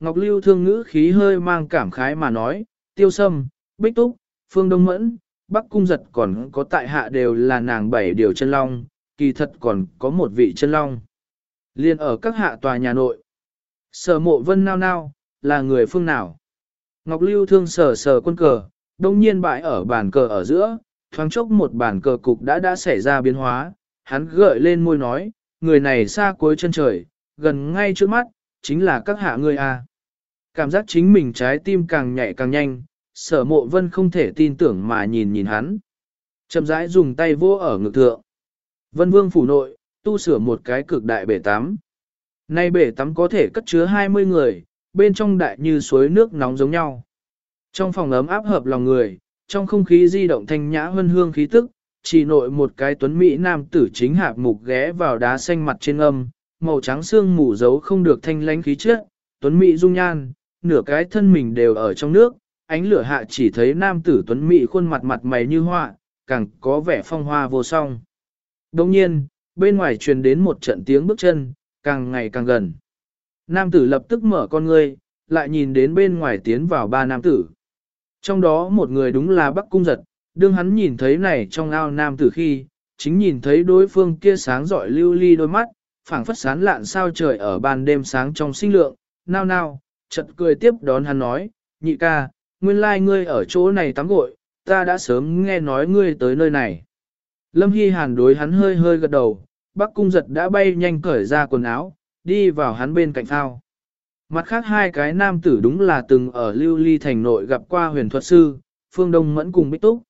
Ngọc Lưu thương ngữ khí hơi mang cảm khái mà nói, tiêu sâm, bích túc, phương đông mẫn, bắc cung giật còn có tại hạ đều là nàng bảy điều chân long, kỳ thật còn có một vị chân long. Liên ở các hạ tòa nhà nội. Sở mộ vân nao nao, là người phương nào? Ngọc Lưu thương sở sở quân cờ, đông nhiên bại ở bàn cờ ở giữa, thoáng chốc một bàn cờ cục đã đã xảy ra biến hóa, hắn gợi lên môi nói, người này xa cuối chân trời, gần ngay trước mắt, chính là các hạ ngươi a. Cảm giác chính mình trái tim càng nhạy càng nhanh, sở mộ vân không thể tin tưởng mà nhìn nhìn hắn. Chậm rãi dùng tay vô ở ngực thượng. Vân vương phủ nội, tu sửa một cái cực đại bể tắm. Nay bể tắm có thể cất chứa 20 người, bên trong đại như suối nước nóng giống nhau. Trong phòng ấm áp hợp lòng người, trong không khí di động thanh nhã hân hương khí tức, chỉ nội một cái tuấn mỹ nam tử chính hạp mục ghé vào đá xanh mặt trên âm, màu trắng xương mù giấu không được thanh lánh khí chất, tuấn mỹ dung nhan, nửa cái thân mình đều ở trong nước, ánh lửa hạ chỉ thấy nam tử tuấn mỹ khuôn mặt mặt mày như họa, càng có vẻ phong hoa vô song. Đồng nhiên, bên ngoài truyền đến một trận tiếng bước chân, càng ngày càng gần. Nam tử lập tức mở con ngươi, lại nhìn đến bên ngoài tiến vào ba nam tử. Trong đó một người đúng là Bắc Cung Giật, đương hắn nhìn thấy này trong ao nam tử khi, chính nhìn thấy đối phương kia sáng rọi lưu ly đôi mắt, phảng phất sán lạn sao trời ở ban đêm sáng trong sinh lượng, nao nao, chợt cười tiếp đón hắn nói, nhị ca, nguyên lai like ngươi ở chỗ này tắm gội, ta đã sớm nghe nói ngươi tới nơi này. Lâm Hy Hàn đối hắn hơi hơi gật đầu, Bắc Cung Giật đã bay nhanh cởi ra quần áo, đi vào hắn bên cạnh thao. Mặt khác hai cái nam tử đúng là từng ở lưu ly thành nội gặp qua huyền thuật sư, phương đông mẫn cùng Bích Túc.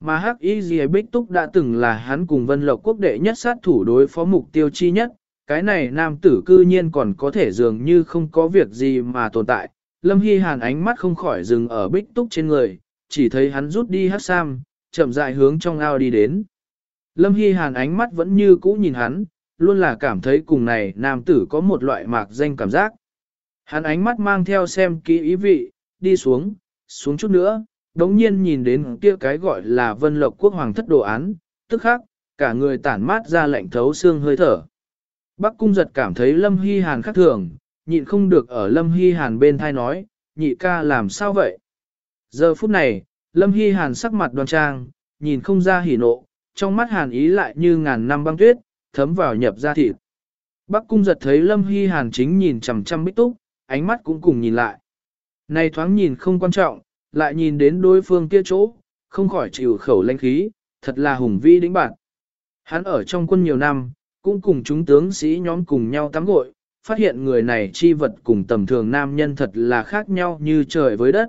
Mà hắc y gì Bích Túc đã từng là hắn cùng vân lộc quốc đệ nhất sát thủ đối phó mục tiêu chi nhất, cái này nam tử cư nhiên còn có thể dường như không có việc gì mà tồn tại. Lâm Hy Hàn ánh mắt không khỏi dừng ở Bích Túc trên người, chỉ thấy hắn rút đi hát sam, chậm rãi hướng trong ao đi đến. Lâm Hy Hàn ánh mắt vẫn như cũ nhìn hắn, luôn là cảm thấy cùng này nam tử có một loại mạc danh cảm giác. Hắn ánh mắt mang theo xem kỹ ý vị, đi xuống, xuống chút nữa, đống nhiên nhìn đến kia cái gọi là vân lộc quốc hoàng thất đồ án, tức khác, cả người tản mát ra lạnh thấu xương hơi thở. Bắc cung giật cảm thấy Lâm Hy Hàn khác thường, nhịn không được ở Lâm Hy Hàn bên thai nói, nhị ca làm sao vậy? Giờ phút này, Lâm Hy Hàn sắc mặt đoan trang, nhìn không ra hỉ nộ, trong mắt Hàn ý lại như ngàn năm băng tuyết, thấm vào nhập ra thịt. Bắc cung giật thấy Lâm Hy Hàn chính nhìn chằm chằm bích túc, ánh mắt cũng cùng nhìn lại. Này thoáng nhìn không quan trọng, lại nhìn đến đối phương kia chỗ, không khỏi chịu khẩu lanh khí, thật là hùng vĩ đĩnh bạn. Hắn ở trong quân nhiều năm, cũng cùng chúng tướng sĩ nhóm cùng nhau tắm gội, phát hiện người này chi vật cùng tầm thường nam nhân thật là khác nhau như trời với đất.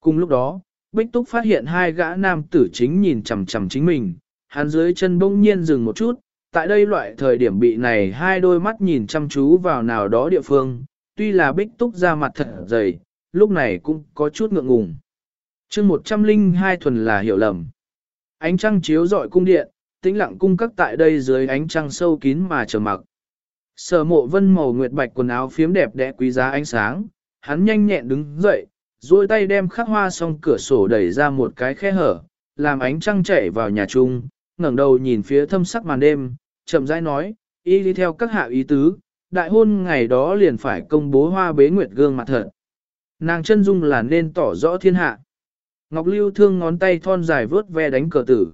Cùng lúc đó, Bích Túc phát hiện hai gã nam tử chính nhìn chằm chằm chính mình, hắn dưới chân bỗng nhiên dừng một chút, tại đây loại thời điểm bị này hai đôi mắt nhìn chăm chú vào nào đó địa phương, tuy là bích túc ra mặt thật dày, lúc này cũng có chút ngượng ngùng. chương 102 thuần là hiểu lầm. Ánh trăng chiếu dọi cung điện, tĩnh lặng cung các tại đây dưới ánh trăng sâu kín mà chờ mặc. Sở mộ vân màu nguyệt bạch quần áo phiếm đẹp đẽ quý giá ánh sáng, hắn nhanh nhẹn đứng dậy, duỗi tay đem khắc hoa xong cửa sổ đẩy ra một cái khe hở, làm ánh trăng chảy vào nhà chung, ngẩng đầu nhìn phía thâm sắc màn đêm, chậm rãi nói, y đi theo các hạ ý tứ, đại hôn ngày đó liền phải công bố hoa bế nguyệt gương mặt thật. Nàng chân dung là nên tỏ rõ thiên hạ. Ngọc Lưu thương ngón tay thon dài vớt ve đánh cờ tử.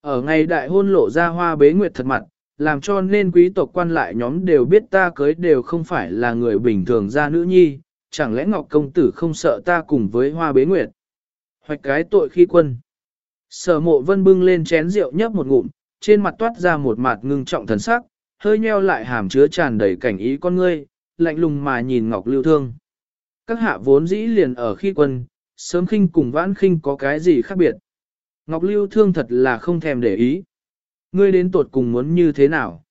Ở ngày đại hôn lộ ra hoa bế nguyệt thật mặt, làm cho nên quý tộc quan lại nhóm đều biết ta cưới đều không phải là người bình thường ra nữ nhi, chẳng lẽ Ngọc Công Tử không sợ ta cùng với hoa bế nguyệt. Hoạch cái tội khi quân. Sở mộ vân bưng lên chén rượu nhấp một ngụm, trên mặt toát ra một mặt ngưng trọng thần sắc, hơi nheo lại hàm chứa tràn đầy cảnh ý con ngươi, lạnh lùng mà nhìn Ngọc Lưu Thương. Các hạ vốn dĩ liền ở khi quân, sớm khinh cùng vãn khinh có cái gì khác biệt. Ngọc Lưu Thương thật là không thèm để ý. Ngươi đến tột cùng muốn như thế nào?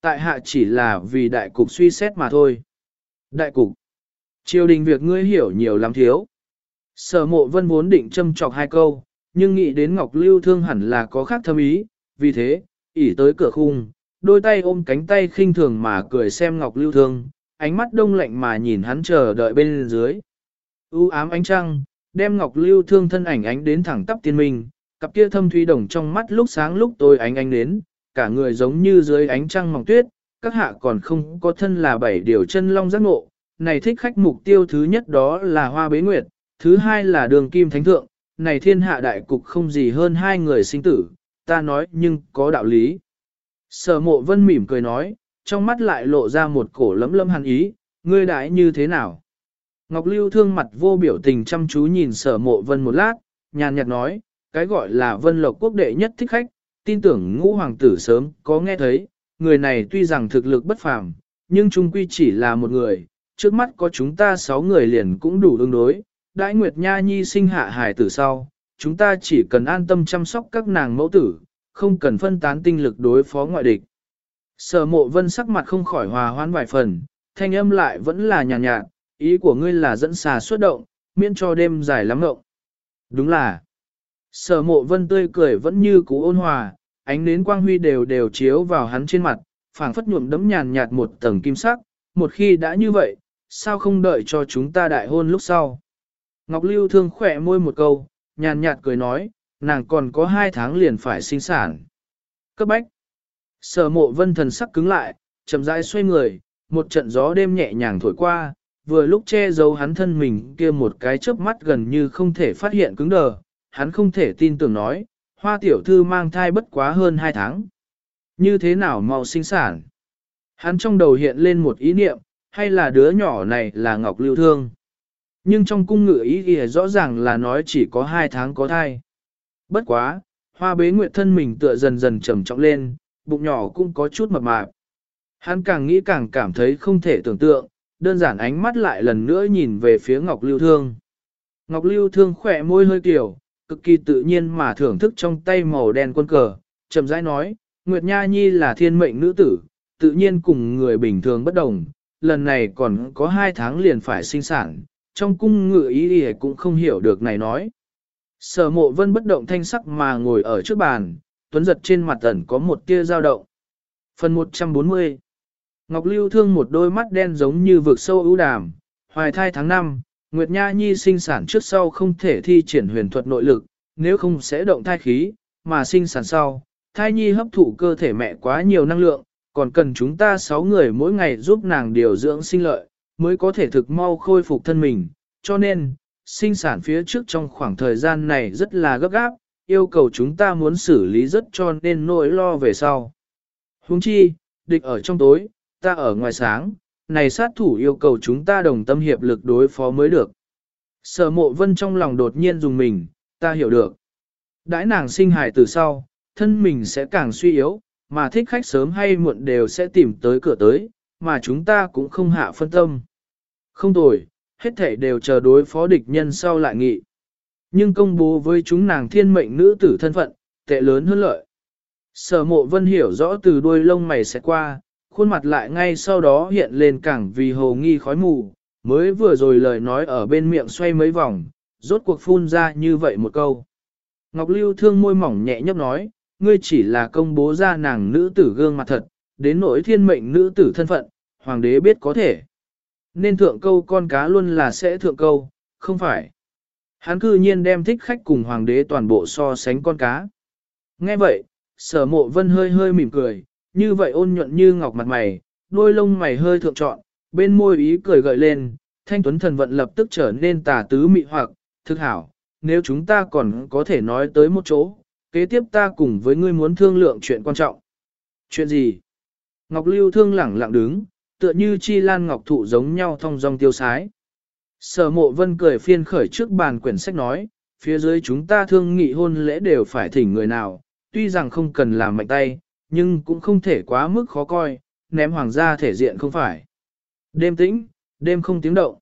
Tại hạ chỉ là vì đại cục suy xét mà thôi. Đại cục. Triều đình việc ngươi hiểu nhiều lắm thiếu. Sở mộ vân vốn định châm chọc hai câu, nhưng nghĩ đến Ngọc Lưu Thương hẳn là có khác thâm ý, vì thế, ỉ tới cửa khung, đôi tay ôm cánh tay khinh thường mà cười xem Ngọc Lưu Thương, ánh mắt đông lạnh mà nhìn hắn chờ đợi bên dưới. U ám ánh trăng, đem Ngọc Lưu Thương thân ảnh ánh đến thẳng tắp tiên minh, cặp kia thâm thủy đồng trong mắt lúc sáng lúc tối ánh ánh đến, cả người giống như dưới ánh trăng mỏng tuyết, các hạ còn không có thân là bảy điều chân long giác ngộ, này thích khách mục tiêu thứ nhất đó là hoa bế nguyệt, thứ hai là đường kim thánh thượng, này thiên hạ đại cục không gì hơn hai người sinh tử, ta nói nhưng có đạo lý. Sở mộ vân mỉm cười nói, trong mắt lại lộ ra một cổ lấm lấm hàn ý, ngươi đãi như thế nào? Ngọc Lưu thương mặt vô biểu tình chăm chú nhìn sở mộ vân một lát, nhàn nhạt nói, cái gọi là vân lộc quốc đệ nhất thích khách, tin tưởng ngũ hoàng tử sớm có nghe thấy, người này tuy rằng thực lực bất phàm, nhưng trung quy chỉ là một người, trước mắt có chúng ta sáu người liền cũng đủ đương đối, Đại Nguyệt Nha Nhi sinh hạ hài tử sau, chúng ta chỉ cần an tâm chăm sóc các nàng mẫu tử, không cần phân tán tinh lực đối phó ngoại địch. Sở mộ vân sắc mặt không khỏi hòa hoãn vài phần, thanh âm lại vẫn là nhàn nhạt, nhạt, ý của ngươi là dẫn xà xuất động, miễn cho đêm dài lắm ngộng. Đúng là, sở mộ vân tươi cười vẫn như cũ ôn hòa, ánh nến quang huy đều đều chiếu vào hắn trên mặt, phảng phất nhuộm đấm nhàn nhạt một tầng kim sắc, một khi đã như vậy, sao không đợi cho chúng ta đại hôn lúc sau. Ngọc Lưu thương khỏe môi một câu, nhàn nhạt cười nói, nàng còn có hai tháng liền phải sinh sản. Cấp bách. Sở mộ vân thần sắc cứng lại, chậm rãi xoay người, một trận gió đêm nhẹ nhàng thổi qua, vừa lúc che giấu hắn thân mình kia một cái chớp mắt gần như không thể phát hiện cứng đờ, hắn không thể tin tưởng nói, hoa tiểu thư mang thai bất quá hơn hai tháng. Như thế nào mau sinh sản? Hắn trong đầu hiện lên một ý niệm, hay là đứa nhỏ này là Ngọc Lưu Thương? Nhưng trong cung ngự ý thì rõ ràng là nói chỉ có hai tháng có thai. Bất quá, hoa bế nguyệt thân mình tựa dần dần trầm trọng lên, bụng nhỏ cũng có chút mập mạp. Hắn càng nghĩ càng cảm thấy không thể tưởng tượng, đơn giản ánh mắt lại lần nữa nhìn về phía Ngọc Lưu Thương. Ngọc Lưu Thương khỏe môi hơi kiểu, cực kỳ tự nhiên mà thưởng thức trong tay màu đen quân cờ, chậm rãi nói, Nguyệt Nha Nhi là thiên mệnh nữ tử, tự nhiên cùng người bình thường bất đồng, lần này còn có hai tháng liền phải sinh sản, trong cung ngự ý thì cũng không hiểu được này nói. Sở mộ vân bất động thanh sắc mà ngồi ở trước bàn, tuấn giật trên mặt ẩn có một tia dao động. Phần 140 Ngọc Lưu thương một đôi mắt đen giống như vực sâu ưu đàm, hoài thai tháng 5, Nguyệt Nha Nhi sinh sản trước sau không thể thi triển huyền thuật nội lực, nếu không sẽ động thai khí, mà sinh sản sau, thai nhi hấp thụ cơ thể mẹ quá nhiều năng lượng, còn cần chúng ta 6 người mỗi ngày giúp nàng điều dưỡng sinh lợi, mới có thể thực mau khôi phục thân mình, cho nên, sinh sản phía trước trong khoảng thời gian này rất là gấp gáp, yêu cầu chúng ta muốn xử lý rất cho nên nỗi lo về sau. Huống chi, địch ở trong tối, ta ở ngoài sáng, này sát thủ yêu cầu chúng ta đồng tâm hiệp lực đối phó mới được. Sở mộ vân trong lòng đột nhiên dùng mình, ta hiểu được. Đãi nàng sinh hài từ sau, thân mình sẽ càng suy yếu, mà thích khách sớm hay muộn đều sẽ tìm tới cửa tới, mà chúng ta cũng không hạ phân tâm. Không tồi, hết thể đều chờ đối phó địch nhân sau lại nghị. Nhưng công bố với chúng nàng thiên mệnh nữ tử thân phận, tệ lớn hơn lợi. Sở mộ vân hiểu rõ từ đuôi lông mày sẽ qua, khuôn mặt lại ngay sau đó hiện lên càng vì hồ nghi khói mù, mới vừa rồi lời nói ở bên miệng xoay mấy vòng, rốt cuộc phun ra như vậy một câu. Ngọc Lưu thương môi mỏng nhẹ nhấp nói, ngươi chỉ là công bố ra nàng nữ tử gương mặt thật, đến nỗi thiên mệnh nữ tử thân phận, hoàng đế biết có thể. Nên thượng câu con cá luôn là sẽ thượng câu, không phải. Hắn cư nhiên đem thích khách cùng hoàng đế toàn bộ so sánh con cá. Nghe vậy, sở mộ vân hơi hơi mỉm cười, như vậy ôn nhuận như ngọc mặt mày, đôi lông mày hơi thượng trọn, bên môi ý cười gợi lên, thanh tuấn thần vận lập tức trở nên tà tứ mị hoặc, thực hảo, nếu chúng ta còn có thể nói tới một chỗ, kế tiếp ta cùng với ngươi muốn thương lượng chuyện quan trọng. Chuyện gì? Ngọc Lưu thương lẳng lặng đứng, tựa như chi lan ngọc thụ giống nhau thong dong tiêu sái. Sở mộ vân cười phiên khởi trước bàn quyển sách nói, phía dưới chúng ta thương nghị hôn lễ đều phải thỉnh người nào, tuy rằng không cần làm mạnh tay, nhưng cũng không thể quá mức khó coi, ném hoàng gia thể diện không phải. Đêm tĩnh, đêm không tiếng động.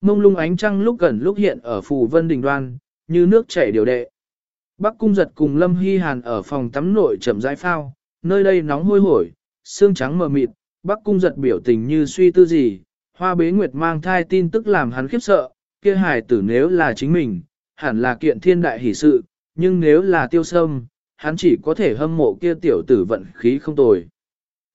Mông lung ánh trăng lúc gần lúc hiện ở phù vân đình đoan, như nước chảy điều đệ. Bắc cung giật cùng Lâm Hy Hàn ở phòng tắm nội chậm rãi phao, nơi đây nóng hôi hổi, xương trắng mờ mịt, Bắc cung giật biểu tình như suy tư gì, hoa bế nguyệt mang thai tin tức làm hắn khiếp sợ, kia hài tử nếu là chính mình, hẳn là kiện thiên đại hỷ sự, nhưng nếu là tiêu sâm, hắn chỉ có thể hâm mộ kia tiểu tử vận khí không tồi.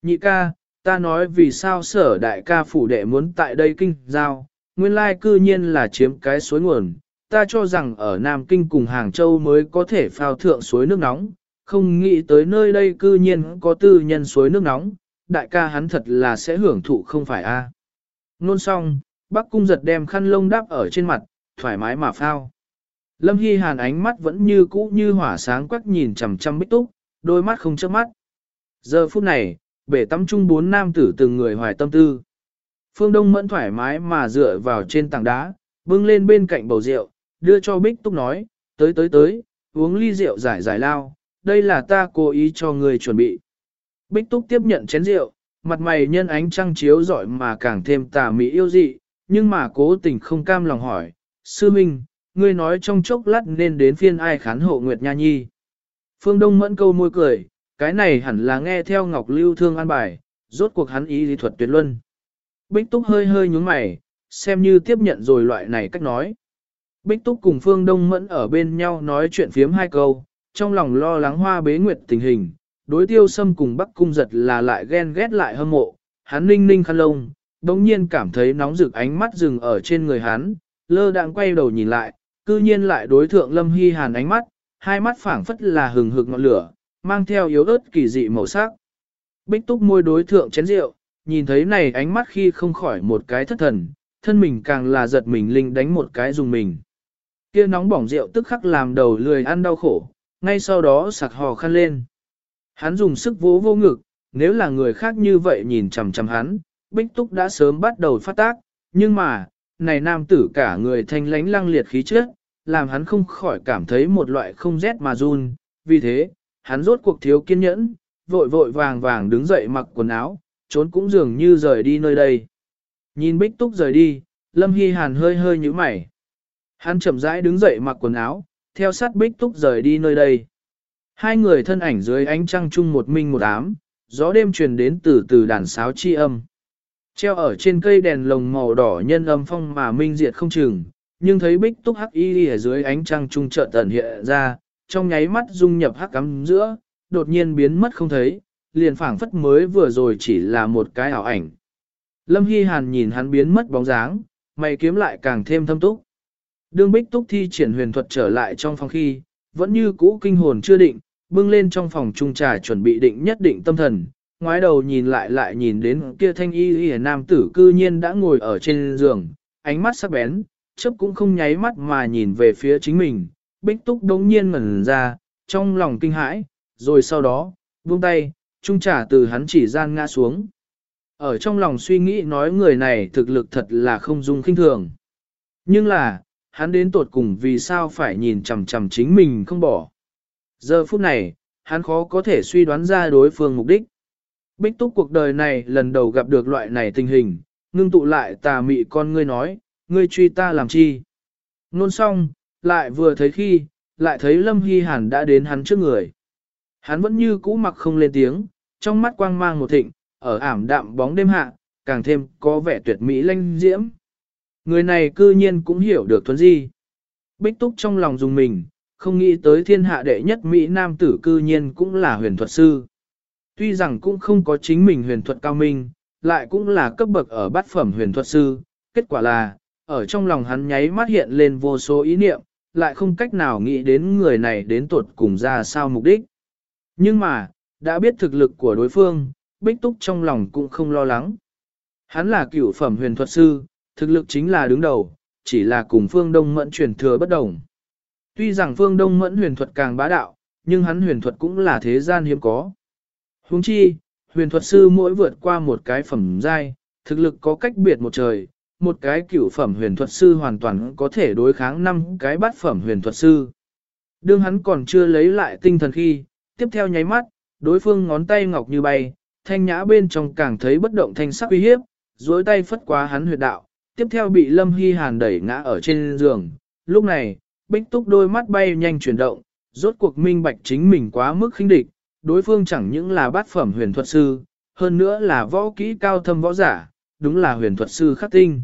Nhị ca, ta nói vì sao sở đại ca phủ đệ muốn tại đây kinh giao, nguyên lai cư nhiên là chiếm cái suối nguồn, ta cho rằng ở Nam Kinh cùng Hàng Châu mới có thể phao thượng suối nước nóng, không nghĩ tới nơi đây cư nhiên có tư nhân suối nước nóng, đại ca hắn thật là sẽ hưởng thụ không phải a. Nôn xong, Bắc cung giật đem khăn lông đắp ở trên mặt, thoải mái mà phao. Lâm Hy Hàn ánh mắt vẫn như cũ như hỏa sáng quắc nhìn chằm chằm bích túc, đôi mắt không chớp mắt. Giờ phút này, bể tắm chung bốn nam tử từng người hoài tâm tư. Phương Đông mẫn thoải mái mà dựa vào trên tảng đá, bưng lên bên cạnh bầu rượu, đưa cho bích túc nói, tới tới tới, uống ly rượu giải giải lao, đây là ta cố ý cho người chuẩn bị. Bích túc tiếp nhận chén rượu, mặt mày nhân ánh trăng chiếu giỏi mà càng thêm tà mỹ yêu dị, nhưng mà cố tình không cam lòng hỏi, sư minh, ngươi nói trong chốc lát nên đến phiên ai khán hộ Nguyệt Nha Nhi. Phương Đông mẫn câu môi cười, cái này hẳn là nghe theo Ngọc Lưu Thương an bài, rốt cuộc hắn ý lý thuật tuyệt luân. Bích Túc hơi hơi nhúng mày, xem như tiếp nhận rồi loại này cách nói. Bích Túc cùng Phương Đông Mẫn ở bên nhau nói chuyện phiếm hai câu, trong lòng lo lắng hoa bế nguyệt tình hình, đối tiêu sâm cùng Bắc Cung giật là lại ghen ghét lại hâm mộ, hắn ninh ninh khăn lông, đồng nhiên cảm thấy nóng rực ánh mắt dừng ở trên người hắn, lơ đạng quay đầu nhìn lại, cư nhiên lại đối thượng Lâm Hy Hàn ánh mắt, hai mắt phảng phất là hừng hực ngọn lửa, mang theo yếu ớt kỳ dị màu sắc. Bích túc môi đối thượng chén rượu, nhìn thấy này ánh mắt khi không khỏi một cái thất thần, thân mình càng là giật mình linh đánh một cái dùng mình. Kia nóng bỏng rượu tức khắc làm đầu lười ăn đau khổ, ngay sau đó sặc hò khăn lên. Hắn dùng sức vỗ vô ngực, nếu là người khác như vậy nhìn chằm chằm hắn, Bích Túc đã sớm bắt đầu phát tác, nhưng mà, này nam tử cả người thanh lánh lăng liệt khí trước, làm hắn không khỏi cảm thấy một loại không rét mà run, vì thế, hắn rốt cuộc thiếu kiên nhẫn, vội vội vàng vàng đứng dậy mặc quần áo, trốn cũng dường như rời đi nơi đây. Nhìn Bích Túc rời đi, Lâm Hy Hàn hơi hơi như mày. Hắn chậm rãi đứng dậy mặc quần áo, theo sát Bích Túc rời đi nơi đây. Hai người thân ảnh dưới ánh trăng chung một minh một ám, gió đêm truyền đến từ từ đàn sáo chi âm. Treo ở trên cây đèn lồng màu đỏ nhân âm phong mà minh diệt không chừng, nhưng thấy bích túc hắc y ở dưới ánh trăng trung trợ tận hiện ra, trong nháy mắt dung nhập hắc cắm giữa, đột nhiên biến mất không thấy, liền phảng phất mới vừa rồi chỉ là một cái ảo ảnh. Lâm Hy Hàn nhìn hắn biến mất bóng dáng, mày kiếm lại càng thêm thâm túc. Đương bích túc thi triển huyền thuật trở lại trong phòng khi, vẫn như cũ kinh hồn chưa định, bưng lên trong phòng trung trà chuẩn bị định nhất định tâm thần, ngoái đầu nhìn lại lại nhìn đến kia thanh y y nam tử cư nhiên đã ngồi ở trên giường, ánh mắt sắc bén, chớp cũng không nháy mắt mà nhìn về phía chính mình, bích túc đống nhiên ngẩn ra, trong lòng kinh hãi, rồi sau đó, buông tay, trung trả từ hắn chỉ gian ngã xuống. Ở trong lòng suy nghĩ nói người này thực lực thật là không dung kinh thường. Nhưng là, hắn đến tột cùng vì sao phải nhìn chằm chằm chính mình không bỏ. Giờ phút này, hắn khó có thể suy đoán ra đối phương mục đích. Bích túc cuộc đời này lần đầu gặp được loại này tình hình, ngưng tụ lại tà mị con ngươi nói, ngươi truy ta làm chi. Nôn xong, lại vừa thấy khi, lại thấy Lâm Hy Hàn đã đến hắn trước người. Hắn vẫn như cũ mặc không lên tiếng, trong mắt quang mang một thịnh, ở ảm đạm bóng đêm hạ, càng thêm có vẻ tuyệt mỹ lanh diễm. Người này cư nhiên cũng hiểu được thuấn di. Bích túc trong lòng dùng mình, không nghĩ tới thiên hạ đệ nhất Mỹ Nam tử cư nhiên cũng là huyền thuật sư. Tuy rằng cũng không có chính mình huyền thuật cao minh, lại cũng là cấp bậc ở bát phẩm huyền thuật sư, kết quả là, ở trong lòng hắn nháy mắt hiện lên vô số ý niệm, lại không cách nào nghĩ đến người này đến tuột cùng ra sao mục đích. Nhưng mà, đã biết thực lực của đối phương, Bích Túc trong lòng cũng không lo lắng. Hắn là cựu phẩm huyền thuật sư, thực lực chính là đứng đầu, chỉ là cùng phương đông mẫn truyền thừa bất đồng. Tuy rằng phương đông mẫn huyền thuật càng bá đạo, nhưng hắn huyền thuật cũng là thế gian hiếm có. Huống chi, huyền thuật sư mỗi vượt qua một cái phẩm giai, thực lực có cách biệt một trời, một cái cửu phẩm huyền thuật sư hoàn toàn có thể đối kháng năm cái bát phẩm huyền thuật sư. Đương hắn còn chưa lấy lại tinh thần khi, tiếp theo nháy mắt, đối phương ngón tay ngọc như bay, thanh nhã bên trong càng thấy bất động thanh sắc uy hiếp, duỗi tay phất quá hắn huyệt đạo, tiếp theo bị Lâm Hy Hàn đẩy ngã ở trên giường. Lúc này, Bích Túc đôi mắt bay nhanh chuyển động, rốt cuộc minh bạch chính mình quá mức khinh địch, đối phương chẳng những là bát phẩm huyền thuật sư, hơn nữa là võ kỹ cao thâm võ giả, đúng là huyền thuật sư khắc tinh.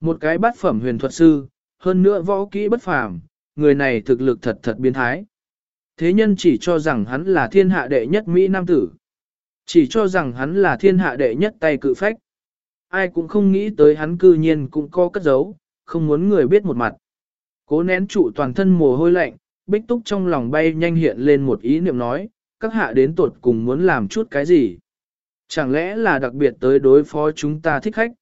Một cái bát phẩm huyền thuật sư, hơn nữa võ kỹ bất phàm, người này thực lực thật thật biến thái. Thế nhân chỉ cho rằng hắn là thiên hạ đệ nhất Mỹ Nam tử. Chỉ cho rằng hắn là thiên hạ đệ nhất tay cự phách. Ai cũng không nghĩ tới hắn cư nhiên cũng có cất giấu, không muốn người biết một mặt. Cố nén trụ toàn thân mồ hôi lạnh, bích túc trong lòng bay nhanh hiện lên một ý niệm nói, các hạ đến tuột cùng muốn làm chút cái gì? Chẳng lẽ là đặc biệt tới đối phó chúng ta thích khách?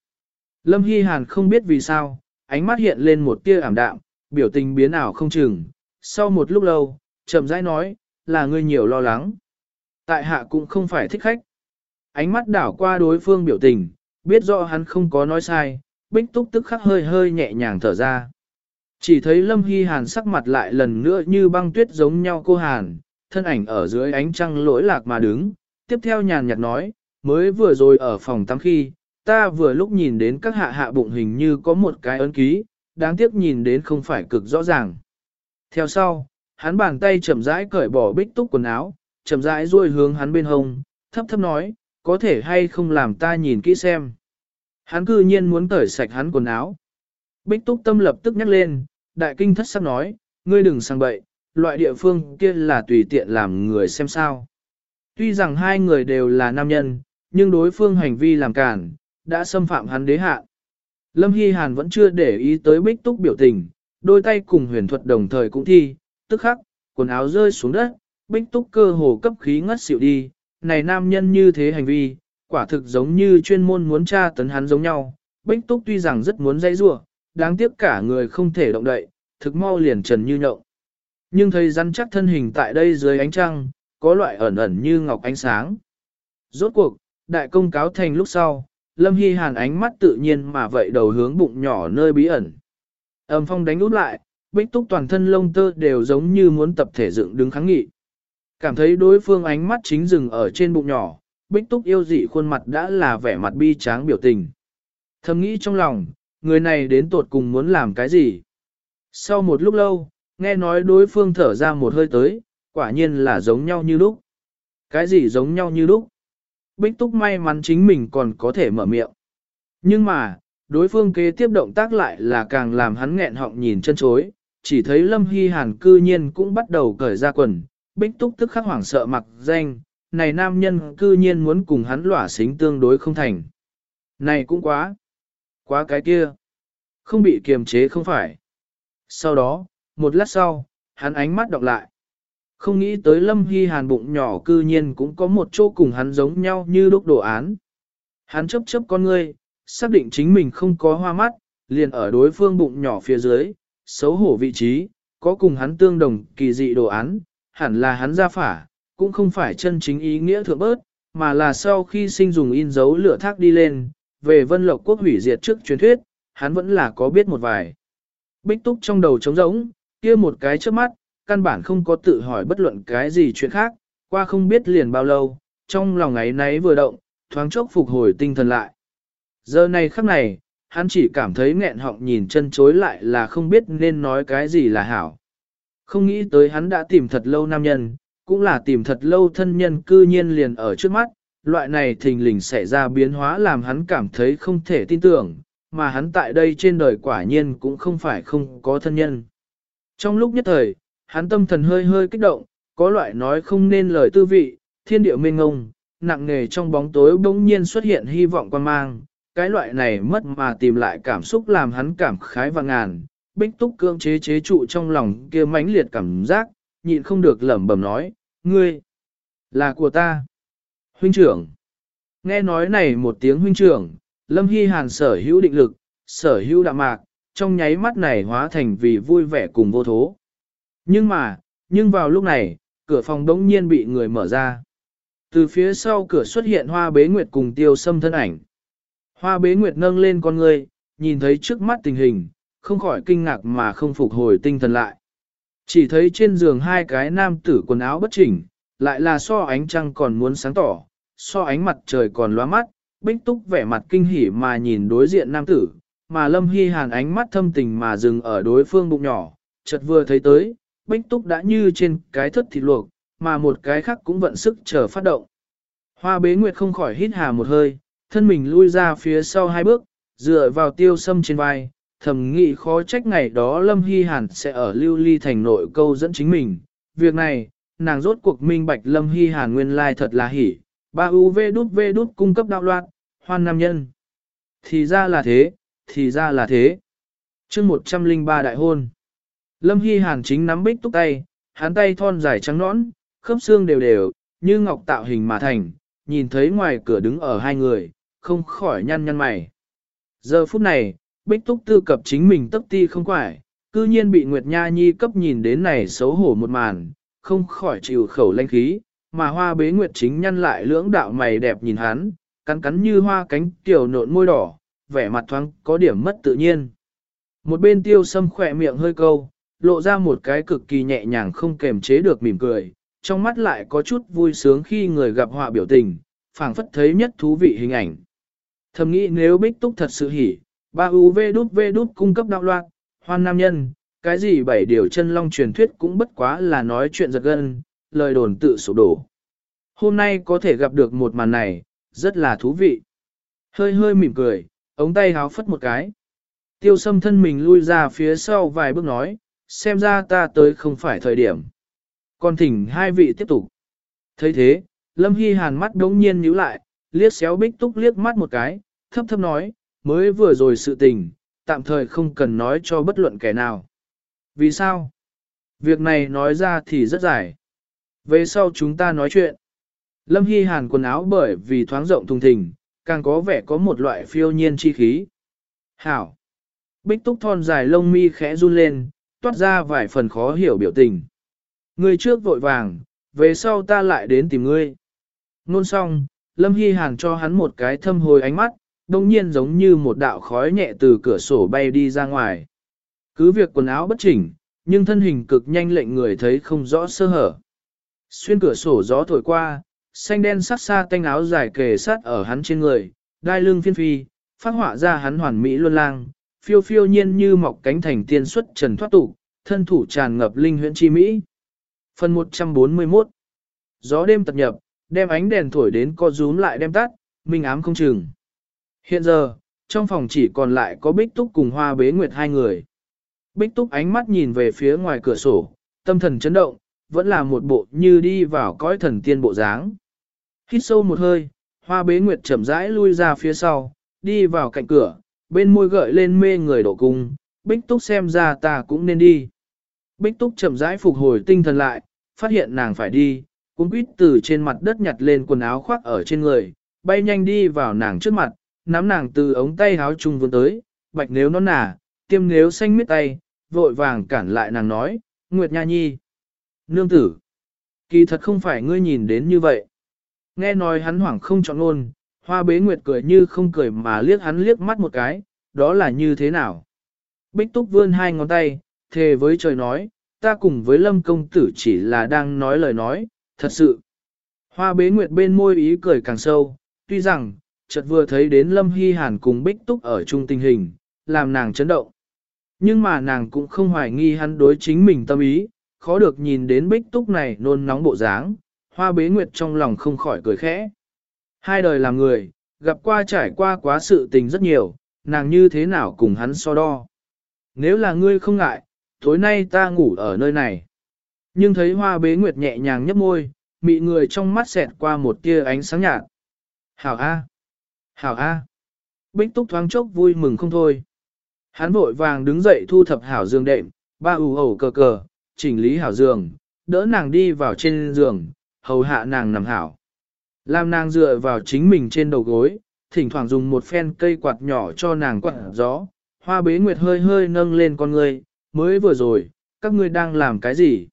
Lâm Hy Hàn không biết vì sao, ánh mắt hiện lên một tia ảm đạm, biểu tình biến ảo không chừng. Sau một lúc lâu, chậm rãi nói, là ngươi nhiều lo lắng. Tại hạ cũng không phải thích khách. Ánh mắt đảo qua đối phương biểu tình, biết rõ hắn không có nói sai, bích túc tức khắc hơi hơi nhẹ nhàng thở ra. Chỉ thấy Lâm Hy Hàn sắc mặt lại lần nữa như băng tuyết giống nhau cô Hàn, thân ảnh ở dưới ánh trăng lỗi lạc mà đứng, tiếp theo nhàn nhạt nói, mới vừa rồi ở phòng tắm khi, ta vừa lúc nhìn đến các hạ hạ bụng hình như có một cái ấn ký, đáng tiếc nhìn đến không phải cực rõ ràng. Theo sau, hắn bàn tay chậm rãi cởi bỏ bích túc quần áo, chậm rãi duỗi hướng hắn bên hông, thấp thấp nói, có thể hay không làm ta nhìn kỹ xem. Hắn cư nhiên muốn cởi sạch hắn quần áo. Bích túc tâm lập tức nhắc lên, đại kinh thất sắc nói, ngươi đừng sang bậy, loại địa phương kia là tùy tiện làm người xem sao. Tuy rằng hai người đều là nam nhân, nhưng đối phương hành vi làm cản, đã xâm phạm hắn đế hạ. Lâm Hy Hàn vẫn chưa để ý tới bích túc biểu tình, đôi tay cùng huyền thuật đồng thời cũng thi, tức khắc, quần áo rơi xuống đất, bích túc cơ hồ cấp khí ngất xỉu đi, này nam nhân như thế hành vi, quả thực giống như chuyên môn muốn tra tấn hắn giống nhau. Bích túc tuy rằng rất muốn dây rua, đáng tiếc cả người không thể động đậy, thực mau liền trần như nhậu. Nhưng thấy rắn chắc thân hình tại đây dưới ánh trăng, có loại ẩn ẩn như ngọc ánh sáng. Rốt cuộc, đại công cáo thành lúc sau, Lâm Hy Hàn ánh mắt tự nhiên mà vậy đầu hướng bụng nhỏ nơi bí ẩn. Âm phong đánh út lại, bích túc toàn thân lông tơ đều giống như muốn tập thể dựng đứng kháng nghị. Cảm thấy đối phương ánh mắt chính dừng ở trên bụng nhỏ, bích túc yêu dị khuôn mặt đã là vẻ mặt bi tráng biểu tình. Thầm nghĩ trong lòng, người này đến tột cùng muốn làm cái gì? Sau một lúc lâu, nghe nói đối phương thở ra một hơi tới, quả nhiên là giống nhau như lúc. Cái gì giống nhau như lúc? Bích túc may mắn chính mình còn có thể mở miệng. Nhưng mà, đối phương kế tiếp động tác lại là càng làm hắn nghẹn họng nhìn chân chối, chỉ thấy Lâm Hy Hàn cư nhiên cũng bắt đầu cởi ra quần, bích túc tức khắc hoảng sợ mặc danh, này nam nhân cư nhiên muốn cùng hắn lỏa xính tương đối không thành. Này cũng quá, quá cái kia, không bị kiềm chế không phải. Sau đó, một lát sau, hắn ánh mắt đọc lại. Không nghĩ tới Lâm Hy Hàn bụng nhỏ cư nhiên cũng có một chỗ cùng hắn giống nhau như lúc đồ án. Hắn chấp chấp con ngươi, xác định chính mình không có hoa mắt, liền ở đối phương bụng nhỏ phía dưới, xấu hổ vị trí, có cùng hắn tương đồng kỳ dị đồ án, hẳn là hắn ra phả, cũng không phải chân chính ý nghĩa thượng bớt, mà là sau khi sinh dùng in dấu lửa thác đi lên, về vân lộc quốc hủy diệt trước truyền thuyết, hắn vẫn là có biết một vài. Bích túc trong đầu trống rỗng, kia một cái trước mắt, căn bản không có tự hỏi bất luận cái gì chuyện khác, qua không biết liền bao lâu, trong lòng ấy náy vừa động, thoáng chốc phục hồi tinh thần lại. Giờ này khắc này, hắn chỉ cảm thấy nghẹn họng nhìn chân chối lại là không biết nên nói cái gì là hảo. Không nghĩ tới hắn đã tìm thật lâu nam nhân, cũng là tìm thật lâu thân nhân cư nhiên liền ở trước mắt, loại này thình lình xảy ra biến hóa làm hắn cảm thấy không thể tin tưởng, mà hắn tại đây trên đời quả nhiên cũng không phải không có thân nhân. Trong lúc nhất thời, hắn tâm thần hơi hơi kích động, có loại nói không nên lời tư vị, thiên địa mênh ngông, nặng nề trong bóng tối bỗng nhiên xuất hiện hy vọng quan mang, cái loại này mất mà tìm lại cảm xúc làm hắn cảm khái và ngàn, bích túc cưỡng chế chế trụ trong lòng kia mãnh liệt cảm giác, nhịn không được lẩm bẩm nói, ngươi, là của ta. Huynh trưởng, nghe nói này một tiếng huynh trưởng, lâm hy hàn sở hữu định lực, sở hữu đạm mạc, trong nháy mắt này hóa thành vì vui vẻ cùng vô thố. Nhưng mà, nhưng vào lúc này, cửa phòng đống nhiên bị người mở ra. Từ phía sau cửa xuất hiện hoa bế nguyệt cùng tiêu sâm thân ảnh. Hoa bế nguyệt nâng lên con người, nhìn thấy trước mắt tình hình, không khỏi kinh ngạc mà không phục hồi tinh thần lại. Chỉ thấy trên giường hai cái nam tử quần áo bất chỉnh, lại là so ánh trăng còn muốn sáng tỏ, so ánh mặt trời còn loa mắt, bích túc vẻ mặt kinh hỉ mà nhìn đối diện nam tử, mà lâm hy hàn ánh mắt thâm tình mà dừng ở đối phương bụng nhỏ, chợt vừa thấy tới, bích túc đã như trên cái thất thịt luộc, mà một cái khác cũng vận sức chờ phát động. Hoa bế nguyệt không khỏi hít hà một hơi, thân mình lui ra phía sau hai bước, dựa vào tiêu sâm trên vai, thầm nghĩ khó trách ngày đó Lâm Hy Hàn sẽ ở lưu ly thành nội câu dẫn chính mình. Việc này, nàng rốt cuộc minh bạch Lâm Hy Hàn nguyên lai thật là hỉ, ba UV đút V đút cung cấp đạo loạn, hoan nam nhân. Thì ra là thế, thì ra là thế. chương 103 đại hôn. Lâm Hy Hàn chính nắm bích túc tay, hắn tay thon dài trắng nõn, khớp xương đều đều, như ngọc tạo hình mà thành, nhìn thấy ngoài cửa đứng ở hai người, không khỏi nhăn nhăn mày. Giờ phút này, Bích Túc tư cập chính mình tấp ti không quải, cư nhiên bị Nguyệt Nha Nhi cấp nhìn đến này xấu hổ một màn, không khỏi chịu khẩu lanh khí, mà hoa bế Nguyệt chính nhăn lại lưỡng đạo mày đẹp nhìn hắn, cắn cắn như hoa cánh tiểu nộn môi đỏ, vẻ mặt thoáng có điểm mất tự nhiên. Một bên tiêu sâm khỏe miệng hơi câu, lộ ra một cái cực kỳ nhẹ nhàng không kềm chế được mỉm cười, trong mắt lại có chút vui sướng khi người gặp họa biểu tình, phảng phất thấy nhất thú vị hình ảnh. Thầm nghĩ nếu bích túc thật sự hỉ, ba UV đút V đút cung cấp đạo loạt, hoan nam nhân, cái gì bảy điều chân long truyền thuyết cũng bất quá là nói chuyện giật gân, lời đồn tự sụp đổ. Hôm nay có thể gặp được một màn này, rất là thú vị. Hơi hơi mỉm cười, ống tay háo phất một cái. Tiêu sâm thân mình lui ra phía sau vài bước nói, xem ra ta tới không phải thời điểm. Còn thỉnh hai vị tiếp tục. thấy thế, Lâm Hy Hàn mắt đống nhiên nhíu lại, liếc xéo bích túc liếc mắt một cái, thấp thấp nói, mới vừa rồi sự tình, tạm thời không cần nói cho bất luận kẻ nào. Vì sao? Việc này nói ra thì rất dài. Về sau chúng ta nói chuyện. Lâm Hy Hàn quần áo bởi vì thoáng rộng thùng thình, càng có vẻ có một loại phiêu nhiên chi khí. Hảo! Bích túc thon dài lông mi khẽ run lên, toát ra vài phần khó hiểu biểu tình. Ngươi trước vội vàng, về sau ta lại đến tìm ngươi. Nôn xong, Lâm Hy Hàn cho hắn một cái thâm hồi ánh mắt, đồng nhiên giống như một đạo khói nhẹ từ cửa sổ bay đi ra ngoài. Cứ việc quần áo bất chỉnh, nhưng thân hình cực nhanh lệnh người thấy không rõ sơ hở. Xuyên cửa sổ gió thổi qua, xanh đen sắc xa tanh áo dài kề sát ở hắn trên người, đai lưng phiên phi, phát họa ra hắn hoàn mỹ luân lang, phiêu phiêu nhiên như mọc cánh thành tiên xuất trần thoát tục, thân thủ tràn ngập linh huyễn chi mỹ. Phần 141 Gió đêm tập nhập, đem ánh đèn thổi đến co rúm lại đem tắt, minh ám không chừng. Hiện giờ, trong phòng chỉ còn lại có Bích Túc cùng Hoa Bế Nguyệt hai người. Bích Túc ánh mắt nhìn về phía ngoài cửa sổ, tâm thần chấn động, vẫn là một bộ như đi vào cõi thần tiên bộ dáng. Hít sâu một hơi, Hoa Bế Nguyệt chậm rãi lui ra phía sau, đi vào cạnh cửa, bên môi gợi lên mê người độ cung, Bích Túc xem ra ta cũng nên đi. Bích Túc chậm rãi phục hồi tinh thần lại, phát hiện nàng phải đi, cũng quýt từ trên mặt đất nhặt lên quần áo khoác ở trên người, bay nhanh đi vào nàng trước mặt, nắm nàng từ ống tay áo chung vươn tới, bạch nếu nó nà, tiêm nếu xanh miết tay, vội vàng cản lại nàng nói, Nguyệt Nha Nhi. Nương tử, kỳ thật không phải ngươi nhìn đến như vậy. Nghe nói hắn hoảng không chọn ngôn, hoa bế Nguyệt cười như không cười mà liếc hắn liếc mắt một cái, đó là như thế nào? Bích túc vươn hai ngón tay, thề với trời nói, ta cùng với lâm công tử chỉ là đang nói lời nói, thật sự. Hoa bế nguyệt bên môi ý cười càng sâu, tuy rằng, chợt vừa thấy đến lâm hy hàn cùng bích túc ở chung tình hình, làm nàng chấn động. Nhưng mà nàng cũng không hoài nghi hắn đối chính mình tâm ý, khó được nhìn đến bích túc này nôn nóng bộ dáng, hoa bế nguyệt trong lòng không khỏi cười khẽ. Hai đời làm người, gặp qua trải qua quá sự tình rất nhiều, nàng như thế nào cùng hắn so đo. Nếu là ngươi không ngại, tối nay ta ngủ ở nơi này. Nhưng thấy hoa bế nguyệt nhẹ nhàng nhấp môi, mị người trong mắt xẹt qua một tia ánh sáng nhạt. Hảo A. Hảo A. Bích túc thoáng chốc vui mừng không thôi. Hắn vội vàng đứng dậy thu thập hảo giường đệm, ba ủ ẩu cờ cờ, chỉnh lý hảo giường, đỡ nàng đi vào trên giường, hầu hạ nàng nằm hảo. Làm nàng dựa vào chính mình trên đầu gối, thỉnh thoảng dùng một phen cây quạt nhỏ cho nàng quạt gió. Hoa bế nguyệt hơi hơi nâng lên con người, mới vừa rồi, các ngươi đang làm cái gì?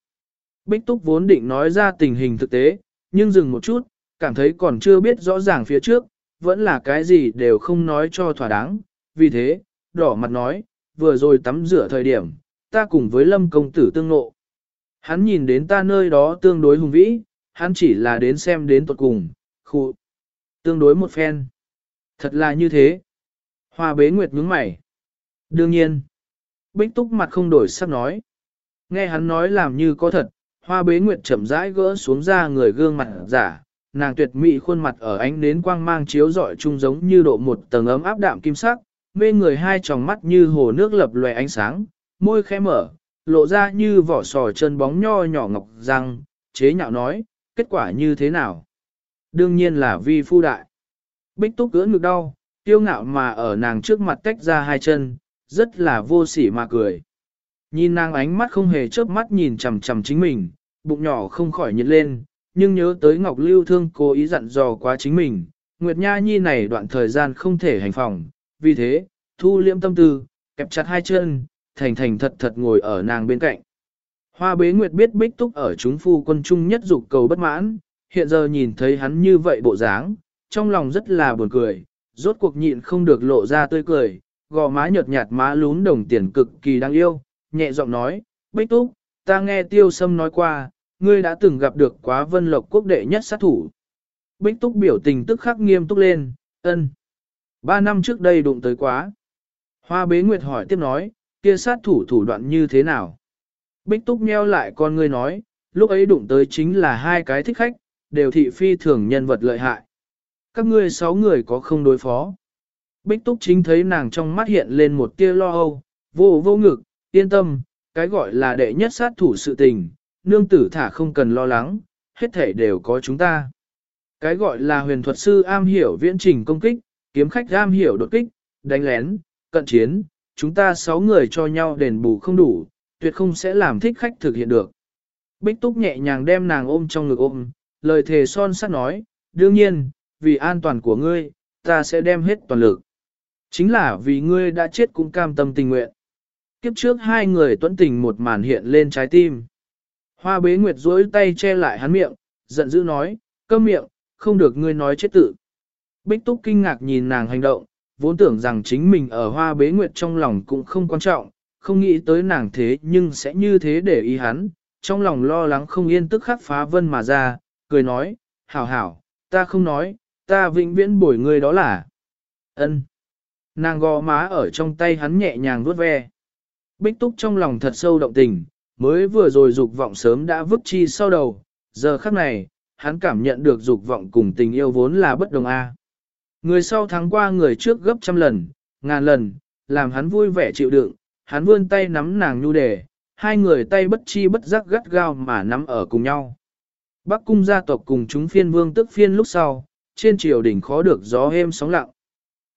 Bích Túc vốn định nói ra tình hình thực tế, nhưng dừng một chút, cảm thấy còn chưa biết rõ ràng phía trước, vẫn là cái gì đều không nói cho thỏa đáng. Vì thế, đỏ mặt nói, vừa rồi tắm rửa thời điểm, ta cùng với lâm công tử tương ngộ. Hắn nhìn đến ta nơi đó tương đối hùng vĩ, hắn chỉ là đến xem đến tuột cùng, khu, tương đối một phen. Thật là như thế. Hoa bế nguyệt nhướng mày. Đương nhiên. Bích túc mặt không đổi sắc nói. Nghe hắn nói làm như có thật, hoa bế nguyệt chậm rãi gỡ xuống ra người gương mặt giả, nàng tuyệt mỹ khuôn mặt ở ánh nến quang mang chiếu rọi chung giống như độ một tầng ấm áp đạm kim sắc, mê người hai tròng mắt như hồ nước lập lòe ánh sáng, môi khẽ mở, lộ ra như vỏ sò chân bóng nho nhỏ ngọc răng, chế nhạo nói, kết quả như thế nào? Đương nhiên là vi phu đại. Bích túc cưỡng ngực đau, tiêu ngạo mà ở nàng trước mặt tách ra hai chân, rất là vô sỉ mà cười. Nhìn nàng ánh mắt không hề chớp mắt nhìn chằm chằm chính mình, bụng nhỏ không khỏi nhiệt lên, nhưng nhớ tới Ngọc Lưu Thương cố ý dặn dò quá chính mình, Nguyệt Nha Nhi này đoạn thời gian không thể hành phòng, vì thế, thu liễm tâm tư, kẹp chặt hai chân, thành thành thật thật ngồi ở nàng bên cạnh. Hoa bế nguyệt biết bích túc ở chúng phu quân trung nhất dục cầu bất mãn, hiện giờ nhìn thấy hắn như vậy bộ dáng, trong lòng rất là buồn cười, rốt cuộc nhịn không được lộ ra tươi cười, gò má nhợt nhạt má lún đồng tiền cực kỳ đáng yêu, nhẹ giọng nói, bích túc, ta nghe tiêu sâm nói qua, ngươi đã từng gặp được quá vân lộc quốc đệ nhất sát thủ. Bích túc biểu tình tức khắc nghiêm túc lên, ân. Ba năm trước đây đụng tới quá. Hoa bế nguyệt hỏi tiếp nói, kia sát thủ thủ đoạn như thế nào? Bích túc nheo lại con ngươi nói, lúc ấy đụng tới chính là hai cái thích khách, đều thị phi thường nhân vật lợi hại. Các ngươi sáu người có không đối phó. Bích túc chính thấy nàng trong mắt hiện lên một tia lo âu, vô vô ngực, yên tâm, cái gọi là đệ nhất sát thủ sự tình, nương tử thả không cần lo lắng, hết thể đều có chúng ta. Cái gọi là huyền thuật sư am hiểu viễn trình công kích, kiếm khách am hiểu đột kích, đánh lén, cận chiến, chúng ta sáu người cho nhau đền bù không đủ, tuyệt không sẽ làm thích khách thực hiện được. Bích Túc nhẹ nhàng đem nàng ôm trong ngực ôm, lời thề son sắt nói, đương nhiên, vì an toàn của ngươi, ta sẽ đem hết toàn lực. Chính là vì ngươi đã chết cũng cam tâm tình nguyện. Kiếp trước hai người tuẫn tình một màn hiện lên trái tim. Hoa bế nguyệt duỗi tay che lại hắn miệng, giận dữ nói, cơm miệng, không được ngươi nói chết tự. Bích Túc kinh ngạc nhìn nàng hành động, vốn tưởng rằng chính mình ở hoa bế nguyệt trong lòng cũng không quan trọng, không nghĩ tới nàng thế nhưng sẽ như thế để ý hắn, trong lòng lo lắng không yên tức khắc phá vân mà ra, cười nói, hảo hảo, ta không nói, ta vĩnh viễn bổi ngươi đó là ân. Nàng gò má ở trong tay hắn nhẹ nhàng vuốt ve. Bích túc trong lòng thật sâu động tình, mới vừa rồi dục vọng sớm đã vứt chi sau đầu, giờ khắc này, hắn cảm nhận được dục vọng cùng tình yêu vốn là bất đồng a. Người sau thắng qua người trước gấp trăm lần, ngàn lần, làm hắn vui vẻ chịu đựng, hắn vươn tay nắm nàng nhu đề, hai người tay bất chi bất giác gắt gao mà nắm ở cùng nhau. Bắc cung gia tộc cùng chúng phiên vương tức phiên lúc sau, trên triều đỉnh khó được gió êm sóng lặng.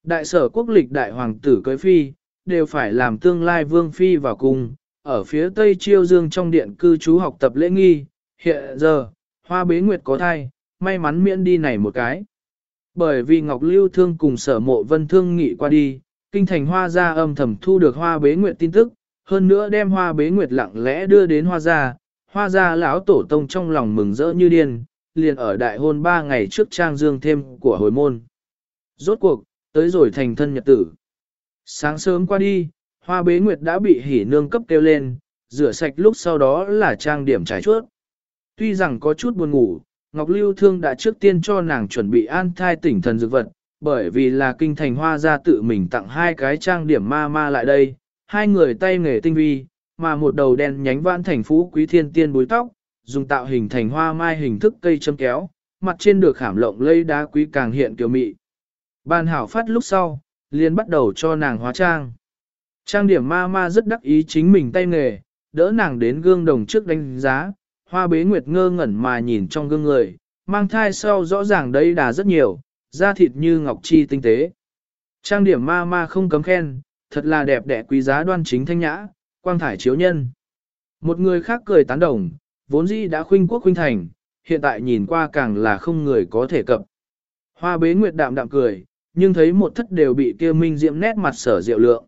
Đại sở quốc lịch đại hoàng tử cưới phi, đều phải làm tương lai vương phi vào cung, ở phía tây chiêu dương trong điện cư trú học tập lễ nghi, hiện giờ, hoa bế nguyệt có thai, may mắn miễn đi này một cái. Bởi vì Ngọc Lưu Thương cùng sở mộ vân thương nghị qua đi, kinh thành hoa gia âm thầm thu được hoa bế nguyệt tin tức, hơn nữa đem hoa bế nguyệt lặng lẽ đưa đến hoa gia, hoa gia lão tổ tông trong lòng mừng rỡ như điên, liền ở đại hôn ba ngày trước trang dương thêm của hồi môn. Rốt cuộc, tới rồi thành thân nhật tử. Sáng sớm qua đi, hoa bế nguyệt đã bị hỉ nương cấp kêu lên, rửa sạch lúc sau đó là trang điểm trải chuốt. Tuy rằng có chút buồn ngủ, Ngọc Lưu Thương đã trước tiên cho nàng chuẩn bị an thai tỉnh thần dược vật, bởi vì là kinh thành hoa ra tự mình tặng hai cái trang điểm ma ma lại đây, hai người tay nghề tinh vi, mà một đầu đen nhánh vãn thành phú quý thiên tiên búi tóc, dùng tạo hình thành hoa mai hình thức cây châm kéo, mặt trên được khảm lộng lây đá quý càng hiện kiều mị. Ban hảo phát lúc sau, liền bắt đầu cho nàng hóa trang. Trang điểm ma ma rất đắc ý chính mình tay nghề, đỡ nàng đến gương đồng trước đánh giá, hoa bế nguyệt ngơ ngẩn mà nhìn trong gương người, mang thai sau rõ ràng đây đà rất nhiều, da thịt như ngọc chi tinh tế. Trang điểm ma ma không cấm khen, thật là đẹp đẽ quý giá đoan chính thanh nhã, quang thải chiếu nhân. Một người khác cười tán đồng, vốn dĩ đã khuynh quốc khuynh thành, hiện tại nhìn qua càng là không người có thể cập. Hoa bế nguyệt đạm đạm cười, nhưng thấy một thất đều bị kia minh diệm nét mặt sở diệu lượng.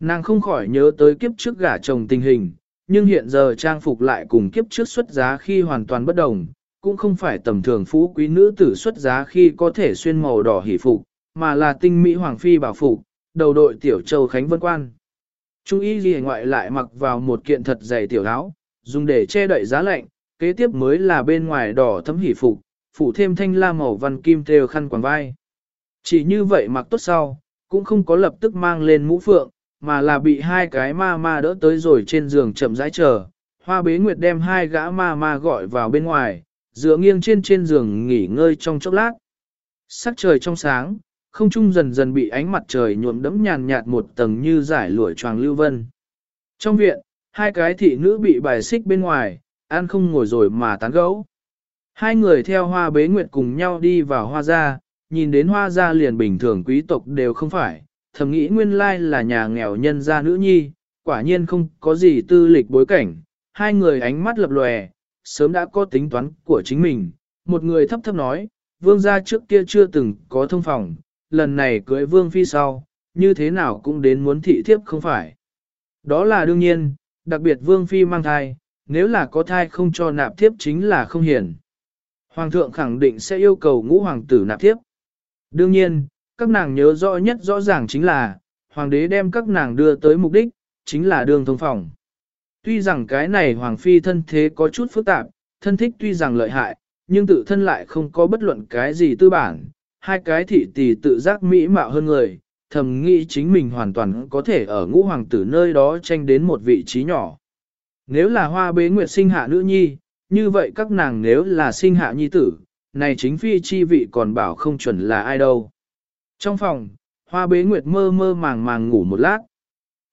Nàng không khỏi nhớ tới kiếp trước gả chồng tình hình, nhưng hiện giờ trang phục lại cùng kiếp trước xuất giá khi hoàn toàn bất đồng, cũng không phải tầm thường phú quý nữ tử xuất giá khi có thể xuyên màu đỏ hỷ phục, mà là tinh mỹ hoàng phi bảo phục, đầu đội tiểu châu khánh vân quan. Trung y ghi ngoại lại mặc vào một kiện thật dày tiểu áo, dùng để che đậy giá lạnh, kế tiếp mới là bên ngoài đỏ thấm hỷ phục, phủ thêm thanh la màu văn kim thêu khăn quàng vai. Chỉ như vậy mặc tốt sau, cũng không có lập tức mang lên mũ phượng, mà là bị hai cái ma ma đỡ tới rồi trên giường chậm rãi chờ. Hoa bế nguyệt đem hai gã ma ma gọi vào bên ngoài, dựa nghiêng trên trên giường nghỉ ngơi trong chốc lát. Sắc trời trong sáng, không trung dần dần bị ánh mặt trời nhuộm đẫm nhàn nhạt một tầng như giải lụa choàng lưu vân. Trong viện, hai cái thị nữ bị bài xích bên ngoài, ăn không ngồi rồi mà tán gẫu. Hai người theo hoa bế nguyệt cùng nhau đi vào hoa gia, nhìn đến hoa gia liền bình thường quý tộc đều không phải, thầm nghĩ nguyên lai là nhà nghèo nhân gia nữ nhi, quả nhiên không có gì tư lịch bối cảnh, hai người ánh mắt lập lòe, sớm đã có tính toán của chính mình, một người thấp thấp nói, vương gia trước kia chưa từng có thông phòng, lần này cưới vương phi sau, như thế nào cũng đến muốn thị thiếp không phải. Đó là đương nhiên, đặc biệt vương phi mang thai, nếu là có thai không cho nạp thiếp chính là không hiền. Hoàng thượng khẳng định sẽ yêu cầu ngũ hoàng tử nạp thiếp. Đương nhiên, các nàng nhớ rõ nhất rõ ràng chính là, hoàng đế đem các nàng đưa tới mục đích, chính là đường thông phòng. Tuy rằng cái này hoàng phi thân thế có chút phức tạp, thân thích tuy rằng lợi hại, nhưng tự thân lại không có bất luận cái gì tư bản, hai cái thị tỷ tự giác mỹ mạo hơn người, thầm nghĩ chính mình hoàn toàn có thể ở ngũ hoàng tử nơi đó tranh đến một vị trí nhỏ. Nếu là hoa bế nguyệt sinh hạ nữ nhi, như vậy các nàng nếu là sinh hạ nhi tử, này chính phi chi vị còn bảo không chuẩn là ai đâu. Trong phòng, hoa bế nguyệt mơ mơ màng màng ngủ một lát.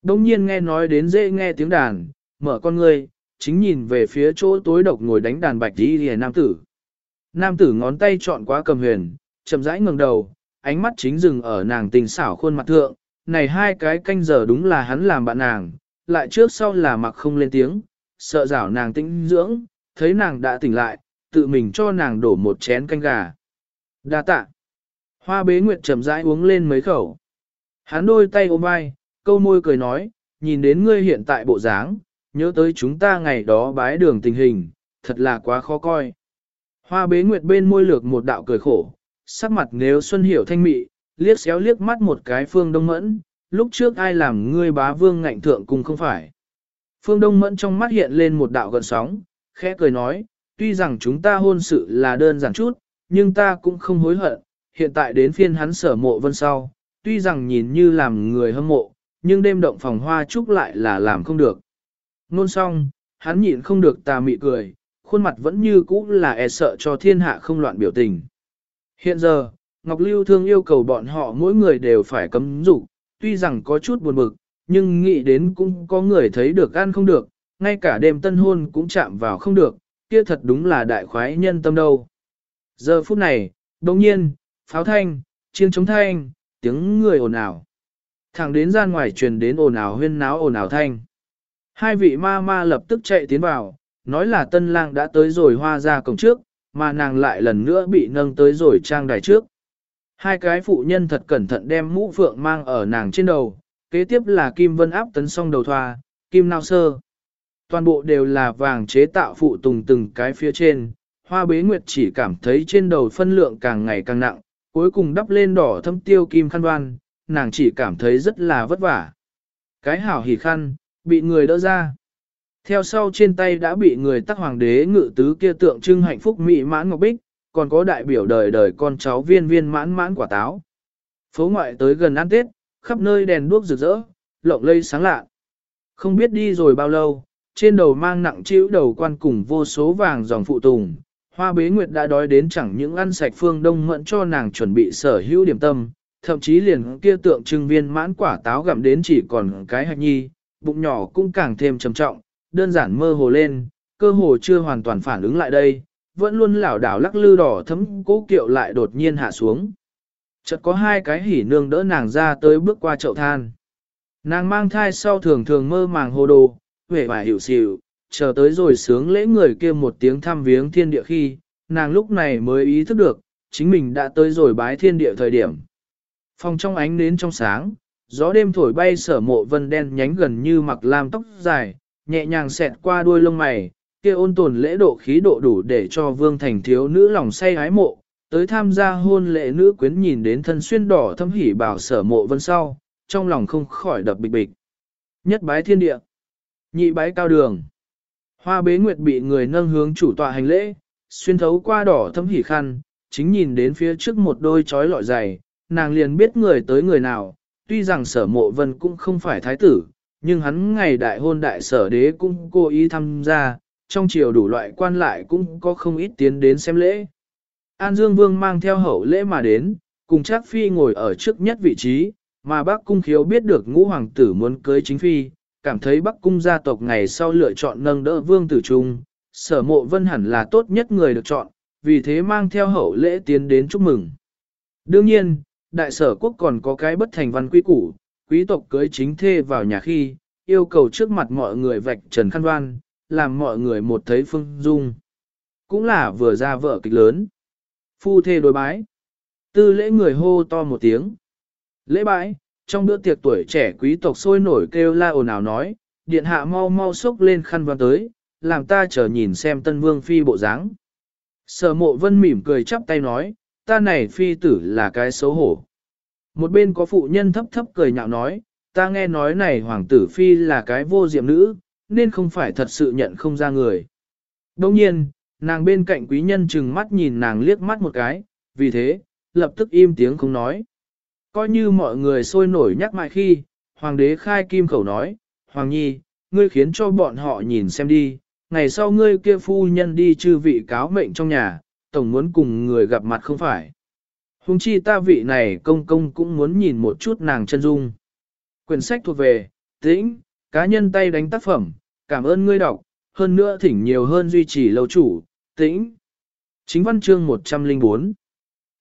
Đông nhiên nghe nói đến dễ nghe tiếng đàn, mở con ngươi, chính nhìn về phía chỗ tối độc ngồi đánh đàn bạch đi hề nam tử. Nam tử ngón tay chọn quá cầm huyền, chậm rãi ngẩng đầu, ánh mắt chính dừng ở nàng tình xảo khuôn mặt thượng, này hai cái canh giờ đúng là hắn làm bạn nàng, lại trước sau là mặc không lên tiếng, sợ rảo nàng tĩnh dưỡng, thấy nàng đã tỉnh lại, tự mình cho nàng đổ một chén canh gà. Đa tạ. Hoa bế nguyệt chậm rãi uống lên mấy khẩu. Hắn đôi tay ôm vai, câu môi cười nói, nhìn đến ngươi hiện tại bộ dáng, nhớ tới chúng ta ngày đó bái đường tình hình, thật là quá khó coi. Hoa bế nguyệt bên môi lược một đạo cười khổ, sắc mặt nếu xuân hiểu thanh mị, liếc xéo liếc mắt một cái phương đông mẫn, lúc trước ai làm ngươi bá vương ngạnh thượng cùng không phải. Phương Đông Mẫn trong mắt hiện lên một đạo gần sóng, khẽ cười nói, tuy rằng chúng ta hôn sự là đơn giản chút, nhưng ta cũng không hối hận, hiện tại đến phiên hắn sở mộ vân sau, tuy rằng nhìn như làm người hâm mộ, nhưng đêm động phòng hoa trúc lại là làm không được. Nôn xong, hắn nhịn không được tà mị cười, khuôn mặt vẫn như cũ là e sợ cho thiên hạ không loạn biểu tình. Hiện giờ, Ngọc Lưu Thương yêu cầu bọn họ mỗi người đều phải cấm dục, tuy rằng có chút buồn bực, nhưng nghĩ đến cũng có người thấy được ăn không được, ngay cả đêm tân hôn cũng chạm vào không được, kia thật đúng là đại khoái nhân tâm đâu. Giờ phút này, đồng nhiên, pháo thanh, chiêng chống thanh, tiếng người ồn ào. Thẳng đến ra ngoài truyền đến ồn ào huyên náo ồn ào thanh. Hai vị ma ma lập tức chạy tiến vào, nói là tân lang đã tới rồi hoa ra cổng trước, mà nàng lại lần nữa bị nâng tới rồi trang đài trước. Hai cái phụ nhân thật cẩn thận đem mũ phượng mang ở nàng trên đầu, kế tiếp là kim vân áp tấn song đầu thoa, kim nao sơ. Toàn bộ đều là vàng chế tạo phụ tùng từng cái phía trên, hoa bế nguyệt chỉ cảm thấy trên đầu phân lượng càng ngày càng nặng, cuối cùng đắp lên đỏ thâm tiêu kim khăn đoan, nàng chỉ cảm thấy rất là vất vả. Cái hảo hỉ khăn, bị người đỡ ra. Theo sau trên tay đã bị người tắc hoàng đế ngự tứ kia tượng trưng hạnh phúc mỹ mãn ngọc bích, còn có đại biểu đời đời con cháu viên viên mãn mãn quả táo. Phố ngoại tới gần ăn Tết, khắp nơi đèn đuốc rực rỡ, lộng lây sáng lạ. Không biết đi rồi bao lâu, trên đầu mang nặng chịu đầu quan cùng vô số vàng dòng phụ tùng. Hoa bế nguyệt đã đói đến chẳng những ăn sạch phương đông mẫn cho nàng chuẩn bị sở hữu điểm tâm, thậm chí liền kia tượng trưng viên mãn quả táo gặm đến chỉ còn cái hạch nhi, bụng nhỏ cũng càng thêm trầm trọng, đơn giản mơ hồ lên, cơ hồ chưa hoàn toàn phản ứng lại đây, vẫn luôn lảo đảo lắc lư đỏ thấm cố kiệu lại đột nhiên hạ xuống. Chợt có hai cái hỉ nương đỡ nàng ra tới bước qua chậu than. Nàng mang thai sau thường thường mơ màng hồ đồ, vẻ vải hiểu xỉu, chờ tới rồi sướng lễ người kia một tiếng thăm viếng thiên địa khi, nàng lúc này mới ý thức được, chính mình đã tới rồi bái thiên địa thời điểm. Phòng trong ánh nến trong sáng, gió đêm thổi bay sở mộ vân đen nhánh gần như mặc lam tóc dài, nhẹ nhàng xẹt qua đuôi lông mày, kia ôn tồn lễ độ khí độ đủ để cho vương thành thiếu nữ lòng say hái mộ, tới tham gia hôn lễ nữ quyến nhìn đến thân xuyên đỏ thâm hỉ bảo sở mộ vân sau, trong lòng không khỏi đập bịch bịch. Nhất bái thiên địa, nhị bái cao đường. Hoa bế nguyệt bị người nâng hướng chủ tọa hành lễ, xuyên thấu qua đỏ thâm hỉ khăn, chính nhìn đến phía trước một đôi chói lọi dày, nàng liền biết người tới người nào, tuy rằng sở mộ vân cũng không phải thái tử, nhưng hắn ngày đại hôn đại sở đế cũng cố ý tham gia, trong triều đủ loại quan lại cũng có không ít tiến đến xem lễ. An Dương Vương mang theo hậu lễ mà đến, cùng Trác Phi ngồi ở trước nhất vị trí, mà bác cung khiếu biết được ngũ hoàng tử muốn cưới chính phi, cảm thấy bắc cung gia tộc ngày sau lựa chọn nâng đỡ vương tử trung, sở mộ vân hẳn là tốt nhất người được chọn, vì thế mang theo hậu lễ tiến đến chúc mừng. Đương nhiên, đại sở quốc còn có cái bất thành văn quy củ, quý tộc cưới chính thê vào nhà khi, yêu cầu trước mặt mọi người vạch trần khăn đoan, làm mọi người một thấy phương dung. Cũng là vừa ra vợ kịch lớn. Phu thê đối bái. Tư lễ người hô to một tiếng. Lễ bái, trong bữa tiệc tuổi trẻ quý tộc sôi nổi kêu la ồn ào nói, điện hạ mau mau xốc lên khăn văn tới, làm ta chờ nhìn xem tân vương phi bộ dáng. Sở mộ vân mỉm cười chắp tay nói, ta này phi tử là cái xấu hổ. Một bên có phụ nhân thấp thấp cười nhạo nói, ta nghe nói này hoàng tử phi là cái vô diệm nữ, nên không phải thật sự nhận không ra người. Đồng nhiên, nàng bên cạnh quý nhân chừng mắt nhìn nàng liếc mắt một cái, vì thế, lập tức im tiếng không nói. Coi như mọi người sôi nổi nhắc mãi khi, hoàng đế khai kim khẩu nói, Hoàng Nhi, ngươi khiến cho bọn họ nhìn xem đi, ngày sau ngươi kia phu nhân đi chư vị cáo mệnh trong nhà, tổng muốn cùng người gặp mặt không phải. Hùng chi ta vị này công công cũng muốn nhìn một chút nàng chân dung. Quyển sách thuộc về, tĩnh, cá nhân tay đánh tác phẩm, cảm ơn ngươi đọc, hơn nữa thỉnh nhiều hơn duy trì lâu chủ, tĩnh. Chính văn chương 104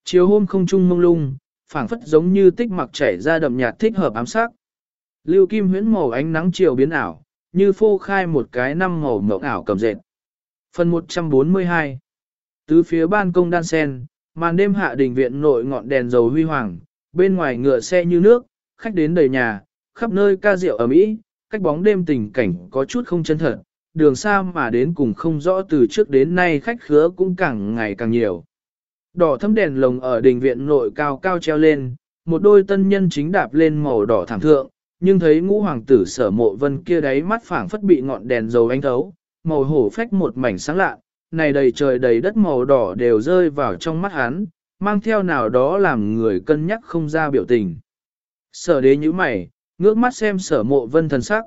Chiều hôm không trung mông lung, phảng phất giống như tích mặc chảy ra đậm nhạt thích hợp ám sắc. Lưu kim huyễn màu ánh nắng chiều biến ảo, như phô khai một cái năm màu mộng ảo cầm dệt. Phần 142 Tứ phía ban công đan sen, màn đêm hạ đình viện nội ngọn đèn dầu huy hoàng, bên ngoài ngựa xe như nước, khách đến đầy nhà, khắp nơi ca rượu ở Mỹ, cách bóng đêm tình cảnh có chút không chân thật, đường xa mà đến cùng không rõ từ trước đến nay khách khứa cũng càng ngày càng nhiều. Đỏ thấm đèn lồng ở đình viện nội cao cao treo lên, một đôi tân nhân chính đạp lên màu đỏ thảm thượng, nhưng thấy ngũ hoàng tử sở mộ vân kia đáy mắt phảng phất bị ngọn đèn dầu ánh thấu, màu hổ phách một mảnh sáng lạ, này đầy trời đầy đất màu đỏ đều rơi vào trong mắt hắn, mang theo nào đó làm người cân nhắc không ra biểu tình. Sở đế như mày, ngước mắt xem sở mộ vân thần sắc.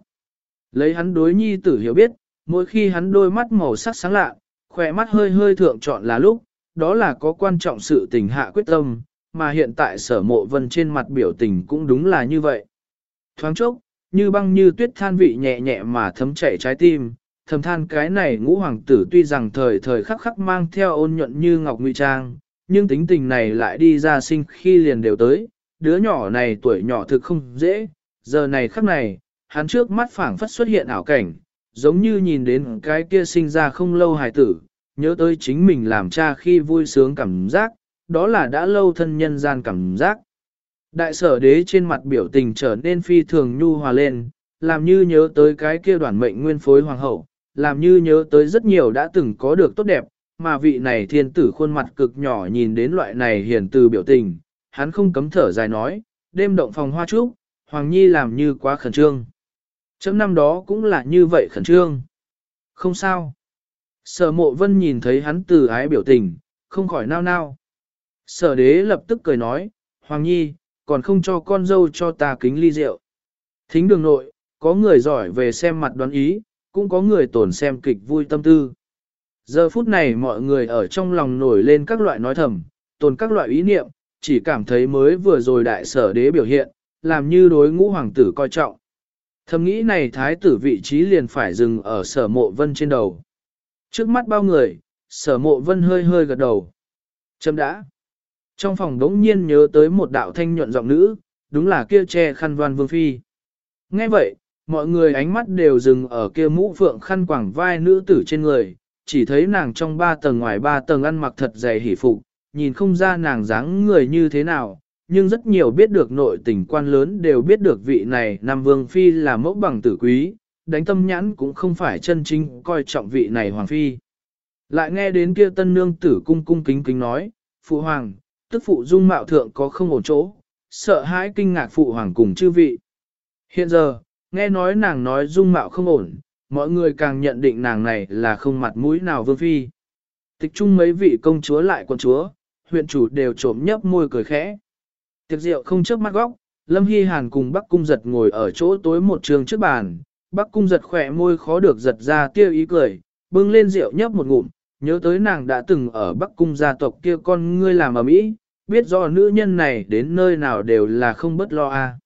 Lấy hắn đối nhi tử hiểu biết, mỗi khi hắn đôi mắt màu sắc sáng lạ, khỏe mắt hơi hơi thượng chọn là lúc, đó là có quan trọng sự tình hạ quyết tâm, mà hiện tại sở mộ vân trên mặt biểu tình cũng đúng là như vậy. Thoáng chốc, như băng như tuyết than vị nhẹ nhẹ mà thấm chảy trái tim, thầm than cái này ngũ hoàng tử tuy rằng thời thời khắc khắc mang theo ôn nhuận như ngọc ngụy trang, nhưng tính tình này lại đi ra sinh khi liền đều tới, đứa nhỏ này tuổi nhỏ thực không dễ, giờ này khắc này, hắn trước mắt phảng phất xuất hiện ảo cảnh, giống như nhìn đến cái kia sinh ra không lâu hài tử, nhớ tới chính mình làm cha khi vui sướng cảm giác, đó là đã lâu thân nhân gian cảm giác. Đại sở đế trên mặt biểu tình trở nên phi thường nhu hòa lên, làm như nhớ tới cái kia đoàn mệnh nguyên phối hoàng hậu, làm như nhớ tới rất nhiều đã từng có được tốt đẹp, mà vị này thiên tử khuôn mặt cực nhỏ nhìn đến loại này hiền từ biểu tình, hắn không cấm thở dài nói, đêm động phòng hoa trúc, Hoàng Nhi làm như quá khẩn trương. Chấm năm đó cũng là như vậy khẩn trương. Không sao. Sở mộ vân nhìn thấy hắn từ ái biểu tình, không khỏi nao nao. Sở đế lập tức cười nói, Hoàng Nhi, còn không cho con dâu cho ta kính ly rượu. Thính đường nội, có người giỏi về xem mặt đoán ý, cũng có người tổn xem kịch vui tâm tư. Giờ phút này mọi người ở trong lòng nổi lên các loại nói thầm, tồn các loại ý niệm, chỉ cảm thấy mới vừa rồi đại sở đế biểu hiện, làm như đối ngũ hoàng tử coi trọng. Thầm nghĩ này thái tử vị trí liền phải dừng ở sở mộ vân trên đầu. Trước mắt bao người, sở mộ vân hơi hơi gật đầu. Chấm đã. Trong phòng đống nhiên nhớ tới một đạo thanh nhuận giọng nữ, đúng là kia che khăn đoan vương phi. Nghe vậy, mọi người ánh mắt đều dừng ở kia mũ phượng khăn quảng vai nữ tử trên người, chỉ thấy nàng trong ba tầng ngoài ba tầng ăn mặc thật dày hỉ phục, nhìn không ra nàng dáng người như thế nào, nhưng rất nhiều biết được nội tình quan lớn đều biết được vị này Nam Vương Phi là mẫu bằng tử quý, đánh tâm nhãn cũng không phải chân chính coi trọng vị này Hoàng Phi. Lại nghe đến kia tân nương tử cung cung kính kính nói, Phụ Hoàng, tức phụ dung mạo thượng có không ổn chỗ, sợ hãi kinh ngạc Phụ Hoàng cùng chư vị. Hiện giờ, nghe nói nàng nói dung mạo không ổn, mọi người càng nhận định nàng này là không mặt mũi nào Vương Phi. Tịch chung mấy vị công chúa lại quân chúa, huyện chủ đều trộm nhấp môi cười khẽ. Tiệc rượu không trước mắt góc, Lâm Hy Hàn cùng Bắc Cung giật ngồi ở chỗ tối một trường trước bàn, Bắc Cung giật khỏe môi khó được giật ra tiêu ý cười, bưng lên rượu nhấp một ngụm, nhớ tới nàng đã từng ở Bắc Cung gia tộc kia con ngươi làm ở mỹ, biết do nữ nhân này đến nơi nào đều là không bất lo a.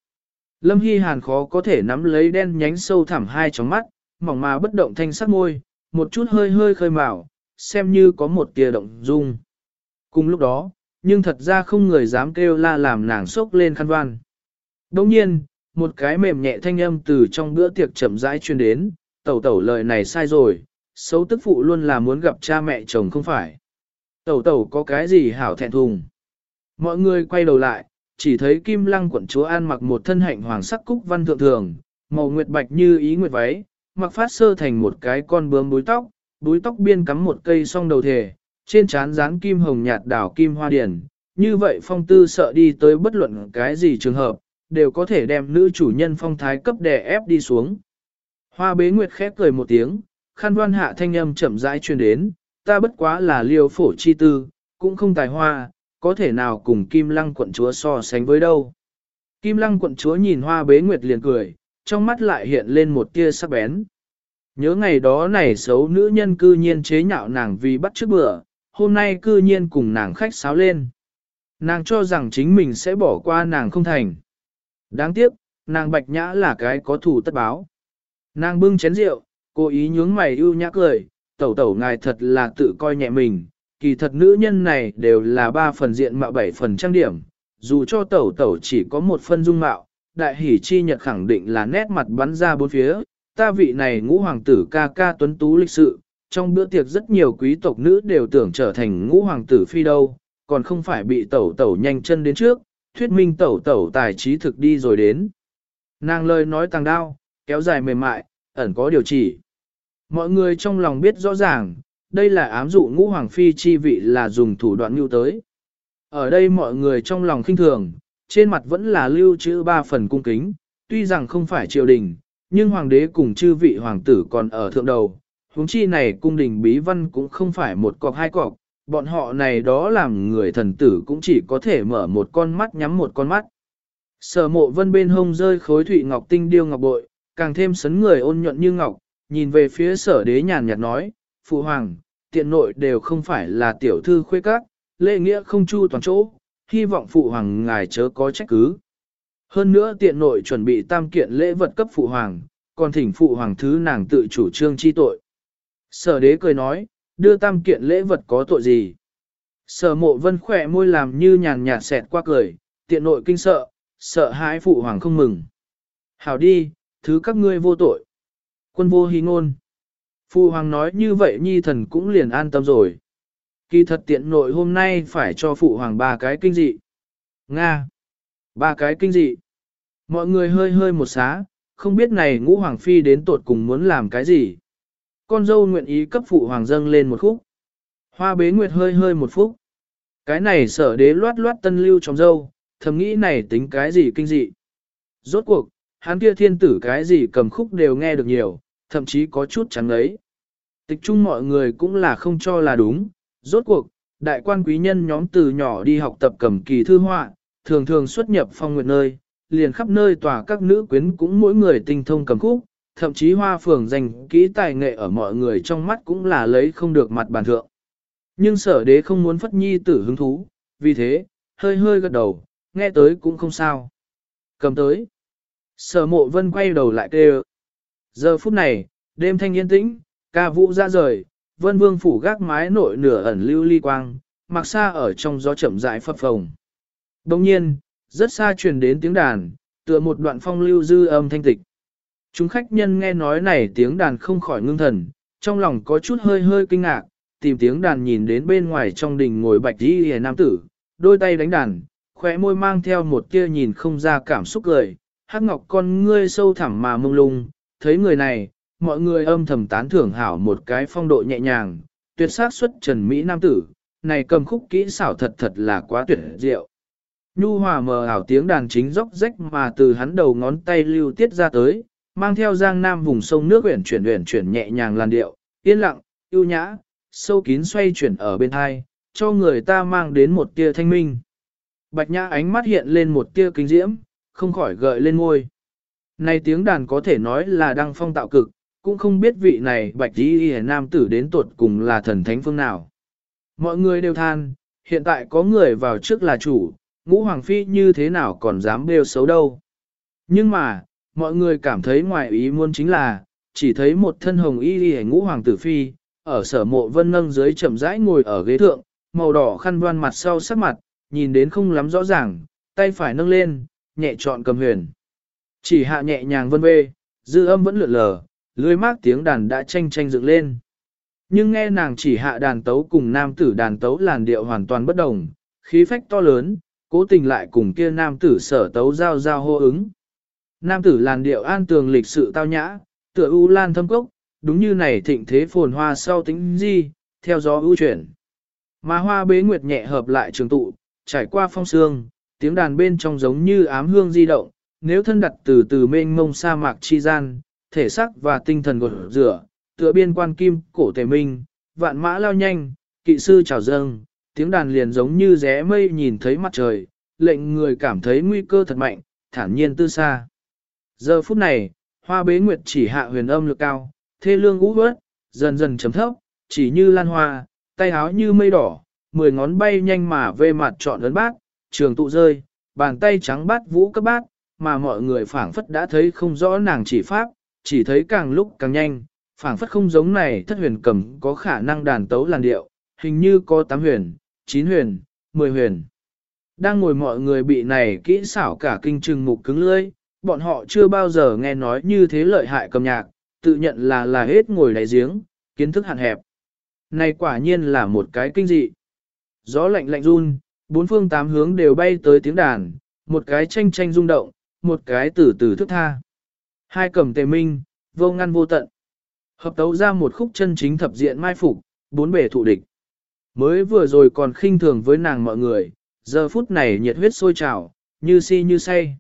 Lâm Hy Hàn khó có thể nắm lấy đen nhánh sâu thẳm hai tròng mắt, mỏng mà bất động thanh sắc môi, một chút hơi hơi khơi mào, xem như có một tia động dung. Cùng lúc đó, nhưng thật ra không người dám kêu la làm nàng sốc lên khăn văn. Đồng nhiên, một cái mềm nhẹ thanh âm từ trong bữa tiệc chậm rãi truyền đến, tẩu tẩu lời này sai rồi, xấu tức phụ luôn là muốn gặp cha mẹ chồng không phải. Tẩu tẩu có cái gì hảo thẹn thùng. Mọi người quay đầu lại, chỉ thấy kim lăng quận chúa an mặc một thân hạnh hoàng sắc cúc văn thượng thường, màu nguyệt bạch như ý nguyệt váy, mặc phát sơ thành một cái con bướm búi tóc, búi tóc biên cắm một cây song đầu thể, trên trán dán kim hồng nhạt đảo kim hoa điển. Như vậy phong tư sợ đi tới bất luận cái gì trường hợp, đều có thể đem nữ chủ nhân phong thái cấp đè ép đi xuống. Hoa bế nguyệt khép cười một tiếng, khăn đoan hạ thanh âm chậm rãi truyền đến, ta bất quá là liêu phổ chi tư, cũng không tài hoa, có thể nào cùng kim lăng quận chúa so sánh với đâu. Kim lăng quận chúa nhìn hoa bế nguyệt liền cười, trong mắt lại hiện lên một tia sắc bén. Nhớ ngày đó này xấu nữ nhân cư nhiên chế nhạo nàng vì bắt trước bữa, hôm nay cư nhiên cùng nàng khách sáo lên. Nàng cho rằng chính mình sẽ bỏ qua nàng không thành. Đáng tiếc, nàng bạch nhã là cái có thủ tất báo. Nàng bưng chén rượu, cố ý nhướng mày ưu nhã cười, tẩu tẩu ngài thật là tự coi nhẹ mình, kỳ thật nữ nhân này đều là ba phần diện mạo bảy phần trang điểm, dù cho tẩu tẩu chỉ có một phân dung mạo, đại hỷ chi nhật khẳng định là nét mặt bắn ra bốn phía, ta vị này ngũ hoàng tử ca ca tuấn tú lịch sự, trong bữa tiệc rất nhiều quý tộc nữ đều tưởng trở thành ngũ hoàng tử phi đâu, còn không phải bị tẩu tẩu nhanh chân đến trước, thuyết minh tẩu tẩu tài trí thực đi rồi đến. Nàng lời nói tàng đao, kéo dài mềm mại, ẩn có điều chỉ. Mọi người trong lòng biết rõ ràng, đây là ám dụ ngũ hoàng phi chi vị là dùng thủ đoạn nhu tới. Ở đây mọi người trong lòng khinh thường, trên mặt vẫn là lưu trữ ba phần cung kính, tuy rằng không phải triều đình, nhưng hoàng đế cùng chư vị hoàng tử còn ở thượng đầu. Huống chi này cung đình bí văn cũng không phải một cọc hai cọc, bọn họ này đó làm người thần tử cũng chỉ có thể mở một con mắt nhắm một con mắt. Sở mộ vân bên hông rơi khối thụy ngọc tinh điêu ngọc bội, càng thêm sấn người ôn nhuận như ngọc, nhìn về phía sở đế nhàn nhạt nói, Phụ hoàng, tiện nội đều không phải là tiểu thư khuê các, lễ nghĩa không chu toàn chỗ, hy vọng phụ hoàng ngài chớ có trách cứ. Hơn nữa tiện nội chuẩn bị tam kiện lễ vật cấp phụ hoàng, còn thỉnh phụ hoàng thứ nàng tự chủ trương chi tội. Sở đế cười nói, đưa tam kiện lễ vật có tội gì? Sở mộ vân khỏe môi làm như nhàn nhạt xẹt qua cười, tiện nội kinh sợ, sợ hãi phụ hoàng không mừng. Hảo đi, thứ các ngươi vô tội. Quân vô hí ngôn. Phu hoàng nói như vậy nhi thần cũng liền an tâm rồi. Kỳ thật tiện nội hôm nay phải cho phụ hoàng ba cái kinh dị. Nga. Ba cái kinh dị. Mọi người hơi hơi một xá, không biết này ngũ hoàng phi đến tột cùng muốn làm cái gì. Con dâu nguyện ý cấp phụ hoàng dâng lên một khúc. Hoa bế nguyệt hơi hơi một phút. Cái này sở đế loát loát tân lưu trong dâu, thầm nghĩ này tính cái gì kinh dị. Rốt cuộc, hắn kia thiên tử cái gì cầm khúc đều nghe được nhiều, thậm chí có chút trắng ấy. Tịch chung mọi người cũng là không cho là đúng, rốt cuộc, đại quan quý nhân nhóm từ nhỏ đi học tập cầm kỳ thư họa, thường thường xuất nhập phong nguyện nơi, liền khắp nơi tòa các nữ quyến cũng mỗi người tinh thông cầm khúc, thậm chí hoa phường dành kỹ tài nghệ ở mọi người trong mắt cũng là lấy không được mặt bàn thượng. Nhưng sở đế không muốn phất nhi tử hứng thú, vì thế, hơi hơi gật đầu, nghe tới cũng không sao. Cầm tới. Sở mộ vân quay đầu lại kêu. Giờ phút này, đêm thanh yên tĩnh, ca vũ ra rời, vân vương phủ gác mái nội nửa ẩn lưu ly quang, mặc xa ở trong gió chậm rãi phập phồng. Đồng nhiên, rất xa truyền đến tiếng đàn, tựa một đoạn phong lưu dư âm thanh tịch. Chúng khách nhân nghe nói này tiếng đàn không khỏi ngưng thần, trong lòng có chút hơi hơi kinh ngạc, tìm tiếng đàn nhìn đến bên ngoài trong đình ngồi bạch đi hề nam tử, đôi tay đánh đàn, khóe môi mang theo một tia nhìn không ra cảm xúc cười, hát ngọc con ngươi sâu thẳm mà mông lung, thấy người này, mọi người âm thầm tán thưởng hảo một cái phong độ nhẹ nhàng, tuyệt sắc xuất trần Mỹ nam tử, này cầm khúc kỹ xảo thật thật là quá tuyệt diệu. Nhu hòa mờ ảo tiếng đàn chính dốc rách mà từ hắn đầu ngón tay lưu tiết ra tới, mang theo giang nam vùng sông nước uyển chuyển uyển chuyển nhẹ nhàng làn điệu, yên lặng, yêu nhã, sâu kín xoay chuyển ở bên hai, cho người ta mang đến một tia thanh minh. Bạch nhã ánh mắt hiện lên một tia kinh diễm, không khỏi gợi lên ngôi. Này tiếng đàn có thể nói là đăng phong tạo cực, cũng không biết vị này bạch y y nam tử đến tuột cùng là thần thánh phương nào. Mọi người đều than, hiện tại có người vào trước là chủ, ngũ hoàng phi như thế nào còn dám bêu xấu đâu. Nhưng mà, mọi người cảm thấy ngoài ý muốn chính là, chỉ thấy một thân hồng y y ngũ hoàng tử phi, ở sở mộ vân nâng dưới chậm rãi ngồi ở ghế thượng, màu đỏ khăn đoan mặt sau sắc mặt, nhìn đến không lắm rõ ràng, tay phải nâng lên, nhẹ chọn cầm huyền. Chỉ hạ nhẹ nhàng vân bê, dư âm vẫn lượn lờ, lưới mát tiếng đàn đã tranh tranh dựng lên. Nhưng nghe nàng chỉ hạ đàn tấu cùng nam tử đàn tấu làn điệu hoàn toàn bất đồng, khí phách to lớn, cố tình lại cùng kia nam tử sở tấu giao giao hô ứng. Nam tử làn điệu an tường lịch sự tao nhã, tựa u lan thâm cốc, đúng như này thịnh thế phồn hoa sau tính di, theo gió ưu chuyển. Mà hoa bế nguyệt nhẹ hợp lại trường tụ, trải qua phong sương, tiếng đàn bên trong giống như ám hương di động, nếu thân đặt từ từ mênh mông sa mạc chi gian, thể xác và tinh thần gột rửa, tựa biên quan kim, cổ tề minh, vạn mã lao nhanh, kỵ sư chào dâng, tiếng đàn liền giống như ré mây nhìn thấy mặt trời, lệnh người cảm thấy nguy cơ thật mạnh, thản nhiên tư xa. Giờ phút này, hoa bế nguyệt chỉ hạ huyền âm lực cao, thê lương ú bớt, dần dần chấm thấp, chỉ như lan hoa, tay áo như mây đỏ, mười ngón bay nhanh mà về mặt trọn ấn bát, trường tụ rơi, bàn tay trắng bát vũ các bát, mà mọi người phảng phất đã thấy không rõ nàng chỉ pháp, chỉ thấy càng lúc càng nhanh, phảng phất không giống này thất huyền cầm có khả năng đàn tấu làn điệu, hình như có tám huyền, chín huyền, mười huyền. Đang ngồi mọi người bị này kỹ xảo cả kinh trừng mục cứng lưỡi, bọn họ chưa bao giờ nghe nói như thế lợi hại cầm nhạc, tự nhận là là hết ngồi đáy giếng, kiến thức hạn hẹp. Này quả nhiên là một cái kinh dị. Gió lạnh lạnh run, bốn phương tám hướng đều bay tới tiếng đàn, một cái tranh tranh rung động, một cái từ từ thức tha. Hai cầm tề minh, vô ngăn vô tận. Hợp tấu ra một khúc chân chính thập diện mai phục, bốn bể thụ địch. Mới vừa rồi còn khinh thường với nàng mọi người, giờ phút này nhiệt huyết sôi trào, như si như say.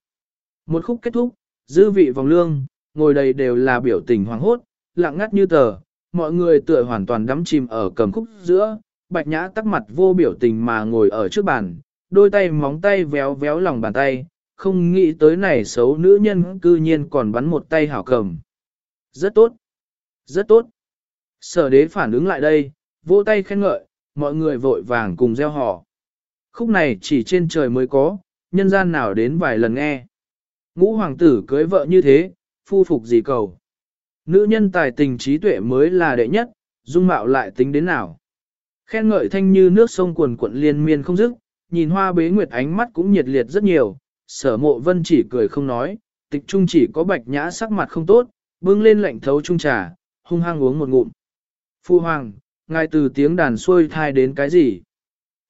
Một khúc kết thúc, dư vị vòng lương, ngồi đầy đều là biểu tình hoàng hốt, lặng ngắt như tờ, mọi người tựa hoàn toàn đắm chìm ở cầm khúc giữa, bạch nhã tắc mặt vô biểu tình mà ngồi ở trước bàn, đôi tay móng tay véo véo lòng bàn tay, không nghĩ tới này xấu nữ nhân cư nhiên còn bắn một tay hảo cầm. Rất tốt, rất tốt. Sở đế phản ứng lại đây, vỗ tay khen ngợi, mọi người vội vàng cùng gieo họ. Khúc này chỉ trên trời mới có, nhân gian nào đến vài lần nghe. Ngũ hoàng tử cưới vợ như thế, phu phục gì cầu. Nữ nhân tài tình trí tuệ mới là đệ nhất, dung mạo lại tính đến nào. Khen ngợi thanh như nước sông cuồn cuộn liên miên không dứt, nhìn hoa bế nguyệt ánh mắt cũng nhiệt liệt rất nhiều, sở mộ vân chỉ cười không nói, tịch trung chỉ có bạch nhã sắc mặt không tốt, bưng lên lạnh thấu trung trà, hung hăng uống một ngụm. Phu hoàng, ngài từ tiếng đàn xuôi thai đến cái gì?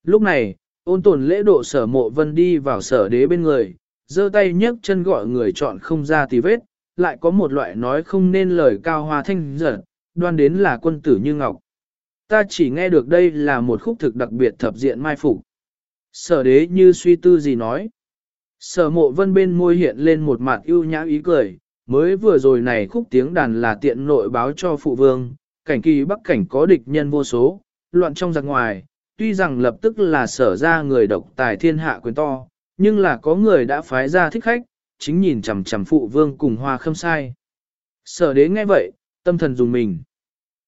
Lúc này, ôn tồn lễ độ sở mộ vân đi vào sở đế bên người, giơ tay nhấc chân gọi người chọn không ra tì vết, lại có một loại nói không nên lời cao hoa thanh giật, đoan đến là quân tử như ngọc. Ta chỉ nghe được đây là một khúc thực đặc biệt thập diện mai phục. Sở đế như suy tư gì nói. Sở mộ vân bên môi hiện lên một mặt ưu nhã ý cười, mới vừa rồi này khúc tiếng đàn là tiện nội báo cho phụ vương, cảnh kỳ bắc cảnh có địch nhân vô số, loạn trong giặc ngoài, tuy rằng lập tức là sở ra người độc tài thiên hạ quyền to, nhưng là có người đã phái ra thích khách, chính nhìn chằm chằm phụ vương cùng hoa khâm sai. Sở đế nghe vậy, tâm thần dùng mình.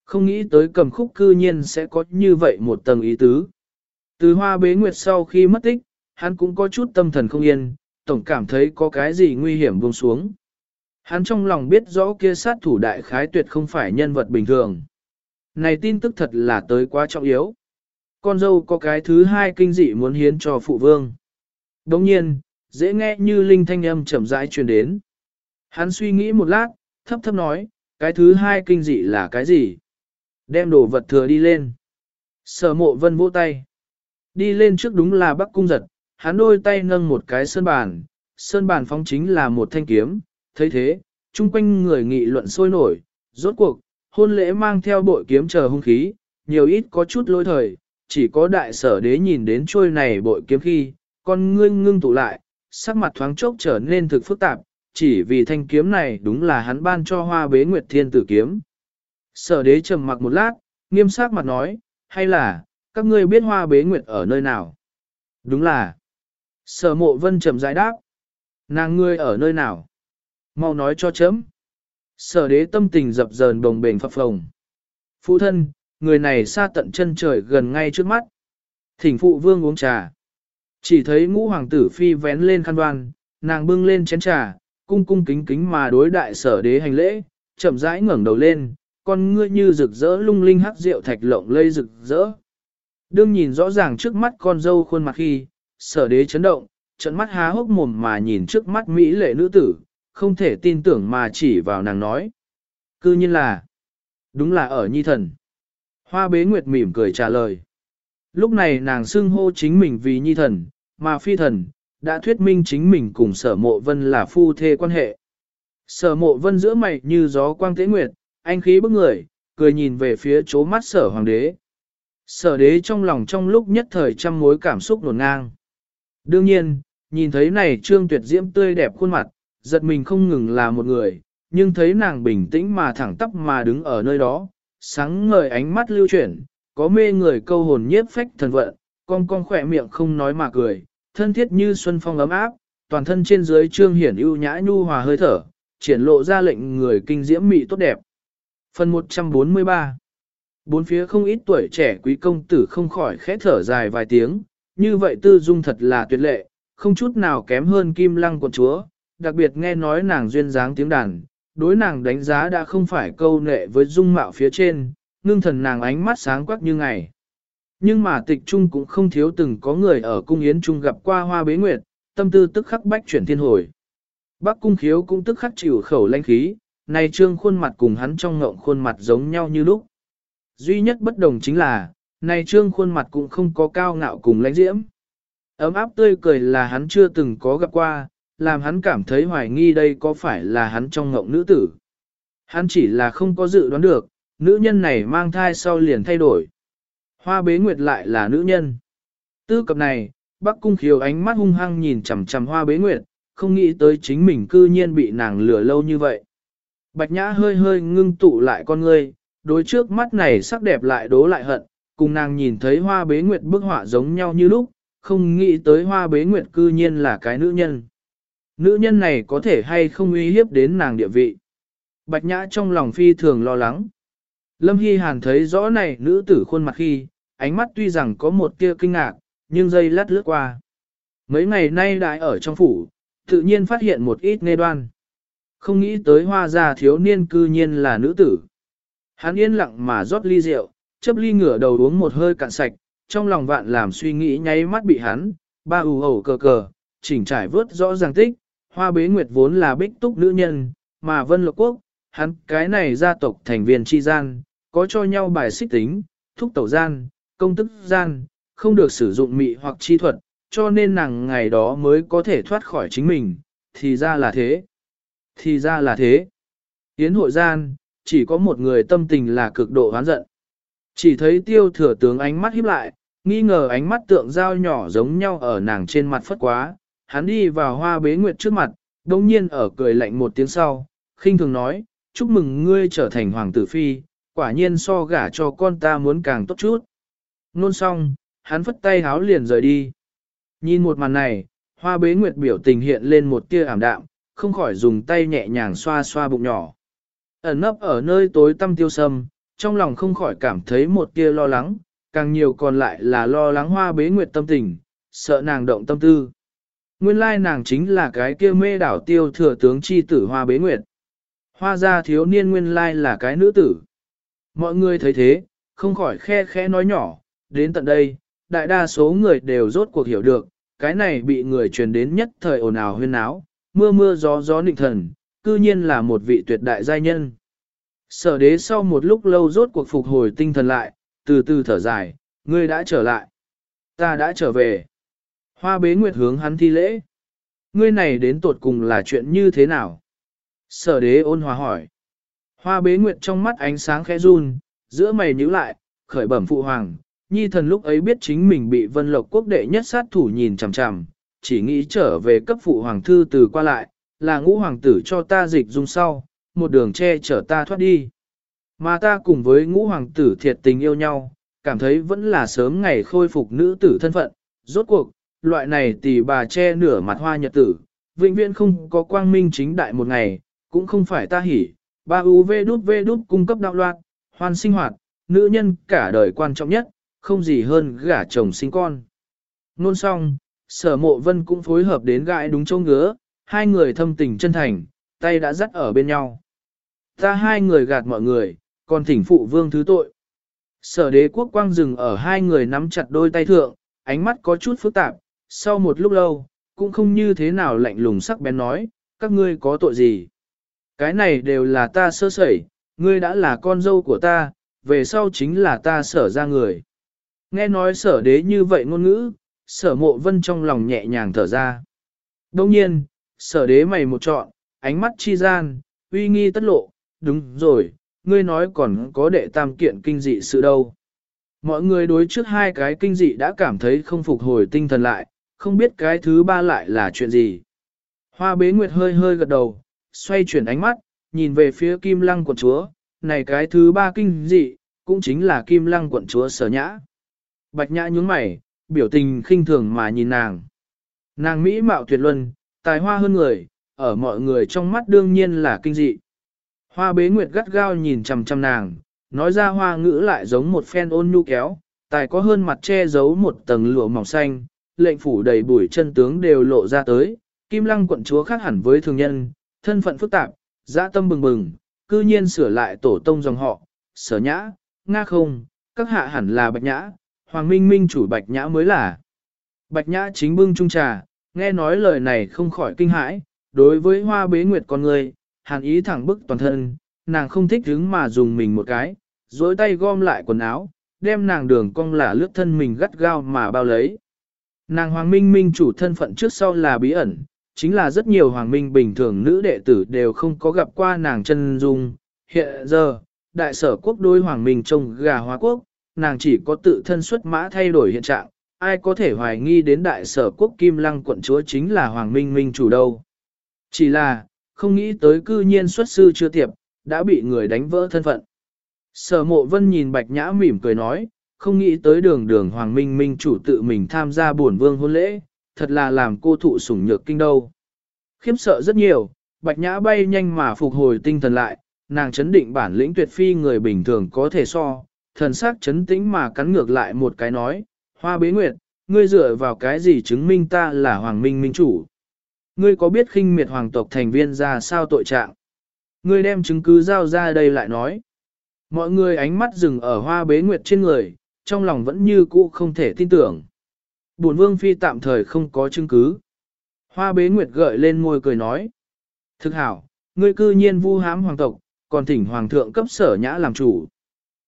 Không nghĩ tới cầm khúc cư nhiên sẽ có như vậy một tầng ý tứ. Từ hoa bế nguyệt sau khi mất tích, hắn cũng có chút tâm thần không yên, tổng cảm thấy có cái gì nguy hiểm buông xuống. Hắn trong lòng biết rõ kia sát thủ đại khái tuyệt không phải nhân vật bình thường. Này tin tức thật là tới quá trọng yếu. Con dâu có cái thứ hai kinh dị muốn hiến cho phụ vương. Đồng nhiên, dễ nghe như linh thanh âm chậm rãi truyền đến. Hắn suy nghĩ một lát, thấp thấp nói, cái thứ hai kinh dị là cái gì? Đem đồ vật thừa đi lên. Sở mộ vân vỗ tay. Đi lên trước đúng là bắc cung giật, hắn đôi tay nâng một cái sơn bàn, sơn bàn phóng chính là một thanh kiếm, thấy thế, chung quanh người nghị luận sôi nổi, rốt cuộc, hôn lễ mang theo bội kiếm chờ hung khí, nhiều ít có chút lỗi thời, chỉ có đại sở đế nhìn đến trôi này bội kiếm khi, con ngươi ngưng tụ lại, sắc mặt thoáng chốc trở nên thực phức tạp, chỉ vì thanh kiếm này đúng là hắn ban cho hoa bế nguyệt thiên tử kiếm. Sở đế trầm mặc một lát, nghiêm sắc mặt nói, hay là, các ngươi biết hoa bế nguyệt ở nơi nào? Đúng là. Sở mộ vân chậm giải đáp. Nàng ngươi ở nơi nào? Mau nói cho chấm. Sở đế tâm tình dập dờn đồng bền phập phồng. Phụ thân, người này xa tận chân trời gần ngay trước mắt. Thỉnh phụ vương uống trà. Chỉ thấy ngũ hoàng tử phi vén lên khăn đoan, nàng bưng lên chén trà, cung cung kính kính mà đối đại sở đế hành lễ, chậm rãi ngẩng đầu lên, con ngươi như rực rỡ lung linh hắc rượu thạch lộng lây rực rỡ. Đương nhìn rõ ràng trước mắt con dâu khuôn mặt khi, sở đế chấn động, trận mắt há hốc mồm mà nhìn trước mắt Mỹ lệ nữ tử, không thể tin tưởng mà chỉ vào nàng nói. Cư nhiên là, đúng là ở nhi thần. Hoa bế nguyệt mỉm cười trả lời. Lúc này nàng xưng hô chính mình vì nhi thần, mà phi thần, đã thuyết minh chính mình cùng sở mộ vân là phu thê quan hệ. Sở mộ vân giữa mày như gió quang tế nguyệt, anh khí bức người, cười nhìn về phía chỗ mắt sở hoàng đế. Sở đế trong lòng trong lúc nhất thời trăm mối cảm xúc nổn ngang. Đương nhiên, nhìn thấy này trương tuyệt diễm tươi đẹp khuôn mặt, giật mình không ngừng là một người, nhưng thấy nàng bình tĩnh mà thẳng tắp mà đứng ở nơi đó, sáng ngời ánh mắt lưu chuyển, có mê người câu hồn nhiếp phách thần vận, con con khỏe miệng không nói mà cười, thân thiết như xuân phong ấm áp, toàn thân trên dưới trương hiển ưu nhã nhu hòa hơi thở, triển lộ ra lệnh người kinh diễm mị tốt đẹp. Phần 143 Bốn phía không ít tuổi trẻ quý công tử không khỏi khẽ thở dài vài tiếng, như vậy tư dung thật là tuyệt lệ, không chút nào kém hơn kim lăng quận chúa, đặc biệt nghe nói nàng duyên dáng tiếng đàn, đối nàng đánh giá đã không phải câu nệ với dung mạo phía trên, ngưng thần nàng ánh mắt sáng quắc như ngày. Nhưng mà tịch trung cũng không thiếu từng có người ở cung yến trung gặp qua hoa bế nguyệt, tâm tư tức khắc bách chuyển thiên hồi. Bắc cung khiếu cũng tức khắc chịu khẩu lanh khí, này trương khuôn mặt cùng hắn trong ngộng khuôn mặt giống nhau như lúc. Duy nhất bất đồng chính là, này trương khuôn mặt cũng không có cao ngạo cùng lãnh diễm. Ấm áp tươi cười là hắn chưa từng có gặp qua, làm hắn cảm thấy hoài nghi đây có phải là hắn trong ngộng nữ tử. Hắn chỉ là không có dự đoán được, nữ nhân này mang thai sau liền thay đổi. Hoa bế nguyệt lại là nữ nhân. Tư cập này, Bắc Cung Khiếu ánh mắt hung hăng nhìn chằm chằm hoa bế nguyệt, không nghĩ tới chính mình cư nhiên bị nàng lừa lâu như vậy. Bạch Nhã hơi hơi ngưng tụ lại con ngươi, đối trước mắt này sắc đẹp lại đố lại hận, cùng nàng nhìn thấy hoa bế nguyệt bức họa giống nhau như lúc, không nghĩ tới hoa bế nguyệt cư nhiên là cái nữ nhân. Nữ nhân này có thể hay không uy hiếp đến nàng địa vị. Bạch Nhã trong lòng phi thường lo lắng. Lâm Hy Hàn thấy rõ này nữ tử khuôn mặt khi, ánh mắt tuy rằng có một tia kinh ngạc, nhưng dây lát lướt qua. Mấy ngày nay đại ở trong phủ, tự nhiên phát hiện một ít nghe đoan. Không nghĩ tới hoa gia thiếu niên cư nhiên là nữ tử. Hắn yên lặng mà rót ly rượu, chấp ly ngửa đầu uống một hơi cạn sạch, trong lòng vạn làm suy nghĩ nháy mắt bị hắn, ba ù hầu cờ cờ, chỉnh trải vớt rõ ràng tích, hoa bế nguyệt vốn là bích túc nữ nhân, mà vân lộc quốc, hắn cái này gia tộc thành viên chi gian, có cho nhau bài xích tính, thúc tẩu gian, công tức gian, không được sử dụng mị hoặc chi thuật, cho nên nàng ngày đó mới có thể thoát khỏi chính mình, thì ra là thế. Thì ra là thế. Yến hội gian, chỉ có một người tâm tình là cực độ hoán giận. Chỉ thấy tiêu thừa tướng ánh mắt híp lại, nghi ngờ ánh mắt tượng dao nhỏ giống nhau ở nàng trên mặt phất quá, hắn đi vào hoa bế nguyệt trước mặt, đồng nhiên ở cười lạnh một tiếng sau, khinh thường nói, chúc mừng ngươi trở thành hoàng tử phi, quả nhiên so gả cho con ta muốn càng tốt chút. Nôn xong, hắn phất tay háo liền rời đi. Nhìn một màn này, hoa bế nguyệt biểu tình hiện lên một tia ảm đạm, không khỏi dùng tay nhẹ nhàng xoa xoa bụng nhỏ. Ẩn nấp ở nơi tối tăm tiêu sâm, trong lòng không khỏi cảm thấy một tia lo lắng, càng nhiều còn lại là lo lắng hoa bế nguyệt tâm tình, sợ nàng động tâm tư. Nguyên lai nàng chính là cái kia mê đảo tiêu thừa tướng chi tử hoa bế nguyệt. Hoa gia thiếu niên nguyên lai là cái nữ tử. Mọi người thấy thế, không khỏi khe khẽ nói nhỏ, đến tận đây, đại đa số người đều rốt cuộc hiểu được, cái này bị người truyền đến nhất thời ồn ào huyên náo, mưa mưa gió gió nịnh thần, cư nhiên là một vị tuyệt đại giai nhân. Sở đế sau một lúc lâu rốt cuộc phục hồi tinh thần lại, từ từ thở dài, ngươi đã trở lại. Ta đã trở về. Hoa bế nguyệt hướng hắn thi lễ. Ngươi này đến tột cùng là chuyện như thế nào? Sở đế ôn hòa hỏi. Hoa bế nguyệt trong mắt ánh sáng khẽ run, giữa mày nhíu lại, khởi bẩm phụ hoàng. Nhi thần lúc ấy biết chính mình bị vân lộc quốc đệ nhất sát thủ nhìn chằm chằm, chỉ nghĩ trở về cấp phụ hoàng thư từ qua lại, là ngũ hoàng tử cho ta dịch dung sau, một đường che chở ta thoát đi. Mà ta cùng với ngũ hoàng tử thiệt tình yêu nhau, cảm thấy vẫn là sớm ngày khôi phục nữ tử thân phận, rốt cuộc, loại này tỷ bà che nửa mặt hoa nhật tử, vĩnh viễn không có quang minh chính đại một ngày, cũng không phải ta hỉ, ba UV đút V đút cung cấp đạo loạn, hoàn sinh hoạt, nữ nhân cả đời quan trọng nhất, không gì hơn gả chồng sinh con. Nôn xong, sở mộ vân cũng phối hợp đến gãi đúng chỗ ngứa, hai người thâm tình chân thành, tay đã dắt ở bên nhau. Ta hai người gạt mọi người, còn thỉnh phụ vương thứ tội. Sở đế quốc quang dừng ở hai người nắm chặt đôi tay thượng, ánh mắt có chút phức tạp, sau một lúc lâu, cũng không như thế nào lạnh lùng sắc bén nói, các ngươi có tội gì. Cái này đều là ta sơ sẩy, ngươi đã là con dâu của ta, về sau chính là ta sở ra người. Nghe nói sở đế như vậy ngôn ngữ, sở mộ vân trong lòng nhẹ nhàng thở ra. Đông nhiên, sở đế mày một trọn, ánh mắt chi gian, uy nghi tất lộ, đúng rồi, ngươi nói còn có đệ tam kiện kinh dị sự đâu. Mọi người đối trước hai cái kinh dị đã cảm thấy không phục hồi tinh thần lại, không biết cái thứ ba lại là chuyện gì. Hoa bế nguyệt hơi hơi gật đầu, xoay chuyển ánh mắt, nhìn về phía kim lăng quận chúa, này cái thứ ba kinh dị, cũng chính là kim lăng quận chúa sở nhã. Bạch nhã nhướng mày, biểu tình khinh thường mà nhìn nàng. Nàng Mỹ mạo tuyệt luân, tài hoa hơn người, ở mọi người trong mắt đương nhiên là kinh dị. Hoa bế nguyệt gắt gao nhìn chằm chằm nàng, nói ra hoa ngữ lại giống một phen ôn nhu kéo, tài có hơn mặt che giấu một tầng lụa mỏng xanh, lệnh phủ đầy bụi chân tướng đều lộ ra tới, kim lăng quận chúa khác hẳn với thường nhân, thân phận phức tạp, dã tâm bừng bừng, cư nhiên sửa lại tổ tông dòng họ, sở nhã, nga không, các hạ hẳn là bạch nhã, hoàng minh minh chủ bạch nhã mới là. Bạch nhã chính bưng trung trà, nghe nói lời này không khỏi kinh hãi, đối với hoa bế nguyệt con người, hàn ý thẳng bức toàn thân, nàng không thích đứng mà dùng mình một cái, dối tay gom lại quần áo, đem nàng đường cong là lướt thân mình gắt gao mà bao lấy. Nàng hoàng minh minh chủ thân phận trước sau là bí ẩn, chính là rất nhiều hoàng minh bình thường nữ đệ tử đều không có gặp qua nàng chân dung. Hiện giờ, đại sở quốc đối hoàng minh trông gà hóa quốc, nàng chỉ có tự thân xuất mã thay đổi hiện trạng, ai có thể hoài nghi đến đại sở quốc kim lăng quận chúa chính là hoàng minh minh chủ đâu. Chỉ là, không nghĩ tới cư nhiên xuất sư chưa tiệp, đã bị người đánh vỡ thân phận. Sở mộ vân nhìn bạch nhã mỉm cười nói, không nghĩ tới đường đường hoàng minh minh chủ tự mình tham gia buồn vương hôn lễ, thật là làm cô thụ sủng nhược kinh đâu. Khiếp sợ rất nhiều, bạch nhã bay nhanh mà phục hồi tinh thần lại, nàng chấn định bản lĩnh tuyệt phi người bình thường có thể so, thần sắc chấn tĩnh mà cắn ngược lại một cái nói, hoa bế nguyệt, ngươi dựa vào cái gì chứng minh ta là hoàng minh minh chủ. Ngươi có biết khinh miệt hoàng tộc thành viên ra sao tội trạng? Ngươi đem chứng cứ giao ra đây lại nói. Mọi người ánh mắt dừng ở hoa bế nguyệt trên người, trong lòng vẫn như cũ không thể tin tưởng. Bổn vương phi tạm thời không có chứng cứ. Hoa bế nguyệt gợi lên môi cười nói. Thực hảo, ngươi cư nhiên vu hám hoàng tộc, còn thỉnh hoàng thượng cấp sở nhã làm chủ.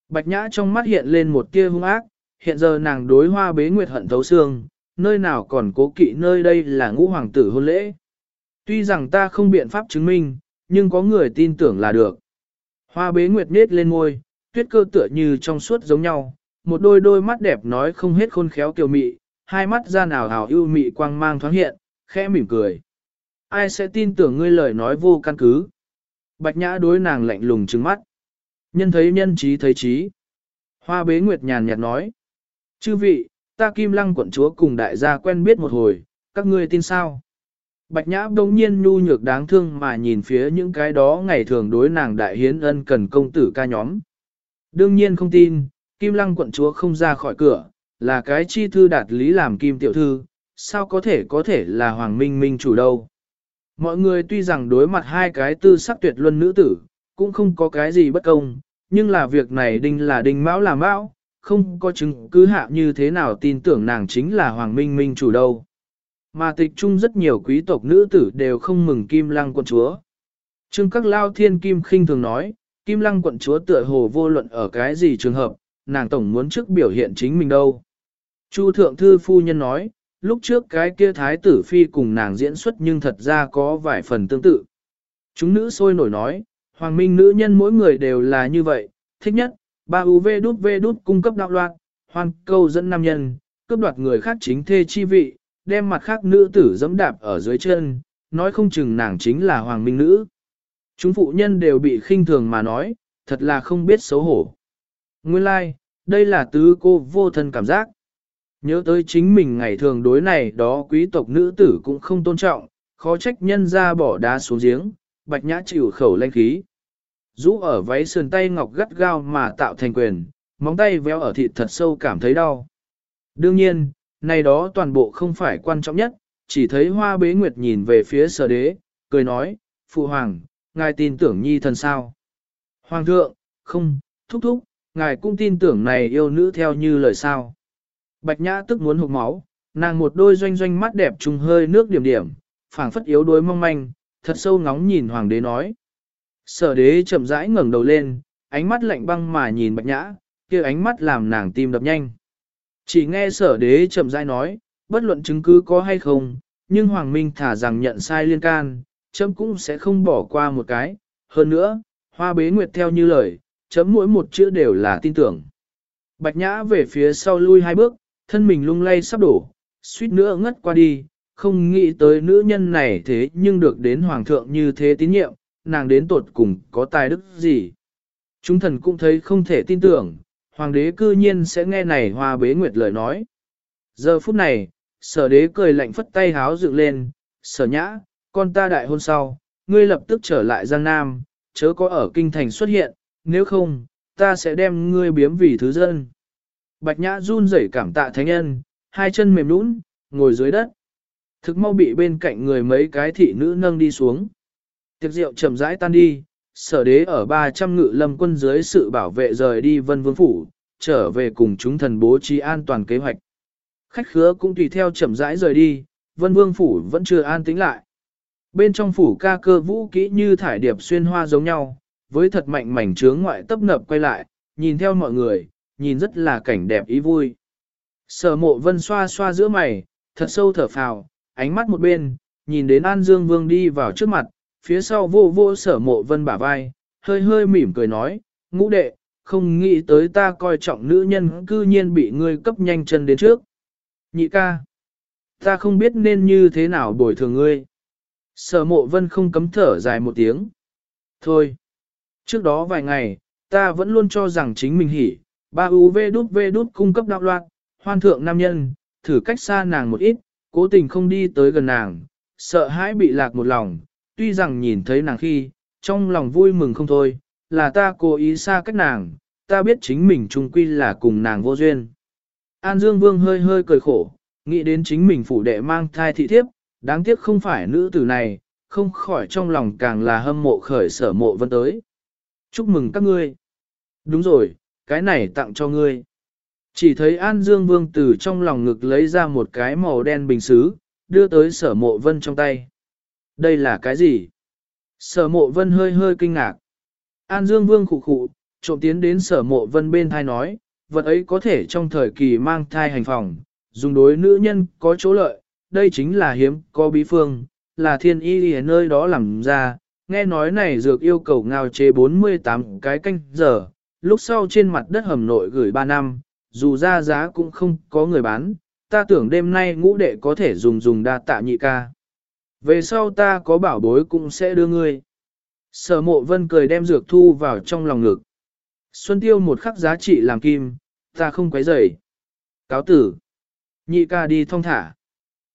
Bạch nhã trong mắt hiện lên một tia hung ác, hiện giờ nàng đối hoa bế nguyệt hận thấu xương, nơi nào còn cố kỵ nơi đây là ngũ hoàng tử hôn lễ. Tuy rằng ta không biện pháp chứng minh, nhưng có người tin tưởng là được. Hoa bế nguyệt nết lên môi, tuyết cơ tựa như trong suốt giống nhau, một đôi đôi mắt đẹp nói không hết khôn khéo kiều mị, hai mắt ra nào hào ưu mị quang mang thoáng hiện, khẽ mỉm cười. Ai sẽ tin tưởng ngươi lời nói vô căn cứ? Bạch nhã đối nàng lạnh lùng trừng mắt. Nhân thấy nhân trí thấy trí. Hoa bế nguyệt nhàn nhạt nói. Chư vị, ta kim lăng quận chúa cùng đại gia quen biết một hồi, các ngươi tin sao? Bạch nhã đông nhiên nhu nhược đáng thương mà nhìn phía những cái đó ngày thường đối nàng đại hiến ân cần công tử ca nhóm. Đương nhiên không tin, kim lăng quận chúa không ra khỏi cửa, là cái chi thư đạt lý làm kim tiểu thư, sao có thể có thể là hoàng minh minh chủ đâu. Mọi người tuy rằng đối mặt hai cái tư sắc tuyệt luân nữ tử, cũng không có cái gì bất công, nhưng là việc này đinh là đinh mão là mão, không có chứng cứ hạ như thế nào tin tưởng nàng chính là hoàng minh minh chủ đâu. Mà tịch trung rất nhiều quý tộc nữ tử đều không mừng kim lăng quận chúa. Trương các lao thiên kim khinh thường nói, kim lăng quận chúa tựa hồ vô luận ở cái gì trường hợp, nàng tổng muốn trước biểu hiện chính mình đâu. Chu thượng thư phu nhân nói, lúc trước cái kia thái tử phi cùng nàng diễn xuất nhưng thật ra có vài phần tương tự. Chúng nữ sôi nổi nói, hoàng minh nữ nhân mỗi người đều là như vậy, thích nhất, ba UV đút V đút cung cấp đạo loạn, hoan câu dẫn nam nhân, cướp đoạt người khác chính thê chi vị, đem mặt khác nữ tử dẫm đạp ở dưới chân, nói không chừng nàng chính là hoàng minh nữ. Chúng phụ nhân đều bị khinh thường mà nói, thật là không biết xấu hổ. Nguyên lai, like, đây là tứ cô vô thân cảm giác. Nhớ tới chính mình ngày thường đối này đó quý tộc nữ tử cũng không tôn trọng, khó trách nhân ra bỏ đá xuống giếng, bạch nhã chịu khẩu lanh khí. Rũ ở váy sườn tay ngọc gắt gao mà tạo thành quyền, móng tay véo ở thịt thật sâu cảm thấy đau. Đương nhiên, này đó toàn bộ không phải quan trọng nhất, chỉ thấy hoa bế nguyệt nhìn về phía sở đế, cười nói, Phụ Hoàng, ngài tin tưởng nhi thần sao? Hoàng thượng, không, thúc thúc, ngài cũng tin tưởng này yêu nữ theo như lời sao? Bạch nhã tức muốn hụt máu, nàng một đôi doanh doanh mắt đẹp trùng hơi nước điểm điểm, phảng phất yếu đuối mong manh, thật sâu ngóng nhìn hoàng đế nói. Sở đế chậm rãi ngẩng đầu lên, ánh mắt lạnh băng mà nhìn bạch nhã, kia ánh mắt làm nàng tim đập nhanh. Chỉ nghe sở đế chậm rãi nói, bất luận chứng cứ có hay không, nhưng Hoàng Minh thả rằng nhận sai liên can, chấm cũng sẽ không bỏ qua một cái. Hơn nữa, hoa bế nguyệt theo như lời, chấm mỗi một chữ đều là tin tưởng. Bạch Nhã về phía sau lui hai bước, thân mình lung lay sắp đổ, suýt nữa ngất qua đi, không nghĩ tới nữ nhân này thế nhưng được đến Hoàng thượng như thế tín nhiệm, nàng đến tột cùng có tài đức gì. Chúng thần cũng thấy không thể tin tưởng, Hoàng đế cư nhiên sẽ nghe này hoa bế nguyệt lời nói. Giờ phút này, sở đế cười lạnh phất tay háo dựng lên, sở nhã, con ta đại hôn sau, ngươi lập tức trở lại Giang Nam, chớ có ở kinh thành xuất hiện, nếu không, ta sẽ đem ngươi biếm vì thứ dân. Bạch nhã run rẩy cảm tạ thánh nhân, hai chân mềm nũng, ngồi dưới đất. Thực mau bị bên cạnh người mấy cái thị nữ nâng đi xuống. Tiệc rượu chậm rãi tan đi, sở đế ở 300 ngự lâm quân dưới sự bảo vệ rời đi vân vương phủ, trở về cùng chúng thần bố trí an toàn kế hoạch. Khách khứa cũng tùy theo chậm rãi rời đi, vân vương phủ vẫn chưa an tĩnh lại. Bên trong phủ ca cơ vũ kỹ như thải điệp xuyên hoa giống nhau, với thật mạnh mảnh trướng ngoại tấp nập quay lại, nhìn theo mọi người, nhìn rất là cảnh đẹp ý vui. Sở mộ vân xoa xoa giữa mày, thật sâu thở phào, ánh mắt một bên, nhìn đến An Dương Vương đi vào trước mặt, phía sau vô vô sở mộ vân bả vai, hơi hơi mỉm cười nói, ngũ đệ, không nghĩ tới ta coi trọng nữ nhân cư nhiên bị ngươi cấp nhanh chân đến trước. Nhị ca, ta không biết nên như thế nào bồi thường ngươi. Sở mộ vân không cấm thở dài một tiếng. Thôi, trước đó vài ngày, ta vẫn luôn cho rằng chính mình hỉ, ba UV đút V đút cung cấp đạo loạn, hoan thượng nam nhân, thử cách xa nàng một ít, cố tình không đi tới gần nàng, sợ hãi bị lạc một lòng, tuy rằng nhìn thấy nàng khi, trong lòng vui mừng không thôi, là ta cố ý xa cách nàng, ta biết chính mình trung quy là cùng nàng vô duyên. An Dương Vương hơi hơi cười khổ, nghĩ đến chính mình phủ đệ mang thai thị thiếp, đáng tiếc không phải nữ tử này, không khỏi trong lòng càng là hâm mộ khởi sở mộ vân tới. Chúc mừng các ngươi. Đúng rồi, cái này tặng cho ngươi. Chỉ thấy An Dương Vương từ trong lòng ngực lấy ra một cái màu đen bình xứ, đưa tới sở mộ vân trong tay. Đây là cái gì? Sở mộ vân hơi hơi kinh ngạc. An Dương Vương khụ khụ, trộm tiến đến sở mộ vân bên thai nói, vật ấy có thể trong thời kỳ mang thai hành phòng, dùng đối nữ nhân có chỗ lợi, đây chính là hiếm có bí phương, là thiên y ở nơi đó làm ra, nghe nói này dược yêu cầu ngao chế 48 cái canh giờ, lúc sau trên mặt đất hầm nội gửi 3 năm, dù ra giá cũng không có người bán, ta tưởng đêm nay ngũ đệ có thể dùng dùng đa tạ nhị ca. Về sau ta có bảo bối cũng sẽ đưa ngươi. Sở mộ vân cười đem dược thu vào trong lòng ngực. Xuân tiêu một khắc giá trị làm kim, ta không quấy rầy. Cáo tử. Nhị ca đi thong thả.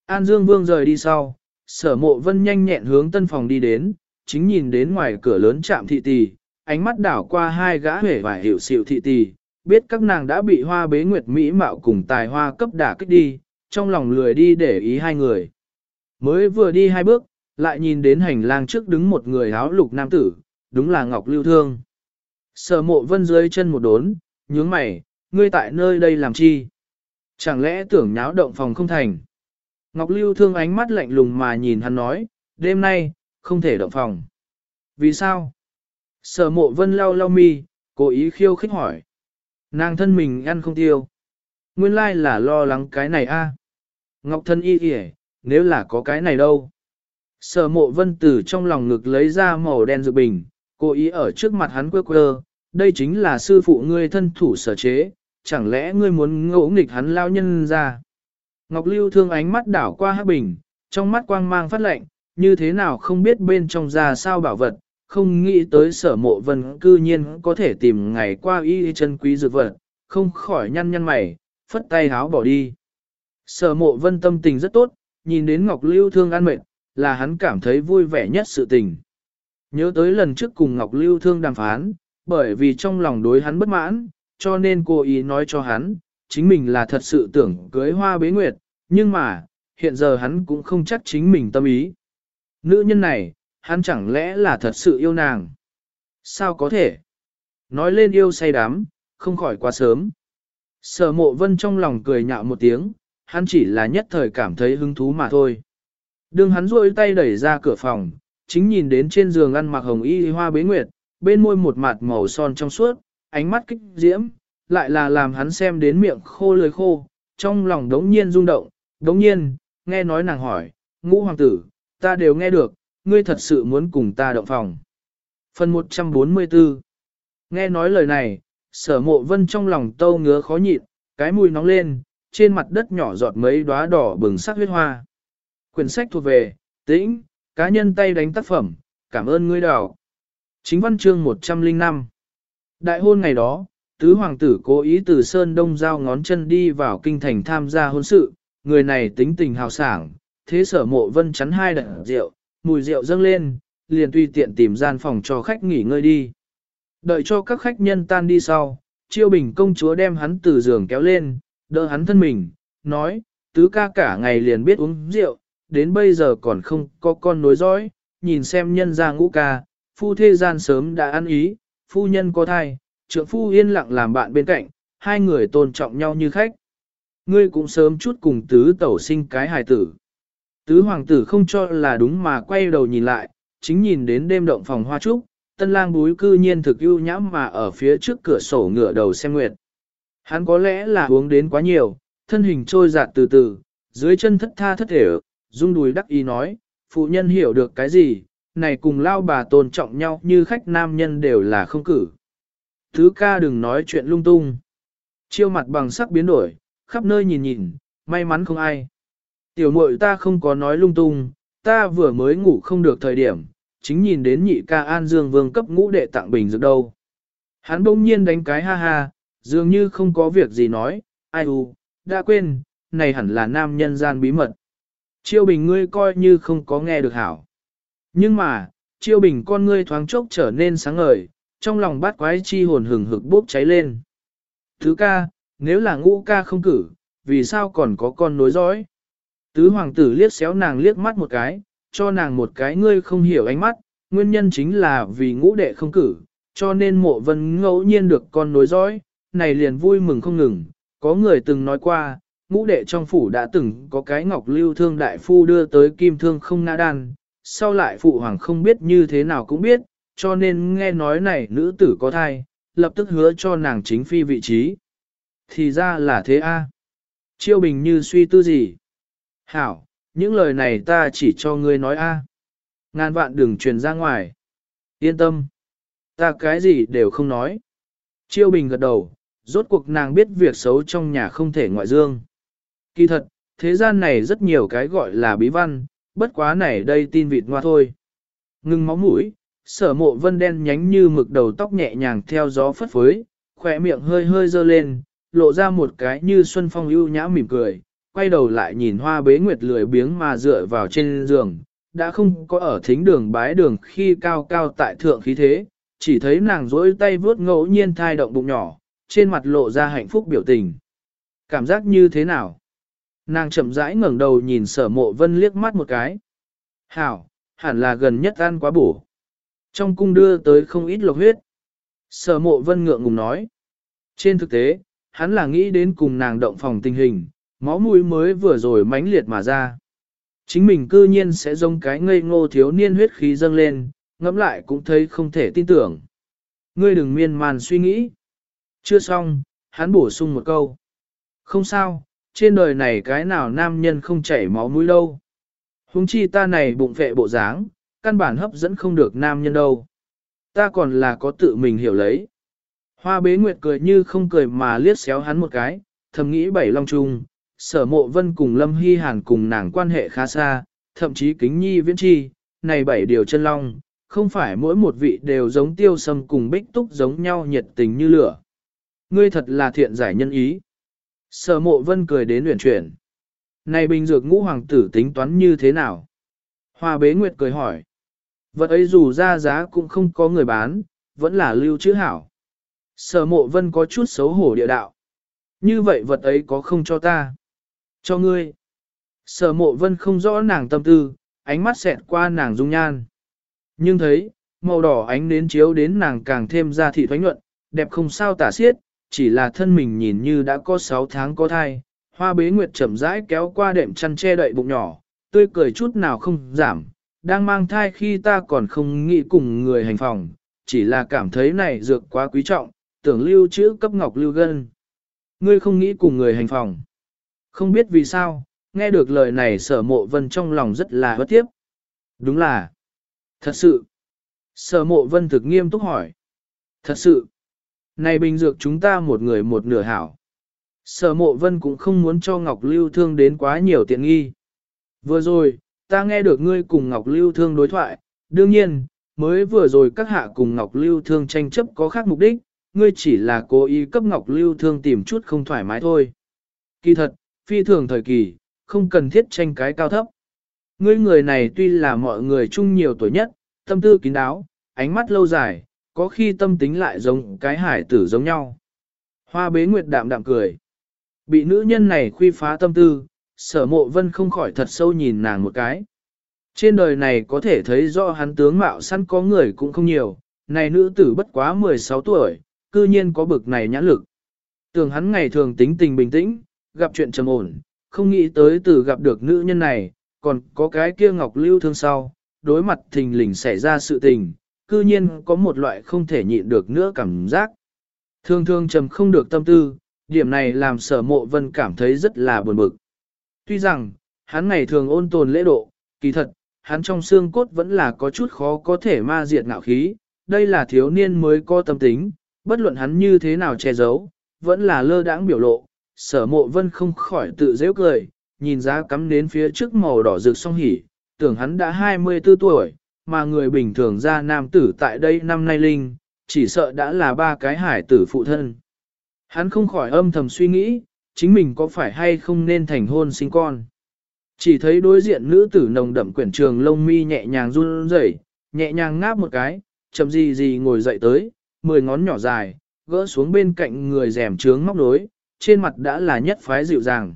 An Dương Vương rời đi sau, sở mộ vân nhanh nhẹn hướng tân phòng đi đến, chính nhìn đến ngoài cửa lớn chạm thị tỷ, ánh mắt đảo qua hai gã huệ và hiểu xịu thị tỷ, biết các nàng đã bị hoa bế nguyệt mỹ mạo cùng tài hoa cấp đả kích đi, trong lòng lười đi để ý hai người. Mới vừa đi hai bước, lại nhìn đến hành lang trước đứng một người áo lục nam tử, đúng là Ngọc Lưu Thương. Sở mộ vân dưới chân một đốn, nhướng mày, ngươi tại nơi đây làm chi? Chẳng lẽ tưởng nháo động phòng không thành? Ngọc Lưu Thương ánh mắt lạnh lùng mà nhìn hắn nói, đêm nay, không thể động phòng. Vì sao? Sở mộ vân lau lau mi, cố ý khiêu khích hỏi. Nàng thân mình ăn không tiêu. Nguyên lai là lo lắng cái này a. Ngọc thân y kìa, nếu là có cái này đâu. Sở mộ vân từ trong lòng ngực lấy ra màu đen dược bình, cố ý ở trước mặt hắn quơ quơ, đây chính là sư phụ ngươi thân thủ sở chế, chẳng lẽ ngươi muốn ngỗ nghịch hắn lao nhân ra. Ngọc Lưu thương ánh mắt đảo qua hắc bình, trong mắt quang mang phát lệnh, như thế nào không biết bên trong ra sao bảo vật, không nghĩ tới sở mộ vân cư nhiên có thể tìm ngày qua y chân quý dược vật, không khỏi nhăn nhăn mày, phất tay háo bỏ đi. Sở mộ vân tâm tình rất tốt, nhìn đến Ngọc Lưu Thương an mệt, là hắn cảm thấy vui vẻ nhất sự tình. Nhớ tới lần trước cùng Ngọc Lưu Thương đàm phán, bởi vì trong lòng đối hắn bất mãn, cho nên cô ý nói cho hắn, chính mình là thật sự tưởng cưới hoa bế nguyệt, nhưng mà, hiện giờ hắn cũng không chắc chính mình tâm ý. Nữ nhân này, hắn chẳng lẽ là thật sự yêu nàng? Sao có thể? Nói lên yêu say đắm, không khỏi quá sớm. Sở mộ vân trong lòng cười nhạo một tiếng, hắn chỉ là nhất thời cảm thấy hứng thú mà thôi. đường hắn duỗi tay đẩy ra cửa phòng, chính nhìn đến trên giường ăn mặc hồng y hoa bế nguyệt, bên môi một mặt màu son trong suốt, ánh mắt kích diễm, lại là làm hắn xem đến miệng khô lưỡi khô, trong lòng đống nhiên rung động, đống nhiên, nghe nói nàng hỏi, ngũ hoàng tử, ta đều nghe được, ngươi thật sự muốn cùng ta động phòng. Phần 144 Nghe nói lời này, sở mộ vân trong lòng tâu ngứa khó nhịn, cái mùi nóng lên, trên mặt đất nhỏ giọt mấy đóa đỏ bừng sắc huyết hoa. Quyển sách thuộc về, tĩnh, cá nhân tay đánh tác phẩm, cảm ơn ngươi đào. Chính văn chương 105 Đại hôn ngày đó, tứ hoàng tử cố ý từ Sơn Đông giao ngón chân đi vào kinh thành tham gia hôn sự, người này tính tình hào sảng, thế sở mộ vân chắn hai đợt rượu, mùi rượu dâng lên, liền tùy tiện tìm gian phòng cho khách nghỉ ngơi đi. Đợi cho các khách nhân tan đi sau, chiêu bình công chúa đem hắn từ giường kéo lên, đỡ hắn thân mình, nói, tứ ca cả ngày liền biết uống rượu, đến bây giờ còn không có con nối dõi, nhìn xem nhân ra ngũ ca, phu thê gian sớm đã ăn ý, phu nhân có thai, trượng phu yên lặng làm bạn bên cạnh, hai người tôn trọng nhau như khách. Ngươi cũng sớm chút cùng tứ tẩu sinh cái hài tử. Tứ hoàng tử không cho là đúng mà quay đầu nhìn lại, chính nhìn đến đêm động phòng hoa trúc, tân lang búi cư nhiên thực ưu nhãm mà ở phía trước cửa sổ ngựa đầu xem nguyệt. Hắn có lẽ là uống đến quá nhiều, thân hình trôi dạt từ từ, dưới chân thất tha thất thể, rung đùi đắc ý nói, phụ nhân hiểu được cái gì, này cùng lao bà tôn trọng nhau như khách nam nhân đều là không cử. Thứ ca đừng nói chuyện lung tung. Chiêu mặt bằng sắc biến đổi, khắp nơi nhìn nhìn, may mắn không ai. Tiểu muội ta không có nói lung tung, ta vừa mới ngủ không được thời điểm, chính nhìn đến nhị ca An Dương Vương cấp ngũ đệ tặng bình dược đâu. Hắn bỗng nhiên đánh cái ha ha, dường như không có việc gì nói, ai u, đã quên, này hẳn là nam nhân gian bí mật. Chiêu bình ngươi coi như không có nghe được hảo. Nhưng mà, chiêu bình con ngươi thoáng chốc trở nên sáng ngời, trong lòng bát quái chi hồn hừng hực bốc cháy lên. Thứ ca, nếu là ngũ ca không cử, vì sao còn có con nối dõi? Tứ hoàng tử liếc xéo nàng liếc mắt một cái, cho nàng một cái ngươi không hiểu ánh mắt, nguyên nhân chính là vì ngũ đệ không cử, cho nên mộ vân ngẫu nhiên được con nối dõi, này liền vui mừng không ngừng. Có người từng nói qua, ngũ đệ trong phủ đã từng có cái ngọc lưu thương đại phu đưa tới kim thương không ngã đan, sau lại phụ hoàng không biết như thế nào cũng biết, cho nên nghe nói này nữ tử có thai, lập tức hứa cho nàng chính phi vị trí. Thì ra là thế a. Chiêu bình như suy tư gì? Hảo, những lời này ta chỉ cho ngươi nói a. Ngàn vạn đừng truyền ra ngoài. Yên tâm. Ta cái gì đều không nói. Chiêu bình gật đầu, rốt cuộc nàng biết việc xấu trong nhà không thể ngoại dương. Kỳ thật, thế gian này rất nhiều cái gọi là bí văn, bất quá này đây tin vịt ngoa thôi. Ngưng máu mũi, sở mộ vân đen nhánh như mực đầu tóc nhẹ nhàng theo gió phất phới, khỏe miệng hơi hơi dơ lên, lộ ra một cái như xuân phong ưu nhã mỉm cười, quay đầu lại nhìn hoa bế nguyệt lười biếng mà dựa vào trên giường, đã không có ở thính đường bái đường khi cao cao tại thượng khí thế, chỉ thấy nàng rỗi tay vướt ngẫu nhiên thai động bụng nhỏ, trên mặt lộ ra hạnh phúc biểu tình. Cảm giác như thế nào? Nàng chậm rãi ngẩng đầu nhìn sở mộ vân liếc mắt một cái. Hảo, hẳn là gần nhất ăn quá bổ. Trong cung đưa tới không ít lộc huyết. Sở mộ vân ngượng ngùng nói. Trên thực tế, hắn là nghĩ đến cùng nàng động phòng tình hình, máu mũi mới vừa rồi mãnh liệt mà ra. Chính mình cư nhiên sẽ giống cái ngây ngô thiếu niên huyết khí dâng lên, ngẫm lại cũng thấy không thể tin tưởng. Ngươi đừng miên man suy nghĩ. Chưa xong, hắn bổ sung một câu. Không sao, trên đời này cái nào nam nhân không chảy máu mũi đâu. Hùng chi ta này bụng vệ bộ dáng, căn bản hấp dẫn không được nam nhân đâu. Ta còn là có tự mình hiểu lấy. Hoa bế nguyệt cười như không cười mà liếc xéo hắn một cái, thầm nghĩ bảy long trung, sở mộ vân cùng lâm hy hàn cùng nàng quan hệ khá xa, thậm chí kính nhi viễn chi, này bảy điều chân long, không phải mỗi một vị đều giống tiêu sâm cùng bích túc giống nhau nhiệt tình như lửa. Ngươi thật là thiện giải nhân ý. Sở mộ vân cười đến luyện chuyển. Này bình dược ngũ hoàng tử tính toán như thế nào? Hoa bế nguyệt cười hỏi. Vật ấy dù ra giá cũng không có người bán, vẫn là lưu chữ hảo. Sở mộ vân có chút xấu hổ địa đạo. Như vậy vật ấy có không cho ta? Cho ngươi. Sở mộ vân không rõ nàng tâm tư, ánh mắt xẹt qua nàng dung nhan. Nhưng thấy, màu đỏ ánh đến chiếu đến nàng càng thêm ra thị thoái nhuận, đẹp không sao tả xiết, chỉ là thân mình nhìn như đã có 6 tháng có thai. Hoa bế nguyệt chậm rãi kéo qua đệm chăn che đậy bụng nhỏ, tươi cười chút nào không giảm. Đang mang thai khi ta còn không nghĩ cùng người hành phòng, chỉ là cảm thấy này dược quá quý trọng, tưởng lưu trữ cấp ngọc lưu gân. Ngươi không nghĩ cùng người hành phòng. Không biết vì sao, Nghe được lời này sở mộ vân trong lòng rất là bất tiếp. Đúng là. Thật sự. Sở mộ vân thực nghiêm túc hỏi. Thật sự. Này bình dược chúng ta một người một nửa hảo. Sở mộ vân cũng không muốn cho Ngọc Lưu Thương đến quá nhiều tiện nghi. Vừa rồi, ta nghe được ngươi cùng Ngọc Lưu Thương đối thoại, đương nhiên, mới vừa rồi các hạ cùng Ngọc Lưu Thương tranh chấp có khác mục đích, ngươi chỉ là cố ý cấp Ngọc Lưu Thương tìm chút không thoải mái thôi. Kỳ thật, phi thường thời kỳ, không cần thiết tranh cái cao thấp. Ngươi người này tuy là mọi người chung nhiều tuổi nhất, tâm tư kín đáo, ánh mắt lâu dài, có khi tâm tính lại giống cái hải tử giống nhau. Hoa bế nguyệt đạm đạm cười. Bị nữ nhân này khuy phá tâm tư, sở mộ vân không khỏi thật sâu nhìn nàng một cái. Trên đời này có thể thấy rõ hắn tướng mạo săn có người cũng không nhiều, này nữ tử bất quá 16 tuổi, cư nhiên có bực này nhãn lực. Tưởng hắn ngày thường tính tình bình tĩnh, gặp chuyện trầm ổn, không nghĩ tới từ gặp được nữ nhân này, còn có cái kia ngọc lưu thương sau, đối mặt thình lình xảy ra sự tình, cư nhiên có một loại không thể nhịn được nữa cảm giác. thường thường trầm không được tâm tư, điểm này làm sở mộ vân cảm thấy rất là buồn bực. Tuy rằng, hắn ngày thường ôn tồn lễ độ, kỳ thật, hắn trong xương cốt vẫn là có chút khó có thể ma diệt ngạo khí, đây là thiếu niên mới có tâm tính, bất luận hắn như thế nào che giấu, vẫn là lơ đãng biểu lộ, sở mộ vân không khỏi tự dễ cười, nhìn ra cắm đến phía trước màu đỏ rực song hỉ, tưởng hắn đã 24 tuổi, mà người bình thường ra nam tử tại đây năm nay linh, chỉ sợ đã là ba cái hải tử phụ thân. Hắn không khỏi âm thầm suy nghĩ, chính mình có phải hay không nên thành hôn sinh con. Chỉ thấy đối diện nữ tử nồng đậm quyển trường lông mi nhẹ nhàng run rẩy, nhẹ nhàng ngáp một cái, chậm gì gì ngồi dậy tới, mười ngón nhỏ dài, gỡ xuống bên cạnh người rèm trướng móc đối, trên mặt đã là nhất phái dịu dàng.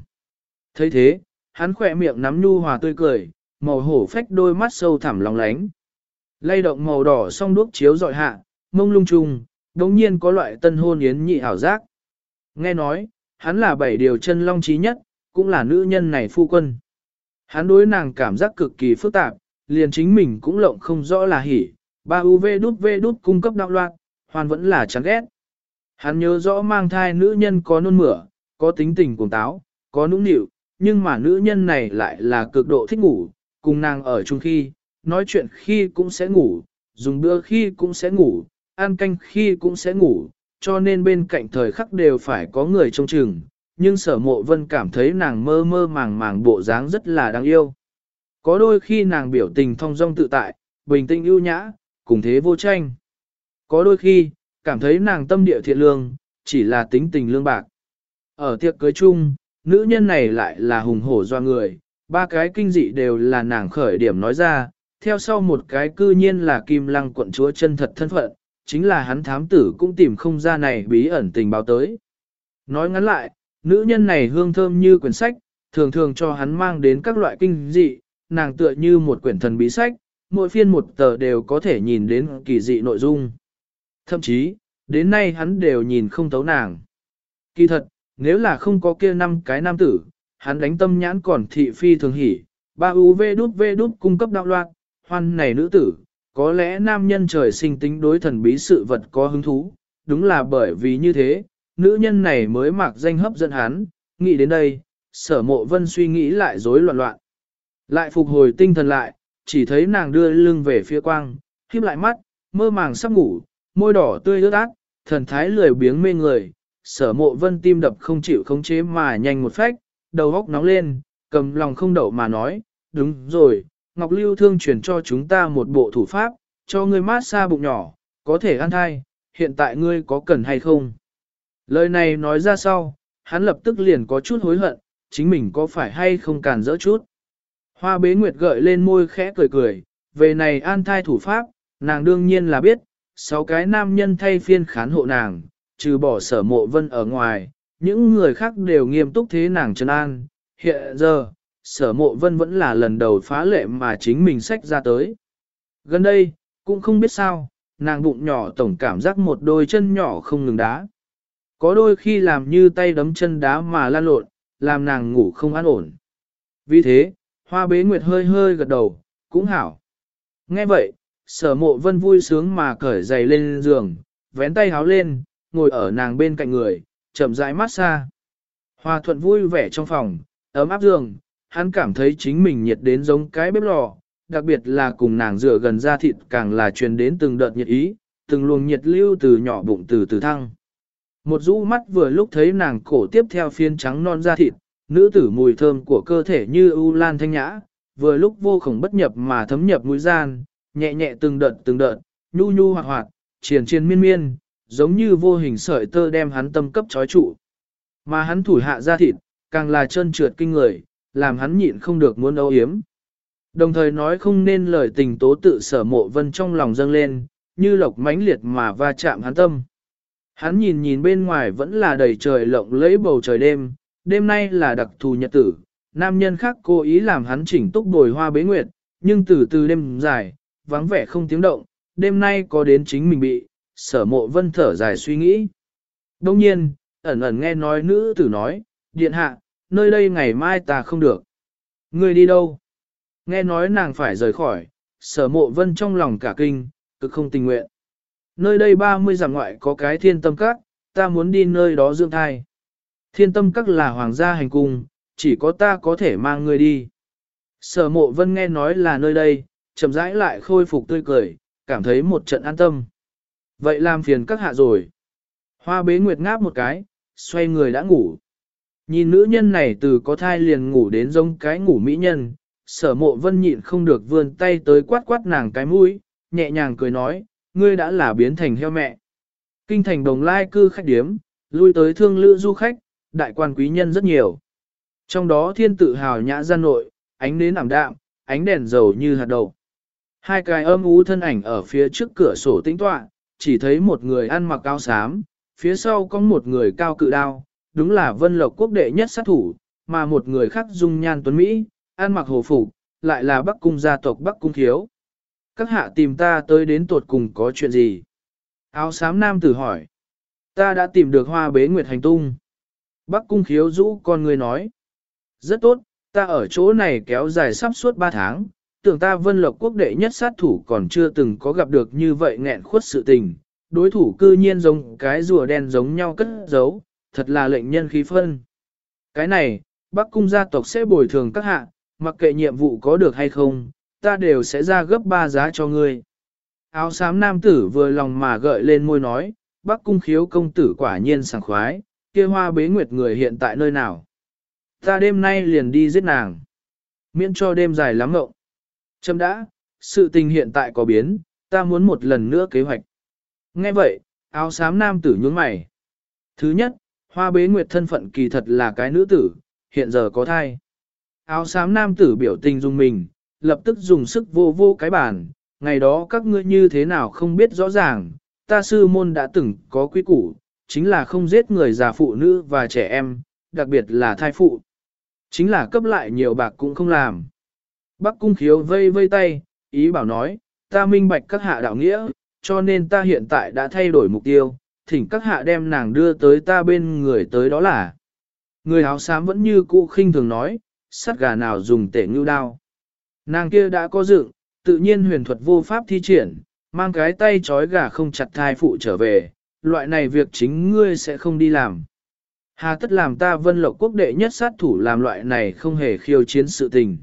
thấy thế, hắn khỏe miệng nắm nhu hòa tươi cười, màu hổ phách đôi mắt sâu thẳm lòng lánh. Lay động màu đỏ song đuốc chiếu dọi hạ, mông lung trùng, đống nhiên có loại tân hôn yến nhị ảo giác. Nghe nói, hắn là bảy điều chân long trí nhất, cũng là nữ nhân này phu quân. Hắn đối nàng cảm giác cực kỳ phức tạp, liền chính mình cũng lộng không rõ là hỉ, ba UV đút V đút cung cấp đạo loạn, hoàn vẫn là chán ghét. Hắn nhớ rõ mang thai nữ nhân có nôn mửa, có tính tình cuồng táo, có nũng nịu, nhưng mà nữ nhân này lại là cực độ thích ngủ, cùng nàng ở chung khi, nói chuyện khi cũng sẽ ngủ, dùng bữa khi cũng sẽ ngủ, ăn canh khi cũng sẽ ngủ, cho nên bên cạnh thời khắc đều phải có người trông chừng, nhưng sở mộ vân cảm thấy nàng mơ mơ màng màng bộ dáng rất là đáng yêu. Có đôi khi nàng biểu tình thong dong tự tại, bình tĩnh ưu nhã, cùng thế vô tranh. Có đôi khi, cảm thấy nàng tâm địa thiện lương, chỉ là tính tình lương bạc. Ở tiệc cưới chung, nữ nhân này lại là hùng hổ do người, ba cái kinh dị đều là nàng khởi điểm nói ra, theo sau một cái cư nhiên là kim lăng quận chúa chân thật thân phận, chính là hắn thám tử cũng tìm không ra này bí ẩn tình báo tới. Nói ngắn lại, nữ nhân này hương thơm như quyển sách, thường thường cho hắn mang đến các loại kinh dị, nàng tựa như một quyển thần bí sách, mỗi phiên một tờ đều có thể nhìn đến kỳ dị nội dung. Thậm chí, đến nay hắn đều nhìn không thấu nàng. Kỳ thật, nếu là không có kia năm cái nam tử, hắn đánh tâm nhãn còn thị phi thường hỉ, ba UV đút V đút cung cấp đạo loạt, hoan này nữ tử, có lẽ nam nhân trời sinh tính đối thần bí sự vật có hứng thú, đúng là bởi vì như thế, nữ nhân này mới mặc danh hấp dẫn hắn, nghĩ đến đây, sở mộ vân suy nghĩ lại rối loạn loạn. Lại phục hồi tinh thần lại, chỉ thấy nàng đưa lưng về phía quang, khiếp lại mắt, mơ màng sắp ngủ, môi đỏ tươi ướt át, thần thái lười biếng mê người, sở mộ vân tim đập không chịu khống chế mà nhanh một phách, đầu góc nóng lên, cầm lòng không đậu mà nói, đúng rồi, Ngọc Lưu thương truyền cho chúng ta một bộ thủ pháp, cho ngươi mát xa bụng nhỏ, có thể ăn thai, hiện tại ngươi có cần hay không? Lời này nói ra sau, hắn lập tức liền có chút hối hận, chính mình có phải hay không càn dỡ chút. Hoa bế nguyệt gợi lên môi khẽ cười cười, về này an thai thủ pháp, nàng đương nhiên là biết, sáu cái nam nhân thay phiên khán hộ nàng, trừ bỏ sở mộ vân ở ngoài, những người khác đều nghiêm túc thế nàng chân an. Hiện giờ, sở mộ vân vẫn là lần đầu phá lệ mà chính mình sách ra tới. Gần đây, cũng không biết sao, nàng bụng nhỏ tổng cảm giác một đôi chân nhỏ không ngừng đá. Có đôi khi làm như tay đấm chân đá mà lan lộn, làm nàng ngủ không an ổn. Vì thế, hoa bế nguyệt hơi hơi gật đầu, cũng hảo. Nghe vậy, sở mộ vân vui sướng mà cởi giày lên giường, vén tay háo lên, ngồi ở nàng bên cạnh người, chậm rãi mát xa. Hoa thuận vui vẻ trong phòng, ấm áp giường, hắn cảm thấy chính mình nhiệt đến giống cái bếp lò, đặc biệt là cùng nàng rửa gần da thịt càng là truyền đến từng đợt nhiệt ý, từng luồng nhiệt lưu từ nhỏ bụng từ từ thăng. Một rũ mắt vừa lúc thấy nàng cổ tiếp theo phiên trắng non da thịt, nữ tử mùi thơm của cơ thể như ưu lan thanh nhã, vừa lúc vô khổng bất nhập mà thấm nhập mũi gian, nhẹ nhẹ từng đợt từng đợt, nhu nhu hoạt hoạt, triền triền miên miên, giống như vô hình sợi tơ đem hắn tâm cấp trói trụ. Mà hắn thủ hạ da thịt, càng là trơn trượt kinh người, làm hắn nhịn không được muốn âu yếm. Đồng thời nói không nên lời tình tố tự sở mộ vân trong lòng dâng lên, như lộc mãnh liệt mà va chạm hắn tâm. Hắn nhìn nhìn bên ngoài vẫn là đầy trời lộng lẫy bầu trời đêm, đêm nay là đặc thù nhật tử, nam nhân khác cố ý làm hắn chỉnh túc bồi hoa bế nguyệt, nhưng từ từ đêm dài, vắng vẻ không tiếng động, đêm nay có đến chính mình bị, sở mộ vân thở dài suy nghĩ. Đông nhiên, ẩn ẩn nghe nói nữ tử nói, điện hạ, nơi đây ngày mai ta không được. Ngươi đi đâu? Nghe nói nàng phải rời khỏi, sở mộ vân trong lòng cả kinh, cực không tình nguyện. Nơi đây 30 dặm ngoại có cái thiên tâm các, ta muốn đi nơi đó dưỡng thai. Thiên tâm các là hoàng gia hành cung, chỉ có ta có thể mang ngươi đi. Sở mộ vân nghe nói là nơi đây, chậm rãi lại khôi phục tươi cười, cảm thấy một trận an tâm. Vậy làm phiền các hạ rồi. Hoa bế nguyệt ngáp một cái, xoay người đã ngủ. Nhìn nữ nhân này từ có thai liền ngủ đến giống cái ngủ mỹ nhân, sở mộ vân nhịn không được vươn tay tới quát quát nàng cái mũi, nhẹ nhàng cười nói, ngươi đã là biến thành heo mẹ. Kinh thành đồng lai cư khách điếm, lui tới thương lữ du khách, đại quan quý nhân rất nhiều. Trong đó thiên tự hào nhã gian nội, ánh nến ảm đạm, ánh đèn dầu như hạt đậu. Hai cái âm ú thân ảnh ở phía trước cửa sổ tĩnh tọa, chỉ thấy một người ăn mặc áo xám, phía sau có một người cao cự đao, đúng là vân lộc quốc đệ nhất sát thủ, mà một người khác dung nhan tuấn Mỹ, an mặc hồ phục, lại là bắc cung gia tộc bắc cung thiếu. Các hạ tìm ta tới đến tuột cùng có chuyện gì? Áo xám nam tử hỏi. Ta đã tìm được hoa bế nguyệt hành tung. Bắc cung khiếu rũ con người nói. Rất tốt, ta ở chỗ này kéo dài sắp suốt 3 tháng, tưởng ta vân lộc quốc đệ nhất sát thủ còn chưa từng có gặp được như vậy nghẹn khuất sự tình. Đối thủ cư nhiên giống cái rùa đen giống nhau cất giấu, thật là lệnh nhân khí phân. Cái này, Bắc cung gia tộc sẽ bồi thường các hạ, mặc kệ nhiệm vụ có được hay không, ta đều sẽ ra gấp ba giá cho ngươi. Áo xám nam tử vừa lòng mà gợi lên môi nói, Bắc cung khiếu công tử quả nhiên sảng khoái, kia hoa bế nguyệt người hiện tại nơi nào. Ta đêm nay liền đi giết nàng. Miễn cho đêm dài lắm ngộng. Châm đã, sự tình hiện tại có biến, ta muốn một lần nữa kế hoạch. Nghe vậy, áo xám nam tử nhướng mày. Thứ nhất, hoa bế nguyệt thân phận kỳ thật là cái nữ tử, hiện giờ có thai. Áo xám nam tử biểu tình dùng mình, lập tức dùng sức vô vô cái bàn, ngày đó các ngươi như thế nào không biết rõ ràng, ta sư môn đã từng có quy củ, chính là không giết người già phụ nữ và trẻ em, đặc biệt là thai phụ. Chính là cấp lại nhiều bạc cũng không làm. Bắc cung khiếu vây vây tay, ý bảo nói, ta minh bạch các hạ đạo nghĩa, cho nên ta hiện tại đã thay đổi mục tiêu, thỉnh các hạ đem nàng đưa tới ta bên người tới đó là. Người áo xám vẫn như cũ khinh thường nói, sắt gà nào dùng tể ngưu đao. Nàng kia đã có dựng, tự nhiên huyền thuật vô pháp thi triển, mang cái tay trói gà không chặt thai phụ trở về, loại này việc chính ngươi sẽ không đi làm. Hà tất làm ta vân lộc quốc đệ nhất sát thủ làm loại này không hề khiêu chiến sự tình.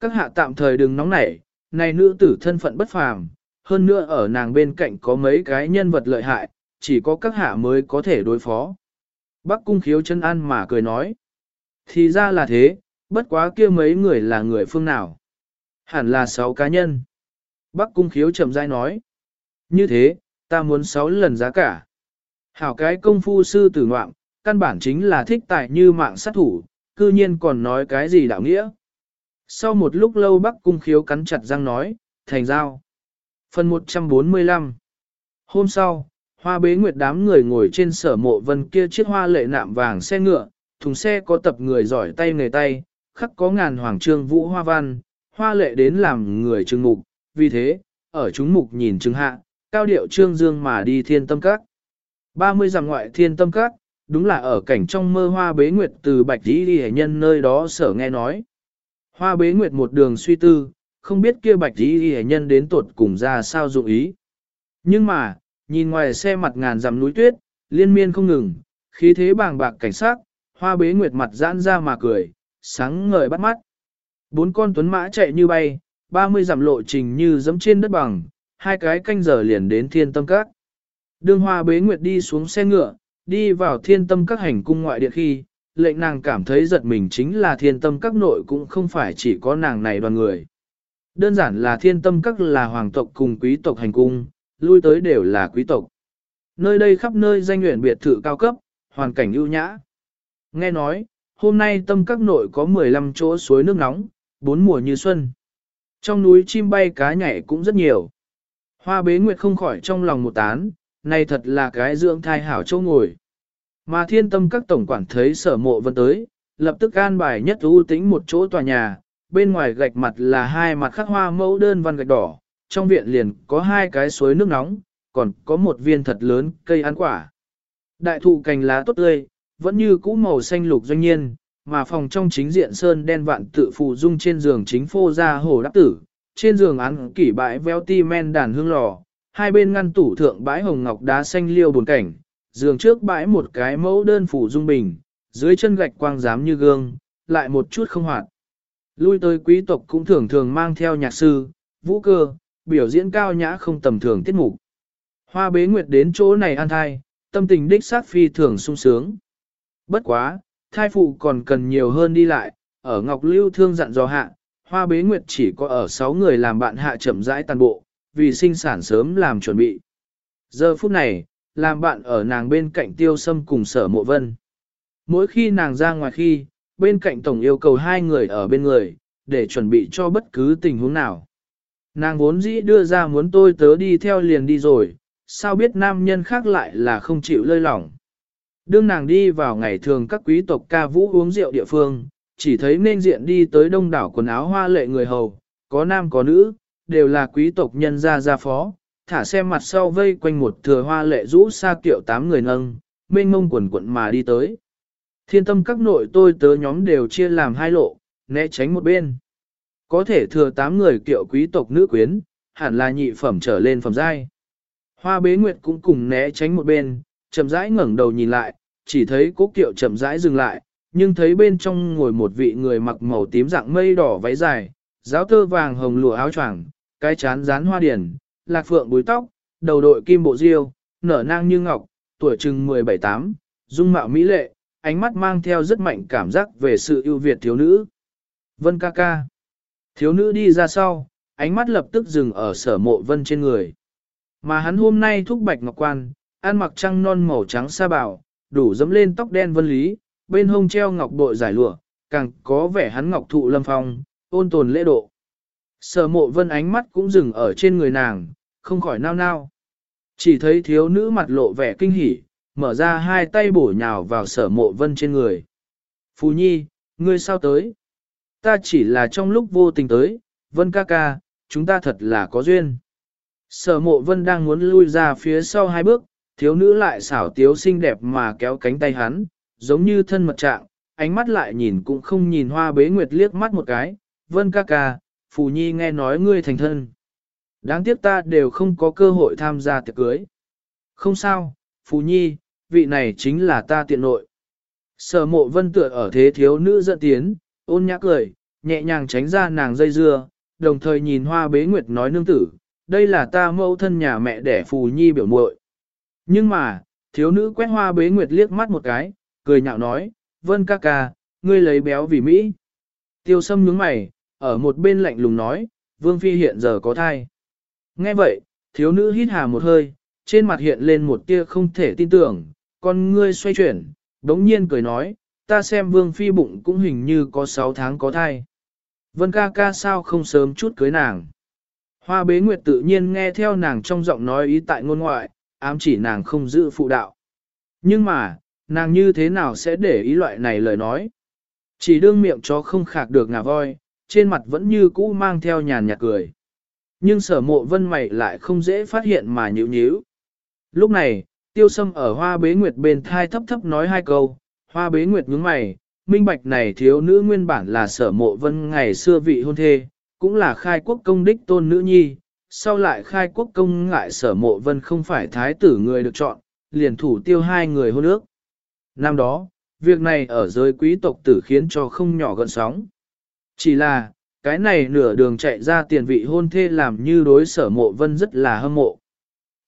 Các hạ tạm thời đừng nóng nảy, này nữ tử thân phận bất phàm, hơn nữa ở nàng bên cạnh có mấy cái nhân vật lợi hại, chỉ có các hạ mới có thể đối phó. Bắc cung khiếu chân an mà cười nói. Thì ra là thế, bất quá kia mấy người là người phương nào. Hẳn là sáu cá nhân. Bắc cung khiếu chậm rãi nói. Như thế, ta muốn sáu lần giá cả. Hảo cái công phu sư tử ngoạm, căn bản chính là thích tài như mạng sát thủ, cư nhiên còn nói cái gì đạo nghĩa. Sau một lúc lâu Bắc cung khiếu cắn chặt răng nói, thành giao. Phần 145 Hôm sau, hoa bế nguyệt đám người ngồi trên sở mộ vân kia chiếc hoa lệ nạm vàng xe ngựa, thùng xe có tập người giỏi tay nghề tay, khắc có ngàn hoàng trương vũ hoa văn, hoa lệ đến làm người trưng mục, vì thế, ở chúng mục nhìn trưng hạ, cao điệu trương dương mà đi thiên tâm các. 30 dặm ngoại thiên tâm các, đúng là ở cảnh trong mơ hoa bế nguyệt từ bạch đi đi nhân nơi đó sở nghe nói. Hoa bế nguyệt một đường suy tư, không biết kia bạch đi đi nhân đến tuột cùng ra sao dụng ý. Nhưng mà, nhìn ngoài xe mặt ngàn dặm núi tuyết, liên miên không ngừng, khí thế bàng bạc cảnh sát, hoa bế nguyệt mặt giãn ra mà cười, sáng ngời bắt mắt. Bốn con tuấn mã chạy như bay, 30 dặm lộ trình như dẫm trên đất bằng, hai cái canh giờ liền đến thiên tâm các. Đường hoa bế nguyệt đi xuống xe ngựa, đi vào thiên tâm các hành cung ngoại địa khi, lệnh nàng cảm thấy giật mình chính là thiên tâm các nội cũng không phải chỉ có nàng này đoàn người. Đơn giản là thiên tâm các là hoàng tộc cùng quý tộc hành cung, lui tới đều là quý tộc. Nơi đây khắp nơi danh nguyện biệt thự cao cấp, hoàn cảnh ưu nhã. Nghe nói, hôm nay tâm các nội có 15 chỗ suối nước nóng, bốn mùa như xuân. Trong núi chim bay cá nhảy cũng rất nhiều. Hoa bế nguyệt không khỏi trong lòng một tán, này thật là cái dưỡng thai hảo châu ngồi. Mà thiên tâm các tổng quản thấy sở mộ vân tới, lập tức an bài nhất ưu tính một chỗ tòa nhà, bên ngoài gạch mặt là hai mặt khắc hoa mẫu đơn văn gạch đỏ, trong viện liền có hai cái suối nước nóng, còn có một viên thật lớn cây ăn quả. Đại thụ cành lá tốt tươi, vẫn như cũ màu xanh lục doanh nhiên, mà phòng trong chính diện sơn đen vạn tự phù dung trên giường chính phô ra hồ đắc tử, trên giường án kỷ bãi veo ti men đàn hương lò, hai bên ngăn tủ thượng bãi hồng ngọc đá xanh liêu buồn cảnh, giường trước bãi một cái mẫu đơn phủ dung bình, dưới chân gạch quang giám như gương, lại một chút không hoạt. Lui tới quý tộc cũng thường thường mang theo nhạc sư, vũ cơ, biểu diễn cao nhã không tầm thường tiết mục. Hoa bế nguyệt đến chỗ này an thai, tâm tình đích sát phi thường sung sướng. Bất quá, thai phụ còn cần nhiều hơn đi lại, ở Ngọc Lưu thương dặn dò hạ, hoa bế nguyệt chỉ có ở 6 người làm bạn hạ chậm rãi toàn bộ, vì sinh sản sớm làm chuẩn bị. Giờ phút này, làm bạn ở nàng bên cạnh tiêu sâm cùng sở mộ vân. Mỗi khi nàng ra ngoài khi, bên cạnh tổng yêu cầu hai người ở bên người, để chuẩn bị cho bất cứ tình huống nào. Nàng vốn dĩ đưa ra muốn tôi tớ đi theo liền đi rồi, sao biết nam nhân khác lại là không chịu lơi lỏng. Đương nàng đi vào ngày thường các quý tộc ca vũ uống rượu địa phương, chỉ thấy nên diện đi tới đông đảo quần áo hoa lệ người hầu, có nam có nữ, đều là quý tộc nhân gia gia phó, thả xem mặt sau vây quanh một thừa hoa lệ rũ xa kiệu tám người nâng, mênh mông quần quận mà đi tới. Thiên tâm các nội tôi tớ nhóm đều chia làm hai lộ, né tránh một bên. Có thể thừa tám người kiệu quý tộc nữ quyến, hẳn là nhị phẩm trở lên phẩm giai. Hoa bế nguyệt cũng cùng né tránh một bên, chậm rãi ngẩng đầu nhìn lại, chỉ thấy cố kiệu chậm rãi dừng lại, nhưng thấy bên trong ngồi một vị người mặc màu tím dạng mây đỏ váy dài, giáo tơ vàng hồng lụa áo choàng, cái chán dán hoa điển, lạc phượng búi tóc, đầu đội kim bộ diêu, nở nang như ngọc, tuổi chừng 17-8, dung mạo mỹ lệ, ánh mắt mang theo rất mạnh cảm giác về sự ưu việt thiếu nữ. Vân ca ca. Thiếu nữ đi ra sau, ánh mắt lập tức dừng ở sở mộ vân trên người. Mà hắn hôm nay thúc bạch ngọc quan, ăn mặc trăng non màu trắng sa bảo, đủ dấm lên tóc đen vân lý, bên hông treo ngọc bội giải lụa, càng có vẻ hắn ngọc thụ lâm phong, ôn tồn lễ độ. Sở mộ vân ánh mắt cũng dừng ở trên người nàng, không khỏi nao nao. Chỉ thấy thiếu nữ mặt lộ vẻ kinh hỉ, mở ra hai tay bổ nhào vào sở mộ vân trên người. Phù nhi, ngươi sao tới? Ta chỉ là trong lúc vô tình tới, vân ca ca, chúng ta thật là có duyên. Sở mộ vân đang muốn lui ra phía sau hai bước, thiếu nữ lại xảo tiếu xinh đẹp mà kéo cánh tay hắn, giống như thân mật trạng, ánh mắt lại nhìn cũng không nhìn hoa bế nguyệt liếc mắt một cái, vân ca ca, phù nhi nghe nói ngươi thành thân. Đáng tiếc ta đều không có cơ hội tham gia tiệc cưới. Không sao, phù nhi, vị này chính là ta tiện nội. Sở mộ vân tựa ở thế thiếu nữ dẫn tiến, ôn nhã cười, nhẹ nhàng tránh ra nàng dây dưa, đồng thời nhìn hoa bế nguyệt nói nương tử, đây là ta mẫu thân nhà mẹ đẻ phù nhi biểu muội. Nhưng mà, thiếu nữ quét hoa bế nguyệt liếc mắt một cái, cười nhạo nói, vân ca ca, ngươi lấy béo vì Mỹ. Tiêu sâm nhướng mày, ở một bên lạnh lùng nói, vương phi hiện giờ có thai. Nghe vậy, thiếu nữ hít hà một hơi, trên mặt hiện lên một tia không thể tin tưởng, con ngươi xoay chuyển, đống nhiên cười nói, ta xem vương phi bụng cũng hình như có 6 tháng có thai. Vân ca ca sao không sớm chút cưới nàng. Hoa bế nguyệt tự nhiên nghe theo nàng trong giọng nói ý tại ngôn ngoại, ám chỉ nàng không giữ phụ đạo. Nhưng mà, nàng như thế nào sẽ để ý loại này lời nói? Chỉ đương miệng chó không khạc được ngà voi, trên mặt vẫn như cũ mang theo nhàn nhạt cười. Nhưng sở mộ vân mày lại không dễ phát hiện mà nhữ nhíu. Lúc này, tiêu sâm ở hoa bế nguyệt bên thai thấp thấp nói hai câu, hoa bế nguyệt nhướng mày, minh bạch này thiếu nữ nguyên bản là sở mộ vân ngày xưa vị hôn thê, cũng là khai quốc công đích tôn nữ nhi, sau lại khai quốc công ngại sở mộ vân không phải thái tử người được chọn, liền thủ tiêu hai người hôn ước. Năm đó, việc này ở giới quý tộc tử khiến cho không nhỏ gợn sóng. Chỉ là, cái này nửa đường chạy ra tiền vị hôn thê làm như đối sở mộ vân rất là hâm mộ.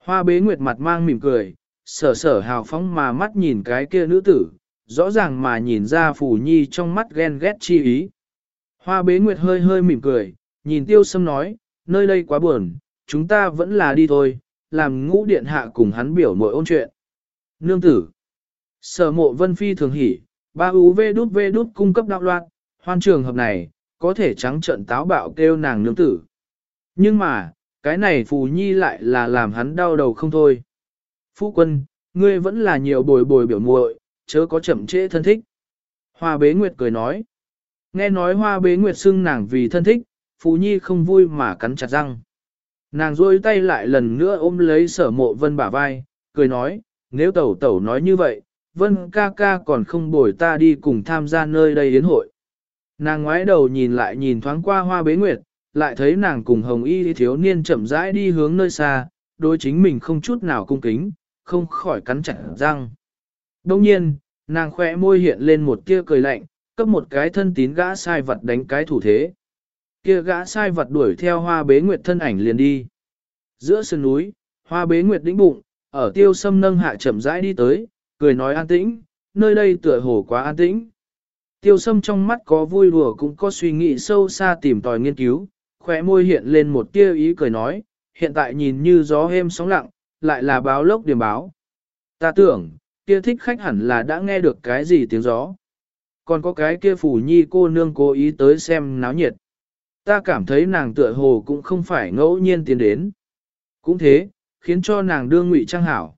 Hoa bế nguyệt mặt mang mỉm cười, sở sở hào phóng mà mắt nhìn cái kia nữ tử, rõ ràng mà nhìn ra phù nhi trong mắt ghen ghét chi ý. Hoa bế nguyệt hơi hơi mỉm cười, nhìn tiêu sâm nói, nơi đây quá buồn, chúng ta vẫn là đi thôi, làm ngũ điện hạ cùng hắn biểu mỗi ôn chuyện. Nương tử. Sở mộ vân phi thường hỉ, ba ú vê đút vê đút cung cấp đạo loạn, hoan trường hợp này, có thể trắng trận táo bạo kêu nàng nương tử. Nhưng mà, cái này phù nhi lại là làm hắn đau đầu không thôi. Phu quân, ngươi vẫn là nhiều bồi bồi biểu muội, chớ có chậm trễ thân thích. Hoa bế nguyệt cười nói. Nghe nói hoa bế nguyệt xưng nàng vì thân thích, phù nhi không vui mà cắn chặt răng. Nàng rôi tay lại lần nữa ôm lấy sở mộ vân bả vai, cười nói, nếu tẩu tẩu nói như vậy, vân ca ca còn không bồi ta đi cùng tham gia nơi đây yến hội. Nàng ngoái đầu nhìn lại nhìn thoáng qua hoa bế nguyệt, lại thấy nàng cùng hồng y thiếu niên chậm rãi đi hướng nơi xa, đối chính mình không chút nào cung kính, không khỏi cắn chặt răng. Đông nhiên, nàng khỏe môi hiện lên một tia cười lạnh, cấp một cái thân tín gã sai vật đánh cái thủ thế. Kia gã sai vật đuổi theo hoa bế nguyệt thân ảnh liền đi. Giữa sườn núi, hoa bế nguyệt đĩnh bụng, ở tiêu sâm nâng hạ chậm rãi đi tới, cười nói an tĩnh, nơi đây tựa hồ quá an tĩnh. Tiêu sâm trong mắt có vui đùa cũng có suy nghĩ sâu xa tìm tòi nghiên cứu, khỏe môi hiện lên một tia ý cười nói, hiện tại nhìn như gió êm sóng lặng, lại là báo lốc điểm báo. Ta tưởng, kia thích khách hẳn là đã nghe được cái gì tiếng gió. Còn có cái kia phủ nhi cô nương cố ý tới xem náo nhiệt. Ta cảm thấy nàng tựa hồ cũng không phải ngẫu nhiên tiến đến. Cũng thế, khiến cho nàng đương ngụy trang hảo.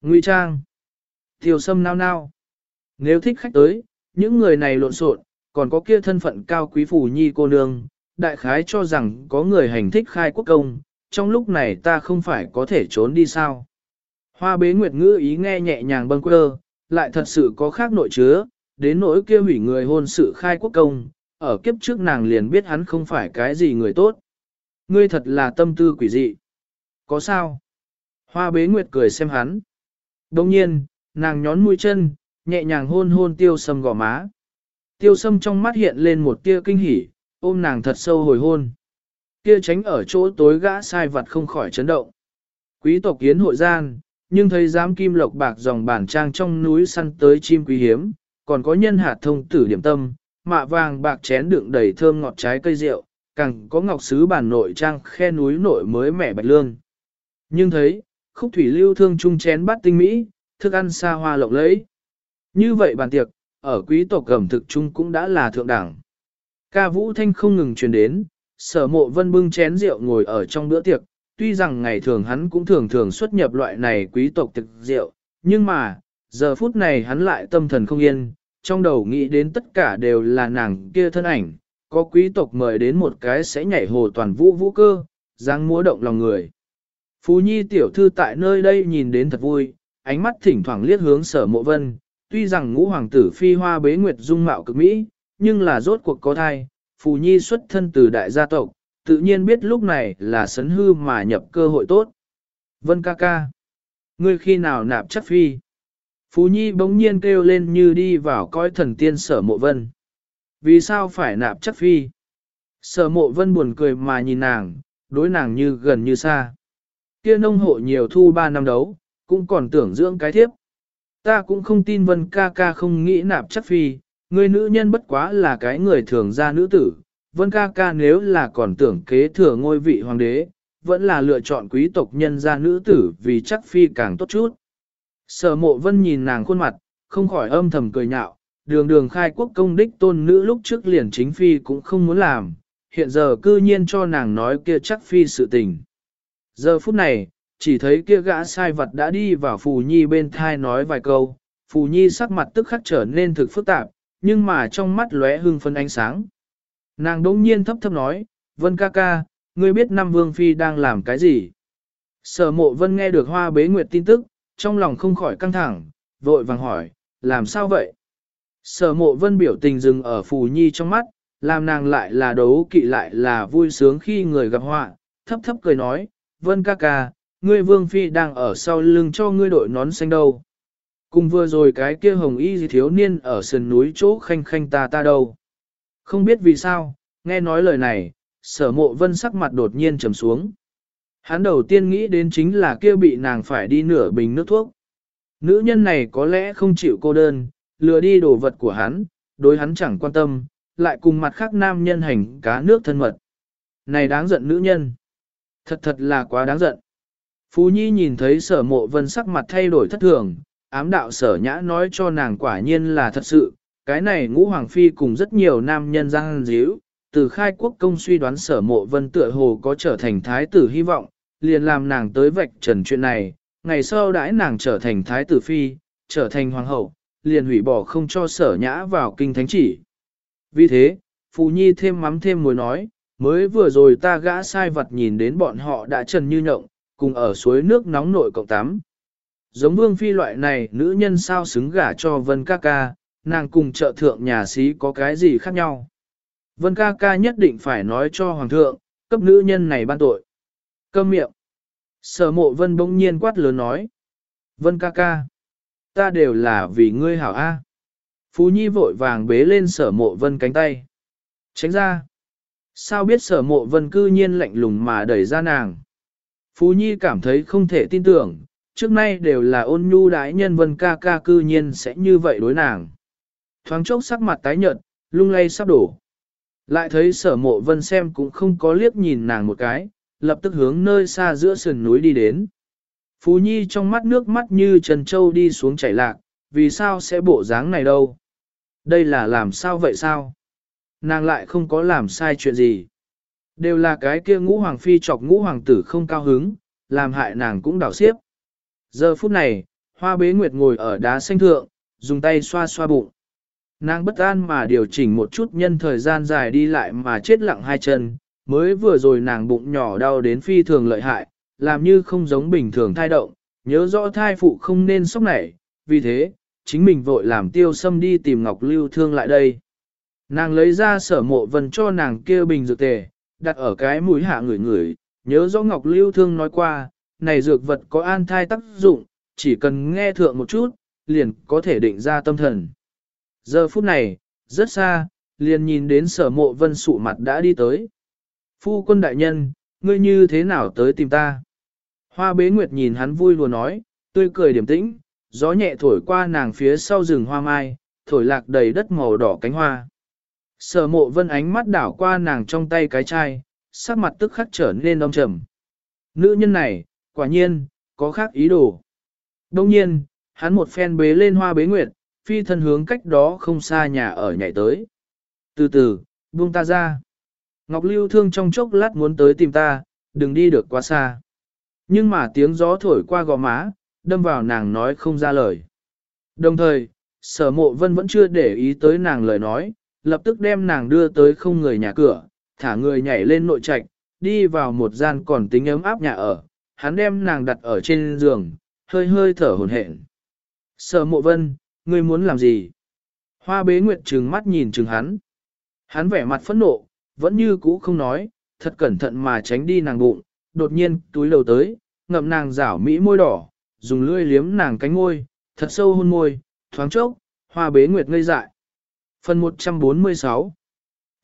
Ngụy trang. Tiểu sâm nao nao. Nếu thích khách tới, những người này lộn xộn, còn có kia thân phận cao quý phủ nhi cô nương, đại khái cho rằng có người hành thích khai quốc công, trong lúc này ta không phải có thể trốn đi sao. Hoa bế nguyệt ngữ ý nghe nhẹ nhàng bâng quơ, lại thật sự có khác nội chứa, đến nỗi kia hủy người hôn sự khai quốc công, ở kiếp trước nàng liền biết hắn không phải cái gì người tốt. Ngươi thật là tâm tư quỷ dị. Có sao? Hoa bế nguyệt cười xem hắn. Đồng nhiên, nàng nhón mũi chân, nhẹ nhàng hôn hôn tiêu sâm gò má. Tiêu sâm trong mắt hiện lên một tia kinh hỉ, ôm nàng thật sâu hồi hôn. Kia tránh ở chỗ tối gã sai vật không khỏi chấn động. Quý tộc kiến hội gian, nhưng thấy giám kim lộc bạc dòng bản trang trong núi săn tới chim quý hiếm, còn có nhân hạt thông tử điểm tâm, mạ vàng bạc chén đựng đầy thơm ngọt trái cây rượu, càng có ngọc sứ bản nội trang khe núi nội mới mẻ bạch lương. Nhưng thấy, khúc thủy lưu thương chung chén bát tinh mỹ, thức ăn xa hoa lộng lẫy. Như vậy bàn tiệc, ở quý tộc cẩm thực chung cũng đã là thượng đẳng. Ca vũ thanh không ngừng truyền đến, sở mộ vân bưng chén rượu ngồi ở trong bữa tiệc, tuy rằng ngày thường hắn cũng thường thường xuất nhập loại này quý tộc thực rượu, nhưng mà, giờ phút này hắn lại tâm thần không yên, trong đầu nghĩ đến tất cả đều là nàng kia thân ảnh, có quý tộc mời đến một cái sẽ nhảy hồ toàn vũ vũ cơ, dáng múa động lòng người. Phú Nhi tiểu thư tại nơi đây nhìn đến thật vui, ánh mắt thỉnh thoảng liếc hướng sở mộ vân, tuy rằng ngũ hoàng tử phi hoa bế nguyệt dung mạo cực mỹ, nhưng là rốt cuộc có thai, Phù Nhi xuất thân từ đại gia tộc, tự nhiên biết lúc này là sấn hư mà nhập cơ hội tốt. Vân ca ca. Ngươi khi nào nạp chắc phi? Phú Nhi bỗng nhiên kêu lên như đi vào coi thần tiên sở mộ vân. Vì sao phải nạp chắc phi? Sở mộ vân buồn cười mà nhìn nàng, đối nàng như gần như xa. Kia nông hộ nhiều thu ba năm đấu, cũng còn tưởng dưỡng cái thiếp. Ta cũng không tin vân ca ca không nghĩ nạp chắc phi, người nữ nhân bất quá là cái người thường ra nữ tử, Vân ca ca nếu là còn tưởng kế thừa ngôi vị hoàng đế, vẫn là lựa chọn quý tộc nhân gia nữ tử vì chắc phi càng tốt chút. Sở mộ vân nhìn nàng khuôn mặt, không khỏi âm thầm cười nhạo, đường đường khai quốc công đích tôn nữ lúc trước liền chính phi cũng không muốn làm, hiện giờ cư nhiên cho nàng nói kia chắc phi sự tình. Giờ phút này, chỉ thấy kia gã sai vật đã đi vào Phù Nhi bên thai nói vài câu, Phù Nhi sắc mặt tức khắc trở nên thực phức tạp, nhưng mà trong mắt lóe hưng phân ánh sáng. Nàng đỗng nhiên thấp thấp nói, Vân ca ca, ngươi biết Nam Vương Phi đang làm cái gì? Sở mộ Vân nghe được hoa bế nguyệt tin tức, trong lòng không khỏi căng thẳng, vội vàng hỏi, làm sao vậy? Sở mộ Vân biểu tình dừng ở Phù Nhi trong mắt, làm nàng lại là đấu kỵ lại là vui sướng khi người gặp họa, thấp thấp cười nói, Vân ca ca, ngươi Vương Phi đang ở sau lưng cho ngươi đội nón xanh đâu. Cùng vừa rồi cái kia hồng y thiếu niên ở sườn núi chỗ khanh khanh ta ta đâu. Không biết vì sao, nghe nói lời này, sở mộ vân sắc mặt đột nhiên trầm xuống. Hắn đầu tiên nghĩ đến chính là kia bị nàng phải đi nửa bình nước thuốc. Nữ nhân này có lẽ không chịu cô đơn, lừa đi đồ vật của hắn, đối hắn chẳng quan tâm, lại cùng mặt khác nam nhân hành cá nước thân mật. Này đáng giận nữ nhân. Thật thật là quá đáng giận. Phú Nhi nhìn thấy sở mộ vân sắc mặt thay đổi thất thường, ám đạo sở nhã nói cho nàng quả nhiên là thật sự, cái này ngũ hoàng phi cùng rất nhiều nam nhân giang díu, từ khai quốc công suy đoán sở mộ vân tựa hồ có trở thành thái tử hy vọng, liền làm nàng tới vạch trần chuyện này, ngày sau đãi nàng trở thành thái tử phi, trở thành hoàng hậu, liền hủy bỏ không cho sở nhã vào kinh thánh chỉ. Vì thế, Phù Nhi thêm mắm thêm muối nói, mới vừa rồi ta gã sai vật nhìn đến bọn họ đã trần như nhộng, cùng ở suối nước nóng nội cộng tắm. Giống vương phi loại này nữ nhân sao xứng gả cho vân ca ca, nàng cùng trợ thượng nhà sĩ có cái gì khác nhau. Vân ca ca nhất định phải nói cho hoàng thượng, cấp nữ nhân này ban tội. Câm miệng. Sở mộ vân bỗng nhiên quát lớn nói. Vân ca ca. Ta đều là vì ngươi hảo A. Phú Nhi vội vàng bế lên sở mộ vân cánh tay. Tránh ra. Sao biết sở mộ vân cư nhiên lạnh lùng mà đẩy ra nàng. Phú Nhi cảm thấy không thể tin tưởng, trước nay đều là ôn nhu đái nhân vân ca ca cư nhiên sẽ như vậy đối nàng. Thoáng chốc sắc mặt tái nhợt, lung lay sắp đổ. Lại thấy sở mộ vân xem cũng không có liếc nhìn nàng một cái, lập tức hướng nơi xa giữa sườn núi đi đến. Phú Nhi trong mắt nước mắt như Trần Châu đi xuống chảy lạc, vì sao sẽ bộ dáng này đâu? Đây là làm sao vậy sao? Nàng lại không có làm sai chuyện gì. Đều là cái kia ngũ hoàng phi chọc ngũ hoàng tử không cao hứng, làm hại nàng cũng đảo xiếp. Giờ phút này, hoa bế nguyệt ngồi ở đá xanh thượng, dùng tay xoa xoa bụng. Nàng bất an mà điều chỉnh một chút nhân thời gian dài đi lại mà chết lặng hai chân, mới vừa rồi nàng bụng nhỏ đau đến phi thường lợi hại, làm như không giống bình thường thai động, nhớ rõ thai phụ không nên sốc nảy, vì thế, chính mình vội làm tiêu sâm đi tìm Ngọc Lưu Thương lại đây. Nàng lấy ra sở mộ vần cho nàng kia bình dược tề, đặt ở cái mũi hạ người người, nhớ rõ Ngọc Lưu Thương nói qua, này dược vật có an thai tác dụng, chỉ cần nghe thượng một chút, liền có thể định ra tâm thần. Giờ phút này, rất xa, liền nhìn đến sở mộ vân sụ mặt đã đi tới. Phu quân đại nhân, ngươi như thế nào tới tìm ta? Hoa bế nguyệt nhìn hắn vui lùa nói, tươi cười điểm tĩnh, gió nhẹ thổi qua nàng phía sau rừng hoa mai, thổi lạc đầy đất màu đỏ cánh hoa. Sở mộ vân ánh mắt đảo qua nàng trong tay cái chai, sắc mặt tức khắc trở nên đông trầm. Nữ nhân này, quả nhiên, có khác ý đồ. Đông nhiên, hắn một phen bế lên hoa bế nguyệt, phi thân hướng cách đó không xa nhà ở nhảy tới. Từ từ, buông ta ra. Ngọc Lưu thương trong chốc lát muốn tới tìm ta, đừng đi được quá xa. Nhưng mà tiếng gió thổi qua gò má, đâm vào nàng nói không ra lời. Đồng thời, sở mộ vân vẫn chưa để ý tới nàng lời nói, lập tức đem nàng đưa tới không người nhà cửa, thả người nhảy lên nội trạch, đi vào một gian còn tính ấm áp nhà ở, hắn đem nàng đặt ở trên giường, hơi hơi thở hồn hển. Sở mộ vân, ngươi muốn làm gì? Hoa bế nguyệt trừng mắt nhìn trừng hắn. Hắn vẻ mặt phẫn nộ, vẫn như cũ không nói, thật cẩn thận mà tránh đi nàng bụng, đột nhiên túi đầu tới, ngậm nàng rảo mỹ môi đỏ, dùng lưỡi liếm nàng cánh môi, thật sâu hôn môi, thoáng chốc, hoa bế nguyệt ngây dại. Phần 146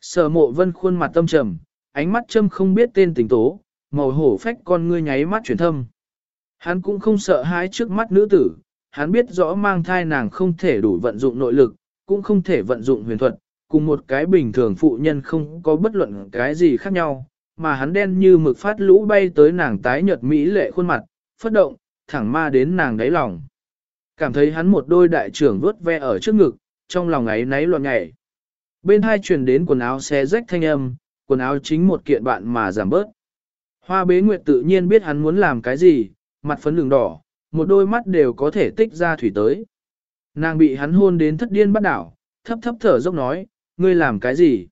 Sở mộ vân khuôn mặt tâm trầm, ánh mắt châm không biết tên tình tố, màu hổ phách con ngươi nháy mắt chuyển thâm. Hắn cũng không sợ hãi trước mắt nữ tử, hắn biết rõ mang thai nàng không thể đủ vận dụng nội lực, cũng không thể vận dụng huyền thuật, cùng một cái bình thường phụ nhân không có bất luận cái gì khác nhau, mà hắn đen như mực phát lũ bay tới nàng tái nhợt mỹ lệ khuôn mặt, phất động, thẳng ma đến nàng đáy lòng. Cảm thấy hắn một đôi đại trưởng vuốt ve ở trước ngực, trong lòng ấy náy loạn nhảy. Bên hai truyền đến quần áo xé rách thanh âm, quần áo chính một kiện bạn mà giảm bớt. Hoa bế nguyệt tự nhiên biết hắn muốn làm cái gì, mặt phấn đường đỏ, một đôi mắt đều có thể tích ra thủy tới. Nàng bị hắn hôn đến thất điên bắt đảo, thấp thấp thở dốc nói, ngươi làm cái gì?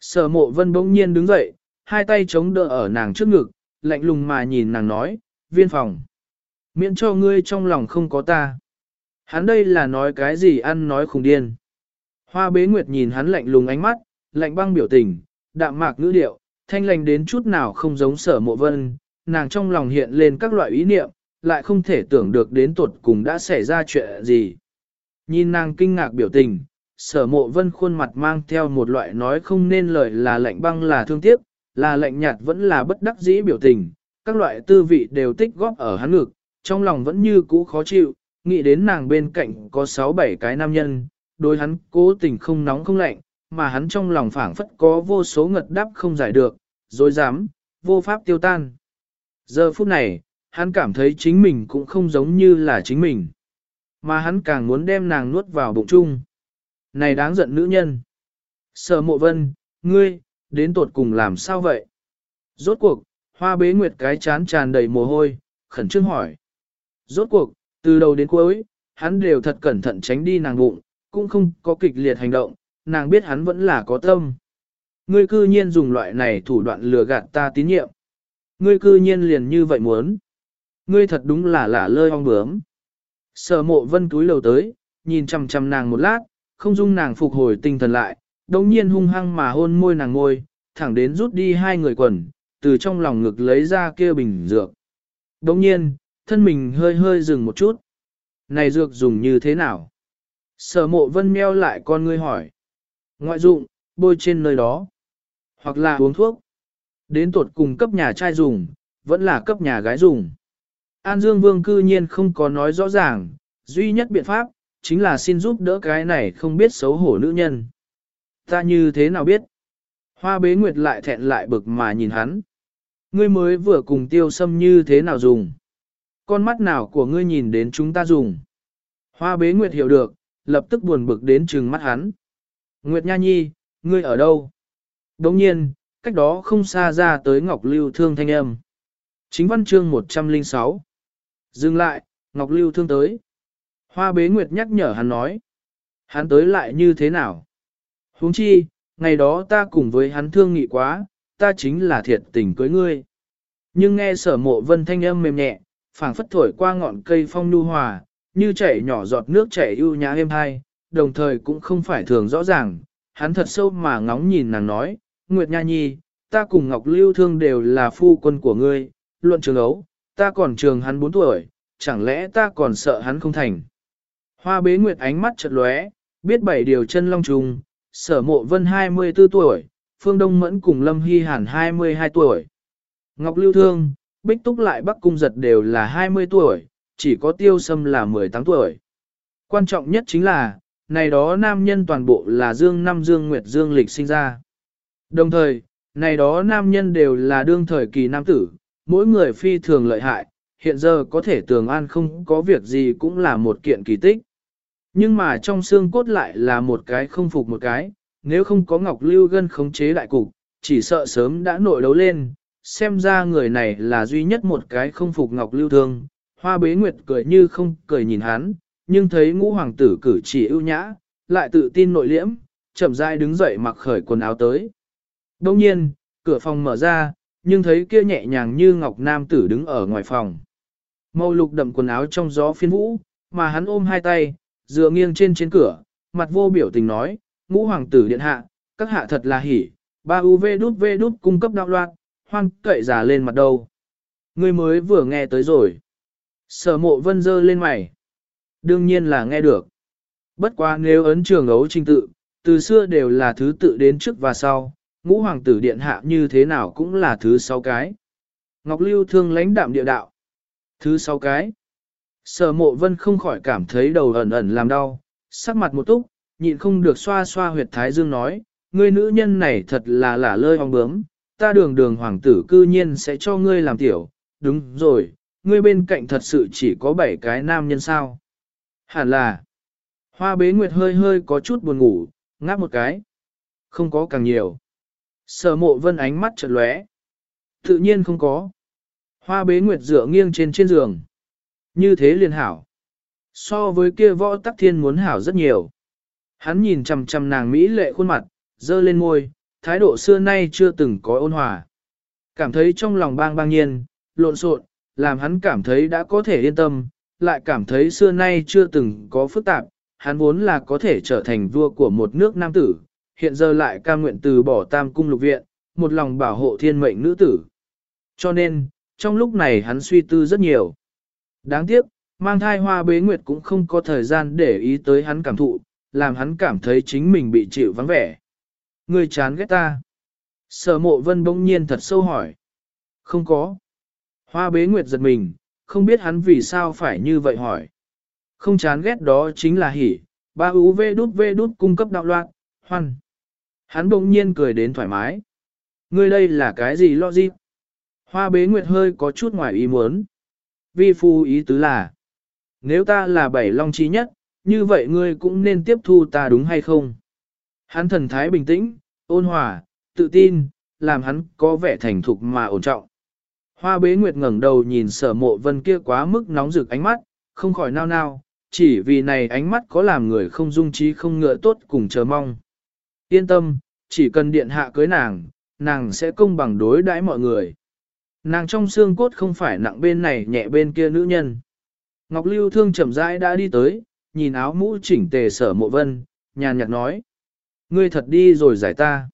Sở mộ vân bỗng nhiên đứng dậy, hai tay chống đỡ ở nàng trước ngực, lạnh lùng mà nhìn nàng nói, viên phòng. Miễn cho ngươi trong lòng không có ta. Hắn đây là nói cái gì ăn nói khùng điên. Hoa bế nguyệt nhìn hắn lạnh lùng ánh mắt, lạnh băng biểu tình, đạm mạc ngữ điệu, thanh lành đến chút nào không giống sở mộ vân, nàng trong lòng hiện lên các loại ý niệm, lại không thể tưởng được đến tuột cùng đã xảy ra chuyện gì. Nhìn nàng kinh ngạc biểu tình, sở mộ vân khuôn mặt mang theo một loại nói không nên lời là lạnh băng là thương tiếc, là lạnh nhạt vẫn là bất đắc dĩ biểu tình, các loại tư vị đều tích góp ở hắn ngực, trong lòng vẫn như cũ khó chịu, nghĩ đến nàng bên cạnh có 6-7 cái nam nhân, đối hắn cố tình không nóng không lạnh, mà hắn trong lòng phảng phất có vô số ngật đắp không giải được, dối dám, vô pháp tiêu tan. Giờ phút này, hắn cảm thấy chính mình cũng không giống như là chính mình, mà hắn càng muốn đem nàng nuốt vào bụng chung. Này đáng giận nữ nhân. Sở mộ vân, ngươi, đến tột cùng làm sao vậy? Rốt cuộc, hoa bế nguyệt cái chán tràn đầy mồ hôi, khẩn trương hỏi. Rốt cuộc, từ đầu đến cuối, hắn đều thật cẩn thận tránh đi nàng bụng, cũng không có kịch liệt hành động, nàng biết hắn vẫn là có tâm. Ngươi cư nhiên dùng loại này thủ đoạn lừa gạt ta tín nhiệm. Ngươi cư nhiên liền như vậy muốn. Ngươi thật đúng là lả lơi ong bướm. Sở mộ vân túi lầu tới, nhìn chằm chằm nàng một lát, không dung nàng phục hồi tinh thần lại, đồng nhiên hung hăng mà hôn môi nàng ngôi, thẳng đến rút đi hai người quần, từ trong lòng ngực lấy ra kia bình dược. Đồng nhiên, thân mình hơi hơi dừng một chút. Này dược dùng như thế nào? Sở mộ vân meo lại con ngươi hỏi. Ngoại dụng, bôi trên nơi đó. Hoặc là uống thuốc. Đến tuột cùng cấp nhà trai dùng, vẫn là cấp nhà gái dùng. An Dương Vương cư nhiên không có nói rõ ràng, duy nhất biện pháp, chính là xin giúp đỡ cái này không biết xấu hổ nữ nhân. Ta như thế nào biết? Hoa bế nguyệt lại thẹn lại bực mà nhìn hắn. Ngươi mới vừa cùng tiêu sâm như thế nào dùng? Con mắt nào của ngươi nhìn đến chúng ta dùng? Hoa bế nguyệt hiểu được, lập tức buồn bực đến trừng mắt hắn. Nguyệt Nha Nhi, ngươi ở đâu? Đồng nhiên, cách đó không xa ra tới Ngọc Lưu Thương thanh âm. Chính văn chương 106. Dừng lại, Ngọc Lưu Thương tới. Hoa bế Nguyệt nhắc nhở hắn nói. Hắn tới lại như thế nào? huống chi, ngày đó ta cùng với hắn thương nghị quá, ta chính là thiệt tình cưới ngươi. Nhưng nghe sở mộ vân thanh âm mềm nhẹ, phảng phất thổi qua ngọn cây phong nu hòa, như chảy nhỏ giọt nước chảy ưu nhã êm hai, đồng thời cũng không phải thường rõ ràng, hắn thật sâu mà ngóng nhìn nàng nói, Nguyệt Nha Nhi, ta cùng Ngọc Lưu Thương đều là phu quân của ngươi, luận trường ấu, ta còn trường hắn 4 tuổi, chẳng lẽ ta còn sợ hắn không thành. Hoa bế Nguyệt ánh mắt chợt lóe, biết bảy điều chân long trùng, sở mộ vân 24 tuổi, Phương Đông Mẫn cùng Lâm Hy Hàn 22 tuổi. Ngọc Lưu Thương, Bích Túc lại Bắc Cung Giật đều là 20 tuổi, chỉ có Tiêu Sâm là 18 tuổi. Quan trọng nhất chính là, này đó nam nhân toàn bộ là Dương Năm Dương Nguyệt Dương Lịch sinh ra. Đồng thời, này đó nam nhân đều là đương thời kỳ nam tử, mỗi người phi thường lợi hại, hiện giờ có thể tường an không có việc gì cũng là một kiện kỳ tích. Nhưng mà trong xương cốt lại là một cái không phục một cái, nếu không có Ngọc Lưu Gân khống chế đại cục, chỉ sợ sớm đã nội đấu lên, xem ra người này là duy nhất một cái không phục Ngọc Lưu thương. Hoa bế nguyệt cười như không cười nhìn hắn, nhưng thấy ngũ hoàng tử cử chỉ ưu nhã, lại tự tin nội liễm, chậm rãi đứng dậy mặc khởi quần áo tới. Đông nhiên, cửa phòng mở ra, nhưng thấy kia nhẹ nhàng như ngọc nam tử đứng ở ngoài phòng. Màu lục đậm quần áo trong gió phiên vũ, mà hắn ôm hai tay, dựa nghiêng trên trên cửa, mặt vô biểu tình nói, ngũ hoàng tử điện hạ, các hạ thật là hỉ, ba UV đút V đút cung cấp đạo loạn, hoan cậy giả lên mặt đầu. Người mới vừa nghe tới rồi. Sở mộ vân dơ lên mày. Đương nhiên là nghe được. Bất quá nếu ấn trường ấu trình tự, từ xưa đều là thứ tự đến trước và sau, ngũ hoàng tử điện hạ như thế nào cũng là thứ sáu cái. Ngọc Lưu thương lãnh đạm địa đạo. Thứ sáu cái. Sở mộ vân không khỏi cảm thấy đầu ẩn ẩn làm đau, sắc mặt một túc, nhịn không được xoa xoa huyệt thái dương nói, ngươi nữ nhân này thật là lả lơi ong bướm, ta đường đường hoàng tử cư nhiên sẽ cho ngươi làm tiểu, đúng rồi, ngươi bên cạnh thật sự chỉ có bảy cái nam nhân sao. Hẳn là, hoa bế nguyệt hơi hơi có chút buồn ngủ, ngáp một cái, không có càng nhiều. Sở mộ vân ánh mắt chợt lóe. Tự nhiên không có. Hoa bế nguyệt dựa nghiêng trên trên giường. Như thế liền hảo. So với kia võ tắc thiên muốn hảo rất nhiều. Hắn nhìn chằm chằm nàng Mỹ lệ khuôn mặt, dơ lên môi, thái độ xưa nay chưa từng có ôn hòa. Cảm thấy trong lòng bang bang nhiên, lộn xộn, làm hắn cảm thấy đã có thể yên tâm, lại cảm thấy xưa nay chưa từng có phức tạp, hắn vốn là có thể trở thành vua của một nước nam tử, hiện giờ lại ca nguyện từ bỏ tam cung lục viện, một lòng bảo hộ thiên mệnh nữ tử. Cho nên, trong lúc này hắn suy tư rất nhiều. Đáng tiếc, mang thai hoa bế nguyệt cũng không có thời gian để ý tới hắn cảm thụ, làm hắn cảm thấy chính mình bị chịu vắng vẻ. Người chán ghét ta. Sở mộ vân bỗng nhiên thật sâu hỏi. Không có. Hoa bế nguyệt giật mình, không biết hắn vì sao phải như vậy hỏi. Không chán ghét đó chính là hỉ, ba ú vê đút vê đút cung cấp đạo loạn, hoan. Hắn bỗng nhiên cười đến thoải mái. Ngươi đây là cái gì lo gì? Hoa bế nguyệt hơi có chút ngoài ý muốn. Vi phu ý tứ là, nếu ta là bảy long trí nhất, như vậy ngươi cũng nên tiếp thu ta đúng hay không? Hắn thần thái bình tĩnh, ôn hòa, tự tin, làm hắn có vẻ thành thục mà ổn trọng. Hoa bế nguyệt ngẩng đầu nhìn sở mộ vân kia quá mức nóng rực ánh mắt, không khỏi nao nao, chỉ vì này ánh mắt có làm người không dung trí không ngựa tốt cùng chờ mong. Yên tâm, chỉ cần điện hạ cưới nàng, nàng sẽ công bằng đối đãi mọi người. Nàng trong xương cốt không phải nặng bên này nhẹ bên kia nữ nhân. Ngọc Lưu Thương chậm rãi đã đi tới, nhìn áo mũ chỉnh tề sở mộ vân, nhàn nhạt nói. Ngươi thật đi rồi giải ta.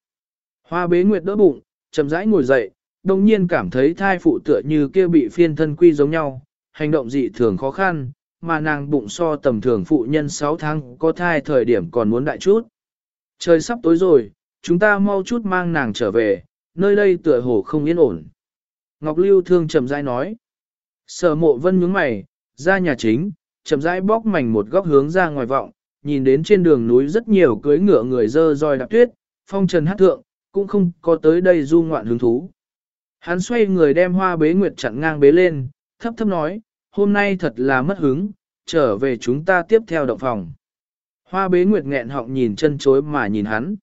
Hoa bế nguyệt đỡ bụng, chậm rãi ngồi dậy, đồng nhiên cảm thấy thai phụ tựa như kia bị phiên thân quy giống nhau, hành động dị thường khó khăn, mà nàng bụng so tầm thường phụ nhân 6 tháng có thai thời điểm còn muốn đại chút. Trời sắp tối rồi, chúng ta mau chút mang nàng trở về, nơi đây tựa hồ không yên ổn. Ngọc Lưu Thương chậm rãi nói. Sở mộ vân nhướng mày, ra nhà chính, chậm rãi bóc mảnh một góc hướng ra ngoài vọng, nhìn đến trên đường núi rất nhiều cưới ngựa người dơ roi đạp tuyết, phong trần hát thượng, cũng không có tới đây du ngoạn hứng thú. Hắn xoay người đem hoa bế nguyệt chặn ngang bế lên, thấp thấp nói, hôm nay thật là mất hứng, trở về chúng ta tiếp theo động phòng. Hoa bế nguyệt nghẹn họng nhìn chân chối mà nhìn hắn.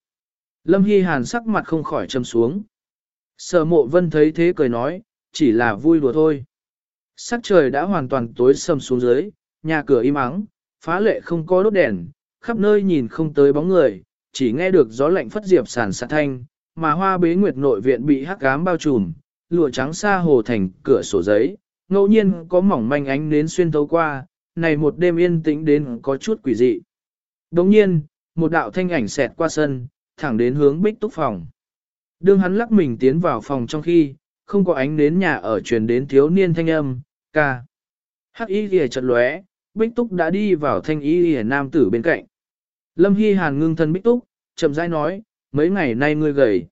Lâm Hy Hàn sắc mặt không khỏi châm xuống. Sở mộ vân thấy thế cười nói, chỉ là vui đùa thôi. Sắc trời đã hoàn toàn tối sầm xuống dưới, nhà cửa im ắng, phá lệ không có đốt đèn, khắp nơi nhìn không tới bóng người, chỉ nghe được gió lạnh phất diệp sản sạt thanh, mà hoa bế nguyệt nội viện bị hắc ám bao trùm, lụa trắng xa hồ thành cửa sổ giấy, ngẫu nhiên có mỏng manh ánh nến xuyên thấu qua, này một đêm yên tĩnh đến có chút quỷ dị. Đồng nhiên, một đạo thanh ảnh xẹt qua sân, thẳng đến hướng bích túc phòng. Đương hắn lắc mình tiến vào phòng trong khi, không có ánh nến nhà ở truyền đến thiếu niên thanh âm, ca. Hắc y ghi chật lóe, bích túc đã đi vào thanh y ghi nam tử bên cạnh. Lâm Hy Hàn ngưng thân bích túc, chậm rãi nói, mấy ngày nay ngươi gầy.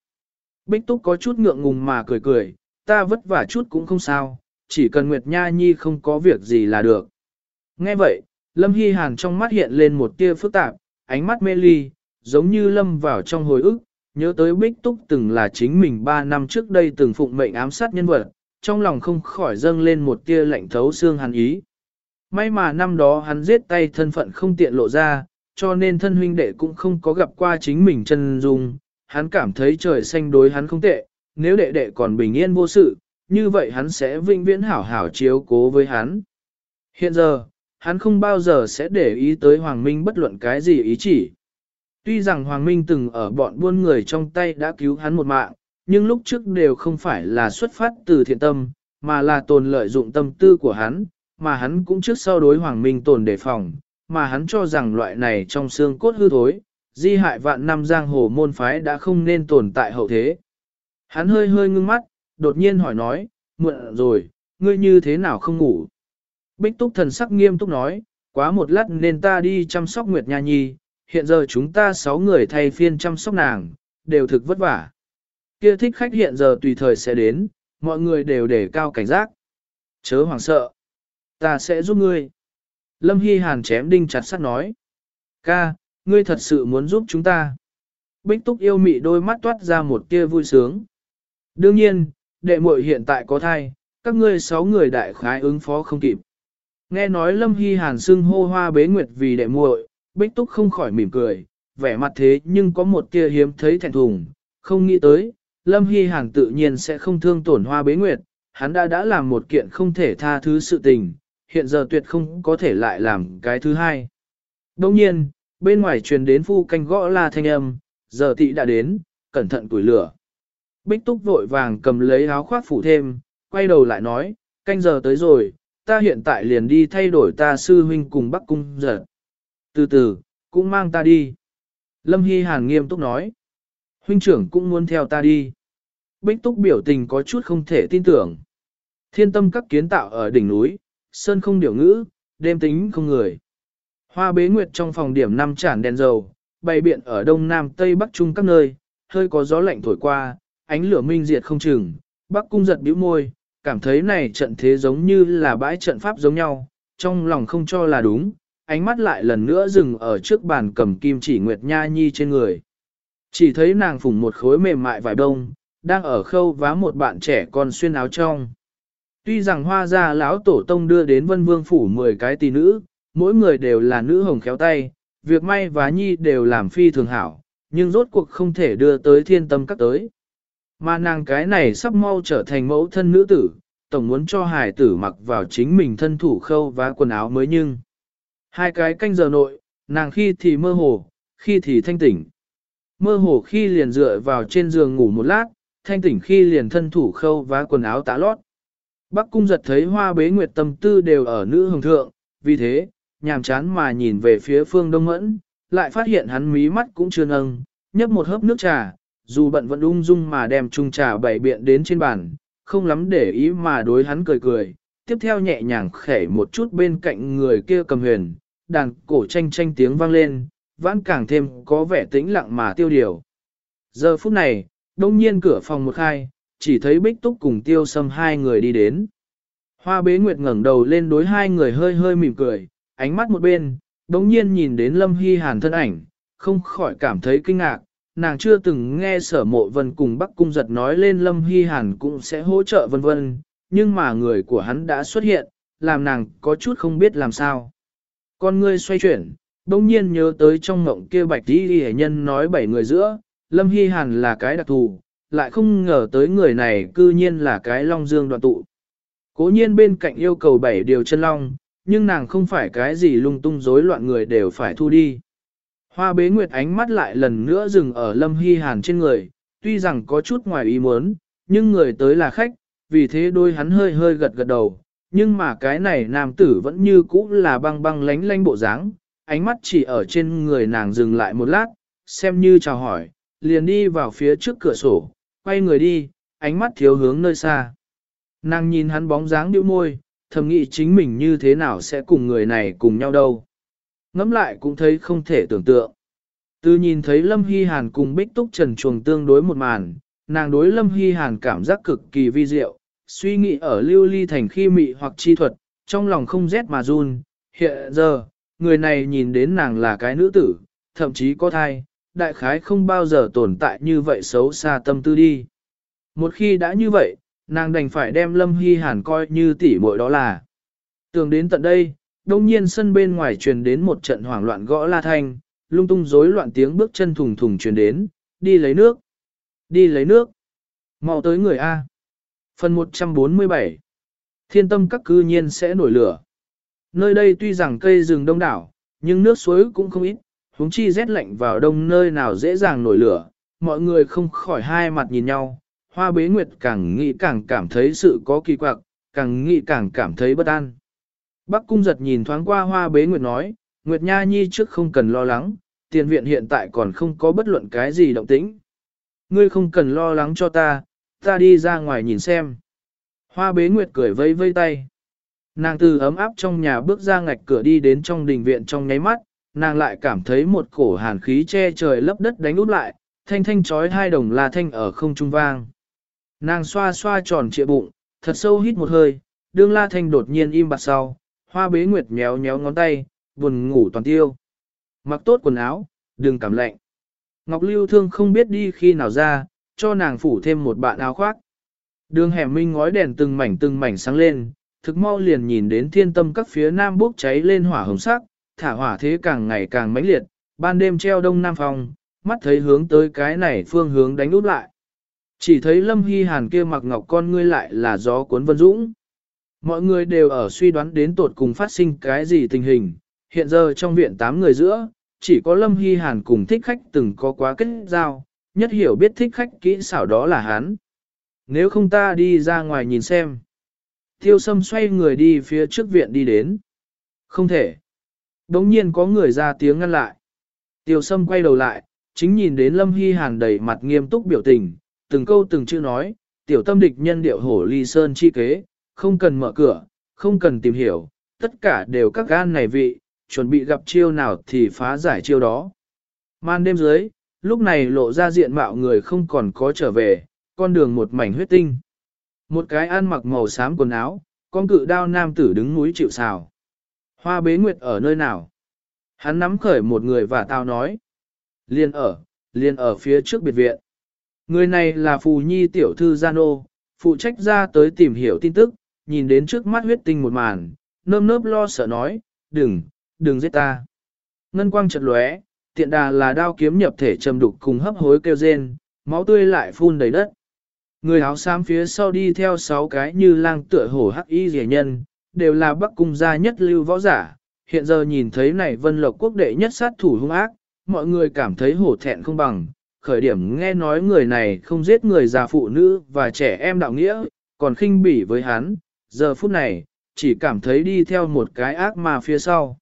Bích túc có chút ngượng ngùng mà cười cười, ta vất vả chút cũng không sao, chỉ cần Nguyệt Nha Nhi không có việc gì là được. Nghe vậy, Lâm Hy Hàn trong mắt hiện lên một tia phức tạp, ánh mắt mê ly, giống như lâm vào trong hồi ức, nhớ tới Bích Túc từng là chính mình 3 năm trước đây từng phụng mệnh ám sát nhân vật, trong lòng không khỏi dâng lên một tia lạnh thấu xương hắn ý. May mà năm đó hắn giết tay thân phận không tiện lộ ra, cho nên thân huynh đệ cũng không có gặp qua chính mình chân dung, hắn cảm thấy trời xanh đối hắn không tệ, nếu đệ đệ còn bình yên vô sự, như vậy hắn sẽ vinh viễn hảo hảo chiếu cố với hắn. Hiện giờ, hắn không bao giờ sẽ để ý tới Hoàng Minh bất luận cái gì ý chỉ. Tuy rằng Hoàng Minh từng ở bọn buôn người trong tay đã cứu hắn một mạng, nhưng lúc trước đều không phải là xuất phát từ thiện tâm, mà là tồn lợi dụng tâm tư của hắn, mà hắn cũng trước sau đối Hoàng Minh tồn đề phòng, mà hắn cho rằng loại này trong xương cốt hư thối, di hại vạn năm giang hồ môn phái đã không nên tồn tại hậu thế. Hắn hơi hơi ngưng mắt, đột nhiên hỏi nói, muộn rồi, ngươi như thế nào không ngủ? Bích túc thần sắc nghiêm túc nói, quá một lát nên ta đi chăm sóc Nguyệt Nha Nhi, hiện giờ chúng ta sáu người thay phiên chăm sóc nàng, đều thực vất vả. Kia thích khách hiện giờ tùy thời sẽ đến, mọi người đều để cao cảnh giác. Chớ hoảng sợ. Ta sẽ giúp ngươi. Lâm Hy Hàn chém đinh chặt sắt nói. Ca, ngươi thật sự muốn giúp chúng ta. Bích túc yêu mị đôi mắt toát ra một tia vui sướng. Đương nhiên, đệ muội hiện tại có thai, các ngươi sáu người đại khái ứng phó không kịp. Nghe nói Lâm Hy Hàn xưng hô hoa bế nguyệt vì đệ muội, Bích Túc không khỏi mỉm cười, vẻ mặt thế nhưng có một tia hiếm thấy thẹn thùng, không nghĩ tới, Lâm Hy Hàn tự nhiên sẽ không thương tổn hoa bế nguyệt, hắn đã đã làm một kiện không thể tha thứ sự tình, hiện giờ tuyệt không có thể lại làm cái thứ hai. Đồng nhiên, bên ngoài truyền đến phu canh gõ la thanh âm, giờ tị đã đến, cẩn thận tuổi lửa. Bích Túc vội vàng cầm lấy áo khoác phủ thêm, quay đầu lại nói, canh giờ tới rồi, ta hiện tại liền đi thay đổi ta sư huynh cùng bắc cung giật. Từ từ, cũng mang ta đi. Lâm Hy Hàn nghiêm túc nói. Huynh trưởng cũng muốn theo ta đi. Bích túc biểu tình có chút không thể tin tưởng. Thiên tâm các kiến tạo ở đỉnh núi, sơn không điểu ngữ, đêm tính không người. Hoa bế nguyệt trong phòng điểm năm chản đèn dầu, bày biện ở đông nam tây bắc trung các nơi, hơi có gió lạnh thổi qua, ánh lửa minh diệt không chừng, bắc cung giật bĩu môi, cảm thấy này trận thế giống như là bãi trận pháp giống nhau, trong lòng không cho là đúng, ánh mắt lại lần nữa dừng ở trước bàn cầm kim chỉ Nguyệt Nha Nhi trên người. Chỉ thấy nàng phủng một khối mềm mại vải đông, đang ở khâu vá một bạn trẻ con xuyên áo trong. Tuy rằng hoa gia lão tổ tông đưa đến vân vương phủ 10 cái tỷ nữ, mỗi người đều là nữ hồng khéo tay, việc may vá nhi đều làm phi thường hảo, nhưng rốt cuộc không thể đưa tới thiên tâm các tới. Mà nàng cái này sắp mau trở thành mẫu thân nữ tử, tổng muốn cho hải tử mặc vào chính mình thân thủ khâu vá quần áo mới nhưng. Hai cái canh giờ nội, nàng khi thì mơ hồ, khi thì thanh tỉnh. Mơ hồ khi liền dựa vào trên giường ngủ một lát, thanh tỉnh khi liền thân thủ khâu vá quần áo tả lót. Bắc cung giật thấy hoa bế nguyệt tâm tư đều ở nữ hồng thượng, vì thế, nhàm chán mà nhìn về phía phương đông mẫn, lại phát hiện hắn mí mắt cũng chưa nâng, nhấp một hớp nước trà, dù bận vẫn ung dung mà đem chung trà bày biện đến trên bàn, không lắm để ý mà đối hắn cười cười, tiếp theo nhẹ nhàng khẽ một chút bên cạnh người kia cầm huyền, đàn cổ tranh tranh tiếng vang lên, vãn càng thêm có vẻ tĩnh lặng mà tiêu điều. Giờ phút này, đông nhiên cửa phòng một khai, chỉ thấy bích túc cùng tiêu sâm hai người đi đến. Hoa bế nguyệt ngẩng đầu lên đối hai người hơi hơi mỉm cười, ánh mắt một bên, đông nhiên nhìn đến lâm hy hàn thân ảnh, không khỏi cảm thấy kinh ngạc. Nàng chưa từng nghe sở mộ vân cùng Bắc Cung giật nói lên Lâm Hy Hàn cũng sẽ hỗ trợ vân vân, nhưng mà người của hắn đã xuất hiện, làm nàng có chút không biết làm sao. Con ngươi xoay chuyển, đông nhiên nhớ tới trong ngộng kia bạch đi hệ nhân nói bảy người giữa, Lâm Hy Hàn là cái đặc thù, lại không ngờ tới người này cư nhiên là cái long dương đoạn tụ. Cố nhiên bên cạnh yêu cầu bảy điều chân long, nhưng nàng không phải cái gì lung tung rối loạn người đều phải thu đi. Hoa bế nguyệt ánh mắt lại lần nữa dừng ở Lâm Hy Hàn trên người, tuy rằng có chút ngoài ý muốn, nhưng người tới là khách, vì thế đôi hắn hơi hơi gật gật đầu, nhưng mà cái này nam tử vẫn như cũ là băng băng lánh lánh bộ dáng, ánh mắt chỉ ở trên người nàng dừng lại một lát, xem như chào hỏi, liền đi vào phía trước cửa sổ, quay người đi, ánh mắt thiếu hướng nơi xa. Nàng nhìn hắn bóng dáng điệu môi, thầm nghĩ chính mình như thế nào sẽ cùng người này cùng nhau đâu. Ngắm lại cũng thấy không thể tưởng tượng. Từ nhìn thấy Lâm Hy Hàn cùng Bích Túc Trần Chuồng tương đối một màn, nàng đối Lâm Hy Hàn cảm giác cực kỳ vi diệu, suy nghĩ ở lưu ly thành khi mị hoặc chi thuật, trong lòng không rét mà run. Hiện giờ, người này nhìn đến nàng là cái nữ tử, thậm chí có thai, đại khái không bao giờ tồn tại như vậy xấu xa tâm tư đi. Một khi đã như vậy, nàng đành phải đem Lâm Hy Hàn coi như tỷ muội đó là. Tưởng đến tận đây, đông nhiên sân bên ngoài truyền đến một trận hoảng loạn gõ la thanh, lung tung rối loạn tiếng bước chân thùng thùng truyền đến, đi lấy nước, đi lấy nước, mau tới người A. Phần 147 Thiên tâm các cư nhiên sẽ nổi lửa. Nơi đây tuy rằng cây rừng đông đảo, nhưng nước suối cũng không ít, huống chi rét lạnh vào đông nơi nào dễ dàng nổi lửa, mọi người không khỏi hai mặt nhìn nhau, hoa bế nguyệt càng nghĩ càng cảm thấy sự có kỳ quặc, càng nghĩ càng cảm thấy bất an. Bắc cung giật nhìn thoáng qua hoa bế nguyệt nói, Nguyệt Nha Nhi trước không cần lo lắng, tiền viện hiện tại còn không có bất luận cái gì động tĩnh. Ngươi không cần lo lắng cho ta, ta đi ra ngoài nhìn xem. Hoa bế nguyệt cười vây vây tay. Nàng từ ấm áp trong nhà bước ra ngạch cửa đi đến trong đình viện trong nháy mắt, nàng lại cảm thấy một cổ hàn khí che trời lấp đất đánh út lại, thanh thanh chói hai đồng là thanh ở không trung vang. Nàng xoa xoa tròn trịa bụng, thật sâu hít một hơi, đương la thanh đột nhiên im bặt sau, hoa bế nguyệt nhéo nhéo ngón tay, buồn ngủ toàn tiêu. Mặc tốt quần áo, đừng cảm lạnh. Ngọc Lưu Thương không biết đi khi nào ra, cho nàng phủ thêm một bạn áo khoác. Đường hẻm minh ngói đèn từng mảnh từng mảnh sáng lên, thực mau liền nhìn đến thiên tâm các phía nam bốc cháy lên hỏa hồng sắc, thả hỏa thế càng ngày càng mãnh liệt, ban đêm treo đông nam phòng, mắt thấy hướng tới cái này phương hướng đánh út lại. Chỉ thấy Lâm Hy Hàn kia mặc ngọc con ngươi lại là gió cuốn vân dũng. Mọi người đều ở suy đoán đến tột cùng phát sinh cái gì tình hình, hiện giờ trong viện 8 người giữa, chỉ có Lâm Hy Hàn cùng thích khách từng có quá kết giao, nhất hiểu biết thích khách kỹ xảo đó là hắn. Nếu không ta đi ra ngoài nhìn xem. Tiêu sâm xoay người đi phía trước viện đi đến. Không thể. Đống nhiên có người ra tiếng ngăn lại. Tiêu sâm quay đầu lại, chính nhìn đến Lâm Hy Hàn đầy mặt nghiêm túc biểu tình, từng câu từng chữ nói, tiểu tâm địch nhân điệu hổ ly sơn chi kế, không cần mở cửa, không cần tìm hiểu, tất cả đều các gan này vị, chuẩn bị gặp chiêu nào thì phá giải chiêu đó. Man đêm dưới, lúc này lộ ra diện mạo người không còn có trở về, con đường một mảnh huyết tinh. Một cái ăn mặc màu xám quần áo, con cự đao nam tử đứng núi chịu xào. Hoa bế nguyệt ở nơi nào? Hắn nắm khởi một người và tao nói. Liên ở, liên ở phía trước biệt viện. Người này là Phù Nhi tiểu thư Gia Nô, phụ trách ra tới tìm hiểu tin tức, nhìn đến trước mắt huyết tinh một màn, nơm nớp lo sợ nói, đừng, đừng giết ta. Ngân quang chợt lóe, tiện đà là đao kiếm nhập thể trầm đục cùng hấp hối kêu rên, máu tươi lại phun đầy đất. Người áo xám phía sau đi theo sáu cái như lang tựa hổ hắc y rẻ nhân, đều là bắc cung gia nhất lưu võ giả. Hiện giờ nhìn thấy này vân lộc quốc đệ nhất sát thủ hung ác, mọi người cảm thấy hổ thẹn không bằng. Khởi điểm nghe nói người này không giết người già phụ nữ và trẻ em đạo nghĩa, còn khinh bỉ với hắn, giờ phút này, chỉ cảm thấy đi theo một cái ác mà phía sau.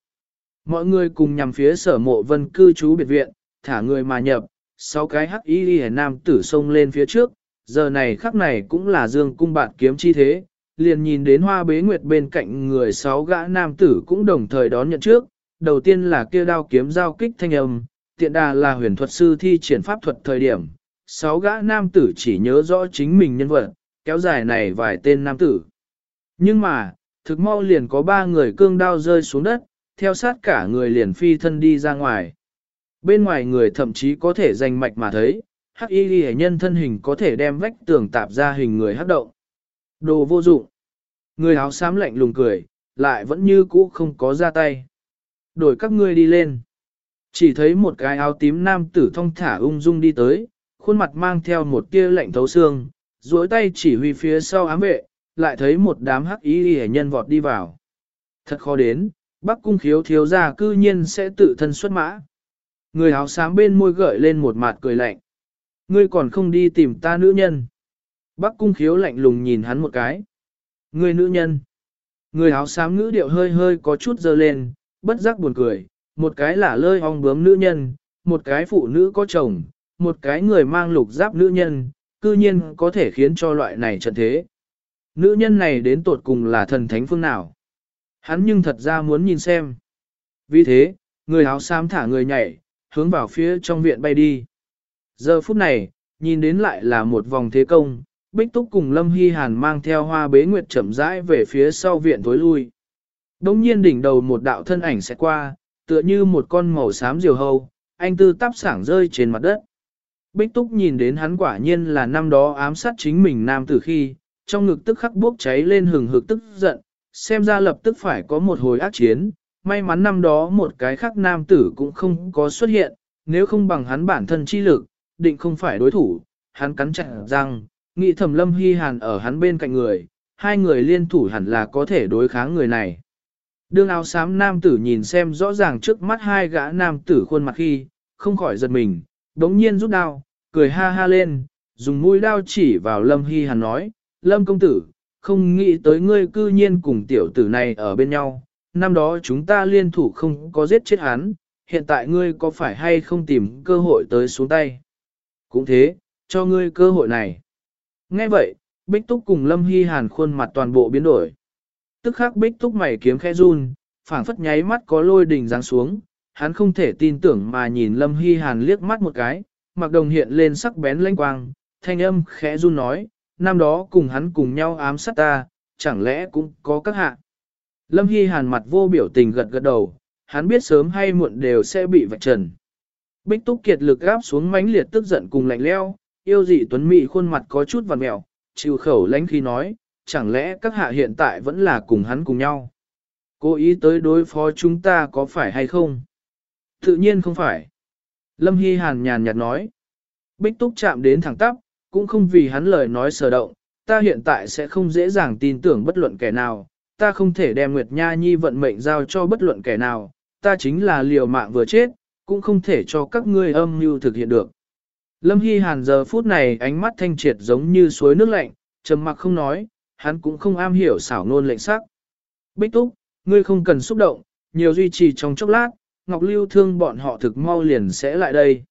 Mọi người cùng nhằm phía sở mộ vân cư trú biệt viện, thả người mà nhập, sáu cái hắc y đi nam tử xông lên phía trước, giờ này khắc này cũng là dương cung bạn kiếm chi thế, liền nhìn đến hoa bế nguyệt bên cạnh người sáu gã nam tử cũng đồng thời đón nhận trước, đầu tiên là kia đao kiếm giao kích thanh âm, tiện đà là huyền thuật sư thi triển pháp thuật thời điểm, sáu gã nam tử chỉ nhớ rõ chính mình nhân vật, kéo dài này vài tên nam tử. Nhưng mà, thực mau liền có ba người cương đao rơi xuống đất, theo sát cả người liền phi thân đi ra ngoài. Bên ngoài người thậm chí có thể danh mạch mà thấy, hắc y ghi nhân thân hình có thể đem vách tường tạp ra hình người hắc động. Đồ vô dụng. Người áo xám lạnh lùng cười, lại vẫn như cũ không có ra tay. Đổi các ngươi đi lên. Chỉ thấy một cái áo tím nam tử thông thả ung dung đi tới, khuôn mặt mang theo một tia lạnh thấu xương, duỗi tay chỉ huy phía sau ám vệ, lại thấy một đám hắc y hề nhân vọt đi vào. Thật khó đến, Bắc cung khiếu thiếu gia cư nhiên sẽ tự thân xuất mã. Người áo xám bên môi gợi lên một mặt cười lạnh. Ngươi còn không đi tìm ta nữ nhân. Bắc cung khiếu lạnh lùng nhìn hắn một cái. Ngươi nữ nhân. Người áo xám ngữ điệu hơi hơi có chút dơ lên, bất giác buồn cười. Một cái là lơi ong bướm nữ nhân, một cái phụ nữ có chồng, một cái người mang lục giáp nữ nhân, cư nhiên có thể khiến cho loại này trận thế. Nữ nhân này đến tột cùng là thần thánh phương nào? Hắn nhưng thật ra muốn nhìn xem. Vì thế, người áo xám thả người nhảy, hướng vào phía trong viện bay đi. Giờ phút này, nhìn đến lại là một vòng thế công, Bích Túc cùng Lâm Hy Hàn mang theo hoa bế nguyệt chậm rãi về phía sau viện tối lui. Đông nhiên đỉnh đầu một đạo thân ảnh sẽ qua, tựa như một con màu xám diều hâu, anh tư tắp sảng rơi trên mặt đất. Bích Túc nhìn đến hắn quả nhiên là năm đó ám sát chính mình nam tử khi, trong ngực tức khắc bốc cháy lên hừng hực tức giận, xem ra lập tức phải có một hồi ác chiến, may mắn năm đó một cái khác nam tử cũng không có xuất hiện, nếu không bằng hắn bản thân chi lực, định không phải đối thủ, hắn cắn chặt răng, nghĩ thầm lâm hy hàn ở hắn bên cạnh người, hai người liên thủ hẳn là có thể đối kháng người này. Đương áo xám nam tử nhìn xem rõ ràng trước mắt hai gã nam tử khuôn mặt khi, không khỏi giật mình, đống nhiên rút đao, cười ha ha lên, dùng mũi đao chỉ vào lâm hy hàn nói, lâm công tử, không nghĩ tới ngươi cư nhiên cùng tiểu tử này ở bên nhau, năm đó chúng ta liên thủ không có giết chết hắn, hiện tại ngươi có phải hay không tìm cơ hội tới xuống tay. Cũng thế, cho ngươi cơ hội này. Nghe vậy, Bích Túc cùng Lâm Hy Hàn khuôn mặt toàn bộ biến đổi. Tức khắc Bích Túc mày kiếm khẽ run, phảng phất nháy mắt có lôi đình giáng xuống, hắn không thể tin tưởng mà nhìn Lâm Hy Hàn liếc mắt một cái, mặc đồng hiện lên sắc bén lanh quang, thanh âm khẽ run nói, năm đó cùng hắn cùng nhau ám sát ta, chẳng lẽ cũng có các hạ. Lâm Hy Hàn mặt vô biểu tình gật gật đầu, hắn biết sớm hay muộn đều sẽ bị vạch trần. Bích Túc kiệt lực gáp xuống mãnh liệt tức giận cùng lạnh leo, yêu dị tuấn Mị khuôn mặt có chút vằn mẹo, chịu khẩu lánh khi nói, chẳng lẽ các hạ hiện tại vẫn là cùng hắn cùng nhau. Cố ý tới đối phó chúng ta có phải hay không? Tự nhiên không phải. Lâm Hy Hàn nhàn nhạt nói. Bích Túc chạm đến thẳng tắp, cũng không vì hắn lời nói sờ động, ta hiện tại sẽ không dễ dàng tin tưởng bất luận kẻ nào, ta không thể đem Nguyệt Nha Nhi vận mệnh giao cho bất luận kẻ nào, ta chính là liều mạng vừa chết, cũng không thể cho các ngươi âm mưu thực hiện được. Lâm Hy Hàn giờ phút này ánh mắt thanh triệt giống như suối nước lạnh, trầm mặc không nói, hắn cũng không am hiểu xảo nôn lệnh sắc. Bích Túc, ngươi không cần xúc động, nhiều duy trì trong chốc lát, Ngọc Lưu thương bọn họ thực mau liền sẽ lại đây.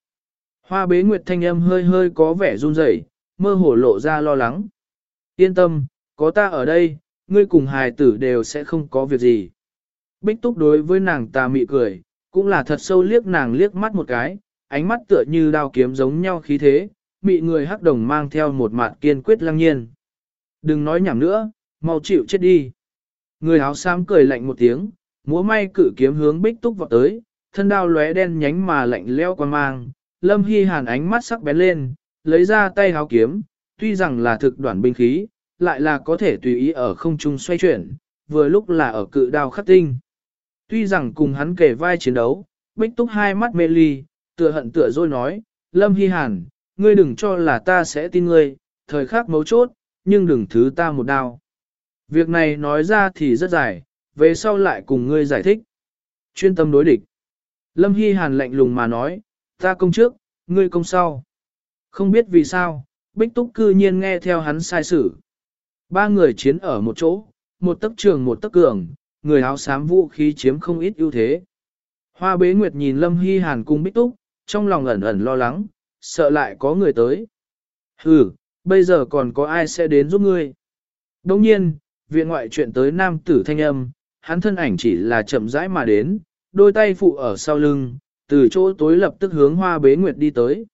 Hoa bế nguyệt thanh âm hơi hơi có vẻ run rẩy, mơ hồ lộ ra lo lắng. Yên tâm, có ta ở đây, ngươi cùng hài tử đều sẽ không có việc gì. Bích túc đối với nàng ta mị cười, cũng là thật sâu liếc nàng liếc mắt một cái, ánh mắt tựa như đao kiếm giống nhau khí thế, mị người hắc đồng mang theo một mặt kiên quyết lăng nhiên. Đừng nói nhảm nữa, mau chịu chết đi. Người áo xám cười lạnh một tiếng, múa may cử kiếm hướng bích túc vọt tới, thân đao lóe đen nhánh mà lạnh leo quan mang, lâm hy hàn ánh mắt sắc bén lên, lấy ra tay háo kiếm, tuy rằng là thực đoạn binh khí, lại là có thể tùy ý ở không trung xoay chuyển, vừa lúc là ở cự đao khắc tinh. Tuy rằng cùng hắn kể vai chiến đấu, bích túc hai mắt mê ly, tựa hận tựa rồi nói, Lâm Hy Hàn, ngươi đừng cho là ta sẽ tin ngươi, thời khắc mấu chốt, nhưng đừng thứ ta một đao. Việc này nói ra thì rất dài, về sau lại cùng ngươi giải thích. Chuyên tâm đối địch. Lâm Hy Hàn lạnh lùng mà nói, ta công trước, ngươi công sau. Không biết vì sao, Bích Túc cư nhiên nghe theo hắn sai sử. Ba người chiến ở một chỗ, một tấc trường một tấc cường, người áo xám vũ khí chiếm không ít ưu thế. Hoa bế nguyệt nhìn Lâm Hy Hàn cung Bích Túc, trong lòng ẩn ẩn lo lắng, sợ lại có người tới. Hừ, bây giờ còn có ai sẽ đến giúp ngươi? Đồng nhiên, viện ngoại chuyện tới nam tử thanh âm, hắn thân ảnh chỉ là chậm rãi mà đến, đôi tay phụ ở sau lưng, từ chỗ tối lập tức hướng hoa bế nguyệt đi tới.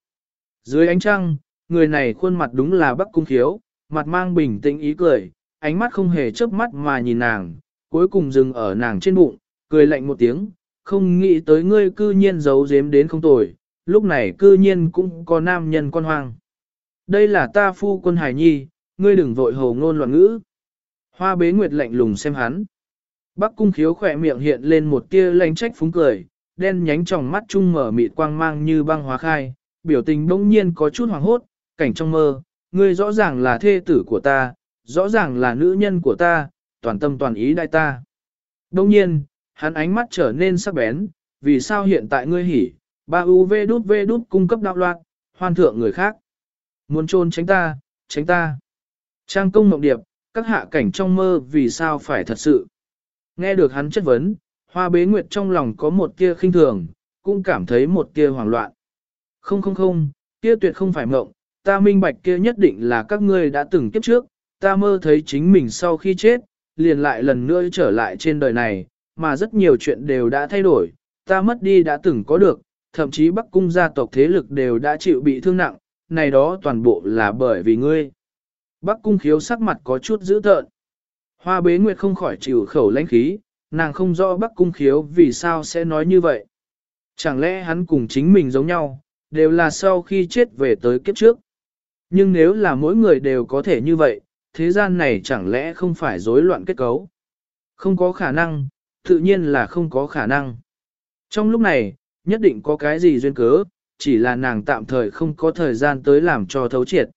Dưới ánh trăng, người này khuôn mặt đúng là bắc cung khiếu, mặt mang bình tĩnh ý cười, ánh mắt không hề chớp mắt mà nhìn nàng, cuối cùng dừng ở nàng trên bụng, cười lạnh một tiếng, không nghĩ tới ngươi cư nhiên giấu giếm đến không tồi, lúc này cư nhiên cũng có nam nhân con hoang. Đây là ta phu quân hải nhi, ngươi đừng vội hồ ngôn loạn ngữ. Hoa bế nguyệt lạnh lùng xem hắn. Bắc cung khiếu khỏe miệng hiện lên một tia lanh trách phúng cười, đen nhánh trong mắt trung mở mịt quang mang như băng hóa khai, biểu tình bỗng nhiên có chút hoàng hốt, cảnh trong mơ, ngươi rõ ràng là thê tử của ta, rõ ràng là nữ nhân của ta, toàn tâm toàn ý đại ta. Đông nhiên, hắn ánh mắt trở nên sắc bén, vì sao hiện tại ngươi hỉ, ba UV đút V đút cung cấp đạo loạn, hoan thượng người khác. Muốn trôn tránh ta, tránh ta. Trang công mộng điệp, các hạ cảnh trong mơ vì sao phải thật sự. Nghe được hắn chất vấn, hoa bế nguyệt trong lòng có một tia khinh thường, cũng cảm thấy một tia hoảng loạn. Không không không, kia tuyệt không phải mộng, ta minh bạch kia nhất định là các ngươi đã từng kiếp trước, ta mơ thấy chính mình sau khi chết, liền lại lần nữa trở lại trên đời này, mà rất nhiều chuyện đều đã thay đổi, ta mất đi đã từng có được, thậm chí Bắc cung gia tộc thế lực đều đã chịu bị thương nặng, này đó toàn bộ là bởi vì ngươi. Bắc cung khiếu sắc mặt có chút dữ tợn. Hoa bế nguyệt không khỏi chịu khẩu lãnh khí, nàng không rõ Bắc cung khiếu vì sao sẽ nói như vậy. Chẳng lẽ hắn cùng chính mình giống nhau, đều là sau khi chết về tới kiếp trước. Nhưng nếu là mỗi người đều có thể như vậy, thế gian này chẳng lẽ không phải rối loạn kết cấu? Không có khả năng, tự nhiên là không có khả năng. Trong lúc này, nhất định có cái gì duyên cớ, chỉ là nàng tạm thời không có thời gian tới làm cho thấu triệt.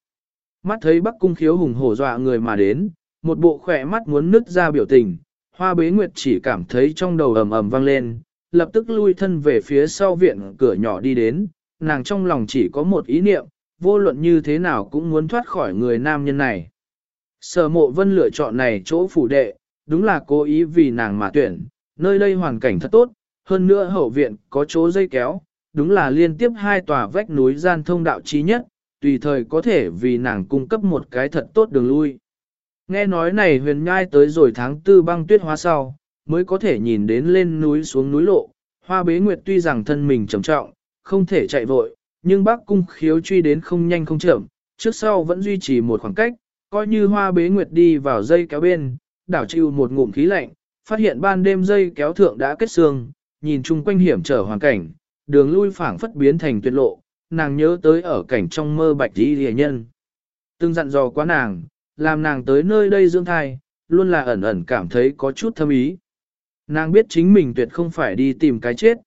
Mắt thấy Bắc Cung Khiếu hùng hổ dọa người mà đến, một bộ khỏe mắt muốn nứt ra biểu tình, Hoa Bế Nguyệt chỉ cảm thấy trong đầu ầm ầm vang lên, lập tức lui thân về phía sau viện cửa nhỏ đi đến, nàng trong lòng chỉ có một ý niệm, vô luận như thế nào cũng muốn thoát khỏi người nam nhân này. Sở mộ vân lựa chọn này chỗ phủ đệ, đúng là cố ý vì nàng mà tuyển, nơi đây hoàn cảnh thật tốt, hơn nữa hậu viện có chỗ dây kéo, đúng là liên tiếp hai tòa vách núi gian thông đạo trí nhất, tùy thời có thể vì nàng cung cấp một cái thật tốt đường lui. Nghe nói này huyền nhai tới rồi tháng tư băng tuyết hóa sau, mới có thể nhìn đến lên núi xuống núi lộ, hoa bế nguyệt tuy rằng thân mình trầm trọng, không thể chạy vội, nhưng bác cung khiếu truy đến không nhanh không chậm, trước sau vẫn duy trì một khoảng cách, coi như hoa bế nguyệt đi vào dây kéo bên, đảo chịu một ngụm khí lạnh, phát hiện ban đêm dây kéo thượng đã kết xương, nhìn chung quanh hiểm trở hoàn cảnh, đường lui phảng phất biến thành tuyệt lộ, nàng nhớ tới ở cảnh trong mơ bạch đi rìa nhân. Từng dặn dò quá nàng, làm nàng tới nơi đây dưỡng thai, luôn là ẩn ẩn cảm thấy có chút thâm ý. Nàng biết chính mình tuyệt không phải đi tìm cái chết.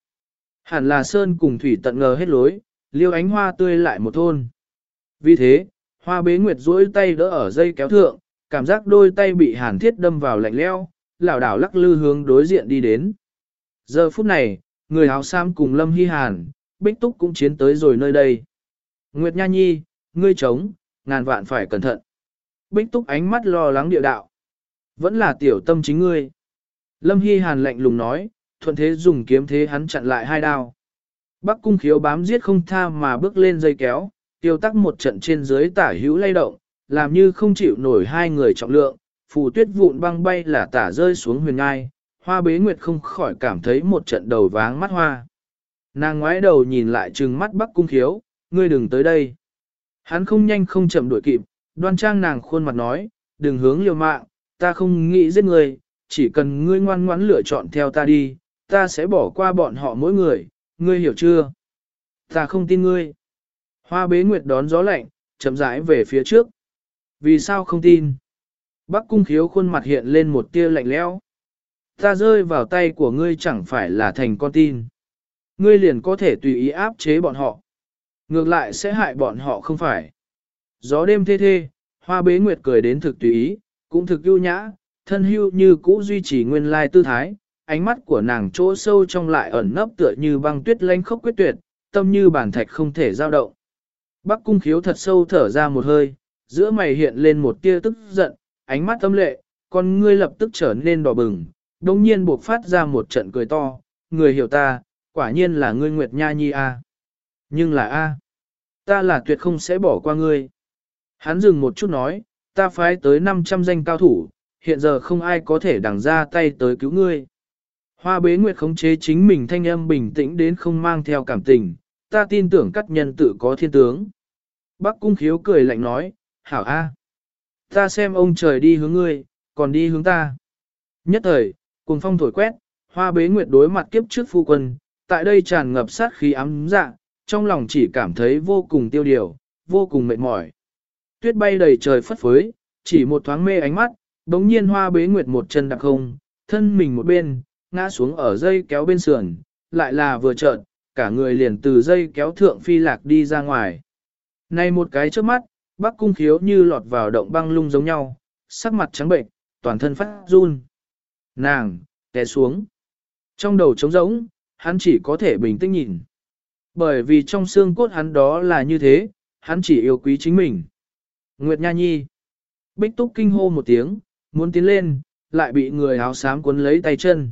Hẳn là Sơn cùng Thủy tận ngờ hết lối, liêu ánh hoa tươi lại một thôn. Vì thế, hoa bế nguyệt duỗi tay đỡ ở dây kéo thượng, cảm giác đôi tay bị hàn thiết đâm vào lạnh leo, lảo đảo lắc lư hướng đối diện đi đến. Giờ phút này, người áo sam cùng Lâm Hy Hàn, Bích Túc cũng chiến tới rồi nơi đây. Nguyệt Nha Nhi, ngươi chống, ngàn vạn phải cẩn thận. Bích Túc ánh mắt lo lắng địa đạo. Vẫn là tiểu tâm chính ngươi. Lâm Hy Hàn lạnh lùng nói, thuận thế dùng kiếm thế hắn chặn lại hai đao. Bắc cung khiếu bám giết không tha mà bước lên dây kéo, tiêu tắc một trận trên dưới tả hữu lay động, làm như không chịu nổi hai người trọng lượng, phù tuyết vụn băng bay là tả rơi xuống huyền ngai, hoa bế nguyệt không khỏi cảm thấy một trận đầu váng mắt hoa. Nàng ngoái đầu nhìn lại trừng mắt bắc cung khiếu, ngươi đừng tới đây. Hắn không nhanh không chậm đuổi kịp, đoan trang nàng khuôn mặt nói, đừng hướng liều mạng, ta không nghĩ giết ngươi, chỉ cần ngươi ngoan ngoãn lựa chọn theo ta đi, ta sẽ bỏ qua bọn họ mỗi người, ngươi hiểu chưa? Ta không tin ngươi. Hoa bế nguyệt đón gió lạnh, chậm rãi về phía trước. Vì sao không tin? Bắc cung khiếu khuôn mặt hiện lên một tia lạnh lẽo. Ta rơi vào tay của ngươi chẳng phải là thành con tin. Ngươi liền có thể tùy ý áp chế bọn họ. Ngược lại sẽ hại bọn họ không phải. Gió đêm thê thê, hoa bế nguyệt cười đến thực tùy ý, cũng thực ưu nhã, thân hưu như cũ duy trì nguyên lai tư thái, ánh mắt của nàng chỗ sâu trong lại ẩn nấp tựa như băng tuyết lanh khốc quyết tuyệt, tâm như bản thạch không thể dao động. Bắc cung khiếu thật sâu thở ra một hơi, giữa mày hiện lên một tia tức giận, ánh mắt tâm lệ, con ngươi lập tức trở nên đỏ bừng, đồng nhiên buộc phát ra một trận cười to, người hiểu ta, quả nhiên là ngươi Nguyệt Nha Nhi a. Nhưng là a, ta là tuyệt không sẽ bỏ qua ngươi. Hắn dừng một chút nói, ta phái tới 500 danh cao thủ, hiện giờ không ai có thể đằng ra tay tới cứu ngươi. Hoa bế nguyệt khống chế chính mình thanh âm bình tĩnh đến không mang theo cảm tình, ta tin tưởng các nhân tự có thiên tướng. Bắc cung khiếu cười lạnh nói, hảo a, ta xem ông trời đi hướng ngươi, còn đi hướng ta. Nhất thời, cùng phong thổi quét, hoa bế nguyệt đối mặt kiếp trước phu quân, tại đây tràn ngập sát khí ám dạ, trong lòng chỉ cảm thấy vô cùng tiêu điều, vô cùng mệt mỏi. Tuyết bay đầy trời phất phới, chỉ một thoáng mê ánh mắt, đống nhiên hoa bế nguyệt một chân đặc không, thân mình một bên, ngã xuống ở dây kéo bên sườn, lại là vừa trợn, cả người liền từ dây kéo thượng phi lạc đi ra ngoài. Này một cái trước mắt, bác cung khiếu như lọt vào động băng lung giống nhau, sắc mặt trắng bệnh, toàn thân phát run. Nàng, té xuống. Trong đầu trống rỗng, hắn chỉ có thể bình tĩnh nhìn. Bởi vì trong xương cốt hắn đó là như thế, hắn chỉ yêu quý chính mình. Nguyệt Nha Nhi. Bích Túc kinh hô một tiếng, muốn tiến lên, lại bị người áo xám cuốn lấy tay chân.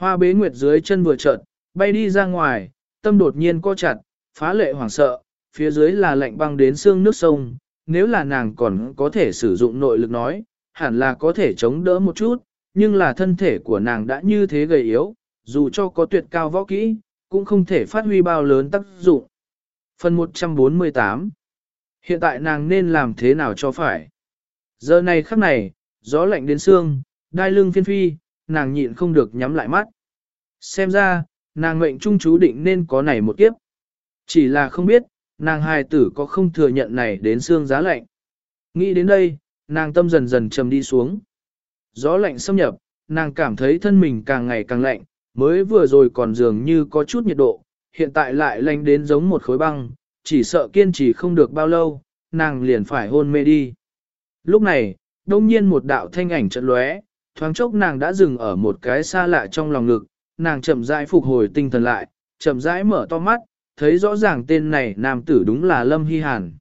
Hoa bế Nguyệt dưới chân vừa chợt bay đi ra ngoài, tâm đột nhiên co chặt, phá lệ hoảng sợ, phía dưới là lạnh băng đến xương nước sông, nếu là nàng còn có thể sử dụng nội lực nói, hẳn là có thể chống đỡ một chút, nhưng là thân thể của nàng đã như thế gầy yếu, dù cho có tuyệt cao võ kỹ, cũng không thể phát huy bao lớn tác dụng. Phần 148 Hiện tại nàng nên làm thế nào cho phải? Giờ này khắc này, gió lạnh đến xương, đai lưng phiên phi, nàng nhịn không được nhắm lại mắt. Xem ra, nàng mệnh trung chú định nên có này một kiếp. Chỉ là không biết, nàng hài tử có không thừa nhận này đến xương giá lạnh. Nghĩ đến đây, nàng tâm dần dần trầm đi xuống. Gió lạnh xâm nhập, nàng cảm thấy thân mình càng ngày càng lạnh, mới vừa rồi còn dường như có chút nhiệt độ, hiện tại lại lạnh đến giống một khối băng, chỉ sợ kiên trì không được bao lâu, nàng liền phải hôn mê đi. Lúc này, đông nhiên một đạo thanh ảnh trận lóe, thoáng chốc nàng đã dừng ở một cái xa lạ trong lòng ngực, nàng chậm rãi phục hồi tinh thần lại, chậm rãi mở to mắt, thấy rõ ràng tên này nam tử đúng là Lâm Hy Hàn.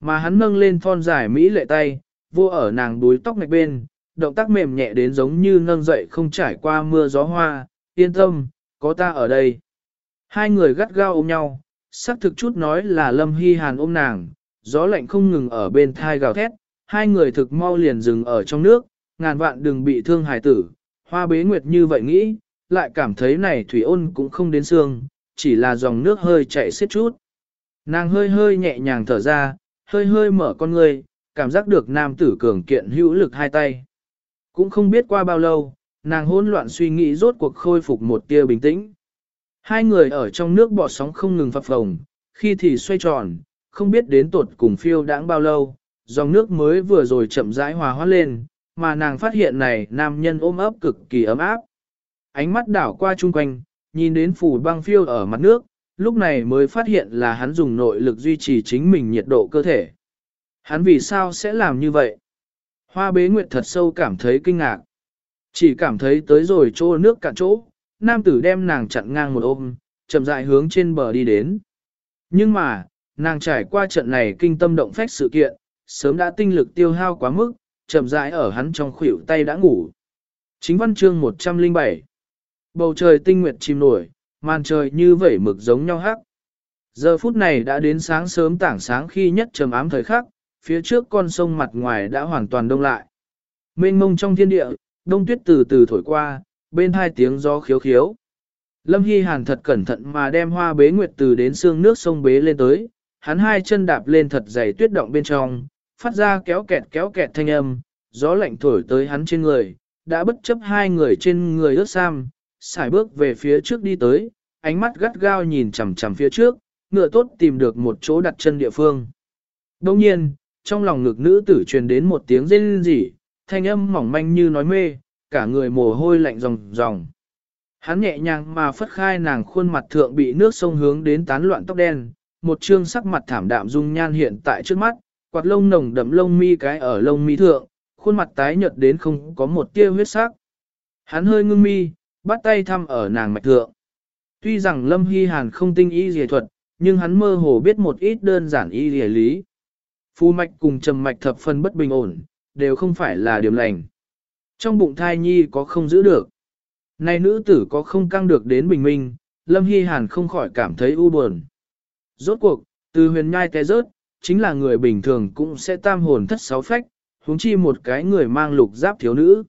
Mà hắn nâng lên thon dài mỹ lệ tay, vô ở nàng đuối tóc ngạch bên, động tác mềm nhẹ đến giống như nâng dậy không trải qua mưa gió hoa, yên tâm, có ta ở đây. Hai người gắt gao ôm nhau, xác thực chút nói là Lâm Hy Hàn ôm nàng, gió lạnh không ngừng ở bên thai gào thét, hai người thực mau liền dừng ở trong nước, ngàn vạn đừng bị thương hài tử, hoa bế nguyệt như vậy nghĩ, lại cảm thấy này thủy ôn cũng không đến xương, chỉ là dòng nước hơi chạy xiết chút. Nàng hơi hơi nhẹ nhàng thở ra, hơi hơi mở con người, cảm giác được nam tử cường kiện hữu lực hai tay. Cũng không biết qua bao lâu, nàng hỗn loạn suy nghĩ rốt cuộc khôi phục một tia bình tĩnh. Hai người ở trong nước bọt sóng không ngừng phập phồng, khi thì xoay tròn, không biết đến tột cùng phiêu đãng bao lâu, dòng nước mới vừa rồi chậm rãi hòa hóa lên, mà nàng phát hiện này nam nhân ôm ấp cực kỳ ấm áp. Ánh mắt đảo qua chung quanh, nhìn đến phủ băng phiêu ở mặt nước, lúc này mới phát hiện là hắn dùng nội lực duy trì chính mình nhiệt độ cơ thể. Hắn vì sao sẽ làm như vậy? Hoa bế nguyệt thật sâu cảm thấy kinh ngạc. Chỉ cảm thấy tới rồi chỗ nước cạn chỗ, nam tử đem nàng chặn ngang một ôm, chậm rãi hướng trên bờ đi đến. Nhưng mà, nàng trải qua trận này kinh tâm động phách sự kiện, sớm đã tinh lực tiêu hao quá mức, chậm rãi ở hắn trong khuỷu tay đã ngủ. Chính văn chương 107 Bầu trời tinh nguyệt chìm nổi, màn trời như vẩy mực giống nhau hắc. Giờ phút này đã đến sáng sớm tảng sáng khi nhất trầm ám thời khắc, phía trước con sông mặt ngoài đã hoàn toàn đông lại. Mênh mông trong thiên địa, đông tuyết từ từ thổi qua, bên hai tiếng gió khiếu khiếu. Lâm Hy Hàn thật cẩn thận mà đem hoa bế nguyệt từ đến xương nước sông bế lên tới, hắn hai chân đạp lên thật dày tuyết động bên trong, phát ra kéo kẹt kéo kẹt thanh âm, gió lạnh thổi tới hắn trên người, đã bất chấp hai người trên người ướt sam, xài bước về phía trước đi tới, ánh mắt gắt gao nhìn chằm chằm phía trước, ngựa tốt tìm được một chỗ đặt chân địa phương. Đồng nhiên, trong lòng ngực nữ tử truyền đến một tiếng rên rỉ, thanh âm mỏng manh như nói mê, cả người mồ hôi lạnh ròng ròng. Hắn nhẹ nhàng mà phất khai nàng khuôn mặt thượng bị nước sông hướng đến tán loạn tóc đen, một trương sắc mặt thảm đạm dung nhan hiện tại trước mắt, quạt lông nồng đậm lông mi cái ở lông mi thượng, khuôn mặt tái nhợt đến không có một tia huyết sắc. Hắn hơi ngưng mi, bắt tay thăm ở nàng mạch thượng. Tuy rằng Lâm Hy Hàn không tinh y dề thuật, nhưng hắn mơ hồ biết một ít đơn giản y dề lý. Phu mạch cùng trầm mạch thập phần bất bình ổn, đều không phải là điểm lành. Trong bụng thai nhi có không giữ được. Này nữ tử có không căng được đến bình minh, Lâm Hy Hàn không khỏi cảm thấy u buồn. Rốt cuộc, từ huyền nhai té rớt, chính là người bình thường cũng sẽ tam hồn thất sáu phách, huống chi một cái người mang lục giáp thiếu nữ.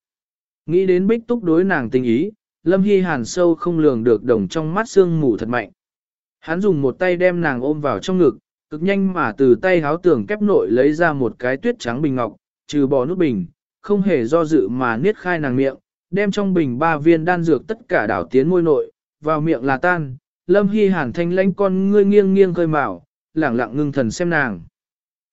Nghĩ đến bích túc đối nàng tình ý, Lâm Hy Hàn sâu không lường được đồng trong mắt xương mù thật mạnh. Hắn dùng một tay đem nàng ôm vào trong ngực, cực nhanh mà từ tay háo tường kép nội lấy ra một cái tuyết trắng bình ngọc, trừ bỏ nút bình, không hề do dự mà niết khai nàng miệng, đem trong bình ba viên đan dược tất cả đảo tiến môi nội, vào miệng là tan. Lâm Hy Hàn thanh lãnh con ngươi nghiêng nghiêng khơi mào, lẳng lặng ngưng thần xem nàng.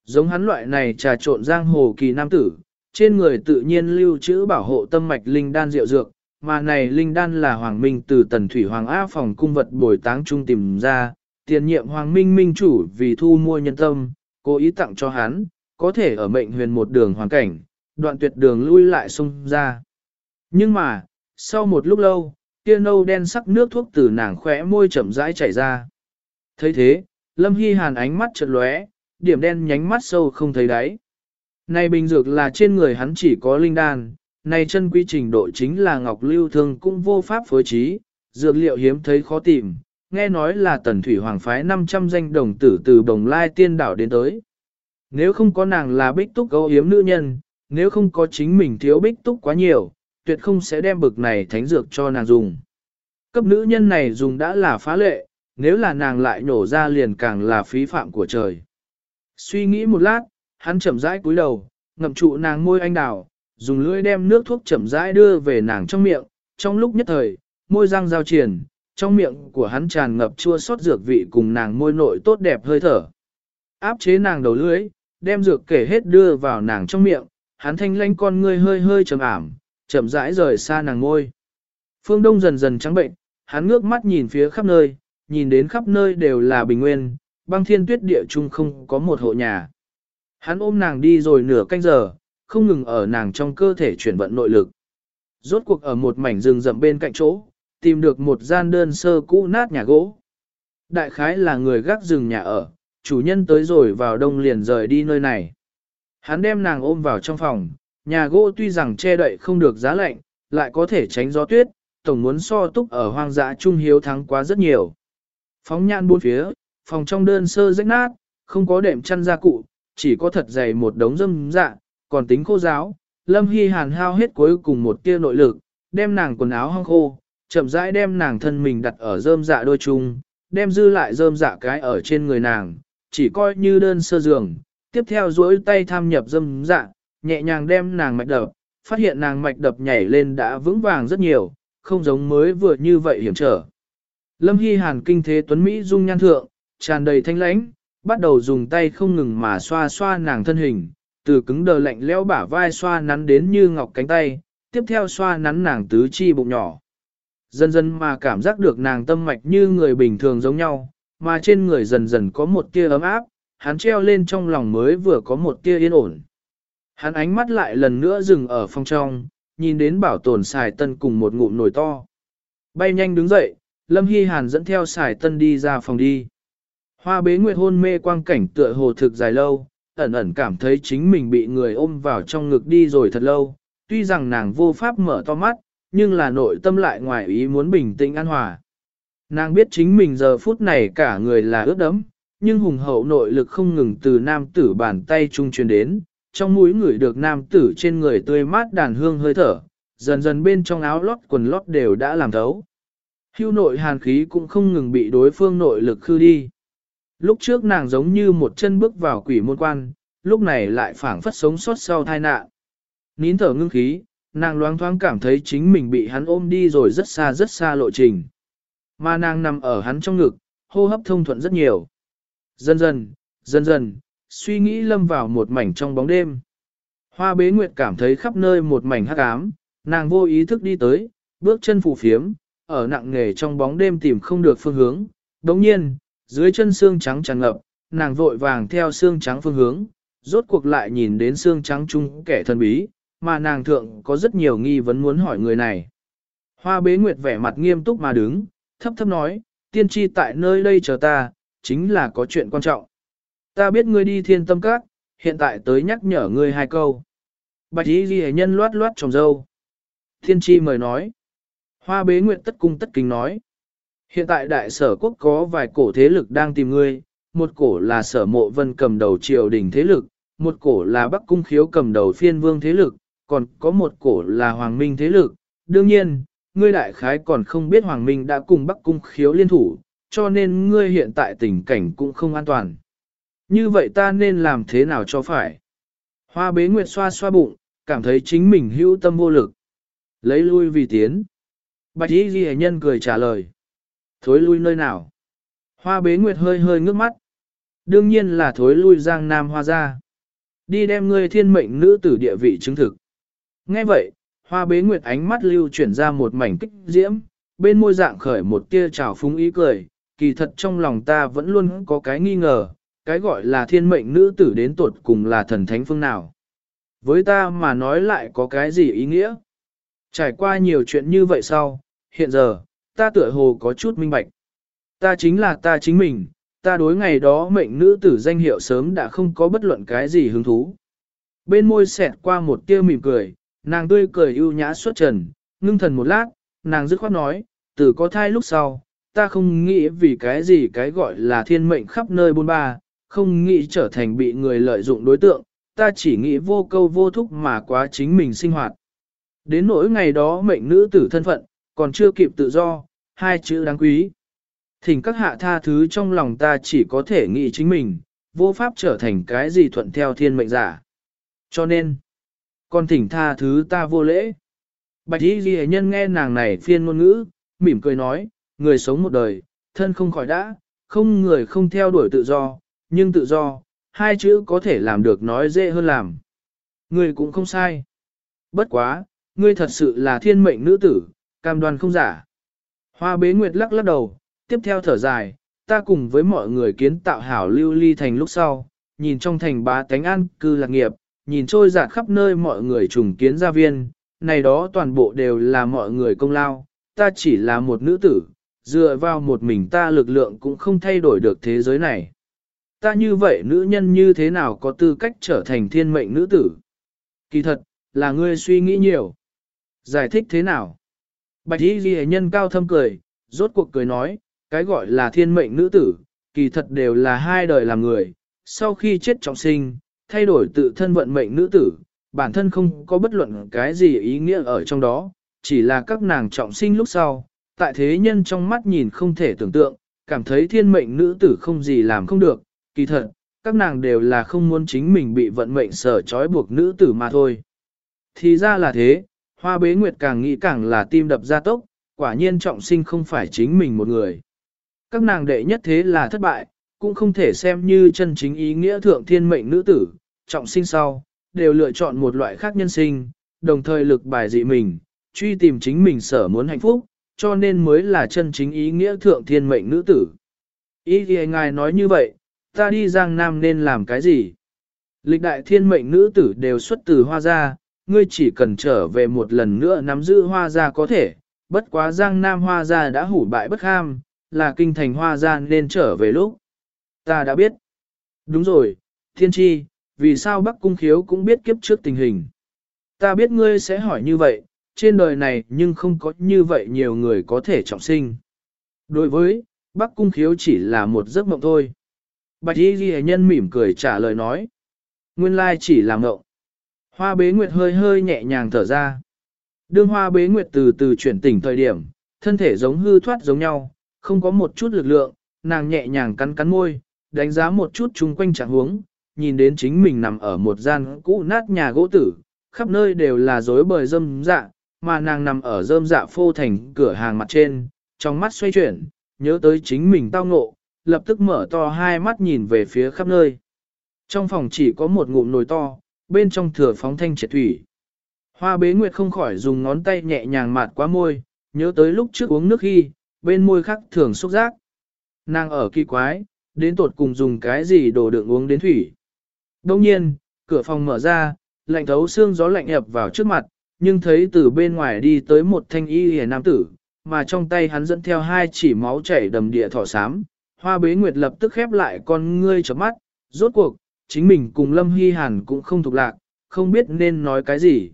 Giống hắn loại này trà trộn giang hồ kỳ nam tử, trên người tự nhiên lưu trữ bảo hộ tâm mạch linh đan rượu dược, mà này linh đan là Hoàng Minh từ tần thủy Hoàng Á phòng cung vật bồi táng trung tìm ra, tiền nhiệm Hoàng Minh minh chủ vì thu mua nhân tâm, cố ý tặng cho hắn, có thể ở mệnh huyền một đường hoàn cảnh, đoạn tuyệt đường lui lại xung ra. Nhưng mà, sau một lúc lâu, kia nâu đen sắc nước thuốc từ nàng khỏe môi chậm rãi chảy ra. thấy thế, Lâm Hy Hàn ánh mắt chợt lóe, điểm đen nhánh mắt sâu không thấy đáy. Này bình dược là trên người hắn chỉ có linh đan, này chân quy trình độ chính là ngọc lưu thương cũng vô pháp phối trí, dược liệu hiếm thấy khó tìm, nghe nói là tần thủy hoàng phái 500 danh đồng tử từ đồng lai tiên đảo đến tới. Nếu không có nàng là bích túc gấu hiếm nữ nhân, nếu không có chính mình thiếu bích túc quá nhiều, tuyệt không sẽ đem bực này thánh dược cho nàng dùng. Cấp nữ nhân này dùng đã là phá lệ, nếu là nàng lại nổ ra liền càng là phí phạm của trời. Suy nghĩ một lát, hắn chậm rãi cúi đầu, ngậm trụ nàng môi anh đào, dùng lưỡi đem nước thuốc chậm rãi đưa về nàng trong miệng, trong lúc nhất thời, môi răng giao triển, trong miệng của hắn tràn ngập chua xót dược vị cùng nàng môi nội tốt đẹp hơi thở. Áp chế nàng đầu lưỡi, đem dược kể hết đưa vào nàng trong miệng, hắn thanh lanh con ngươi hơi hơi trầm ảm, chậm rãi rời xa nàng ngôi. Phương Đông dần dần trắng bệnh, hắn ngước mắt nhìn phía khắp nơi, nhìn đến khắp nơi đều là bình nguyên, băng thiên tuyết địa chung không có một hộ nhà. Hắn ôm nàng đi rồi nửa canh giờ, không ngừng ở nàng trong cơ thể chuyển vận nội lực. Rốt cuộc ở một mảnh rừng rậm bên cạnh chỗ, tìm được một gian đơn sơ cũ nát nhà gỗ. Đại khái là người gác rừng nhà ở, chủ nhân tới rồi vào đông liền rời đi nơi này. Hắn đem nàng ôm vào trong phòng, nhà gỗ tuy rằng che đậy không được giá lạnh, lại có thể tránh gió tuyết, tổng muốn so túc ở hoang dã trung hiếu thắng quá rất nhiều. Phóng nhan buôn phía, phòng trong đơn sơ rách nát, không có đệm chăn gia cụ, chỉ có thật dày một đống dâm dạ, còn tính khô giáo. Lâm Hy Hàn hao hết cuối cùng một tia nội lực, đem nàng quần áo hong khô, chậm rãi đem nàng thân mình đặt ở rơm dạ đôi chung, đem dư lại rơm dạ cái ở trên người nàng, chỉ coi như đơn sơ giường, tiếp theo duỗi tay tham nhập dâm dạ, nhẹ nhàng đem nàng mạch đập, phát hiện nàng mạch đập nhảy lên đã vững vàng rất nhiều, không giống mới vừa như vậy hiểm trở. Lâm Hy Hàn kinh thế tuấn Mỹ dung nhan thượng, tràn đầy thanh lãnh, bắt đầu dùng tay không ngừng mà xoa xoa nàng thân hình, từ cứng đờ lạnh lẽo bả vai xoa nắn đến như ngọc cánh tay, tiếp theo xoa nắn nàng tứ chi bụng nhỏ. Dần dần mà cảm giác được nàng tâm mạch như người bình thường giống nhau, mà trên người dần dần có một tia ấm áp, hắn treo lên trong lòng mới vừa có một tia yên ổn. Hắn ánh mắt lại lần nữa dừng ở phòng trong, nhìn đến bảo tồn xài tân cùng một ngụm nồi to. Bay nhanh đứng dậy, Lâm Hy Hàn dẫn theo xài tân đi ra phòng đi. Hoa bế nguyệt hôn mê quang cảnh tựa hồ thực dài lâu, ẩn ẩn cảm thấy chính mình bị người ôm vào trong ngực đi rồi thật lâu, tuy rằng nàng vô pháp mở to mắt, nhưng là nội tâm lại ngoài ý muốn bình tĩnh an hòa. Nàng biết chính mình giờ phút này cả người là ướt đẫm, nhưng hùng hậu nội lực không ngừng từ nam tử bàn tay trung truyền đến, trong mũi người được nam tử trên người tươi mát đàn hương hơi thở, dần dần bên trong áo lót quần lót đều đã làm thấu. Hưu nội hàn khí cũng không ngừng bị đối phương nội lực khư đi. Lúc trước nàng giống như một chân bước vào quỷ môn quan, lúc này lại phảng phất sống sót sau tai nạn. Nín thở ngưng khí, nàng loáng thoáng cảm thấy chính mình bị hắn ôm đi rồi rất xa rất xa lộ trình. Mà nàng nằm ở hắn trong ngực, hô hấp thông thuận rất nhiều. Dần dần, dần dần, suy nghĩ lâm vào một mảnh trong bóng đêm. Hoa bế nguyệt cảm thấy khắp nơi một mảnh hắc ám, nàng vô ý thức đi tới, bước chân phù phiếm, ở nặng nghề trong bóng đêm tìm không được phương hướng. Đồng nhiên, dưới chân xương trắng tràn ngập, nàng vội vàng theo xương trắng phương hướng, rốt cuộc lại nhìn đến xương trắng chung kẻ thần bí, mà nàng thượng có rất nhiều nghi vấn muốn hỏi người này. Hoa bế nguyệt vẻ mặt nghiêm túc mà đứng, thấp thấp nói, tiên tri tại nơi đây chờ ta, chính là có chuyện quan trọng. Ta biết ngươi đi thiên tâm các, hiện tại tới nhắc nhở ngươi hai câu. Bạch y ghi nhân loát loát trồng dâu. Thiên tri mời nói. Hoa bế nguyện tất cung tất kính nói. Hiện tại đại sở quốc có vài cổ thế lực đang tìm ngươi, một cổ là sở mộ vân cầm đầu triều đình thế lực, một cổ là bắc cung khiếu cầm đầu phiên vương thế lực, còn có một cổ là hoàng minh thế lực. Đương nhiên, ngươi đại khái còn không biết hoàng minh đã cùng bắc cung khiếu liên thủ, cho nên ngươi hiện tại tình cảnh cũng không an toàn. Như vậy ta nên làm thế nào cho phải? Hoa bế nguyệt xoa xoa bụng, cảm thấy chính mình hữu tâm vô lực. Lấy lui vì tiến. Bạch y ghi nhân cười trả lời. Thối lui nơi nào? Hoa bế nguyệt hơi hơi ngước mắt. Đương nhiên là thối lui giang nam hoa ra. Đi đem ngươi thiên mệnh nữ tử địa vị chứng thực. Nghe vậy, hoa bế nguyệt ánh mắt lưu chuyển ra một mảnh kích diễm, bên môi dạng khởi một tia trào phúng ý cười, kỳ thật trong lòng ta vẫn luôn có cái nghi ngờ, cái gọi là thiên mệnh nữ tử đến tuột cùng là thần thánh phương nào. Với ta mà nói lại có cái gì ý nghĩa? Trải qua nhiều chuyện như vậy sau, hiện giờ, ta tựa hồ có chút minh bạch. Ta chính là ta chính mình, ta đối ngày đó mệnh nữ tử danh hiệu sớm đã không có bất luận cái gì hứng thú. Bên môi xẹt qua một tia mỉm cười, nàng tươi cười ưu nhã xuất trần, ngưng thần một lát, nàng dứt khoát nói, từ có thai lúc sau, ta không nghĩ vì cái gì cái gọi là thiên mệnh khắp nơi bôn ba, không nghĩ trở thành bị người lợi dụng đối tượng, ta chỉ nghĩ vô câu vô thúc mà quá chính mình sinh hoạt. Đến nỗi ngày đó mệnh nữ tử thân phận, còn chưa kịp tự do, hai chữ đáng quý. Thỉnh các hạ tha thứ trong lòng ta chỉ có thể nghĩ chính mình, vô pháp trở thành cái gì thuận theo thiên mệnh giả. Cho nên, con thỉnh tha thứ ta vô lễ. Bạch y ghi nhân nghe nàng này phiên ngôn ngữ, mỉm cười nói, người sống một đời, thân không khỏi đã, không người không theo đuổi tự do, nhưng tự do, hai chữ có thể làm được nói dễ hơn làm. người cũng không sai. Bất quá, ngươi thật sự là thiên mệnh nữ tử, cam đoan không giả. Hoa bế nguyệt lắc lắc đầu, tiếp theo thở dài, ta cùng với mọi người kiến tạo hảo lưu ly thành lúc sau, nhìn trong thành bá tánh an cư lạc nghiệp, nhìn trôi dạt khắp nơi mọi người trùng kiến gia viên, này đó toàn bộ đều là mọi người công lao, ta chỉ là một nữ tử, dựa vào một mình ta lực lượng cũng không thay đổi được thế giới này ta như vậy nữ nhân như thế nào có tư cách trở thành thiên mệnh nữ tử? Kỳ thật, là ngươi suy nghĩ nhiều. Giải thích thế nào? Bạch y ghi nhân cao thâm cười, rốt cuộc cười nói, cái gọi là thiên mệnh nữ tử, kỳ thật đều là hai đời làm người. Sau khi chết trọng sinh, thay đổi tự thân vận mệnh nữ tử, bản thân không có bất luận cái gì ý nghĩa ở trong đó, chỉ là các nàng trọng sinh lúc sau, tại thế nhân trong mắt nhìn không thể tưởng tượng, cảm thấy thiên mệnh nữ tử không gì làm không được, kỳ thật, các nàng đều là không muốn chính mình bị vận mệnh sở trói buộc nữ tử mà thôi. Thì ra là thế, hoa bế nguyệt càng nghĩ càng là tim đập ra tốc, quả nhiên trọng sinh không phải chính mình một người. Các nàng đệ nhất thế là thất bại, cũng không thể xem như chân chính ý nghĩa thượng thiên mệnh nữ tử, trọng sinh sau, đều lựa chọn một loại khác nhân sinh, đồng thời lực bài dị mình, truy tìm chính mình sở muốn hạnh phúc, cho nên mới là chân chính ý nghĩa thượng thiên mệnh nữ tử. Ý thì ngài nói như vậy, ta đi Giang Nam nên làm cái gì? Lịch đại thiên mệnh nữ tử đều xuất từ hoa gia, ngươi chỉ cần trở về một lần nữa nắm giữ hoa gia có thể, bất quá Giang Nam hoa gia đã hủ bại bất ham, là kinh thành hoa gia nên trở về lúc. Ta đã biết. Đúng rồi, thiên tri, vì sao Bắc Cung Khiếu cũng biết kiếp trước tình hình. Ta biết ngươi sẽ hỏi như vậy, trên đời này nhưng không có như vậy nhiều người có thể trọng sinh. Đối với, Bắc Cung Khiếu chỉ là một giấc mộng thôi. Bạch y ghi nhân mỉm cười trả lời nói. Nguyên lai chỉ là mộng. Hoa bế nguyệt hơi hơi nhẹ nhàng thở ra. Đương hoa bế nguyệt từ từ chuyển tỉnh thời điểm, thân thể giống hư thoát giống nhau, không có một chút lực lượng, nàng nhẹ nhàng cắn cắn môi, đánh giá một chút chung quanh trạng huống, nhìn đến chính mình nằm ở một gian cũ nát nhà gỗ tử, khắp nơi đều là rối bời rơm dạ, mà nàng nằm ở rơm dạ phô thành cửa hàng mặt trên, trong mắt xoay chuyển, nhớ tới chính mình tao ngộ, lập tức mở to hai mắt nhìn về phía khắp nơi. Trong phòng chỉ có một ngụm nồi to, bên trong thừa phóng thanh triệt thủy. Hoa bế nguyệt không khỏi dùng ngón tay nhẹ nhàng mạt qua môi, nhớ tới lúc trước uống nước khi, bên môi khắc thường xúc giác. Nàng ở kỳ quái, đến tột cùng dùng cái gì đồ đựng uống đến thủy. Đông nhiên, cửa phòng mở ra, lạnh thấu xương gió lạnh ập vào trước mặt, nhưng thấy từ bên ngoài đi tới một thanh y hề nam tử, mà trong tay hắn dẫn theo hai chỉ máu chảy đầm địa thỏ xám. Hoa bế nguyệt lập tức khép lại con ngươi chớp mắt, rốt cuộc, chính mình cùng Lâm Hy Hàn cũng không thuộc lạc, không biết nên nói cái gì.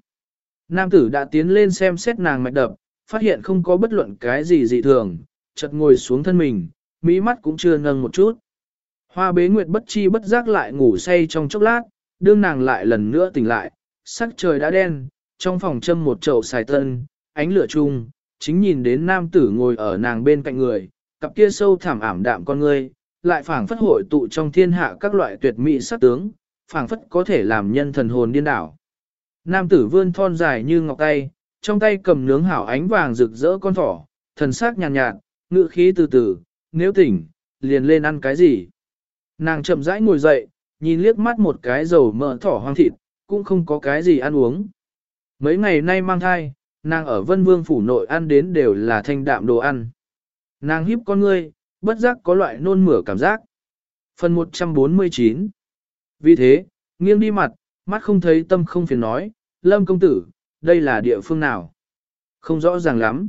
Nam tử đã tiến lên xem xét nàng mạch đập, phát hiện không có bất luận cái gì dị thường, chợt ngồi xuống thân mình, mỹ mắt cũng chưa nâng một chút. Hoa bế nguyệt bất chi bất giác lại ngủ say trong chốc lát, đương nàng lại lần nữa tỉnh lại, sắc trời đã đen, trong phòng châm một chậu xài tân, ánh lửa chung, chính nhìn đến nam tử ngồi ở nàng bên cạnh người, cặp kia sâu thảm ảm đạm con ngươi, lại phảng phất hội tụ trong thiên hạ các loại tuyệt mỹ sắc tướng, phảng phất có thể làm nhân thần hồn điên đảo. Nam tử vươn thon dài như ngọc tay, trong tay cầm nướng hảo ánh vàng rực rỡ con thỏ, thần sắc nhàn nhạt, nhạt, ngự khí từ từ, nếu tỉnh, liền lên ăn cái gì. Nàng chậm rãi ngồi dậy, nhìn liếc mắt một cái dầu mỡ thỏ hoang thịt, cũng không có cái gì ăn uống. Mấy ngày nay mang thai, nàng ở vân vương phủ nội ăn đến đều là thanh đạm đồ ăn. Nàng hiếp con ngươi, bất giác có loại nôn mửa cảm giác. Phần 149 Vì thế, nghiêng đi mặt, mắt không thấy tâm không phiền nói, Lâm công tử, đây là địa phương nào? Không rõ ràng lắm.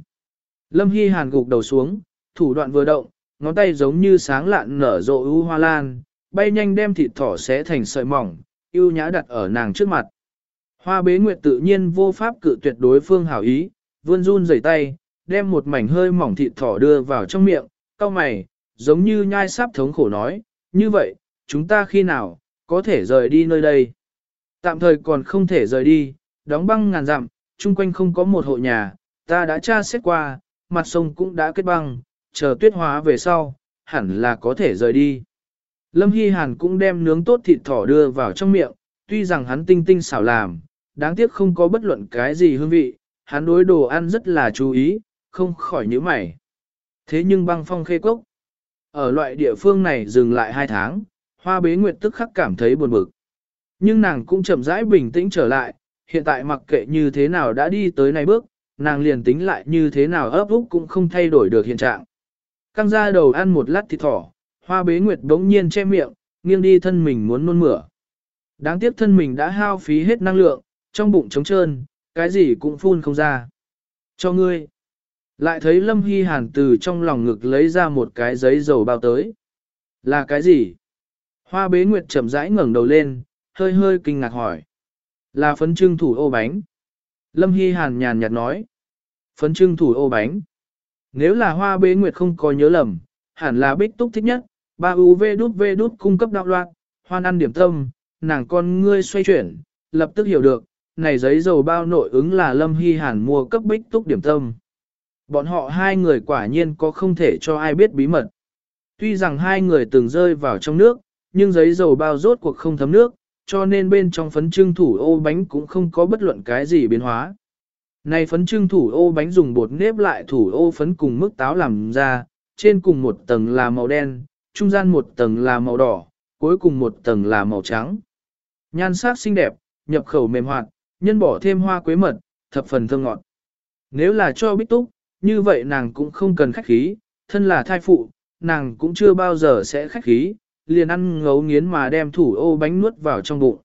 Lâm Hy Hàn gục đầu xuống, thủ đoạn vừa động, ngón tay giống như sáng lạn nở rộ ưu hoa lan, bay nhanh đem thịt thỏ xé thành sợi mỏng, yêu nhã đặt ở nàng trước mặt. Hoa bế nguyệt tự nhiên vô pháp cự tuyệt đối phương hảo ý, vươn run rẩy tay, đem một mảnh hơi mỏng thịt thỏ đưa vào trong miệng, cau mày, giống như nhai sáp thống khổ nói, như vậy, chúng ta khi nào, có thể rời đi nơi đây. Tạm thời còn không thể rời đi, đóng băng ngàn dặm, chung quanh không có một hộ nhà, ta đã tra xét qua, mặt sông cũng đã kết băng, chờ tuyết hóa về sau, hẳn là có thể rời đi. Lâm Hy Hàn cũng đem nướng tốt thịt thỏ đưa vào trong miệng, tuy rằng hắn tinh tinh xảo làm, đáng tiếc không có bất luận cái gì hương vị, hắn đối đồ ăn rất là chú ý, không khỏi nhíu mày. Thế nhưng băng phong khê cốc, ở loại địa phương này dừng lại hai tháng, hoa bế nguyệt tức khắc cảm thấy buồn bực. Nhưng nàng cũng chậm rãi bình tĩnh trở lại, hiện tại mặc kệ như thế nào đã đi tới này bước, nàng liền tính lại như thế nào ấp úc cũng không thay đổi được hiện trạng. Căng ra đầu ăn một lát thịt thỏ, hoa bế nguyệt đống nhiên che miệng, nghiêng đi thân mình muốn nôn mửa. Đáng tiếc thân mình đã hao phí hết năng lượng, trong bụng trống trơn, cái gì cũng phun không ra. Cho ngươi. Lại thấy Lâm Hy Hàn từ trong lòng ngực lấy ra một cái giấy dầu bao tới. Là cái gì? Hoa bế nguyệt chậm rãi ngẩng đầu lên, hơi hơi kinh ngạc hỏi. Là phấn trưng thủ ô bánh. Lâm Hy Hàn nhàn nhạt nói. Phấn trưng thủ ô bánh. Nếu là hoa bế nguyệt không có nhớ lầm, hẳn là bích túc thích nhất, ba UV đút V đút cung cấp đạo loạn, hoan ăn điểm tâm, nàng con ngươi xoay chuyển, lập tức hiểu được, này giấy dầu bao nội ứng là Lâm Hy Hàn mua cấp bích túc điểm tâm. Bọn họ hai người quả nhiên có không thể cho ai biết bí mật. Tuy rằng hai người từng rơi vào trong nước, nhưng giấy dầu bao rốt cuộc không thấm nước, cho nên bên trong phấn trưng thủ ô bánh cũng không có bất luận cái gì biến hóa. Này phấn trưng thủ ô bánh dùng bột nếp lại thủ ô phấn cùng mức táo làm ra, trên cùng một tầng là màu đen, trung gian một tầng là màu đỏ, cuối cùng một tầng là màu trắng. Nhan sắc xinh đẹp, nhập khẩu mềm hoạt, nhân bỏ thêm hoa quế mật, thập phần thơm ngọt. Nếu là cho bích túc, như vậy nàng cũng không cần khách khí, thân là thai phụ, nàng cũng chưa bao giờ sẽ khách khí, liền ăn ngấu nghiến mà đem thủ ô bánh nuốt vào trong bụng.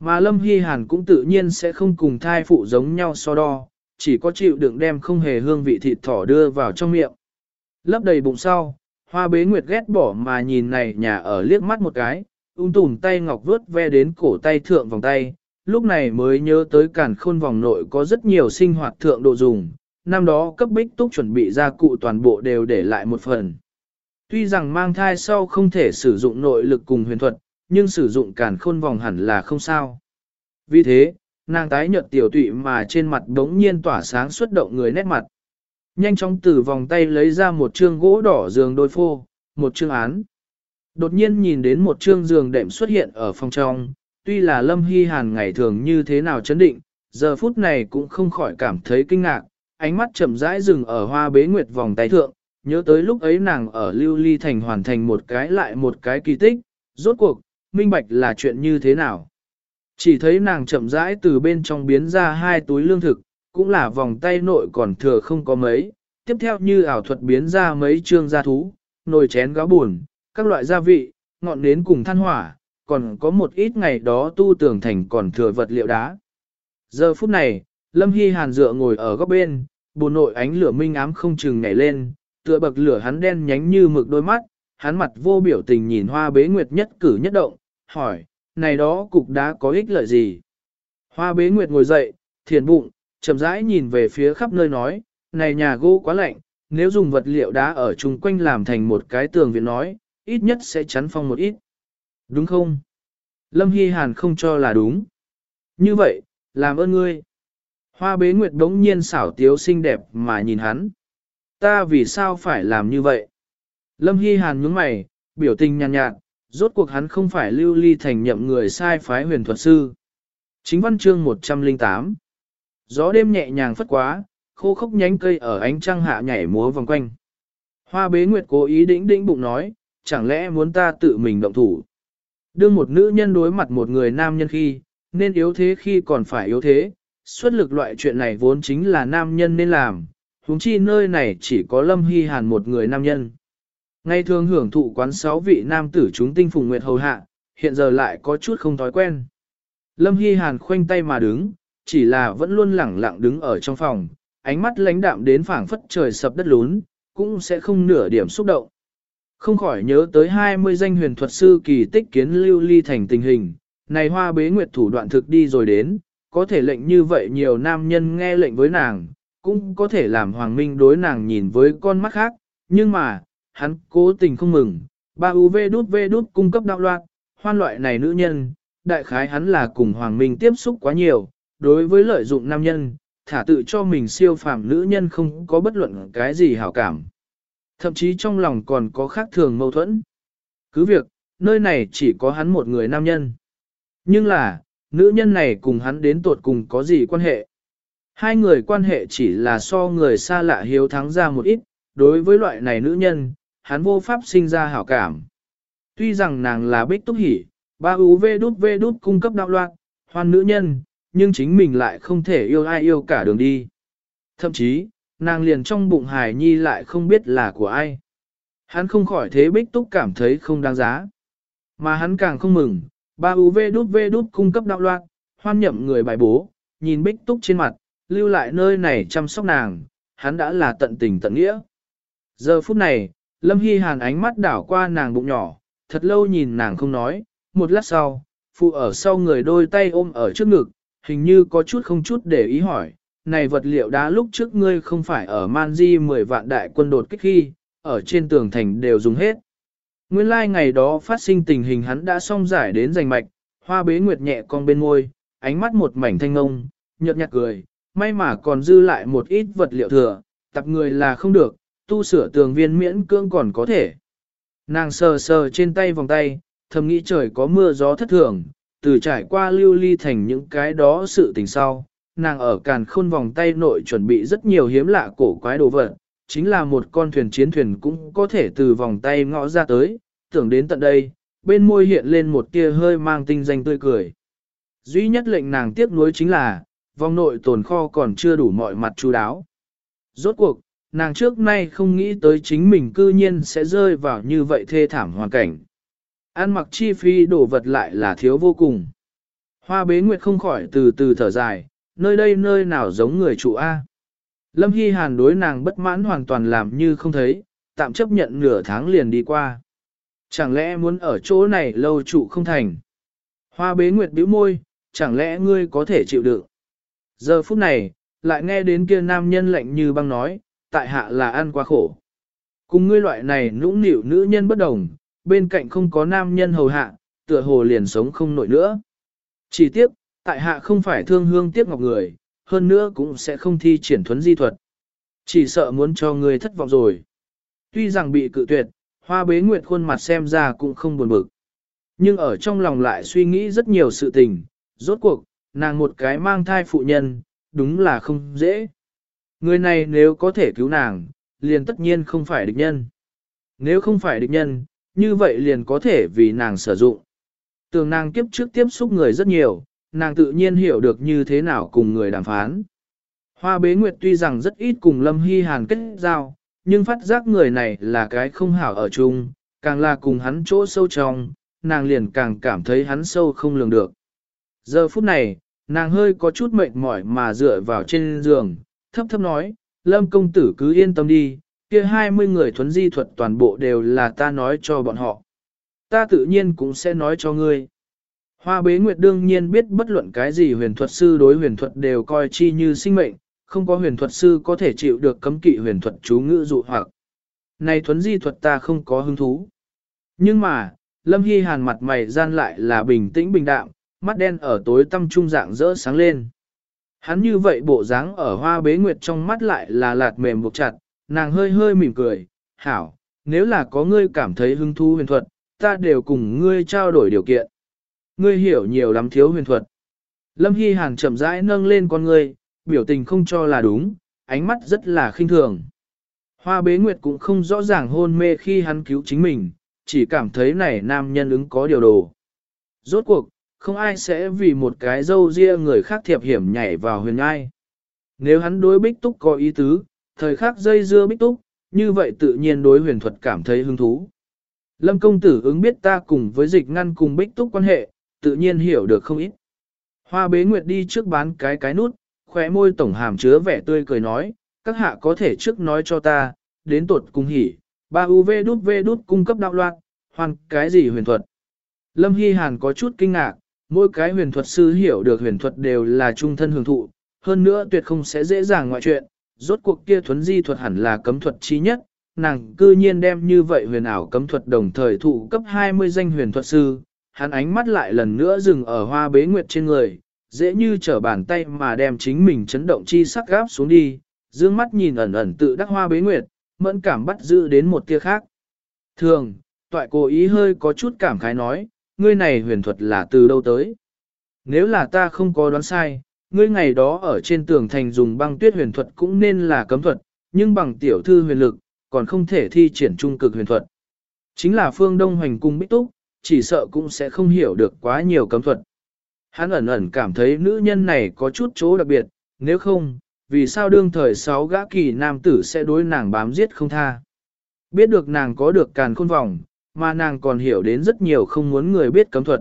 Mà Lâm Hy Hàn cũng tự nhiên sẽ không cùng thai phụ giống nhau so đo, chỉ có chịu đựng đem không hề hương vị thịt thỏ đưa vào trong miệng. Lấp đầy bụng sau, hoa bế nguyệt ghét bỏ mà nhìn này nhà ở liếc mắt một cái, ung tùm tay ngọc vớt ve đến cổ tay thượng vòng tay, lúc này mới nhớ tới cản khôn vòng nội có rất nhiều sinh hoạt thượng độ dùng, năm đó cấp bích túc chuẩn bị ra cụ toàn bộ đều để lại một phần. Tuy rằng mang thai sau không thể sử dụng nội lực cùng huyền thuật, nhưng sử dụng càn khôn vòng hẳn là không sao. Vì thế, nàng tái nhợt tiểu tụy mà trên mặt đống nhiên tỏa sáng xuất động người nét mặt. Nhanh chóng từ vòng tay lấy ra một chương gỗ đỏ giường đôi phô, một chương án. Đột nhiên nhìn đến một chương giường đệm xuất hiện ở phòng trong, tuy là Lâm Hy Hàn ngày thường như thế nào chấn định, giờ phút này cũng không khỏi cảm thấy kinh ngạc, ánh mắt chậm rãi dừng ở hoa bế nguyệt vòng tay thượng, nhớ tới lúc ấy nàng ở Lưu Ly Thành hoàn thành một cái lại một cái kỳ tích, rốt cuộc, minh bạch là chuyện như thế nào. Chỉ thấy nàng chậm rãi từ bên trong biến ra hai túi lương thực, cũng là vòng tay nội còn thừa không có mấy, tiếp theo như ảo thuật biến ra mấy trương gia thú, nồi chén gáo buồn, các loại gia vị, ngọn nến cùng than hỏa, còn có một ít ngày đó tu tưởng thành còn thừa vật liệu đá. Giờ phút này, Lâm Hy Hàn dựa ngồi ở góc bên, bồn nội ánh lửa minh ám không chừng nhảy lên, tựa bậc lửa hắn đen nhánh như mực đôi mắt, hắn mặt vô biểu tình nhìn hoa bế nguyệt nhất cử nhất động, hỏi, này đó cục đá có ích lợi gì? Hoa bế nguyệt ngồi dậy, thiền bụng, chậm rãi nhìn về phía khắp nơi nói, này nhà gỗ quá lạnh, nếu dùng vật liệu đá ở chung quanh làm thành một cái tường viện nói, ít nhất sẽ chắn phong một ít. Đúng không? Lâm Hy Hàn không cho là đúng. Như vậy, làm ơn ngươi. Hoa bế nguyệt đống nhiên xảo tiếu xinh đẹp mà nhìn hắn. Ta vì sao phải làm như vậy? Lâm Hy Hàn nhướng mày, biểu tình nhàn nhạt, nhạt, rốt cuộc hắn không phải lưu ly thành nhậm người sai phái huyền thuật sư. Chính văn chương 108 Gió đêm nhẹ nhàng phất quá, khô khốc nhánh cây ở ánh trăng hạ nhảy múa vòng quanh. Hoa bế nguyệt cố ý đĩnh đĩnh bụng nói, chẳng lẽ muốn ta tự mình động thủ. Đương một nữ nhân đối mặt một người nam nhân khi, nên yếu thế khi còn phải yếu thế, xuất lực loại chuyện này vốn chính là nam nhân nên làm, huống chi nơi này chỉ có Lâm Hy Hàn một người nam nhân. Ngày thường hưởng thụ quán sáu vị nam tử chúng tinh phùng nguyệt hầu hạ, hiện giờ lại có chút không thói quen. Lâm Hy Hàn khoanh tay mà đứng, chỉ là vẫn luôn lẳng lặng đứng ở trong phòng, ánh mắt lãnh đạm đến phảng phất trời sập đất lún, cũng sẽ không nửa điểm xúc động. Không khỏi nhớ tới 20 danh huyền thuật sư kỳ tích kiến lưu ly thành tình hình, này hoa bế nguyệt thủ đoạn thực đi rồi đến, có thể lệnh như vậy nhiều nam nhân nghe lệnh với nàng, cũng có thể làm hoàng minh đối nàng nhìn với con mắt khác, nhưng mà, hắn cố tình không mừng, ba UV đút V đút cung cấp đạo loạn, hoan loại này nữ nhân, đại khái hắn là cùng hoàng minh tiếp xúc quá nhiều, đối với lợi dụng nam nhân, thả tự cho mình siêu phàm nữ nhân không có bất luận cái gì hảo cảm. Thậm chí trong lòng còn có khác thường mâu thuẫn. Cứ việc, nơi này chỉ có hắn một người nam nhân. Nhưng là, nữ nhân này cùng hắn đến tột cùng có gì quan hệ? Hai người quan hệ chỉ là so người xa lạ hiếu thắng ra một ít, đối với loại này nữ nhân, hắn vô pháp sinh ra hảo cảm. Tuy rằng nàng là bích túc hỉ, ba UV đút V đút cung cấp đạo loạn, hoan nữ nhân, nhưng chính mình lại không thể yêu ai yêu cả đường đi. Thậm chí, nàng liền trong bụng hài nhi lại không biết là của ai. Hắn không khỏi thế bích túc cảm thấy không đáng giá. Mà hắn càng không mừng, ba UV đút V đút cung cấp đạo loạn, hoan nhậm người bài bố, nhìn bích túc trên mặt, lưu lại nơi này chăm sóc nàng, hắn đã là tận tình tận nghĩa. Giờ phút này, Lâm Hy Hàn ánh mắt đảo qua nàng bụng nhỏ, thật lâu nhìn nàng không nói, một lát sau, phụ ở sau người đôi tay ôm ở trước ngực, hình như có chút không chút để ý hỏi, này vật liệu đá lúc trước ngươi không phải ở Man Di 10 vạn đại quân đột kích khi, ở trên tường thành đều dùng hết. Nguyên lai like ngày đó phát sinh tình hình hắn đã xong giải đến giành mạch, hoa bế nguyệt nhẹ con bên môi, ánh mắt một mảnh thanh ngông, nhợt nhạt cười, may mà còn dư lại một ít vật liệu thừa, tập người là không được, tu sửa tường viên miễn cưỡng còn có thể. Nàng sờ sờ trên tay vòng tay, thầm nghĩ trời có mưa gió thất thường, từ trải qua lưu ly thành những cái đó sự tình sau, nàng ở càn khôn vòng tay nội chuẩn bị rất nhiều hiếm lạ cổ quái đồ vật, chính là một con thuyền chiến thuyền cũng có thể từ vòng tay ngõ ra tới, tưởng đến tận đây, bên môi hiện lên một tia hơi mang tinh danh tươi cười. Duy nhất lệnh nàng tiếc nuối chính là, vòng nội tồn kho còn chưa đủ mọi mặt chú đáo. Rốt cuộc, nàng trước nay không nghĩ tới chính mình cư nhiên sẽ rơi vào như vậy thê thảm hoàn cảnh. Ăn mặc chi phí đổ vật lại là thiếu vô cùng. Hoa bế nguyệt không khỏi từ từ thở dài, nơi đây nơi nào giống người chủ A. Lâm Hy Hàn đối nàng bất mãn hoàn toàn làm như không thấy, tạm chấp nhận nửa tháng liền đi qua. Chẳng lẽ muốn ở chỗ này lâu trụ không thành? Hoa bế nguyệt bĩu môi, chẳng lẽ ngươi có thể chịu đựng? Giờ phút này, lại nghe đến kia nam nhân lạnh như băng nói, tại hạ là ăn quá khổ. Cùng ngươi loại này nũng nịu nữ nhân bất đồng, bên cạnh không có nam nhân hầu hạ, tựa hồ liền sống không nổi nữa. Chỉ tiếc, tại hạ không phải thương hương tiếc ngọc người, hơn nữa cũng sẽ không thi triển thuấn di thuật. Chỉ sợ muốn cho người thất vọng rồi. Tuy rằng bị cự tuyệt, hoa bế nguyệt khuôn mặt xem ra cũng không buồn bực. Nhưng ở trong lòng lại suy nghĩ rất nhiều sự tình, rốt cuộc, nàng một cái mang thai phụ nhân, đúng là không dễ. Người này nếu có thể cứu nàng, liền tất nhiên không phải địch nhân. Nếu không phải địch nhân, như vậy liền có thể vì nàng sử dụng. Tường nàng kiếp trước tiếp xúc người rất nhiều, nàng tự nhiên hiểu được như thế nào cùng người đàm phán. Hoa bế nguyệt tuy rằng rất ít cùng Lâm Hy Hàn kết giao, nhưng phát giác người này là cái không hảo ở chung, càng là cùng hắn chỗ sâu trong, nàng liền càng cảm thấy hắn sâu không lường được. Giờ phút này, nàng hơi có chút mệt mỏi mà dựa vào trên giường, thấp thấp nói, Lâm công tử cứ yên tâm đi, kia 20 người thuấn di thuật toàn bộ đều là ta nói cho bọn họ. Ta tự nhiên cũng sẽ nói cho ngươi. Hoa bế nguyệt đương nhiên biết bất luận cái gì huyền thuật sư đối huyền thuật đều coi chi như sinh mệnh, không có huyền thuật sư có thể chịu được cấm kỵ huyền thuật chú ngữ dụ hoặc. Này thuấn di thuật ta không có hứng thú. Nhưng mà, Lâm Hy Hàn mặt mày gian lại là bình tĩnh bình đạm, mắt đen ở tối tâm trung dạng rỡ sáng lên. Hắn như vậy bộ dáng ở hoa bế nguyệt trong mắt lại là lạt mềm buộc chặt, nàng hơi hơi mỉm cười, hảo, nếu là có ngươi cảm thấy hứng thú huyền thuật, ta đều cùng ngươi trao đổi điều kiện. Ngươi hiểu nhiều lắm thiếu huyền thuật. Lâm Hy Hàn chậm rãi nâng lên con ngươi, biểu tình không cho là đúng, ánh mắt rất là khinh thường. Hoa bế nguyệt cũng không rõ ràng hôn mê khi hắn cứu chính mình, chỉ cảm thấy này nam nhân ứng có điều đồ. Rốt cuộc, không ai sẽ vì một cái dâu ria người khác thiệp hiểm nhảy vào huyền ngai. Nếu hắn đối bích túc có ý tứ, thời khắc dây dưa bích túc, như vậy tự nhiên đối huyền thuật cảm thấy hứng thú. Lâm công tử ứng biết ta cùng với dịch ngăn cùng bích túc quan hệ, tự nhiên hiểu được không ít. Hoa bế nguyệt đi trước bán cái cái nút, khóe môi tổng hàm chứa vẻ tươi cười nói, các hạ có thể trước nói cho ta, đến tuột cùng hỉ, ba UV đút V đút cung cấp đạo loạn, hoàn cái gì huyền thuật. Lâm Hy Hàn có chút kinh ngạc, mỗi cái huyền thuật sư hiểu được huyền thuật đều là trung thân hưởng thụ, hơn nữa tuyệt không sẽ dễ dàng ngoại chuyện, rốt cuộc kia thuấn di thuật hẳn là cấm thuật chi nhất, nàng cư nhiên đem như vậy huyền ảo cấm thuật đồng thời thụ cấp 20 danh huyền thuật sư, hắn ánh mắt lại lần nữa dừng ở hoa bế nguyệt trên người, dễ như trở bàn tay mà đem chính mình chấn động chi sắc gáp xuống đi, dương mắt nhìn ẩn ẩn tự đắc hoa bế nguyệt, mẫn cảm bắt giữ đến một tia khác. Thường, toại cố ý hơi có chút cảm khái nói, ngươi này huyền thuật là từ đâu tới? Nếu là ta không có đoán sai, ngươi ngày đó ở trên tường thành dùng băng tuyết huyền thuật cũng nên là cấm thuật, nhưng bằng tiểu thư huyền lực, còn không thể thi triển trung cực huyền thuật. Chính là phương Đông Hoành cung bích túc, chỉ sợ cũng sẽ không hiểu được quá nhiều cấm thuật. Hắn ẩn ẩn cảm thấy nữ nhân này có chút chỗ đặc biệt, nếu không, vì sao đương thời sáu gã kỳ nam tử sẽ đối nàng bám giết không tha. Biết được nàng có được càn khôn vòng, mà nàng còn hiểu đến rất nhiều không muốn người biết cấm thuật.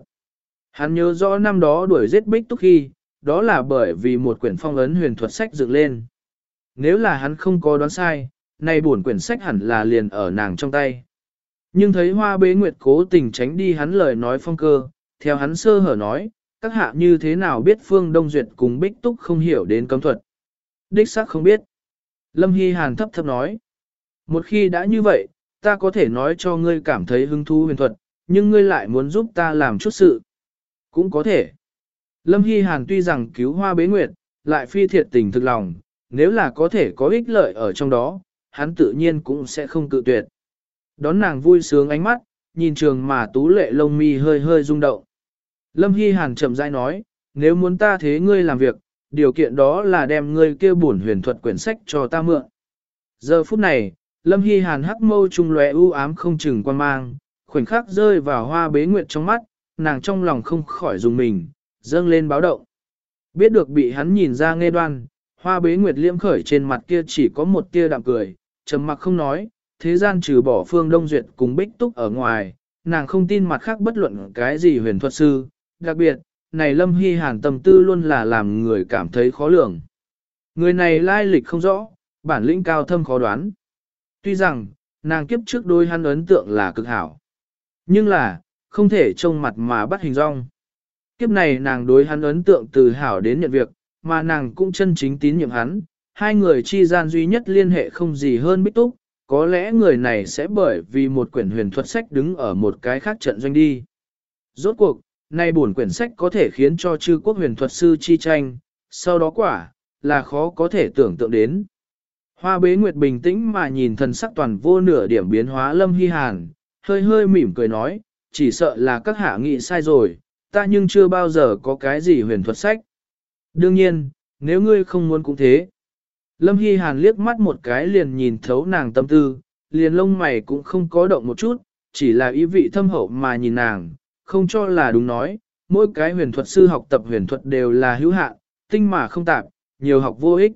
Hắn nhớ rõ năm đó đuổi giết bích túc khi, đó là bởi vì một quyển phong ấn huyền thuật sách dựng lên. Nếu là hắn không có đoán sai, nay buồn quyển sách hẳn là liền ở nàng trong tay. Nhưng thấy hoa bế nguyệt cố tình tránh đi hắn lời nói phong cơ, theo hắn sơ hở nói, các hạ như thế nào biết phương đông duyệt cùng bích túc không hiểu đến cấm thuật. Đích xác không biết. Lâm Hy Hàn thấp thấp nói. Một khi đã như vậy, ta có thể nói cho ngươi cảm thấy hứng thú huyền thuật, nhưng ngươi lại muốn giúp ta làm chút sự. Cũng có thể. Lâm Hy Hàn tuy rằng cứu hoa bế nguyệt, lại phi thiệt tình thực lòng, nếu là có thể có ích lợi ở trong đó, hắn tự nhiên cũng sẽ không cự tuyệt. Đón nàng vui sướng ánh mắt, nhìn trường mà tú lệ lông mi hơi hơi rung động. Lâm Hy Hàn chậm rãi nói, nếu muốn ta thế ngươi làm việc, điều kiện đó là đem ngươi kêu bổn huyền thuật quyển sách cho ta mượn. Giờ phút này, Lâm Hy Hàn hắc mâu trung lóe u ám không chừng quan mang, khoảnh khắc rơi vào hoa bế nguyệt trong mắt, nàng trong lòng không khỏi dùng mình, dâng lên báo động. Biết được bị hắn nhìn ra nghe đoan, hoa bế nguyệt liễm khởi trên mặt kia chỉ có một tia đạm cười, trầm mặc không nói, thế gian trừ bỏ phương đông duyệt cùng bích túc ở ngoài, nàng không tin mặt khác bất luận cái gì huyền thuật sư, đặc biệt, này lâm hy hàn tâm tư luôn là làm người cảm thấy khó lường. Người này lai lịch không rõ, bản lĩnh cao thâm khó đoán. Tuy rằng, nàng kiếp trước đôi hắn ấn tượng là cực hảo. Nhưng là, không thể trông mặt mà bắt hình rong. Kiếp này nàng đối hắn ấn tượng từ hảo đến nhận việc, mà nàng cũng chân chính tín nhiệm hắn. Hai người chi gian duy nhất liên hệ không gì hơn bích túc, có lẽ người này sẽ bởi vì một quyển huyền thuật sách đứng ở một cái khác trận doanh đi. Rốt cuộc, nay bổn quyển sách có thể khiến cho chư quốc huyền thuật sư chi tranh, sau đó quả, là khó có thể tưởng tượng đến. Hoa bế nguyệt bình tĩnh mà nhìn thần sắc toàn vô nửa điểm biến hóa lâm hy hàn, hơi hơi mỉm cười nói, chỉ sợ là các hạ nghị sai rồi, ta nhưng chưa bao giờ có cái gì huyền thuật sách. Đương nhiên, nếu ngươi không muốn cũng thế. Lâm Hy Hàn liếc mắt một cái liền nhìn thấu nàng tâm tư, liền lông mày cũng không có động một chút, chỉ là ý vị thâm hậu mà nhìn nàng, không cho là đúng nói, mỗi cái huyền thuật sư học tập huyền thuật đều là hữu hạn, tinh mà không tạp, nhiều học vô ích.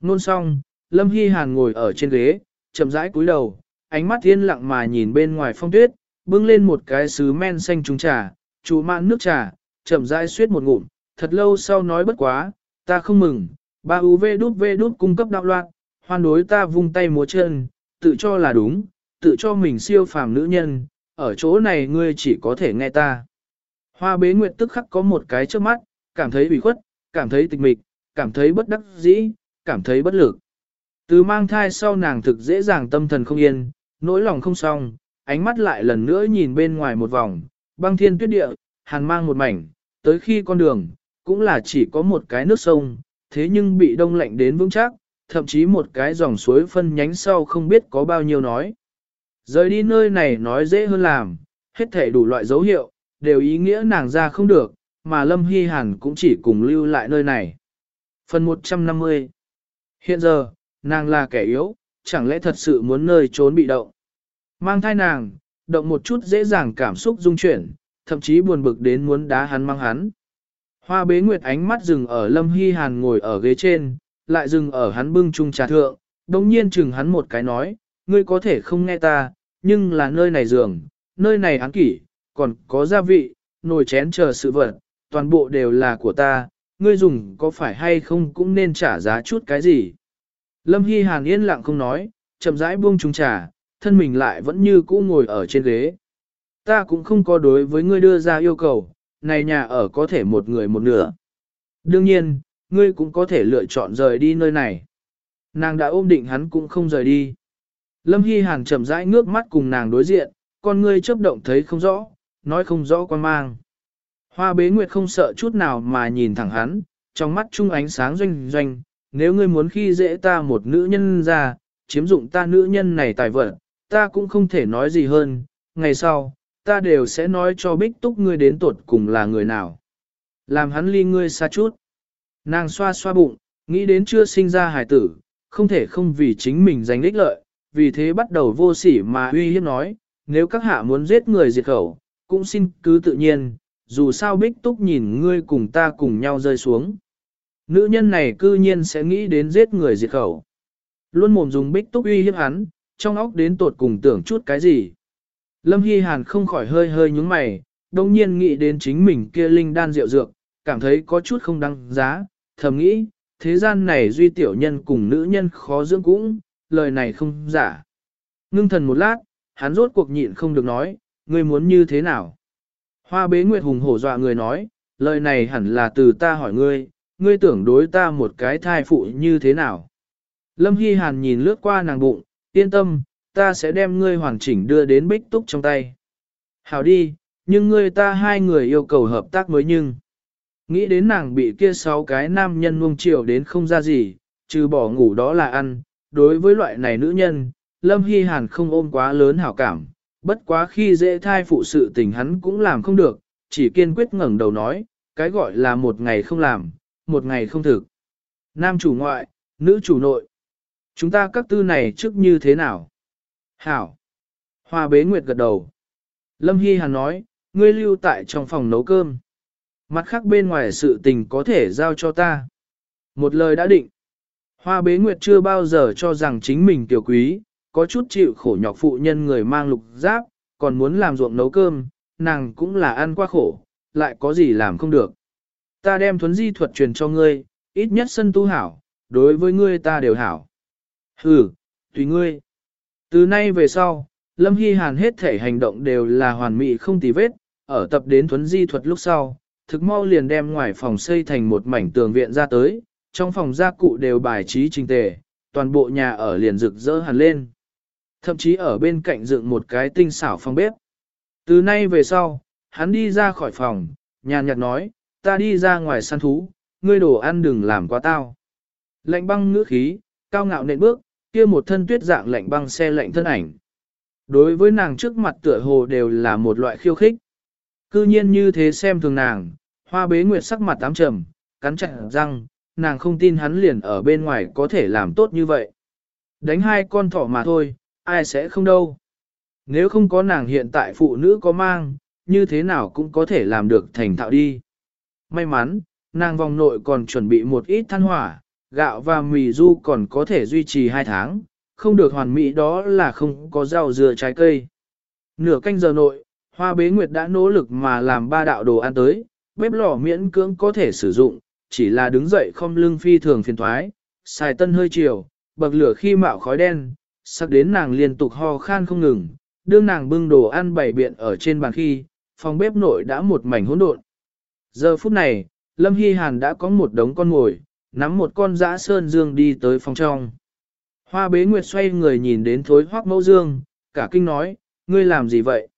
Nôn xong, Lâm Hy Hàn ngồi ở trên ghế, chậm rãi cúi đầu, ánh mắt yên lặng mà nhìn bên ngoài phong tuyết, bưng lên một cái sứ men xanh trúng trà, chú mạn nước trà, chậm rãi suyết một ngụm, thật lâu sau nói bất quá, ta không mừng, ba UV đút V đút cung cấp đạo loạn, hoan đối ta vung tay múa chân, tự cho là đúng, tự cho mình siêu phàm nữ nhân, ở chỗ này ngươi chỉ có thể nghe ta. Hoa bế nguyệt tức khắc có một cái trước mắt, cảm thấy ủy khuất, cảm thấy tịch mịch, cảm thấy bất đắc dĩ, cảm thấy bất lực. Từ mang thai sau nàng thực dễ dàng tâm thần không yên, nỗi lòng không xong, ánh mắt lại lần nữa nhìn bên ngoài một vòng, băng thiên tuyết địa, hàn mang một mảnh, tới khi con đường, cũng là chỉ có một cái nước sông, thế nhưng bị đông lạnh đến vững chắc, thậm chí một cái dòng suối phân nhánh sau không biết có bao nhiêu nói. Rời đi nơi này nói dễ hơn làm, hết thể đủ loại dấu hiệu, đều ý nghĩa nàng ra không được, mà Lâm Hy Hàn cũng chỉ cùng lưu lại nơi này. Phần 150 Hiện giờ, nàng là kẻ yếu, chẳng lẽ thật sự muốn nơi trốn bị động. Mang thai nàng, động một chút dễ dàng cảm xúc dung chuyển, thậm chí buồn bực đến muốn đá hắn mang hắn. Hoa bế nguyệt ánh mắt dừng ở Lâm Hy Hàn ngồi ở ghế trên, lại dừng ở hắn bưng chung trà thượng, đồng nhiên chừng hắn một cái nói, ngươi có thể không nghe ta, nhưng là nơi này giường, nơi này án kỷ, còn có gia vị, nồi chén chờ sự vật, toàn bộ đều là của ta, ngươi dùng có phải hay không cũng nên trả giá chút cái gì. Lâm Hy Hàn yên lặng không nói, chậm rãi buông chung trà, thân mình lại vẫn như cũ ngồi ở trên ghế. Ta cũng không có đối với ngươi đưa ra yêu cầu, này nhà ở có thể một người một nửa. Đương nhiên, ngươi cũng có thể lựa chọn rời đi nơi này. Nàng đã ôm định hắn cũng không rời đi. Lâm Hy Hàn chậm rãi ngước mắt cùng nàng đối diện, con ngươi chớp động thấy không rõ, nói không rõ quan mang. Hoa bế nguyệt không sợ chút nào mà nhìn thẳng hắn, trong mắt trung ánh sáng doanh doanh, nếu ngươi muốn khi dễ ta một nữ nhân ra, chiếm dụng ta nữ nhân này tài vật, ta cũng không thể nói gì hơn, ngày sau, ta đều sẽ nói cho bích túc ngươi đến tuột cùng là người nào. Làm hắn ly ngươi xa chút. Nàng xoa xoa bụng, nghĩ đến chưa sinh ra hài tử, không thể không vì chính mình giành ích lợi, vì thế bắt đầu vô sỉ mà uy hiếp nói, nếu các hạ muốn giết người diệt khẩu, cũng xin cứ tự nhiên, dù sao bích túc nhìn ngươi cùng ta cùng nhau rơi xuống. Nữ nhân này cư nhiên sẽ nghĩ đến giết người diệt khẩu. Luôn mồm dùng bích túc uy hiếp hắn, trong óc đến tột cùng tưởng chút cái gì. Lâm Hy Hàn không khỏi hơi hơi nhúng mày, đồng nhiên nghĩ đến chính mình kia linh đan rượu dược, cảm thấy có chút không đăng giá, thầm nghĩ, thế gian này duy tiểu nhân cùng nữ nhân khó dưỡng cũng, lời này không giả. Ngưng thần một lát, hắn rốt cuộc nhịn không được nói, ngươi muốn như thế nào? Hoa bế nguyệt hùng hổ dọa người nói, lời này hẳn là từ ta hỏi ngươi, ngươi tưởng đối ta một cái thai phụ như thế nào? Lâm Hy Hàn nhìn lướt qua nàng bụng, yên tâm, ta sẽ đem ngươi hoàn chỉnh đưa đến bích túc trong tay. Hảo đi, nhưng ngươi ta hai người yêu cầu hợp tác mới nhưng. Nghĩ đến nàng bị kia sáu cái nam nhân nuông chiều đến không ra gì, trừ bỏ ngủ đó là ăn. Đối với loại này nữ nhân, Lâm Hy Hàn không ôm quá lớn hảo cảm, bất quá khi dễ thai phụ sự tình hắn cũng làm không được, chỉ kiên quyết ngẩng đầu nói, cái gọi là một ngày không làm, một ngày không thực. Nam chủ ngoại, nữ chủ nội. Chúng ta các tư này trước như thế nào? Hảo. Hoa bế nguyệt gật đầu. Lâm Hy Hàn nói, ngươi lưu tại trong phòng nấu cơm. Mặt khác bên ngoài sự tình có thể giao cho ta. Một lời đã định. Hoa bế nguyệt chưa bao giờ cho rằng chính mình tiểu quý, có chút chịu khổ nhọc phụ nhân người mang lục giáp, còn muốn làm ruộng nấu cơm, nàng cũng là ăn qua khổ, lại có gì làm không được. Ta đem thuấn di thuật truyền cho ngươi, ít nhất sân tu hảo, đối với ngươi ta đều hảo. Ừ, tùy ngươi. Từ nay về sau, Lâm Hy Hàn hết thể hành động đều là hoàn mỹ không tì vết, ở tập đến thuấn di thuật lúc sau, thực mau liền đem ngoài phòng xây thành một mảnh tường viện ra tới, trong phòng gia cụ đều bài trí trình tề, toàn bộ nhà ở liền rực rỡ hẳn lên. Thậm chí ở bên cạnh dựng một cái tinh xảo phòng bếp. Từ nay về sau, hắn đi ra khỏi phòng, nhàn nhạt nói, ta đi ra ngoài săn thú, ngươi đồ ăn đừng làm quá tao. Lạnh băng ngữ khí, cao ngạo nện bước, kia một thân tuyết dạng lạnh băng xe lạnh thân ảnh. Đối với nàng trước mặt tựa hồ đều là một loại khiêu khích. Cư nhiên như thế xem thường nàng, hoa bế nguyệt sắc mặt tám trầm, cắn chặt răng, nàng không tin hắn liền ở bên ngoài có thể làm tốt như vậy. Đánh hai con thỏ mà thôi, ai sẽ không đâu. Nếu không có nàng hiện tại phụ nữ có mang, như thế nào cũng có thể làm được thành thạo đi. May mắn, nàng vòng nội còn chuẩn bị một ít than hỏa, gạo và mì du còn có thể duy trì hai tháng, không được hoàn mỹ đó là không có rau dừa trái cây. Nửa canh giờ nội, hoa bế nguyệt đã nỗ lực mà làm ba đạo đồ ăn tới, bếp lò miễn cưỡng có thể sử dụng, chỉ là đứng dậy không lưng phi thường phiền thoái, xài tân hơi chiều, bậc lửa khi mạo khói đen, sắc đến nàng liên tục ho khan không ngừng, đương nàng bưng đồ ăn bày biện ở trên bàn khi, phòng bếp nội đã một mảnh hỗn độn. Giờ phút này, Lâm Hy Hàn đã có một đống con ngồi, nắm một con dã sơn dương đi tới phòng trong. Hoa bế nguyệt xoay người nhìn đến thối hoác mẫu dương, cả kinh nói, ngươi làm gì vậy?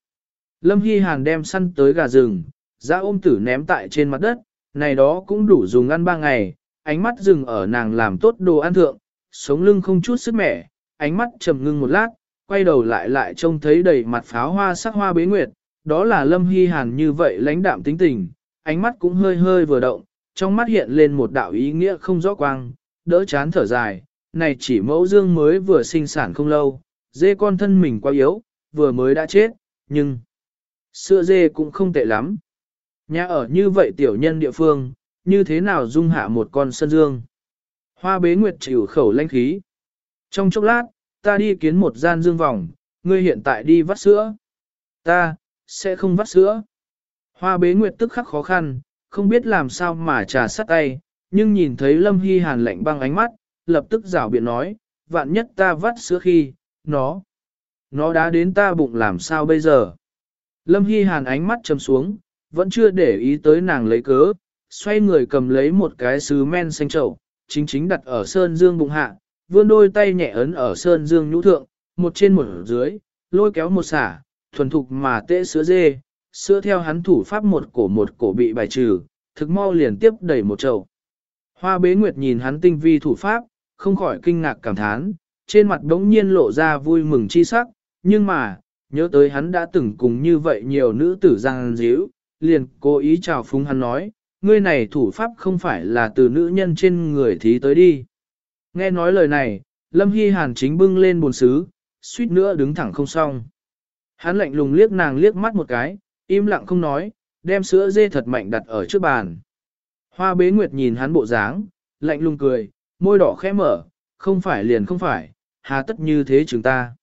Lâm Hy Hàn đem săn tới gà rừng, dã ôm tử ném tại trên mặt đất, này đó cũng đủ dùng ăn ba ngày, ánh mắt dừng ở nàng làm tốt đồ ăn thượng, sống lưng không chút sức mẻ, ánh mắt trầm ngưng một lát, quay đầu lại lại trông thấy đầy mặt pháo hoa sắc hoa bế nguyệt, đó là Lâm Hy Hàn như vậy lãnh đạm tính tình, ánh mắt cũng hơi hơi vừa động, trong mắt hiện lên một đạo ý nghĩa không rõ quang, đỡ chán thở dài, này chỉ mẫu dương mới vừa sinh sản không lâu, dê con thân mình quá yếu, vừa mới đã chết, nhưng sữa dê cũng không tệ lắm. Nhà ở như vậy tiểu nhân địa phương, như thế nào dung hạ một con sân dương. Hoa bế nguyệt chịu khẩu lanh khí. Trong chốc lát, ta đi kiến một gian dương vòng, ngươi hiện tại đi vắt sữa. Ta, sẽ không vắt sữa. Hoa bế nguyệt tức khắc khó khăn, không biết làm sao mà trà sắt tay, nhưng nhìn thấy Lâm Hy Hàn lạnh băng ánh mắt, lập tức rảo biện nói, vạn nhất ta vắt sữa khi, nó, nó đã đến ta bụng làm sao bây giờ. Lâm Hy Hàn ánh mắt chầm xuống, vẫn chưa để ý tới nàng lấy cớ, xoay người cầm lấy một cái sứ men xanh trầu, chính chính đặt ở sơn dương bụng hạ, vươn đôi tay nhẹ ấn ở sơn dương nhũ thượng, một trên một dưới, lôi kéo một xả, thuần thục mà tễ sữa dê, sữa theo hắn thủ pháp một cổ một cổ bị bài trừ, thực mau liền tiếp đẩy một chậu. Hoa bế nguyệt nhìn hắn tinh vi thủ pháp, không khỏi kinh ngạc cảm thán, trên mặt đống nhiên lộ ra vui mừng chi sắc, nhưng mà, nhớ tới hắn đã từng cùng như vậy nhiều nữ tử giang díu, liền cố ý chào phúng hắn nói, ngươi này thủ pháp không phải là từ nữ nhân trên người thí tới đi. Nghe nói lời này, Lâm Hy Hàn chính bưng lên buồn xứ, suýt nữa đứng thẳng không xong. Hắn lạnh lùng liếc nàng liếc mắt một cái, im lặng không nói, đem sữa dê thật mạnh đặt ở trước bàn. Hoa bế nguyệt nhìn hắn bộ dáng, lạnh lùng cười, môi đỏ khẽ mở, không phải liền không phải, hà tất như thế chúng ta.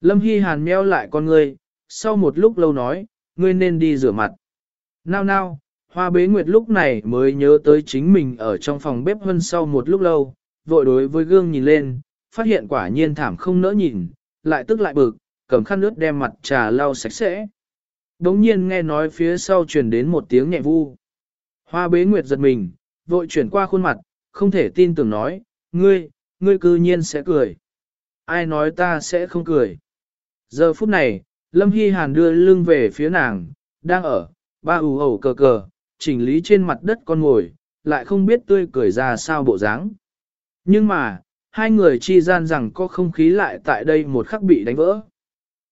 Lâm Hy Hàn meo lại con ngươi, sau một lúc lâu nói, ngươi nên đi rửa mặt. Nào nào, hoa bế nguyệt lúc này mới nhớ tới chính mình ở trong phòng bếp hơn sau một lúc lâu, vội đối với gương nhìn lên, phát hiện quả nhiên thảm không nỡ nhìn, lại tức lại bực, cầm khăn nước đem mặt trà lau sạch sẽ. Đống nhiên nghe nói phía sau truyền đến một tiếng nhẹ vu. Hoa bế nguyệt giật mình, vội chuyển qua khuôn mặt, không thể tin tưởng nói, ngươi, ngươi cư nhiên sẽ cười. Ai nói ta sẽ không cười. Giờ phút này, Lâm Hy Hàn đưa lưng về phía nàng, đang ở, ba ủ ẩu cờ cờ, chỉnh lý trên mặt đất con ngồi, lại không biết tươi cười ra sao bộ dáng. Nhưng mà, hai người chi gian rằng có không khí lại tại đây một khắc bị đánh vỡ.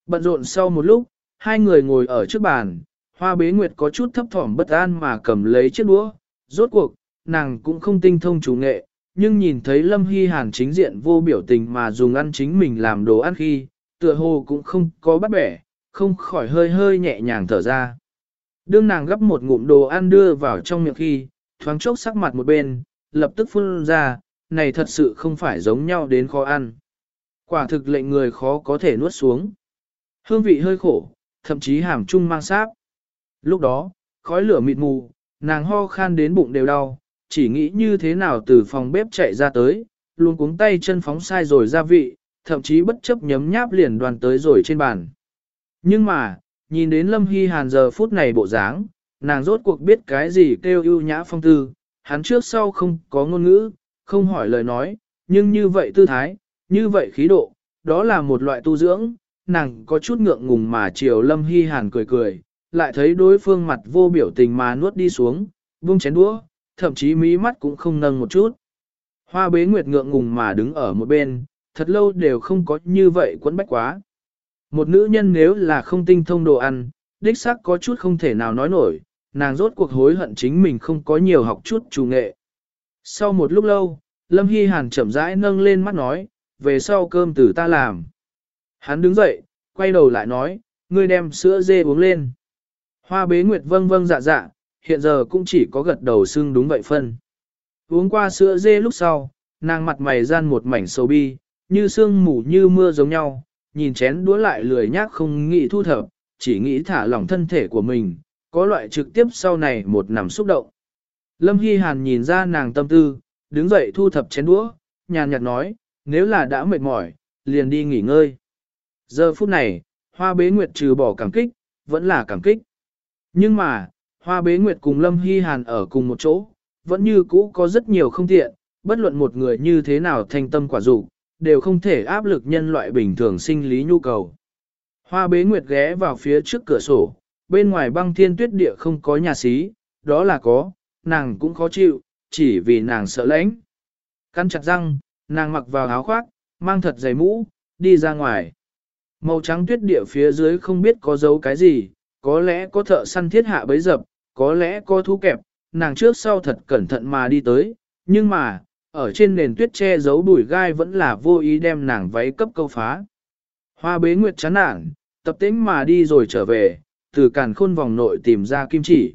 Bận rộn sau một lúc, hai người ngồi ở trước bàn, hoa bế nguyệt có chút thấp thỏm bất an mà cầm lấy chiếc đũa, rốt cuộc, nàng cũng không tinh thông chủ nghệ, nhưng nhìn thấy Lâm Hy Hàn chính diện vô biểu tình mà dùng ăn chính mình làm đồ ăn khi, tựa hồ cũng không có bắt bẻ, không khỏi hơi hơi nhẹ nhàng thở ra. Đương nàng gấp một ngụm đồ ăn đưa vào trong miệng khi, thoáng chốc sắc mặt một bên, lập tức phun ra, này thật sự không phải giống nhau đến khó ăn. Quả thực lệnh người khó có thể nuốt xuống. Hương vị hơi khổ, thậm chí hàm chung mang sáp. Lúc đó, khói lửa mịt mù, nàng ho khan đến bụng đều đau, chỉ nghĩ như thế nào từ phòng bếp chạy ra tới, luôn cuống tay chân phóng sai rồi gia vị, thậm chí bất chấp nhấm nháp liền đoàn tới rồi trên bàn. Nhưng mà, nhìn đến Lâm Hy Hàn giờ phút này bộ dáng, nàng rốt cuộc biết cái gì kêu ưu nhã phong tư, hắn trước sau không có ngôn ngữ, không hỏi lời nói, nhưng như vậy tư thái, như vậy khí độ, đó là một loại tu dưỡng, nàng có chút ngượng ngùng mà chiều Lâm Hy Hàn cười cười, lại thấy đối phương mặt vô biểu tình mà nuốt đi xuống, buông chén đũa, thậm chí mí mắt cũng không nâng một chút. Hoa bế nguyệt ngượng ngùng mà đứng ở một bên, thật lâu đều không có như vậy quấn bách quá. Một nữ nhân nếu là không tinh thông đồ ăn, đích xác có chút không thể nào nói nổi, nàng rốt cuộc hối hận chính mình không có nhiều học chút chủ nghệ. Sau một lúc lâu, Lâm Hy Hàn chậm rãi nâng lên mắt nói, về sau cơm từ ta làm. Hắn đứng dậy, quay đầu lại nói, ngươi đem sữa dê uống lên. Hoa bế nguyệt vâng vâng dạ dạ, hiện giờ cũng chỉ có gật đầu xưng đúng vậy phân. Uống qua sữa dê lúc sau, nàng mặt mày gian một mảnh sầu bi, như sương mù như mưa giống nhau, nhìn chén đũa lại lười nhác không nghĩ thu thập, chỉ nghĩ thả lỏng thân thể của mình, có loại trực tiếp sau này một nằm xúc động. Lâm Hy Hàn nhìn ra nàng tâm tư, đứng dậy thu thập chén đũa, nhàn nhạt nói, nếu là đã mệt mỏi, liền đi nghỉ ngơi. Giờ phút này, hoa bế nguyệt trừ bỏ cảm kích, vẫn là cảm kích. Nhưng mà, hoa bế nguyệt cùng Lâm Hy Hàn ở cùng một chỗ, vẫn như cũ có rất nhiều không tiện, bất luận một người như thế nào thanh tâm quả dục đều không thể áp lực nhân loại bình thường sinh lý nhu cầu. Hoa bế nguyệt ghé vào phía trước cửa sổ, bên ngoài băng thiên tuyết địa không có nhà xí, đó là có, nàng cũng khó chịu, chỉ vì nàng sợ lãnh. Căn chặt răng, nàng mặc vào áo khoác, mang thật giày mũ, đi ra ngoài. Màu trắng tuyết địa phía dưới không biết có dấu cái gì, có lẽ có thợ săn thiết hạ bấy dập, có lẽ có thú kẹp, nàng trước sau thật cẩn thận mà đi tới, nhưng mà, ở trên nền tuyết che giấu bùi gai vẫn là vô ý đem nàng váy cấp câu phá. Hoa bế nguyệt chán nản, tập tính mà đi rồi trở về, từ càn khôn vòng nội tìm ra kim chỉ.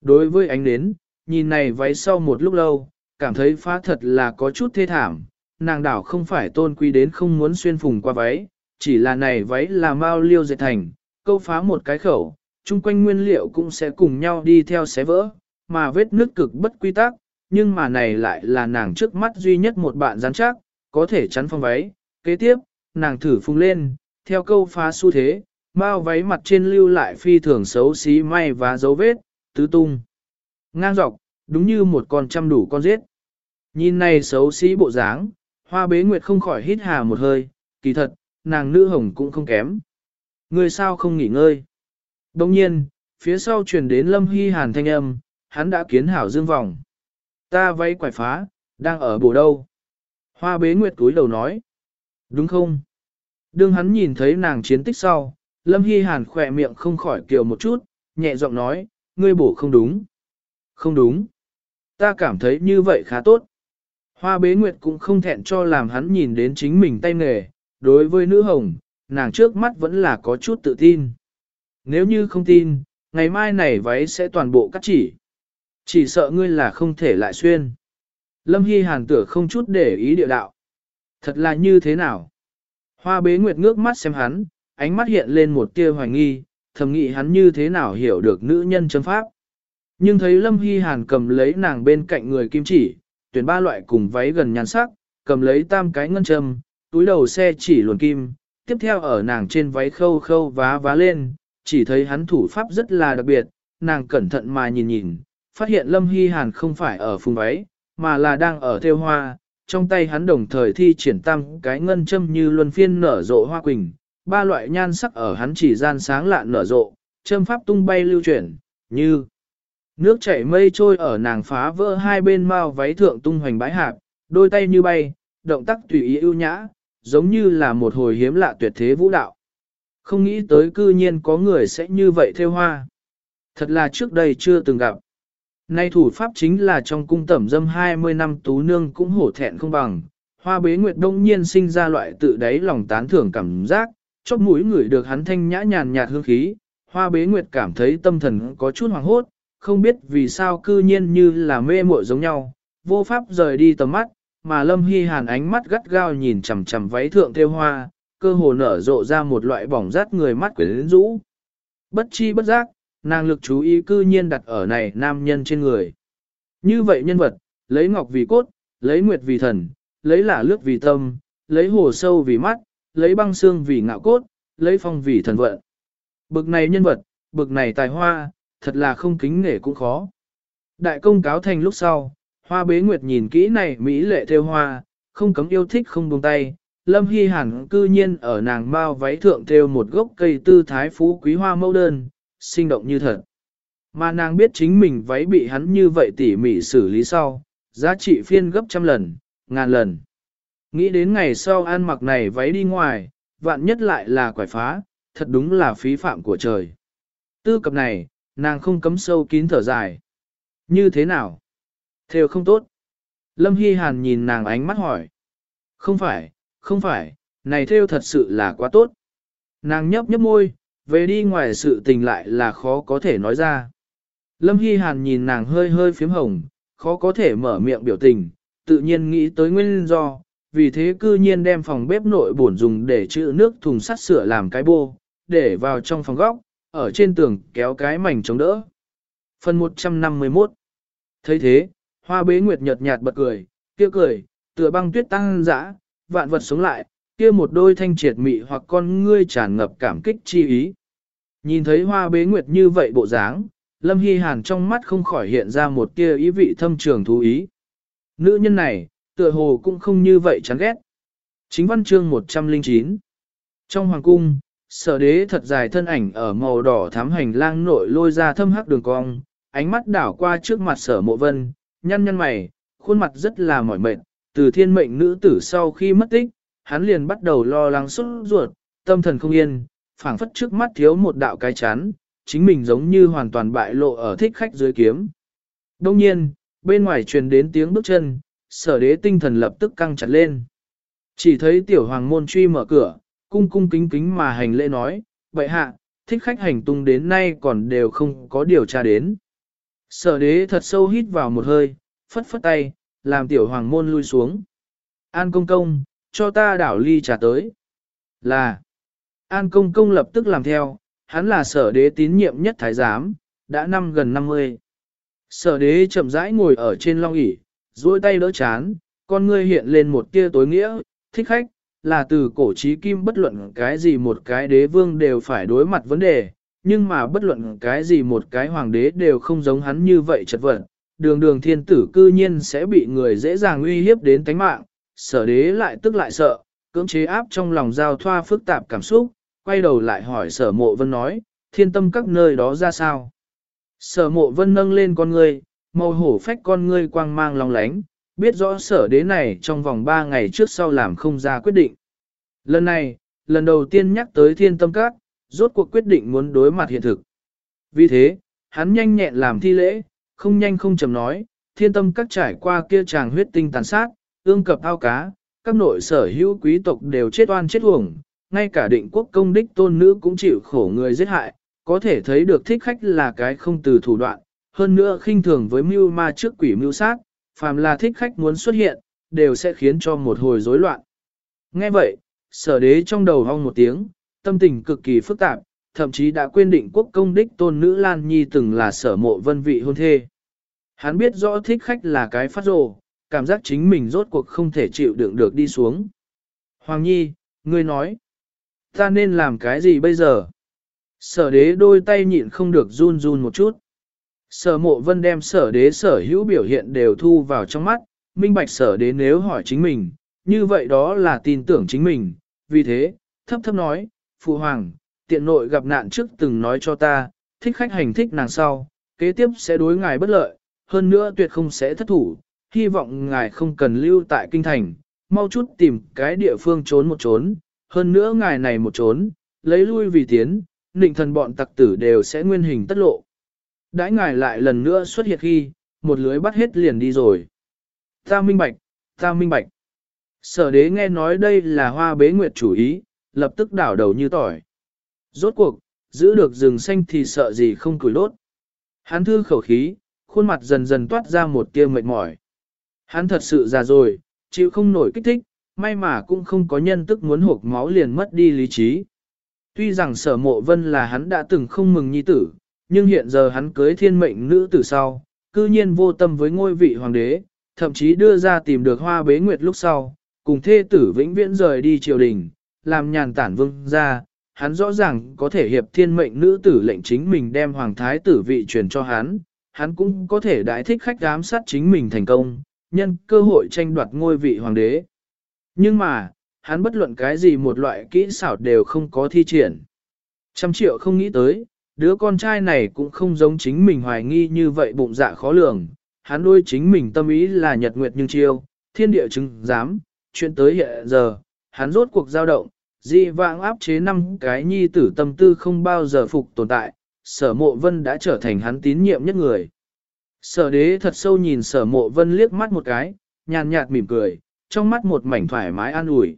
Đối với ánh nến, nhìn này váy sau một lúc lâu, cảm thấy phá thật là có chút thê thảm, nàng đảo không phải tôn quý đến không muốn xuyên phùng qua váy, chỉ là này váy là mau liêu dệt thành, câu phá một cái khẩu, chung quanh nguyên liệu cũng sẽ cùng nhau đi theo xé vỡ, mà vết nước cực bất quy tắc, nhưng mà này lại là nàng trước mắt duy nhất một bạn rắn chắc, có thể chắn phong váy. Kế tiếp, nàng thử phung lên, theo câu phá xu thế, bao váy mặt trên lưu lại phi thường xấu xí may và dấu vết, tứ tung. Ngang dọc, đúng như một con chăm đủ con giết. Nhìn này xấu xí bộ dáng, hoa bế nguyệt không khỏi hít hà một hơi, kỳ thật, nàng nữ hồng cũng không kém. Người sao không nghỉ ngơi. Đồng nhiên, phía sau truyền đến lâm hy hàn thanh âm, hắn đã kiến hảo dương vòng. Ta váy quải phá, đang ở bổ đâu. Hoa bế nguyệt túi đầu nói. Đúng không? Đương hắn nhìn thấy nàng chiến tích sau, Lâm Hy Hàn khỏe miệng không khỏi kiều một chút, nhẹ giọng nói, ngươi bổ không đúng. Không đúng. Ta cảm thấy như vậy khá tốt. Hoa bế nguyệt cũng không thẹn cho làm hắn nhìn đến chính mình tay nghề, đối với nữ hồng, nàng trước mắt vẫn là có chút tự tin. Nếu như không tin, ngày mai này váy sẽ toàn bộ cắt chỉ. Chỉ sợ ngươi là không thể lại xuyên. Lâm Hy Hàn tửa không chút để ý địa đạo. Thật là như thế nào? Hoa bế nguyệt ngước mắt xem hắn, ánh mắt hiện lên một tia hoài nghi, thầm nghĩ hắn như thế nào hiểu được nữ nhân chấm pháp. Nhưng thấy Lâm Hy Hàn cầm lấy nàng bên cạnh người kim chỉ, tuyển ba loại cùng váy gần nhàn sắc, cầm lấy tam cái ngân châm, túi đầu xe chỉ luồn kim, tiếp theo ở nàng trên váy khâu khâu vá vá lên, chỉ thấy hắn thủ pháp rất là đặc biệt, nàng cẩn thận mà nhìn nhìn, phát hiện Lâm Hy Hàn không phải ở phùng váy, mà là đang ở theo hoa, trong tay hắn đồng thời thi triển tam cái ngân châm như luân phiên nở rộ hoa quỳnh, ba loại nhan sắc ở hắn chỉ gian sáng lạ nở rộ, châm pháp tung bay lưu chuyển, như nước chảy mây trôi ở nàng phá vỡ hai bên mao váy thượng tung hoành bãi hạp, đôi tay như bay, động tác tùy ý ưu nhã, giống như là một hồi hiếm lạ tuyệt thế vũ đạo. Không nghĩ tới cư nhiên có người sẽ như vậy theo hoa. Thật là trước đây chưa từng gặp. Nay thủ pháp chính là trong cung tẩm dâm 20 năm tú nương cũng hổ thẹn không bằng. Hoa bế nguyệt đông nhiên sinh ra loại tự đáy lòng tán thưởng cảm giác, chóp mũi người được hắn thanh nhã nhàn nhạt hương khí. Hoa bế nguyệt cảm thấy tâm thần có chút hoàng hốt, không biết vì sao cư nhiên như là mê muội giống nhau, vô pháp rời đi tầm mắt, mà lâm hy hàn ánh mắt gắt gao nhìn chằm chằm váy thượng theo hoa, cơ hồ nở rộ ra một loại bỏng rát người mắt quyến rũ. Bất chi bất giác, nàng lực chú ý cư nhiên đặt ở này nam nhân trên người. Như vậy nhân vật, lấy ngọc vì cốt, lấy nguyệt vì thần, lấy lả lướt vì tâm, lấy hồ sâu vì mắt, lấy băng xương vì ngạo cốt, lấy phong vì thần vận. Bực này nhân vật, bực này tài hoa, thật là không kính nể cũng khó. Đại công cáo thành lúc sau, hoa bế nguyệt nhìn kỹ này Mỹ lệ theo hoa, không cấm yêu thích không buông tay. Lâm Hy Hàn cư nhiên ở nàng bao váy thượng theo một gốc cây tư thái phú quý hoa mẫu đơn, sinh động như thật. Mà nàng biết chính mình váy bị hắn như vậy tỉ mỉ xử lý sau, giá trị phiên gấp trăm lần, ngàn lần. Nghĩ đến ngày sau ăn mặc này váy đi ngoài, vạn nhất lại là quải phá, thật đúng là phí phạm của trời. Tư cập này, nàng không cấm sâu kín thở dài. Như thế nào? Theo không tốt. Lâm Hy Hàn nhìn nàng ánh mắt hỏi. Không phải, không phải, này theo thật sự là quá tốt. Nàng nhấp nhấp môi, về đi ngoài sự tình lại là khó có thể nói ra. Lâm Hy Hàn nhìn nàng hơi hơi phím hồng, khó có thể mở miệng biểu tình, tự nhiên nghĩ tới nguyên do, vì thế cư nhiên đem phòng bếp nội bổn dùng để chữ nước thùng sắt sửa làm cái bô, để vào trong phòng góc, ở trên tường kéo cái mảnh chống đỡ. Phần 151 thấy thế, hoa bế nguyệt nhợt nhạt bật cười, kia cười, tựa băng tuyết tăng dã, vạn vật sống lại, kia một đôi thanh triệt mị hoặc con ngươi tràn ngập cảm kích chi ý. Nhìn thấy hoa bế nguyệt như vậy bộ dáng, Lâm Hy Hàn trong mắt không khỏi hiện ra một tia ý vị thâm trường thú ý. Nữ nhân này, tựa hồ cũng không như vậy chán ghét. Chính văn chương 109 Trong hoàng cung, sở đế thật dài thân ảnh ở màu đỏ thám hành lang nội lôi ra thâm hắc đường cong, ánh mắt đảo qua trước mặt sở mộ vân, nhăn nhăn mày, khuôn mặt rất là mỏi mệt, từ thiên mệnh nữ tử sau khi mất tích, hắn liền bắt đầu lo lắng xuất ruột, tâm thần không yên, phảng phất trước mắt thiếu một đạo cái chán, chính mình giống như hoàn toàn bại lộ ở thích khách dưới kiếm. Đông nhiên, bên ngoài truyền đến tiếng bước chân, sở đế tinh thần lập tức căng chặt lên. Chỉ thấy tiểu hoàng môn truy mở cửa, cung cung kính kính mà hành lễ nói, vậy hạ, thích khách hành tung đến nay còn đều không có điều tra đến. Sở đế thật sâu hít vào một hơi, phất phất tay, làm tiểu hoàng môn lui xuống. An công công, cho ta đảo ly trà tới. Là, An công công lập tức làm theo, hắn là sở đế tín nhiệm nhất thái giám, đã năm gần 50. Sở đế chậm rãi ngồi ở trên long ỷ duỗi tay đỡ chán, con ngươi hiện lên một tia tối nghĩa, thích khách, là từ cổ trí kim bất luận cái gì một cái đế vương đều phải đối mặt vấn đề, nhưng mà bất luận cái gì một cái hoàng đế đều không giống hắn như vậy chật vật, đường đường thiên tử cư nhiên sẽ bị người dễ dàng uy hiếp đến tánh mạng, sở đế lại tức lại sợ, cưỡng chế áp trong lòng giao thoa phức tạp cảm xúc, quay đầu lại hỏi sở mộ vân nói, thiên tâm các nơi đó ra sao? Sở mộ vân nâng lên con ngươi, màu hổ phách con ngươi quang mang long lánh, biết rõ sở đế này trong vòng 3 ngày trước sau làm không ra quyết định. Lần này, lần đầu tiên nhắc tới thiên tâm các, rốt cuộc quyết định muốn đối mặt hiện thực. Vì thế, hắn nhanh nhẹn làm thi lễ, không nhanh không chậm nói, thiên tâm các trải qua kia chàng huyết tinh tàn sát, ương cập ao cá, các nội sở hữu quý tộc đều chết oan chết uổng, ngay cả định quốc công đích tôn nữ cũng chịu khổ người giết hại, có thể thấy được thích khách là cái không từ thủ đoạn, hơn nữa khinh thường với mưu ma trước quỷ mưu sát, phàm là thích khách muốn xuất hiện, đều sẽ khiến cho một hồi rối loạn. Nghe vậy, sở đế trong đầu hong một tiếng, tâm tình cực kỳ phức tạp, thậm chí đã quên định quốc công đích tôn nữ Lan Nhi từng là sở mộ vân vị hôn thê. Hắn biết rõ thích khách là cái phát rồ, cảm giác chính mình rốt cuộc không thể chịu đựng được đi xuống. Hoàng Nhi, ngươi nói, ta nên làm cái gì bây giờ? Sở đế đôi tay nhịn không được run run một chút. Sở mộ vân đem sở đế sở hữu biểu hiện đều thu vào trong mắt, minh bạch sở đế nếu hỏi chính mình, như vậy đó là tin tưởng chính mình, vì thế, thấp thấp nói, Phụ Hoàng, tiện nội gặp nạn trước từng nói cho ta, thích khách hành thích nàng sau, kế tiếp sẽ đối ngài bất lợi, hơn nữa tuyệt không sẽ thất thủ, hy vọng ngài không cần lưu tại kinh thành, mau chút tìm cái địa phương trốn một trốn, hơn nữa ngài này một trốn, lấy lui vì tiến, định thần bọn tặc tử đều sẽ nguyên hình tất lộ. Đãi ngài lại lần nữa xuất hiện khi, một lưới bắt hết liền đi rồi. Ta minh bạch, ta minh bạch. Sở đế nghe nói đây là hoa bế nguyệt chủ ý, lập tức đảo đầu như tỏi. Rốt cuộc, giữ được rừng xanh thì sợ gì không cười đốt. Hắn thư khẩu khí, khuôn mặt dần dần toát ra một tia mệt mỏi. Hắn thật sự già rồi, chịu không nổi kích thích, may mà cũng không có nhân tức muốn hộp máu liền mất đi lý trí. Tuy rằng sở mộ vân là hắn đã từng không mừng nhi tử, nhưng hiện giờ hắn cưới thiên mệnh nữ tử sau, cư nhiên vô tâm với ngôi vị hoàng đế, thậm chí đưa ra tìm được hoa bế nguyệt lúc sau, cùng thê tử vĩnh viễn rời đi triều đình, làm nhàn tản vương ra, hắn rõ ràng có thể hiệp thiên mệnh nữ tử lệnh chính mình đem hoàng thái tử vị truyền cho hắn, hắn cũng có thể đại thích khách giám sát chính mình thành công, nhân cơ hội tranh đoạt ngôi vị hoàng đế. Nhưng mà, hắn bất luận cái gì một loại kỹ xảo đều không có thi triển. Trăm triệu không nghĩ tới, đứa con trai này cũng không giống chính mình hoài nghi như vậy bụng dạ khó lường, hắn đôi chính mình tâm ý là nhật nguyệt nhưng chiêu, thiên địa chứng giám, chuyện tới hiện giờ, hắn rốt cuộc dao động, Di vãng áp chế năm cái nhi tử tâm tư không bao giờ phục tồn tại, sở mộ vân đã trở thành hắn tín nhiệm nhất người. Sở đế thật sâu nhìn sở mộ vân liếc mắt một cái, nhàn nhạt mỉm cười, trong mắt một mảnh thoải mái an ủi.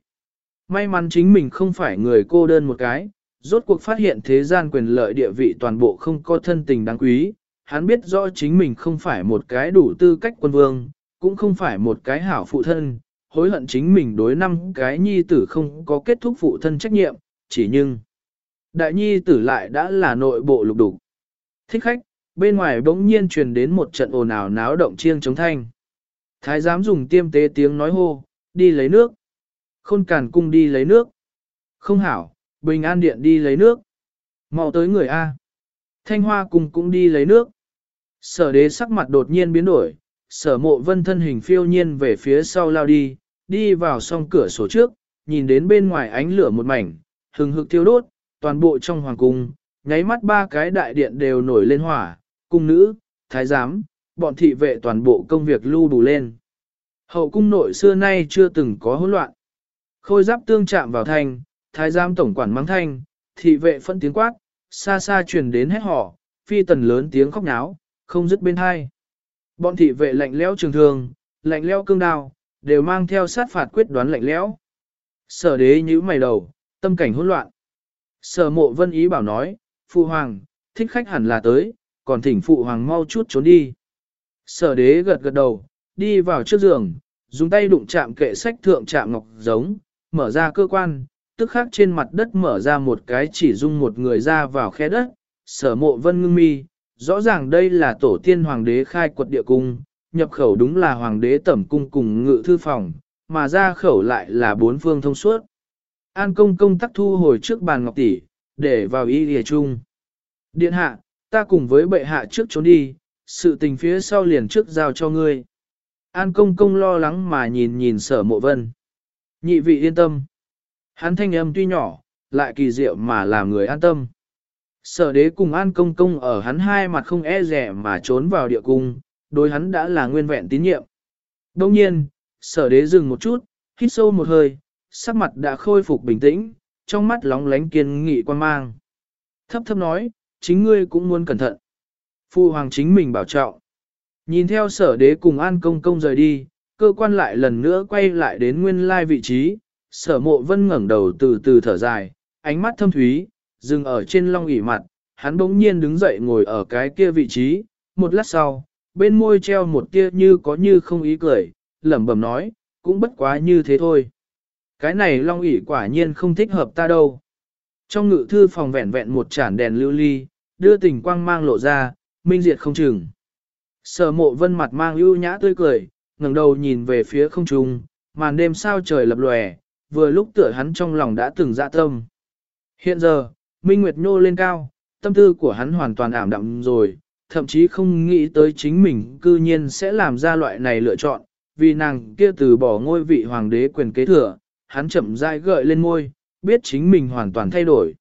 May mắn chính mình không phải người cô đơn một cái, rốt cuộc phát hiện thế gian quyền lợi địa vị toàn bộ không có thân tình đáng quý, hắn biết rõ chính mình không phải một cái đủ tư cách quân vương, cũng không phải một cái hảo phụ thân, hối hận chính mình đối năm cái nhi tử không có kết thúc phụ thân trách nhiệm, chỉ nhưng đại nhi tử lại đã là nội bộ lục đủ. Thích khách, bên ngoài bỗng nhiên truyền đến một trận ồn ào náo động chiêng chống thanh. Thái giám dùng tiêm tế tiếng nói hô, đi lấy nước. Khôn càn cung đi lấy nước. Không hảo, bình an điện đi lấy nước. mau tới người A. Thanh hoa cung cũng đi lấy nước. Sở đế sắc mặt đột nhiên biến đổi, sở mộ vân thân hình phiêu nhiên về phía sau lao đi, đi vào song cửa sổ trước, nhìn đến bên ngoài ánh lửa một mảnh, hừng hực thiêu đốt, toàn bộ trong hoàng cung, nháy mắt ba cái đại điện đều nổi lên hỏa, cung nữ, thái giám, bọn thị vệ toàn bộ công việc lưu đủ lên. Hậu cung nội xưa nay chưa từng có hỗn loạn. Khôi giáp tương chạm vào thanh, thái giám tổng quản mắng thanh, thị vệ phân tiếng quát, xa xa truyền đến hết họ, phi tần lớn tiếng khóc náo, không dứt bên hai. Bọn thị vệ lạnh lẽo trường thường, lạnh lẽo cương đao, đều mang theo sát phạt quyết đoán lạnh lẽo. Sở đế nhíu mày đầu, tâm cảnh hỗn loạn. Sở mộ vân ý bảo nói, phụ hoàng, thích khách hẳn là tới, còn thỉnh phụ hoàng mau chút trốn đi. Sở đế gật gật đầu, đi vào trước giường, dùng tay đụng chạm kệ sách thượng chạm ngọc giống, mở ra cơ quan, tức khắc trên mặt đất mở ra một cái chỉ dung một người ra vào khe đất, sở mộ vân ngưng mi, rõ ràng đây là tổ tiên hoàng đế khai quật địa cung, nhập khẩu đúng là hoàng đế tẩm cung cùng ngự thư phòng, mà ra khẩu lại là bốn phương thông suốt. An công công tắc thu hồi trước bàn ngọc tỷ, để vào y lìa chung. Điện hạ, ta cùng với bệ hạ trước trốn đi, sự tình phía sau liền trước giao cho ngươi. An công công lo lắng mà nhìn nhìn sở mộ vân. Nhị vị yên tâm. Hắn thanh âm tuy nhỏ, lại kỳ diệu mà làm người an tâm. Sở đế cùng an công công ở hắn hai mặt không e rẻ mà trốn vào địa cung, đối hắn đã là nguyên vẹn tín nhiệm. Đồng nhiên, sở đế dừng một chút, hít sâu một hơi, sắc mặt đã khôi phục bình tĩnh, trong mắt lóng lánh kiên nghị quan mang. Thấp thấp nói, chính ngươi cũng muốn cẩn thận. Phu hoàng chính mình bảo trọng. Nhìn theo sở đế cùng an công công rời đi, cơ quan lại lần nữa quay lại đến nguyên lai vị trí, sở mộ vân ngẩng đầu từ từ thở dài, ánh mắt thâm thúy, dừng ở trên long ỉ mặt, hắn bỗng nhiên đứng dậy ngồi ở cái kia vị trí, một lát sau, bên môi treo một tia như có như không ý cười, lẩm bẩm nói, cũng bất quá như thế thôi. Cái này long ỷ quả nhiên không thích hợp ta đâu. Trong ngự thư phòng vẹn vẹn một chản đèn lưu ly, đưa tình quang mang lộ ra, minh diệt không chừng. Sở mộ vân mặt mang ưu nhã tươi cười, ngẩng đầu nhìn về phía không trung, màn đêm sao trời lập lòe, vừa lúc tựa hắn trong lòng đã từng dạ tâm. Hiện giờ, Minh Nguyệt nô lên cao, tâm tư của hắn hoàn toàn ảm đạm rồi, thậm chí không nghĩ tới chính mình cư nhiên sẽ làm ra loại này lựa chọn, vì nàng kia từ bỏ ngôi vị hoàng đế quyền kế thừa, hắn chậm rãi gợi lên môi, biết chính mình hoàn toàn thay đổi.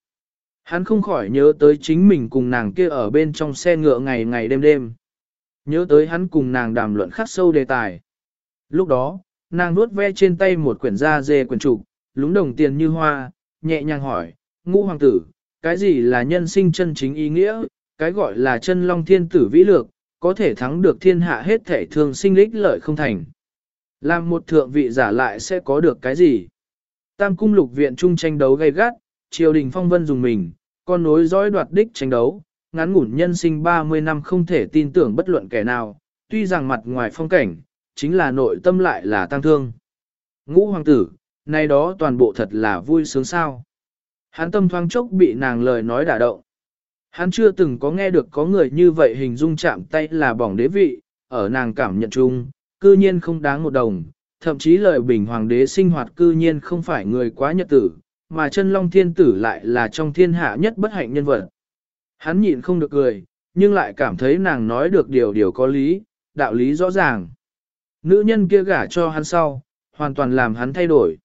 Hắn không khỏi nhớ tới chính mình cùng nàng kia ở bên trong xe ngựa ngày ngày đêm đêm. Nhớ tới hắn cùng nàng đàm luận khắc sâu đề tài. Lúc đó, nàng nuốt ve trên tay một quyển da dê quyển trục, lúng đồng tiền như hoa, nhẹ nhàng hỏi, ngũ hoàng tử, cái gì là nhân sinh chân chính ý nghĩa, cái gọi là chân long thiên tử vĩ lược, có thể thắng được thiên hạ hết thể thường sinh lích lợi không thành. Làm một thượng vị giả lại sẽ có được cái gì? Tam cung lục viện chung tranh đấu gay gắt, triều đình phong vân dùng mình, con nối dõi đoạt đích tranh đấu, ngắn ngủn nhân sinh 30 năm không thể tin tưởng bất luận kẻ nào, tuy rằng mặt ngoài phong cảnh, chính là nội tâm lại là tăng thương. Ngũ hoàng tử, nay đó toàn bộ thật là vui sướng sao. Hắn tâm thoáng chốc bị nàng lời nói đả động. Hắn chưa từng có nghe được có người như vậy hình dung chạm tay là bỏng đế vị, ở nàng cảm nhận chung, cư nhiên không đáng một đồng, thậm chí lời bình hoàng đế sinh hoạt cư nhiên không phải người quá nhật tử, mà chân long thiên tử lại là trong thiên hạ nhất bất hạnh nhân vật. Hắn nhịn không được cười, nhưng lại cảm thấy nàng nói được điều điều có lý, đạo lý rõ ràng. Nữ nhân kia gả cho hắn sau, hoàn toàn làm hắn thay đổi.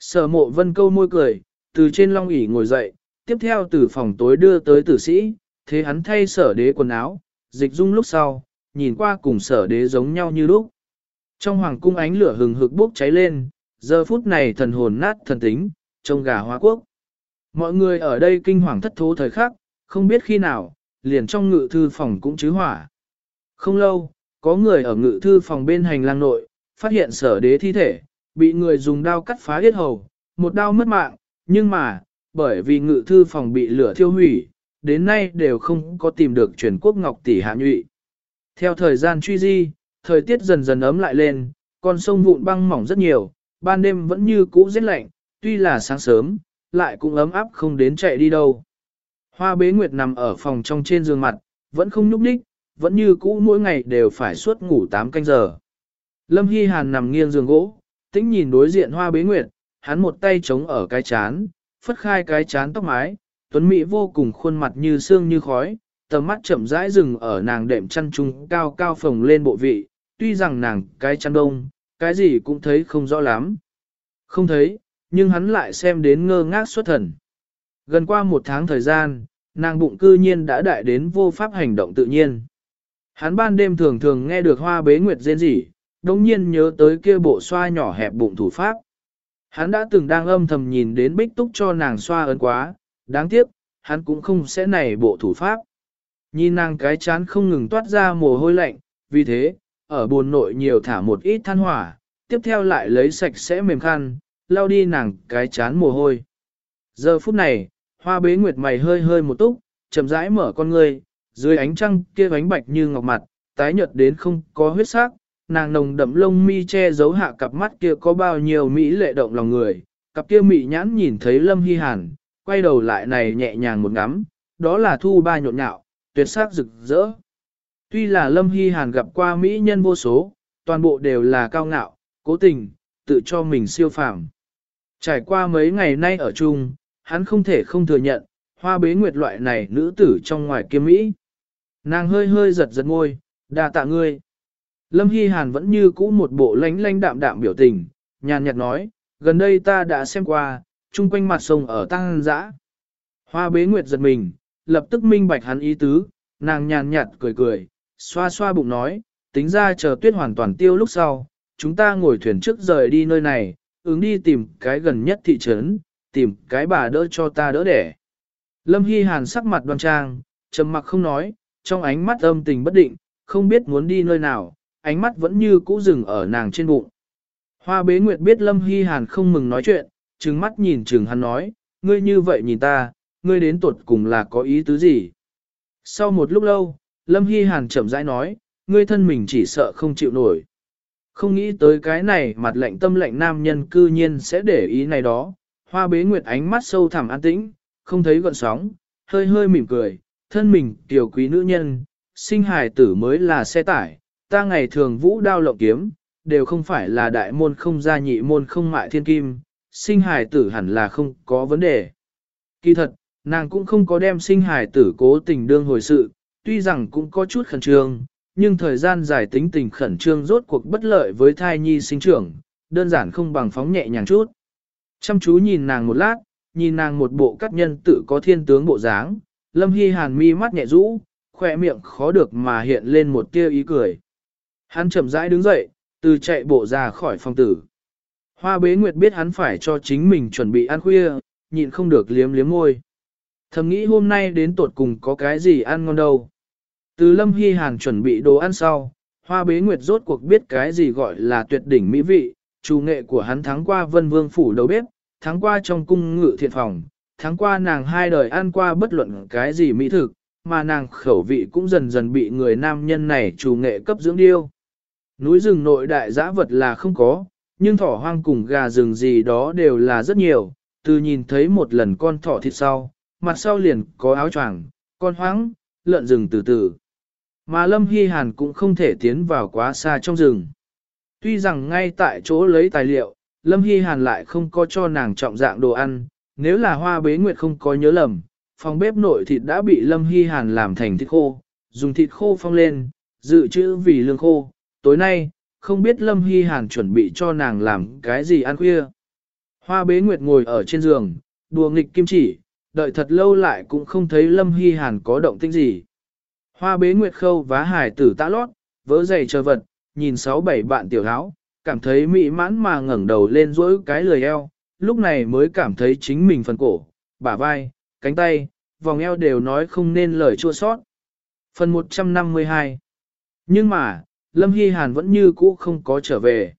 Sở mộ vân câu môi cười, từ trên long ỷ ngồi dậy, tiếp theo từ phòng tối đưa tới tử sĩ, thế hắn thay sở đế quần áo, dịch dung lúc sau, nhìn qua cùng sở đế giống nhau như lúc. Trong hoàng cung ánh lửa hừng hực bốc cháy lên, giờ phút này thần hồn nát thần tính, trông gà hoa quốc. Mọi người ở đây kinh hoàng thất thố thời khắc, không biết khi nào, liền trong ngự thư phòng cũng chứ hỏa. Không lâu, có người ở ngự thư phòng bên hành lang nội, phát hiện sở đế thi thể, bị người dùng đao cắt phá huyết hầu, một đao mất mạng, nhưng mà, bởi vì ngự thư phòng bị lửa thiêu hủy, đến nay đều không có tìm được truyền quốc ngọc tỷ hạ nhụy. Theo thời gian truy di, thời tiết dần dần ấm lại lên, con sông vụn băng mỏng rất nhiều, ban đêm vẫn như cũ rét lạnh, tuy là sáng sớm, lại cũng ấm áp không đến chạy đi đâu. Hoa bế nguyệt nằm ở phòng trong trên giường mặt, vẫn không nhúc nhích, vẫn như cũ mỗi ngày đều phải suốt ngủ 8 canh giờ. Lâm Hy Hàn nằm nghiêng giường gỗ, tĩnh nhìn đối diện hoa bế nguyệt, hắn một tay chống ở cái chán, phất khai cái chán tóc mái, tuấn mỹ vô cùng khuôn mặt như xương như khói, tầm mắt chậm rãi dừng ở nàng đệm chăn trung cao cao phồng lên bộ vị, tuy rằng nàng cái chăn đông, cái gì cũng thấy không rõ lắm. Không thấy, nhưng hắn lại xem đến ngơ ngác xuất thần. Gần qua một tháng thời gian, nàng bụng cư nhiên đã đại đến vô pháp hành động tự nhiên. Hắn ban đêm thường thường nghe được hoa bế nguyệt rên rỉ, đồng nhiên nhớ tới kia bộ xoa nhỏ hẹp bụng thủ pháp. Hắn đã từng đang âm thầm nhìn đến bích túc cho nàng xoa ấn quá, đáng tiếc, hắn cũng không sẽ nảy bộ thủ pháp. Nhìn nàng cái chán không ngừng toát ra mồ hôi lạnh, vì thế, ở buồn nội nhiều thả một ít than hỏa, tiếp theo lại lấy sạch sẽ mềm khăn, lau đi nàng cái chán mồ hôi. Giờ phút này, hoa bế nguyệt mày hơi hơi một túc, chậm rãi mở con ngươi, dưới ánh trăng kia ánh bạch như ngọc mặt, tái nhợt đến không có huyết sắc, nàng nồng đậm lông mi che giấu hạ cặp mắt kia có bao nhiêu mỹ lệ động lòng người, cặp kia mỹ nhãn nhìn thấy Lâm Hy Hàn, quay đầu lại này nhẹ nhàng một ngắm, đó là thu ba nhộn nhạo, tuyệt sắc rực rỡ. Tuy là Lâm Hy Hàn gặp qua mỹ nhân vô số, toàn bộ đều là cao ngạo, cố tình, tự cho mình siêu phàm. Trải qua mấy ngày nay ở chung, hắn không thể không thừa nhận, hoa bế nguyệt loại này nữ tử trong ngoài kiếm Mỹ. Nàng hơi hơi giật giật ngôi, đa tạ ngươi. Lâm Hy Hàn vẫn như cũ một bộ lánh lánh đạm đạm biểu tình, nhàn nhạt nói, gần đây ta đã xem qua, chung quanh mặt sông ở tăng dã. Hoa bế nguyệt giật mình, lập tức minh bạch hắn ý tứ, nàng nhàn nhạt cười cười, xoa xoa bụng nói, tính ra chờ tuyết hoàn toàn tiêu lúc sau, chúng ta ngồi thuyền trước rời đi nơi này, ứng đi tìm cái gần nhất thị trấn, tìm cái bà đỡ cho ta đỡ đẻ. Lâm Hy Hàn sắc mặt đoan trang, trầm mặc không nói, trong ánh mắt âm tình bất định, không biết muốn đi nơi nào, ánh mắt vẫn như cũ dừng ở nàng trên bụng. Hoa bế nguyệt biết Lâm Hy Hàn không mừng nói chuyện, trừng mắt nhìn trừng hắn nói, ngươi như vậy nhìn ta, ngươi đến tuột cùng là có ý tứ gì? Sau một lúc lâu, Lâm Hy Hàn chậm rãi nói, ngươi thân mình chỉ sợ không chịu nổi. Không nghĩ tới cái này mặt lạnh tâm lạnh nam nhân cư nhiên sẽ để ý này đó. Hoa bế nguyệt ánh mắt sâu thẳm an tĩnh, không thấy gọn sóng, hơi hơi mỉm cười, thân mình tiểu quý nữ nhân, sinh hài tử mới là xe tải, ta ngày thường vũ đao lộng kiếm, đều không phải là đại môn không gia nhị môn không mại thiên kim, sinh hài tử hẳn là không có vấn đề. Kỳ thật, nàng cũng không có đem sinh hài tử cố tình đương hồi sự, tuy rằng cũng có chút khẩn trương, nhưng thời gian dài tính tình khẩn trương rốt cuộc bất lợi với thai nhi sinh trưởng, đơn giản không bằng phóng nhẹ nhàng chút. Chăm chú nhìn nàng một lát, nhìn nàng một bộ cắt nhân tự có thiên tướng bộ dáng, lâm hy hàn mi mắt nhẹ rũ, khỏe miệng khó được mà hiện lên một tia ý cười. Hắn chậm rãi đứng dậy, từ chạy bộ ra khỏi phòng tử. Hoa bế nguyệt biết hắn phải cho chính mình chuẩn bị ăn khuya, nhịn không được liếm liếm môi. Thầm nghĩ hôm nay đến tột cùng có cái gì ăn ngon đâu. Từ Lâm Hy Hàn chuẩn bị đồ ăn sau, Hoa Bế Nguyệt rốt cuộc biết cái gì gọi là tuyệt đỉnh mỹ vị, chủ nghệ của hắn thắng qua Vân Vương phủ đầu bếp, thắng qua trong cung ngự thiện phòng, thắng qua nàng hai đời ăn qua bất luận cái gì mỹ thực, mà nàng khẩu vị cũng dần dần bị người nam nhân này chủ nghệ cấp dưỡng điêu. Núi rừng nội đại giã vật là không có, nhưng thỏ hoang cùng gà rừng gì đó đều là rất nhiều, từ nhìn thấy một lần con thỏ thịt sau, mặt sau liền có áo choàng, con hoang, lợn rừng từ từ. Mà Lâm Hy Hàn cũng không thể tiến vào quá xa trong rừng. Tuy rằng ngay tại chỗ lấy tài liệu, Lâm Hy Hàn lại không có cho nàng trọng dạng đồ ăn, nếu là hoa bế nguyệt không có nhớ lầm, phòng bếp nội thịt đã bị Lâm Hy Hàn làm thành thịt khô, dùng thịt khô phong lên, dự trữ vì lương khô. Tối nay, không biết Lâm Hy Hàn chuẩn bị cho nàng làm cái gì ăn khuya. Hoa bế nguyệt ngồi ở trên giường, đùa nghịch kim chỉ, đợi thật lâu lại cũng không thấy Lâm Hy Hàn có động tĩnh gì. Hoa bế nguyệt khâu vá hải tử tã lót, vỡ giày chờ vật, nhìn sáu bảy bạn tiểu áo, cảm thấy mỹ mãn mà ngẩng đầu lên dỗi cái lười eo, lúc này mới cảm thấy chính mình phần cổ, bả vai, cánh tay, vòng eo đều nói không nên lời chua sót. Phần 152 Nhưng mà, Lâm Hy Hàn vẫn như cũ không có trở về.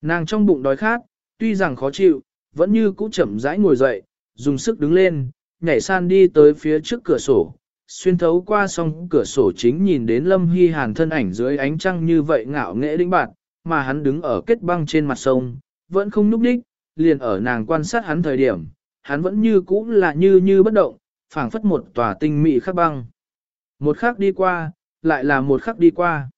Nàng trong bụng đói khát, tuy rằng khó chịu, vẫn như cũ chậm rãi ngồi dậy, dùng sức đứng lên, nhảy san đi tới phía trước cửa sổ, xuyên thấu qua song cửa sổ chính nhìn đến Lâm Hy Hàn thân ảnh dưới ánh trăng như vậy ngạo nghễ đĩnh bạt, mà hắn đứng ở kết băng trên mặt sông, vẫn không núp đích, liền ở nàng quan sát hắn thời điểm, hắn vẫn như cũ là như như bất động, phảng phất một tòa tinh mị khắc băng. Một khắc đi qua, lại là một khắc đi qua.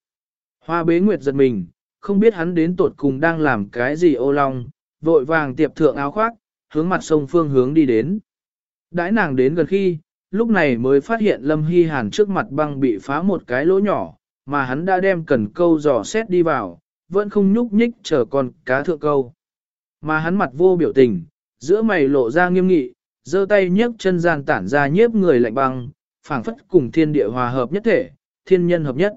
Hoa bế nguyệt giật mình, không biết hắn đến tột cùng đang làm cái gì ô long, vội vàng tiệp thượng áo khoác, hướng mặt sông phương hướng đi đến. Đãi nàng đến gần khi, lúc này mới phát hiện Lâm Hy Hàn trước mặt băng bị phá một cái lỗ nhỏ, mà hắn đã đem cần câu dò xét đi vào, vẫn không nhúc nhích chờ con cá thượng câu. Mà hắn mặt vô biểu tình, giữa mày lộ ra nghiêm nghị, giơ tay nhấc chân gian tản ra nhiếp người lạnh băng, phảng phất cùng thiên địa hòa hợp nhất thể, thiên nhân hợp nhất.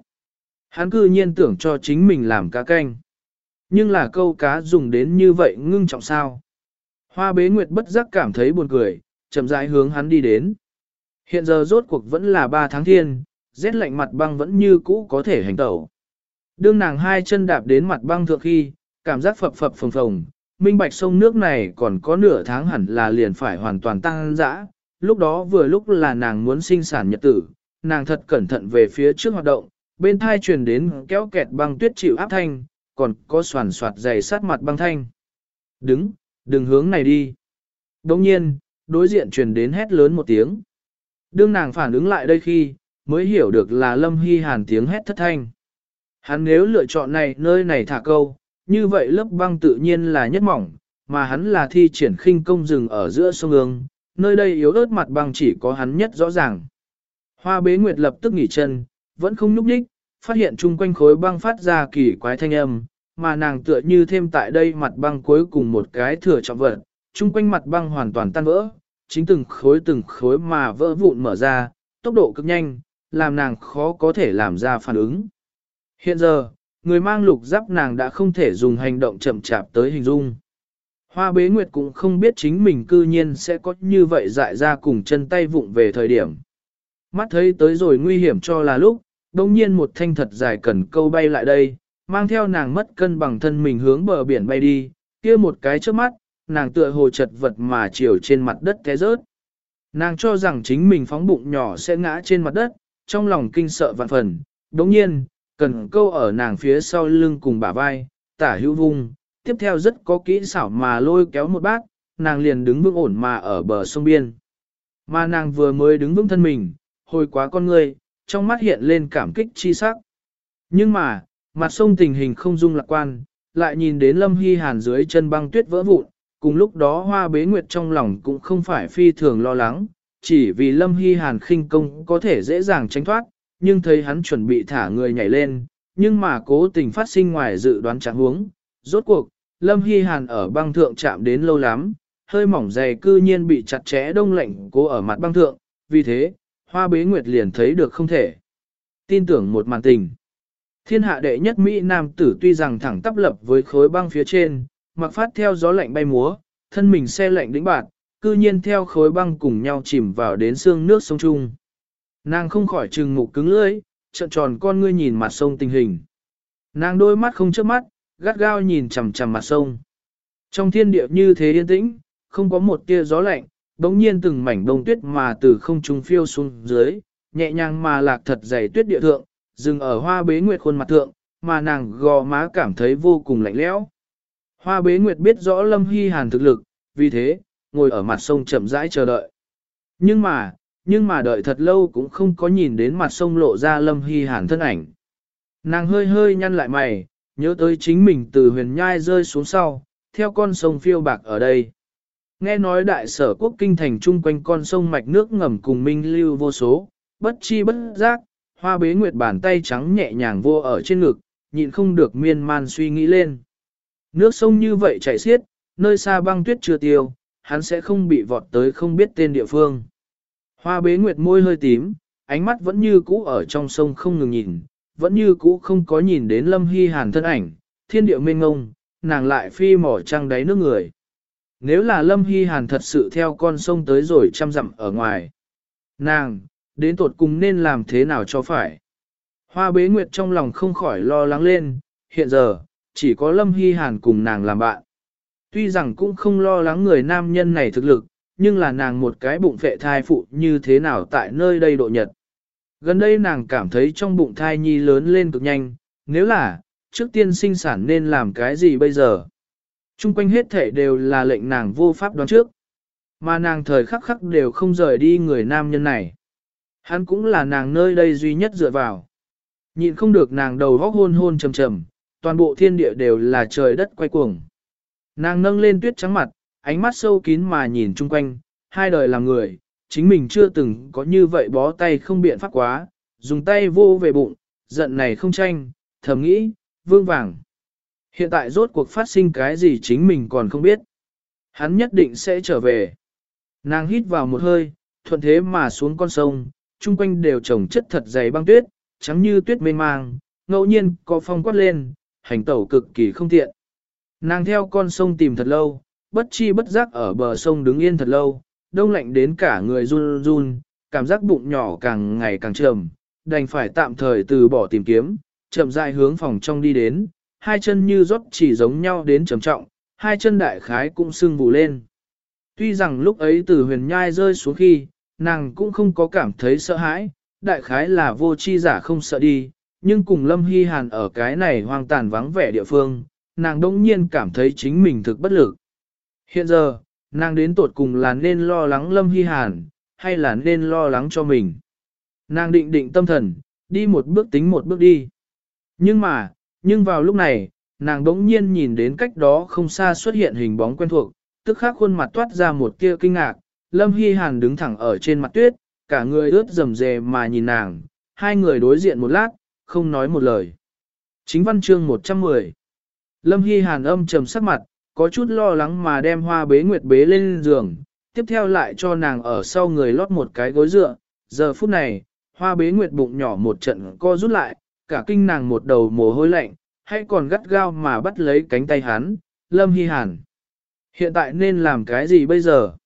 Hắn cư nhiên tưởng cho chính mình làm cá canh. Nhưng là câu cá dùng đến như vậy ngưng trọng sao. Hoa bế nguyệt bất giác cảm thấy buồn cười, chậm rãi hướng hắn đi đến. Hiện giờ rốt cuộc vẫn là 3 tháng thiên, rét lạnh mặt băng vẫn như cũ có thể hành tẩu. Đương nàng hai chân đạp đến mặt băng thượng khi, cảm giác phập phập phồng phồng, minh bạch sông nước này còn có nửa tháng hẳn là liền phải hoàn toàn tăng dã. Lúc đó vừa lúc là nàng muốn sinh sản nhật tử, nàng thật cẩn thận về phía trước hoạt động, bên thai truyền đến kéo kẹt băng tuyết chịu áp thanh, còn có soàn soạt dày sát mặt băng thanh. Đứng, đừng hướng này đi. Đồng nhiên, đối diện truyền đến hét lớn một tiếng. Đương nàng phản ứng lại đây khi, mới hiểu được là Lâm Hy Hàn tiếng hét thất thanh. Hắn nếu lựa chọn này nơi này thả câu, như vậy lớp băng tự nhiên là nhất mỏng, mà hắn là thi triển khinh công rừng ở giữa sông ương, nơi đây yếu ớt mặt băng chỉ có hắn nhất rõ ràng. Hoa bế nguyệt lập tức nghỉ chân, vẫn không nhúc nhích, phát hiện chung quanh khối băng phát ra kỳ quái thanh âm, mà nàng tựa như thêm tại đây mặt băng cuối cùng một cái thừa trọng vật, chung quanh mặt băng hoàn toàn tan vỡ, chính từng khối từng khối mà vỡ vụn mở ra, tốc độ cực nhanh, làm nàng khó có thể làm ra phản ứng. Hiện giờ, người mang lục giáp nàng đã không thể dùng hành động chậm chạp tới hình dung. Hoa bế nguyệt cũng không biết chính mình cư nhiên sẽ có như vậy dại ra cùng chân tay vụng về thời điểm. Mắt thấy tới rồi nguy hiểm cho là lúc, đồng nhiên một thanh thật dài cần câu bay lại đây, mang theo nàng mất cân bằng thân mình hướng bờ biển bay đi, kia một cái trước mắt, nàng tựa hồ chật vật mà chiều trên mặt đất té rớt. Nàng cho rằng chính mình phóng bụng nhỏ sẽ ngã trên mặt đất, trong lòng kinh sợ vạn phần, đồng nhiên, cần câu ở nàng phía sau lưng cùng bả vai, tả hữu vung, tiếp theo rất có kỹ xảo mà lôi kéo một bát, nàng liền đứng vững ổn mà ở bờ sông biên. Mà nàng vừa mới đứng vững thân mình, hồi quá con người, trong mắt hiện lên cảm kích chi sắc. Nhưng mà, mặt sông tình hình không dung lạc quan, lại nhìn đến Lâm Hy Hàn dưới chân băng tuyết vỡ vụn, cùng lúc đó hoa bế nguyệt trong lòng cũng không phải phi thường lo lắng, chỉ vì Lâm Hy Hàn khinh công có thể dễ dàng tránh thoát, nhưng thấy hắn chuẩn bị thả người nhảy lên, nhưng mà cố tình phát sinh ngoài dự đoán trạng huống. Rốt cuộc, Lâm Hy Hàn ở băng thượng chạm đến lâu lắm, hơi mỏng dày cư nhiên bị chặt chẽ đông lạnh cố ở mặt băng thượng, vì thế, hoa bế nguyệt liền thấy được không thể. Tin tưởng một màn tình. Thiên hạ đệ nhất Mỹ Nam tử tuy rằng thẳng tắp lập với khối băng phía trên, mặc phát theo gió lạnh bay múa, thân mình xe lạnh đĩnh bạt, cư nhiên theo khối băng cùng nhau chìm vào đến xương nước sông Trung. Nàng không khỏi trừng mục cứng lưỡi, trợn tròn con ngươi nhìn mặt sông tình hình. Nàng đôi mắt không chớp mắt, gắt gao nhìn chằm chằm mặt sông. Trong thiên địa như thế yên tĩnh, không có một tia gió lạnh, đống nhiên từng mảnh đông tuyết mà từ không trung phiêu xuống dưới, nhẹ nhàng mà lạc thật dày tuyết địa thượng, dừng ở hoa bế nguyệt khuôn mặt thượng, mà nàng gò má cảm thấy vô cùng lạnh lẽo. Hoa bế nguyệt biết rõ Lâm Hy Hàn thực lực, vì thế, ngồi ở mặt sông chậm rãi chờ đợi. Nhưng mà, nhưng mà đợi thật lâu cũng không có nhìn đến mặt sông lộ ra Lâm Hy Hàn thân ảnh. Nàng hơi hơi nhăn lại mày, nhớ tới chính mình từ huyền nhai rơi xuống sau, theo con sông phiêu bạc ở đây. Nghe nói đại sở quốc kinh thành chung quanh con sông mạch nước ngầm cùng minh lưu vô số, bất chi bất giác, hoa bế nguyệt bàn tay trắng nhẹ nhàng vô ở trên ngực, nhịn không được miên man suy nghĩ lên. Nước sông như vậy chảy xiết, nơi xa băng tuyết chưa tiêu, hắn sẽ không bị vọt tới không biết tên địa phương. Hoa bế nguyệt môi hơi tím, ánh mắt vẫn như cũ ở trong sông không ngừng nhìn, vẫn như cũ không có nhìn đến lâm hy hàn thân ảnh, thiên địa mênh ngông, nàng lại phi mỏ trăng đáy nước người. Nếu là lâm hy hàn thật sự theo con sông tới rồi chăm dặm ở ngoài. Nàng, đến tột cùng nên làm thế nào cho phải. Hoa bế nguyệt trong lòng không khỏi lo lắng lên, hiện giờ, chỉ có lâm hy hàn cùng nàng làm bạn. Tuy rằng cũng không lo lắng người nam nhân này thực lực, nhưng là nàng một cái bụng phệ thai phụ như thế nào tại nơi đây độ nhật. Gần đây nàng cảm thấy trong bụng thai nhi lớn lên cực nhanh, nếu là, trước tiên sinh sản nên làm cái gì bây giờ? Trung quanh hết thể đều là lệnh nàng vô pháp đoán trước. Mà nàng thời khắc khắc đều không rời đi người nam nhân này. Hắn cũng là nàng nơi đây duy nhất dựa vào. Nhịn không được nàng đầu góc hôn hôn trầm trầm, toàn bộ thiên địa đều là trời đất quay cuồng. Nàng nâng lên tuyết trắng mặt, ánh mắt sâu kín mà nhìn chung quanh, hai đời làm người, chính mình chưa từng có như vậy bó tay không biện pháp quá, dùng tay vô về bụng, giận này không tranh, thầm nghĩ, vương vàng. Hiện tại rốt cuộc phát sinh cái gì chính mình còn không biết. Hắn nhất định sẽ trở về. Nàng hít vào một hơi, thuận thế mà xuống con sông, chung quanh đều trồng chất thật dày băng tuyết, trắng như tuyết mênh mang, ngẫu nhiên có phong quát lên, hành tẩu cực kỳ không tiện. Nàng theo con sông tìm thật lâu, bất chi bất giác ở bờ sông đứng yên thật lâu, đông lạnh đến cả người run run, cảm giác bụng nhỏ càng ngày càng trầm, đành phải tạm thời từ bỏ tìm kiếm, chậm rãi hướng phòng trong đi đến, hai chân như rót chỉ giống nhau đến trầm trọng, hai chân đại khái cũng sưng vù lên. Tuy rằng lúc ấy từ huyền nhai rơi xuống khi, nàng cũng không có cảm thấy sợ hãi, đại khái là vô chi giả không sợ đi, nhưng cùng Lâm Hy Hàn ở cái này hoang tàn vắng vẻ địa phương, nàng đông nhiên cảm thấy chính mình thực bất lực. Hiện giờ, nàng đến tột cùng là nên lo lắng Lâm Hy Hàn, hay là nên lo lắng cho mình. Nàng định định tâm thần, đi một bước tính một bước đi. Nhưng mà, nhưng vào lúc này, nàng đống nhiên nhìn đến cách đó không xa xuất hiện hình bóng quen thuộc, tức khắc khuôn mặt toát ra một tia kinh ngạc, Lâm Hy Hàn đứng thẳng ở trên mặt tuyết, cả người ướt rầm rề mà nhìn nàng, hai người đối diện một lát, không nói một lời. Chính văn chương 110 Lâm Hy Hàn âm trầm sắc mặt, có chút lo lắng mà đem hoa bế nguyệt bế lên giường, tiếp theo lại cho nàng ở sau người lót một cái gối dựa. Giờ phút này, hoa bế nguyệt bụng nhỏ một trận co rút lại, cả kinh nàng một đầu mồ hôi lạnh, hay còn gắt gao mà bắt lấy cánh tay hắn, Lâm Hy Hàn. Hiện tại nên làm cái gì bây giờ?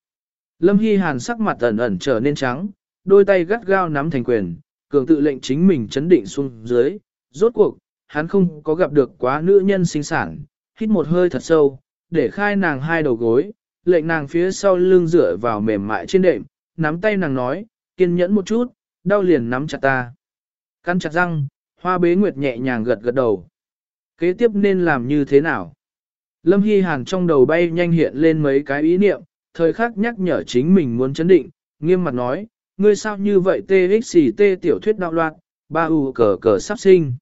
Lâm Hy Hàn sắc mặt ẩn ẩn trở nên trắng, đôi tay gắt gao nắm thành quyền, cường tự lệnh chính mình chấn định xuống dưới. Rốt cuộc, hắn không có gặp được quá nữ nhân sinh sản, hít một hơi thật sâu, để khai nàng hai đầu gối, lệnh nàng phía sau lưng dựa vào mềm mại trên đệm, nắm tay nàng nói, kiên nhẫn một chút, đau liền nắm chặt ta. Căn chặt răng, hoa bế nguyệt nhẹ nhàng gật gật đầu. Kế tiếp nên làm như thế nào? Lâm Hy Hàn trong đầu bay nhanh hiện lên mấy cái ý niệm, thời khắc nhắc nhở chính mình muốn chấn định, nghiêm mặt nói, ngươi sao như vậy TXT tiểu thuyết đạo loạn, ba u cờ cờ sắp sinh.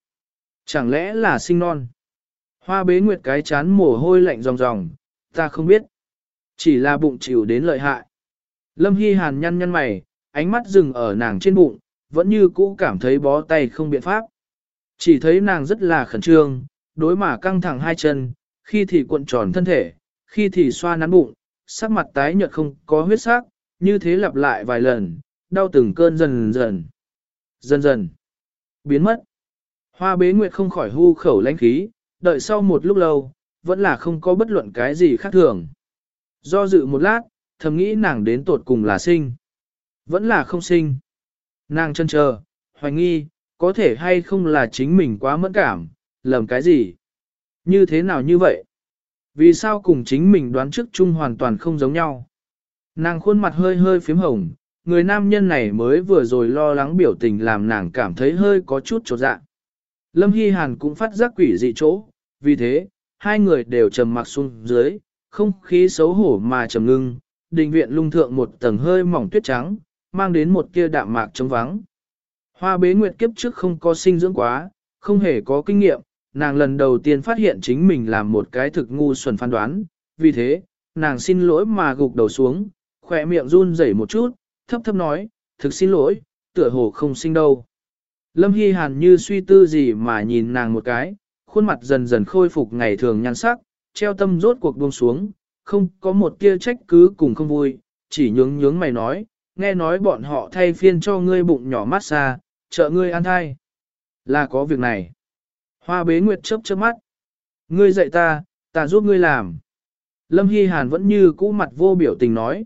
Chẳng lẽ là sinh non? Hoa bế nguyệt cái chán mồ hôi lạnh ròng ròng, ta không biết. Chỉ là bụng chịu đến lợi hại. Lâm Hy Hàn nhăn nhăn mày, ánh mắt dừng ở nàng trên bụng, vẫn như cũ cảm thấy bó tay không biện pháp. Chỉ thấy nàng rất là khẩn trương, đối mà căng thẳng hai chân, khi thì cuộn tròn thân thể, khi thì xoa nắn bụng, sắc mặt tái nhợt không có huyết sắc, như thế lặp lại vài lần, đau từng cơn dần dần, dần dần, biến mất. Hoa bế nguyệt không khỏi hưu khẩu lãnh khí, đợi sau một lúc lâu, vẫn là không có bất luận cái gì khác thường. Do dự một lát, thầm nghĩ nàng đến tột cùng là sinh. Vẫn là không sinh. Nàng chân chờ, hoài nghi, có thể hay không là chính mình quá mẫn cảm, lầm cái gì. Như thế nào như vậy? Vì sao cùng chính mình đoán trước chung hoàn toàn không giống nhau? Nàng khuôn mặt hơi hơi phím hồng, người nam nhân này mới vừa rồi lo lắng biểu tình làm nàng cảm thấy hơi có chút trột dạ. Lâm Hy Hàn cũng phát giác quỷ dị chỗ, vì thế, hai người đều trầm mặc xuống dưới, không khí xấu hổ mà trầm ngưng, đình viện lung thượng một tầng hơi mỏng tuyết trắng, mang đến một kia đạm mạc trống vắng. Hoa bế nguyệt kiếp trước không có sinh dưỡng quá, không hề có kinh nghiệm, nàng lần đầu tiên phát hiện chính mình làm một cái thực ngu xuẩn phán đoán, vì thế, nàng xin lỗi mà gục đầu xuống, khỏe miệng run rẩy một chút, thấp thấp nói, thực xin lỗi, tựa hồ không sinh đâu. Lâm Hy Hàn như suy tư gì mà nhìn nàng một cái, khuôn mặt dần dần khôi phục ngày thường nhan sắc, treo tâm rốt cuộc buông xuống, không có một tia trách cứ cùng không vui, chỉ nhướng nhướng mày nói, nghe nói bọn họ thay phiên cho ngươi bụng nhỏ mát xa trợ ngươi ăn thai. Là có việc này. Hoa bế nguyệt chớp chớp mắt. Ngươi dạy ta, ta giúp ngươi làm. Lâm Hy Hàn vẫn như cũ mặt vô biểu tình nói.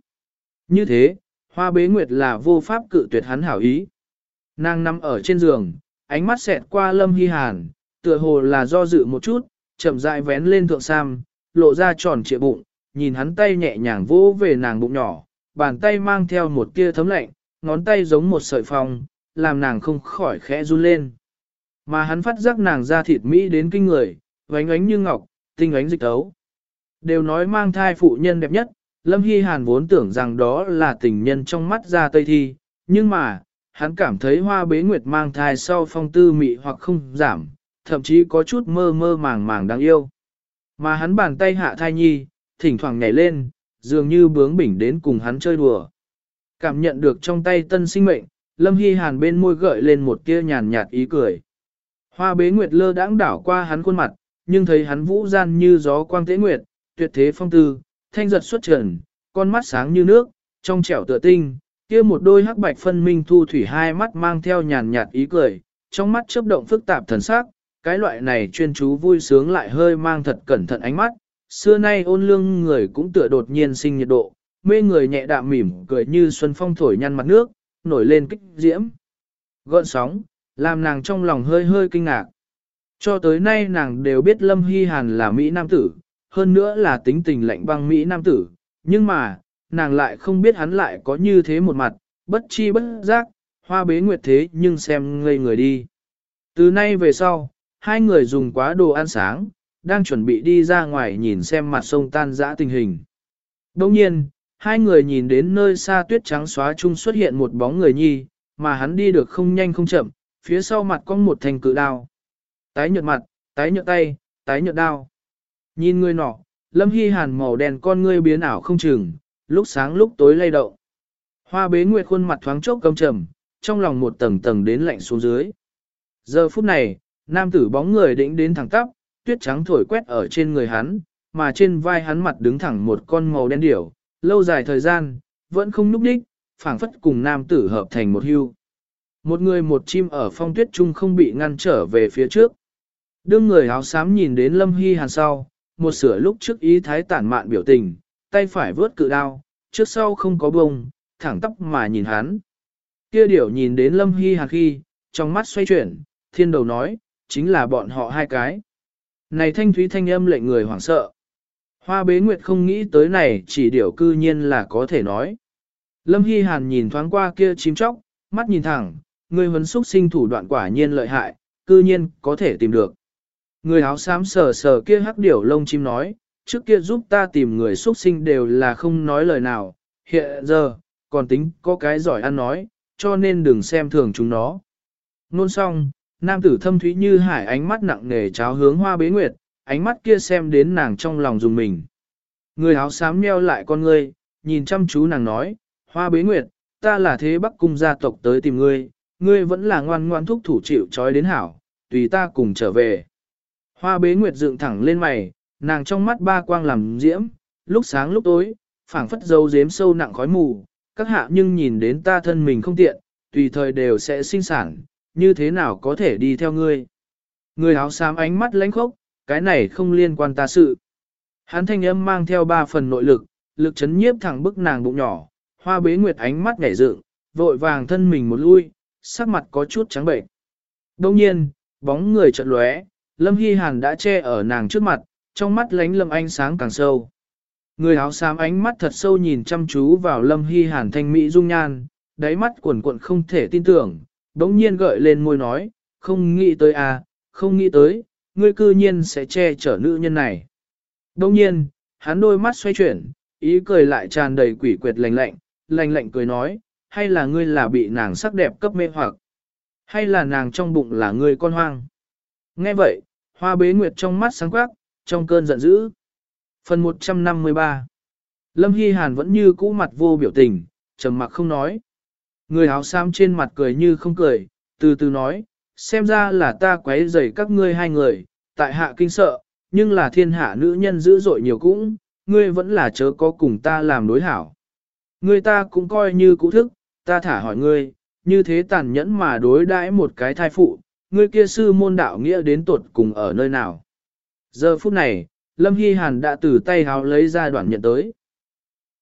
Như thế, hoa bế nguyệt là vô pháp cự tuyệt hắn hảo ý. Nàng nằm ở trên giường, ánh mắt xẹt qua Lâm Hy Hàn, tựa hồ là do dự một chút, chậm rãi vén lên thượng sam, lộ ra tròn trịa bụng, nhìn hắn tay nhẹ nhàng vỗ về nàng bụng nhỏ, bàn tay mang theo một tia thấm lạnh, ngón tay giống một sợi phong, làm nàng không khỏi khẽ run lên. Mà hắn phát giác nàng ra thịt mỹ đến kinh người, vánh ánh như ngọc, tinh ánh dịch tấu. Đều nói mang thai phụ nhân đẹp nhất, Lâm Hy Hàn vốn tưởng rằng đó là tình nhân trong mắt ra tây thi, nhưng mà, hắn cảm thấy hoa bế nguyệt mang thai sau phong tư mị hoặc không giảm, thậm chí có chút mơ mơ màng màng đáng yêu. Mà hắn bàn tay hạ thai nhi, thỉnh thoảng nhảy lên, dường như bướng bỉnh đến cùng hắn chơi đùa. Cảm nhận được trong tay tân sinh mệnh, Lâm Hy Hàn bên môi gợi lên một tia nhàn nhạt ý cười. Hoa bế nguyệt lơ đãng đảo qua hắn khuôn mặt, nhưng thấy hắn vũ gian như gió quang tế nguyệt, tuyệt thế phong tư, thanh giật xuất trần, con mắt sáng như nước, trong trẻo tựa tinh, kia một đôi hắc bạch phân minh thu thủy hai mắt mang theo nhàn nhạt ý cười, trong mắt chớp động phức tạp thần sắc, cái loại này chuyên chú vui sướng lại hơi mang thật cẩn thận ánh mắt, xưa nay ôn lương người cũng tựa đột nhiên sinh nhiệt độ, mê người nhẹ đạm mỉm cười như xuân phong thổi nhăn mặt nước, nổi lên kích diễm. Gợn sóng, làm nàng trong lòng hơi hơi kinh ngạc. Cho tới nay nàng đều biết Lâm Hy Hàn là Mỹ Nam Tử, hơn nữa là tính tình lạnh băng Mỹ Nam Tử, nhưng mà, nàng lại không biết hắn lại có như thế một mặt, bất chi bất giác, hoa bế nguyệt thế nhưng xem ngây người đi. Từ nay về sau, hai người dùng quá đồ ăn sáng, đang chuẩn bị đi ra ngoài nhìn xem mặt sông tan dã tình hình. Đồng nhiên, hai người nhìn đến nơi xa tuyết trắng xóa chung xuất hiện một bóng người nhi, mà hắn đi được không nhanh không chậm, phía sau mặt có một thành cự đao. Tái nhợt mặt, tái nhợt tay, tái nhợt đao. Nhìn người nọ, lâm hy hàn màu đen con ngươi biến ảo không chừng, lúc sáng lúc tối lay động. Hoa bế nguyệt khuôn mặt thoáng chốc cầm trầm, trong lòng một tầng tầng đến lạnh xuống dưới. Giờ phút này, nam tử bóng người đĩnh đến thẳng tắp, tuyết trắng thổi quét ở trên người hắn, mà trên vai hắn mặt đứng thẳng một con màu đen điểu, lâu dài thời gian, vẫn không núp đích, phảng phất cùng nam tử hợp thành một hưu. Một người một chim ở phong tuyết trung không bị ngăn trở về phía trước. Đương người áo xám nhìn đến Lâm Hy Hàn sau, một sửa lúc trước ý thái tản mạn biểu tình, tay phải vớt cự đao, trước sau không có bông, thẳng tóc mà nhìn hắn. Kia điểu nhìn đến Lâm Hy Hàn khi, trong mắt xoay chuyển, thiên đầu nói, chính là bọn họ hai cái. Này thanh thúy thanh âm lệnh người hoảng sợ. Hoa bế nguyệt không nghĩ tới này chỉ điều cư nhiên là có thể nói. Lâm Hy Hàn nhìn thoáng qua kia chim chóc, mắt nhìn thẳng, người huấn xúc sinh thủ đoạn quả nhiên lợi hại, cư nhiên có thể tìm được. Người áo xám sờ sờ kia hắc điểu lông chim nói, trước kia giúp ta tìm người xuất sinh đều là không nói lời nào, hiện giờ, còn tính có cái giỏi ăn nói, cho nên đừng xem thường chúng nó. Nôn xong, nam tử thâm thúy như hải ánh mắt nặng nề cháo hướng hoa bế nguyệt, ánh mắt kia xem đến nàng trong lòng dùng mình. Người áo xám nheo lại con ngươi, nhìn chăm chú nàng nói, hoa bế nguyệt, ta là thế bắc cung gia tộc tới tìm ngươi, ngươi vẫn là ngoan ngoan thúc thủ chịu trói đến hảo, tùy ta cùng trở về. Hoa bế nguyệt dựng thẳng lên mày, nàng trong mắt ba quang làm diễm, lúc sáng lúc tối, phảng phất dấu dếm sâu nặng khói mù, các hạ nhưng nhìn đến ta thân mình không tiện, tùy thời đều sẽ sinh sản, như thế nào có thể đi theo ngươi. Người áo xám ánh mắt lánh khốc, cái này không liên quan ta sự. Hắn thanh âm mang theo ba phần nội lực, lực chấn nhiếp thẳng bức nàng bụng nhỏ, hoa bế nguyệt ánh mắt nhảy dựng, vội vàng thân mình một lui, sắc mặt có chút trắng bệnh. Đông nhiên, bóng người chợt lóe, Lâm Hy Hàn đã che ở nàng trước mặt, trong mắt lánh lâm ánh sáng càng sâu. Người áo xám ánh mắt thật sâu nhìn chăm chú vào Lâm Hy Hàn thanh mỹ dung nhan, đáy mắt cuộn cuộn không thể tin tưởng, đống nhiên gợi lên môi nói, không nghĩ tới à, không nghĩ tới, ngươi cư nhiên sẽ che chở nữ nhân này. Đông nhiên, hắn đôi mắt xoay chuyển, ý cười lại tràn đầy quỷ quyệt lành lạnh, lành lạnh cười nói, hay là ngươi là bị nàng sắc đẹp cấp mê hoặc, hay là nàng trong bụng là ngươi con hoang. Nghe vậy, hoa bế nguyệt trong mắt sáng quắc, trong cơn giận dữ. Phần 153 Lâm Hy Hàn vẫn như cũ mặt vô biểu tình, trầm mặc không nói. Người áo xám trên mặt cười như không cười, từ từ nói, xem ra là ta quấy rầy các ngươi hai người, tại hạ kinh sợ, nhưng là thiên hạ nữ nhân dữ dội nhiều cũng, ngươi vẫn là chớ có cùng ta làm đối hảo. Ngươi ta cũng coi như cũ thức, ta thả hỏi ngươi, như thế tàn nhẫn mà đối đãi một cái thai phụ, ngươi kia sư môn đạo nghĩa đến tuột cùng ở nơi nào. Giờ phút này, Lâm Hy Hàn đã từ tay háo lấy ra đoạn nhận tới.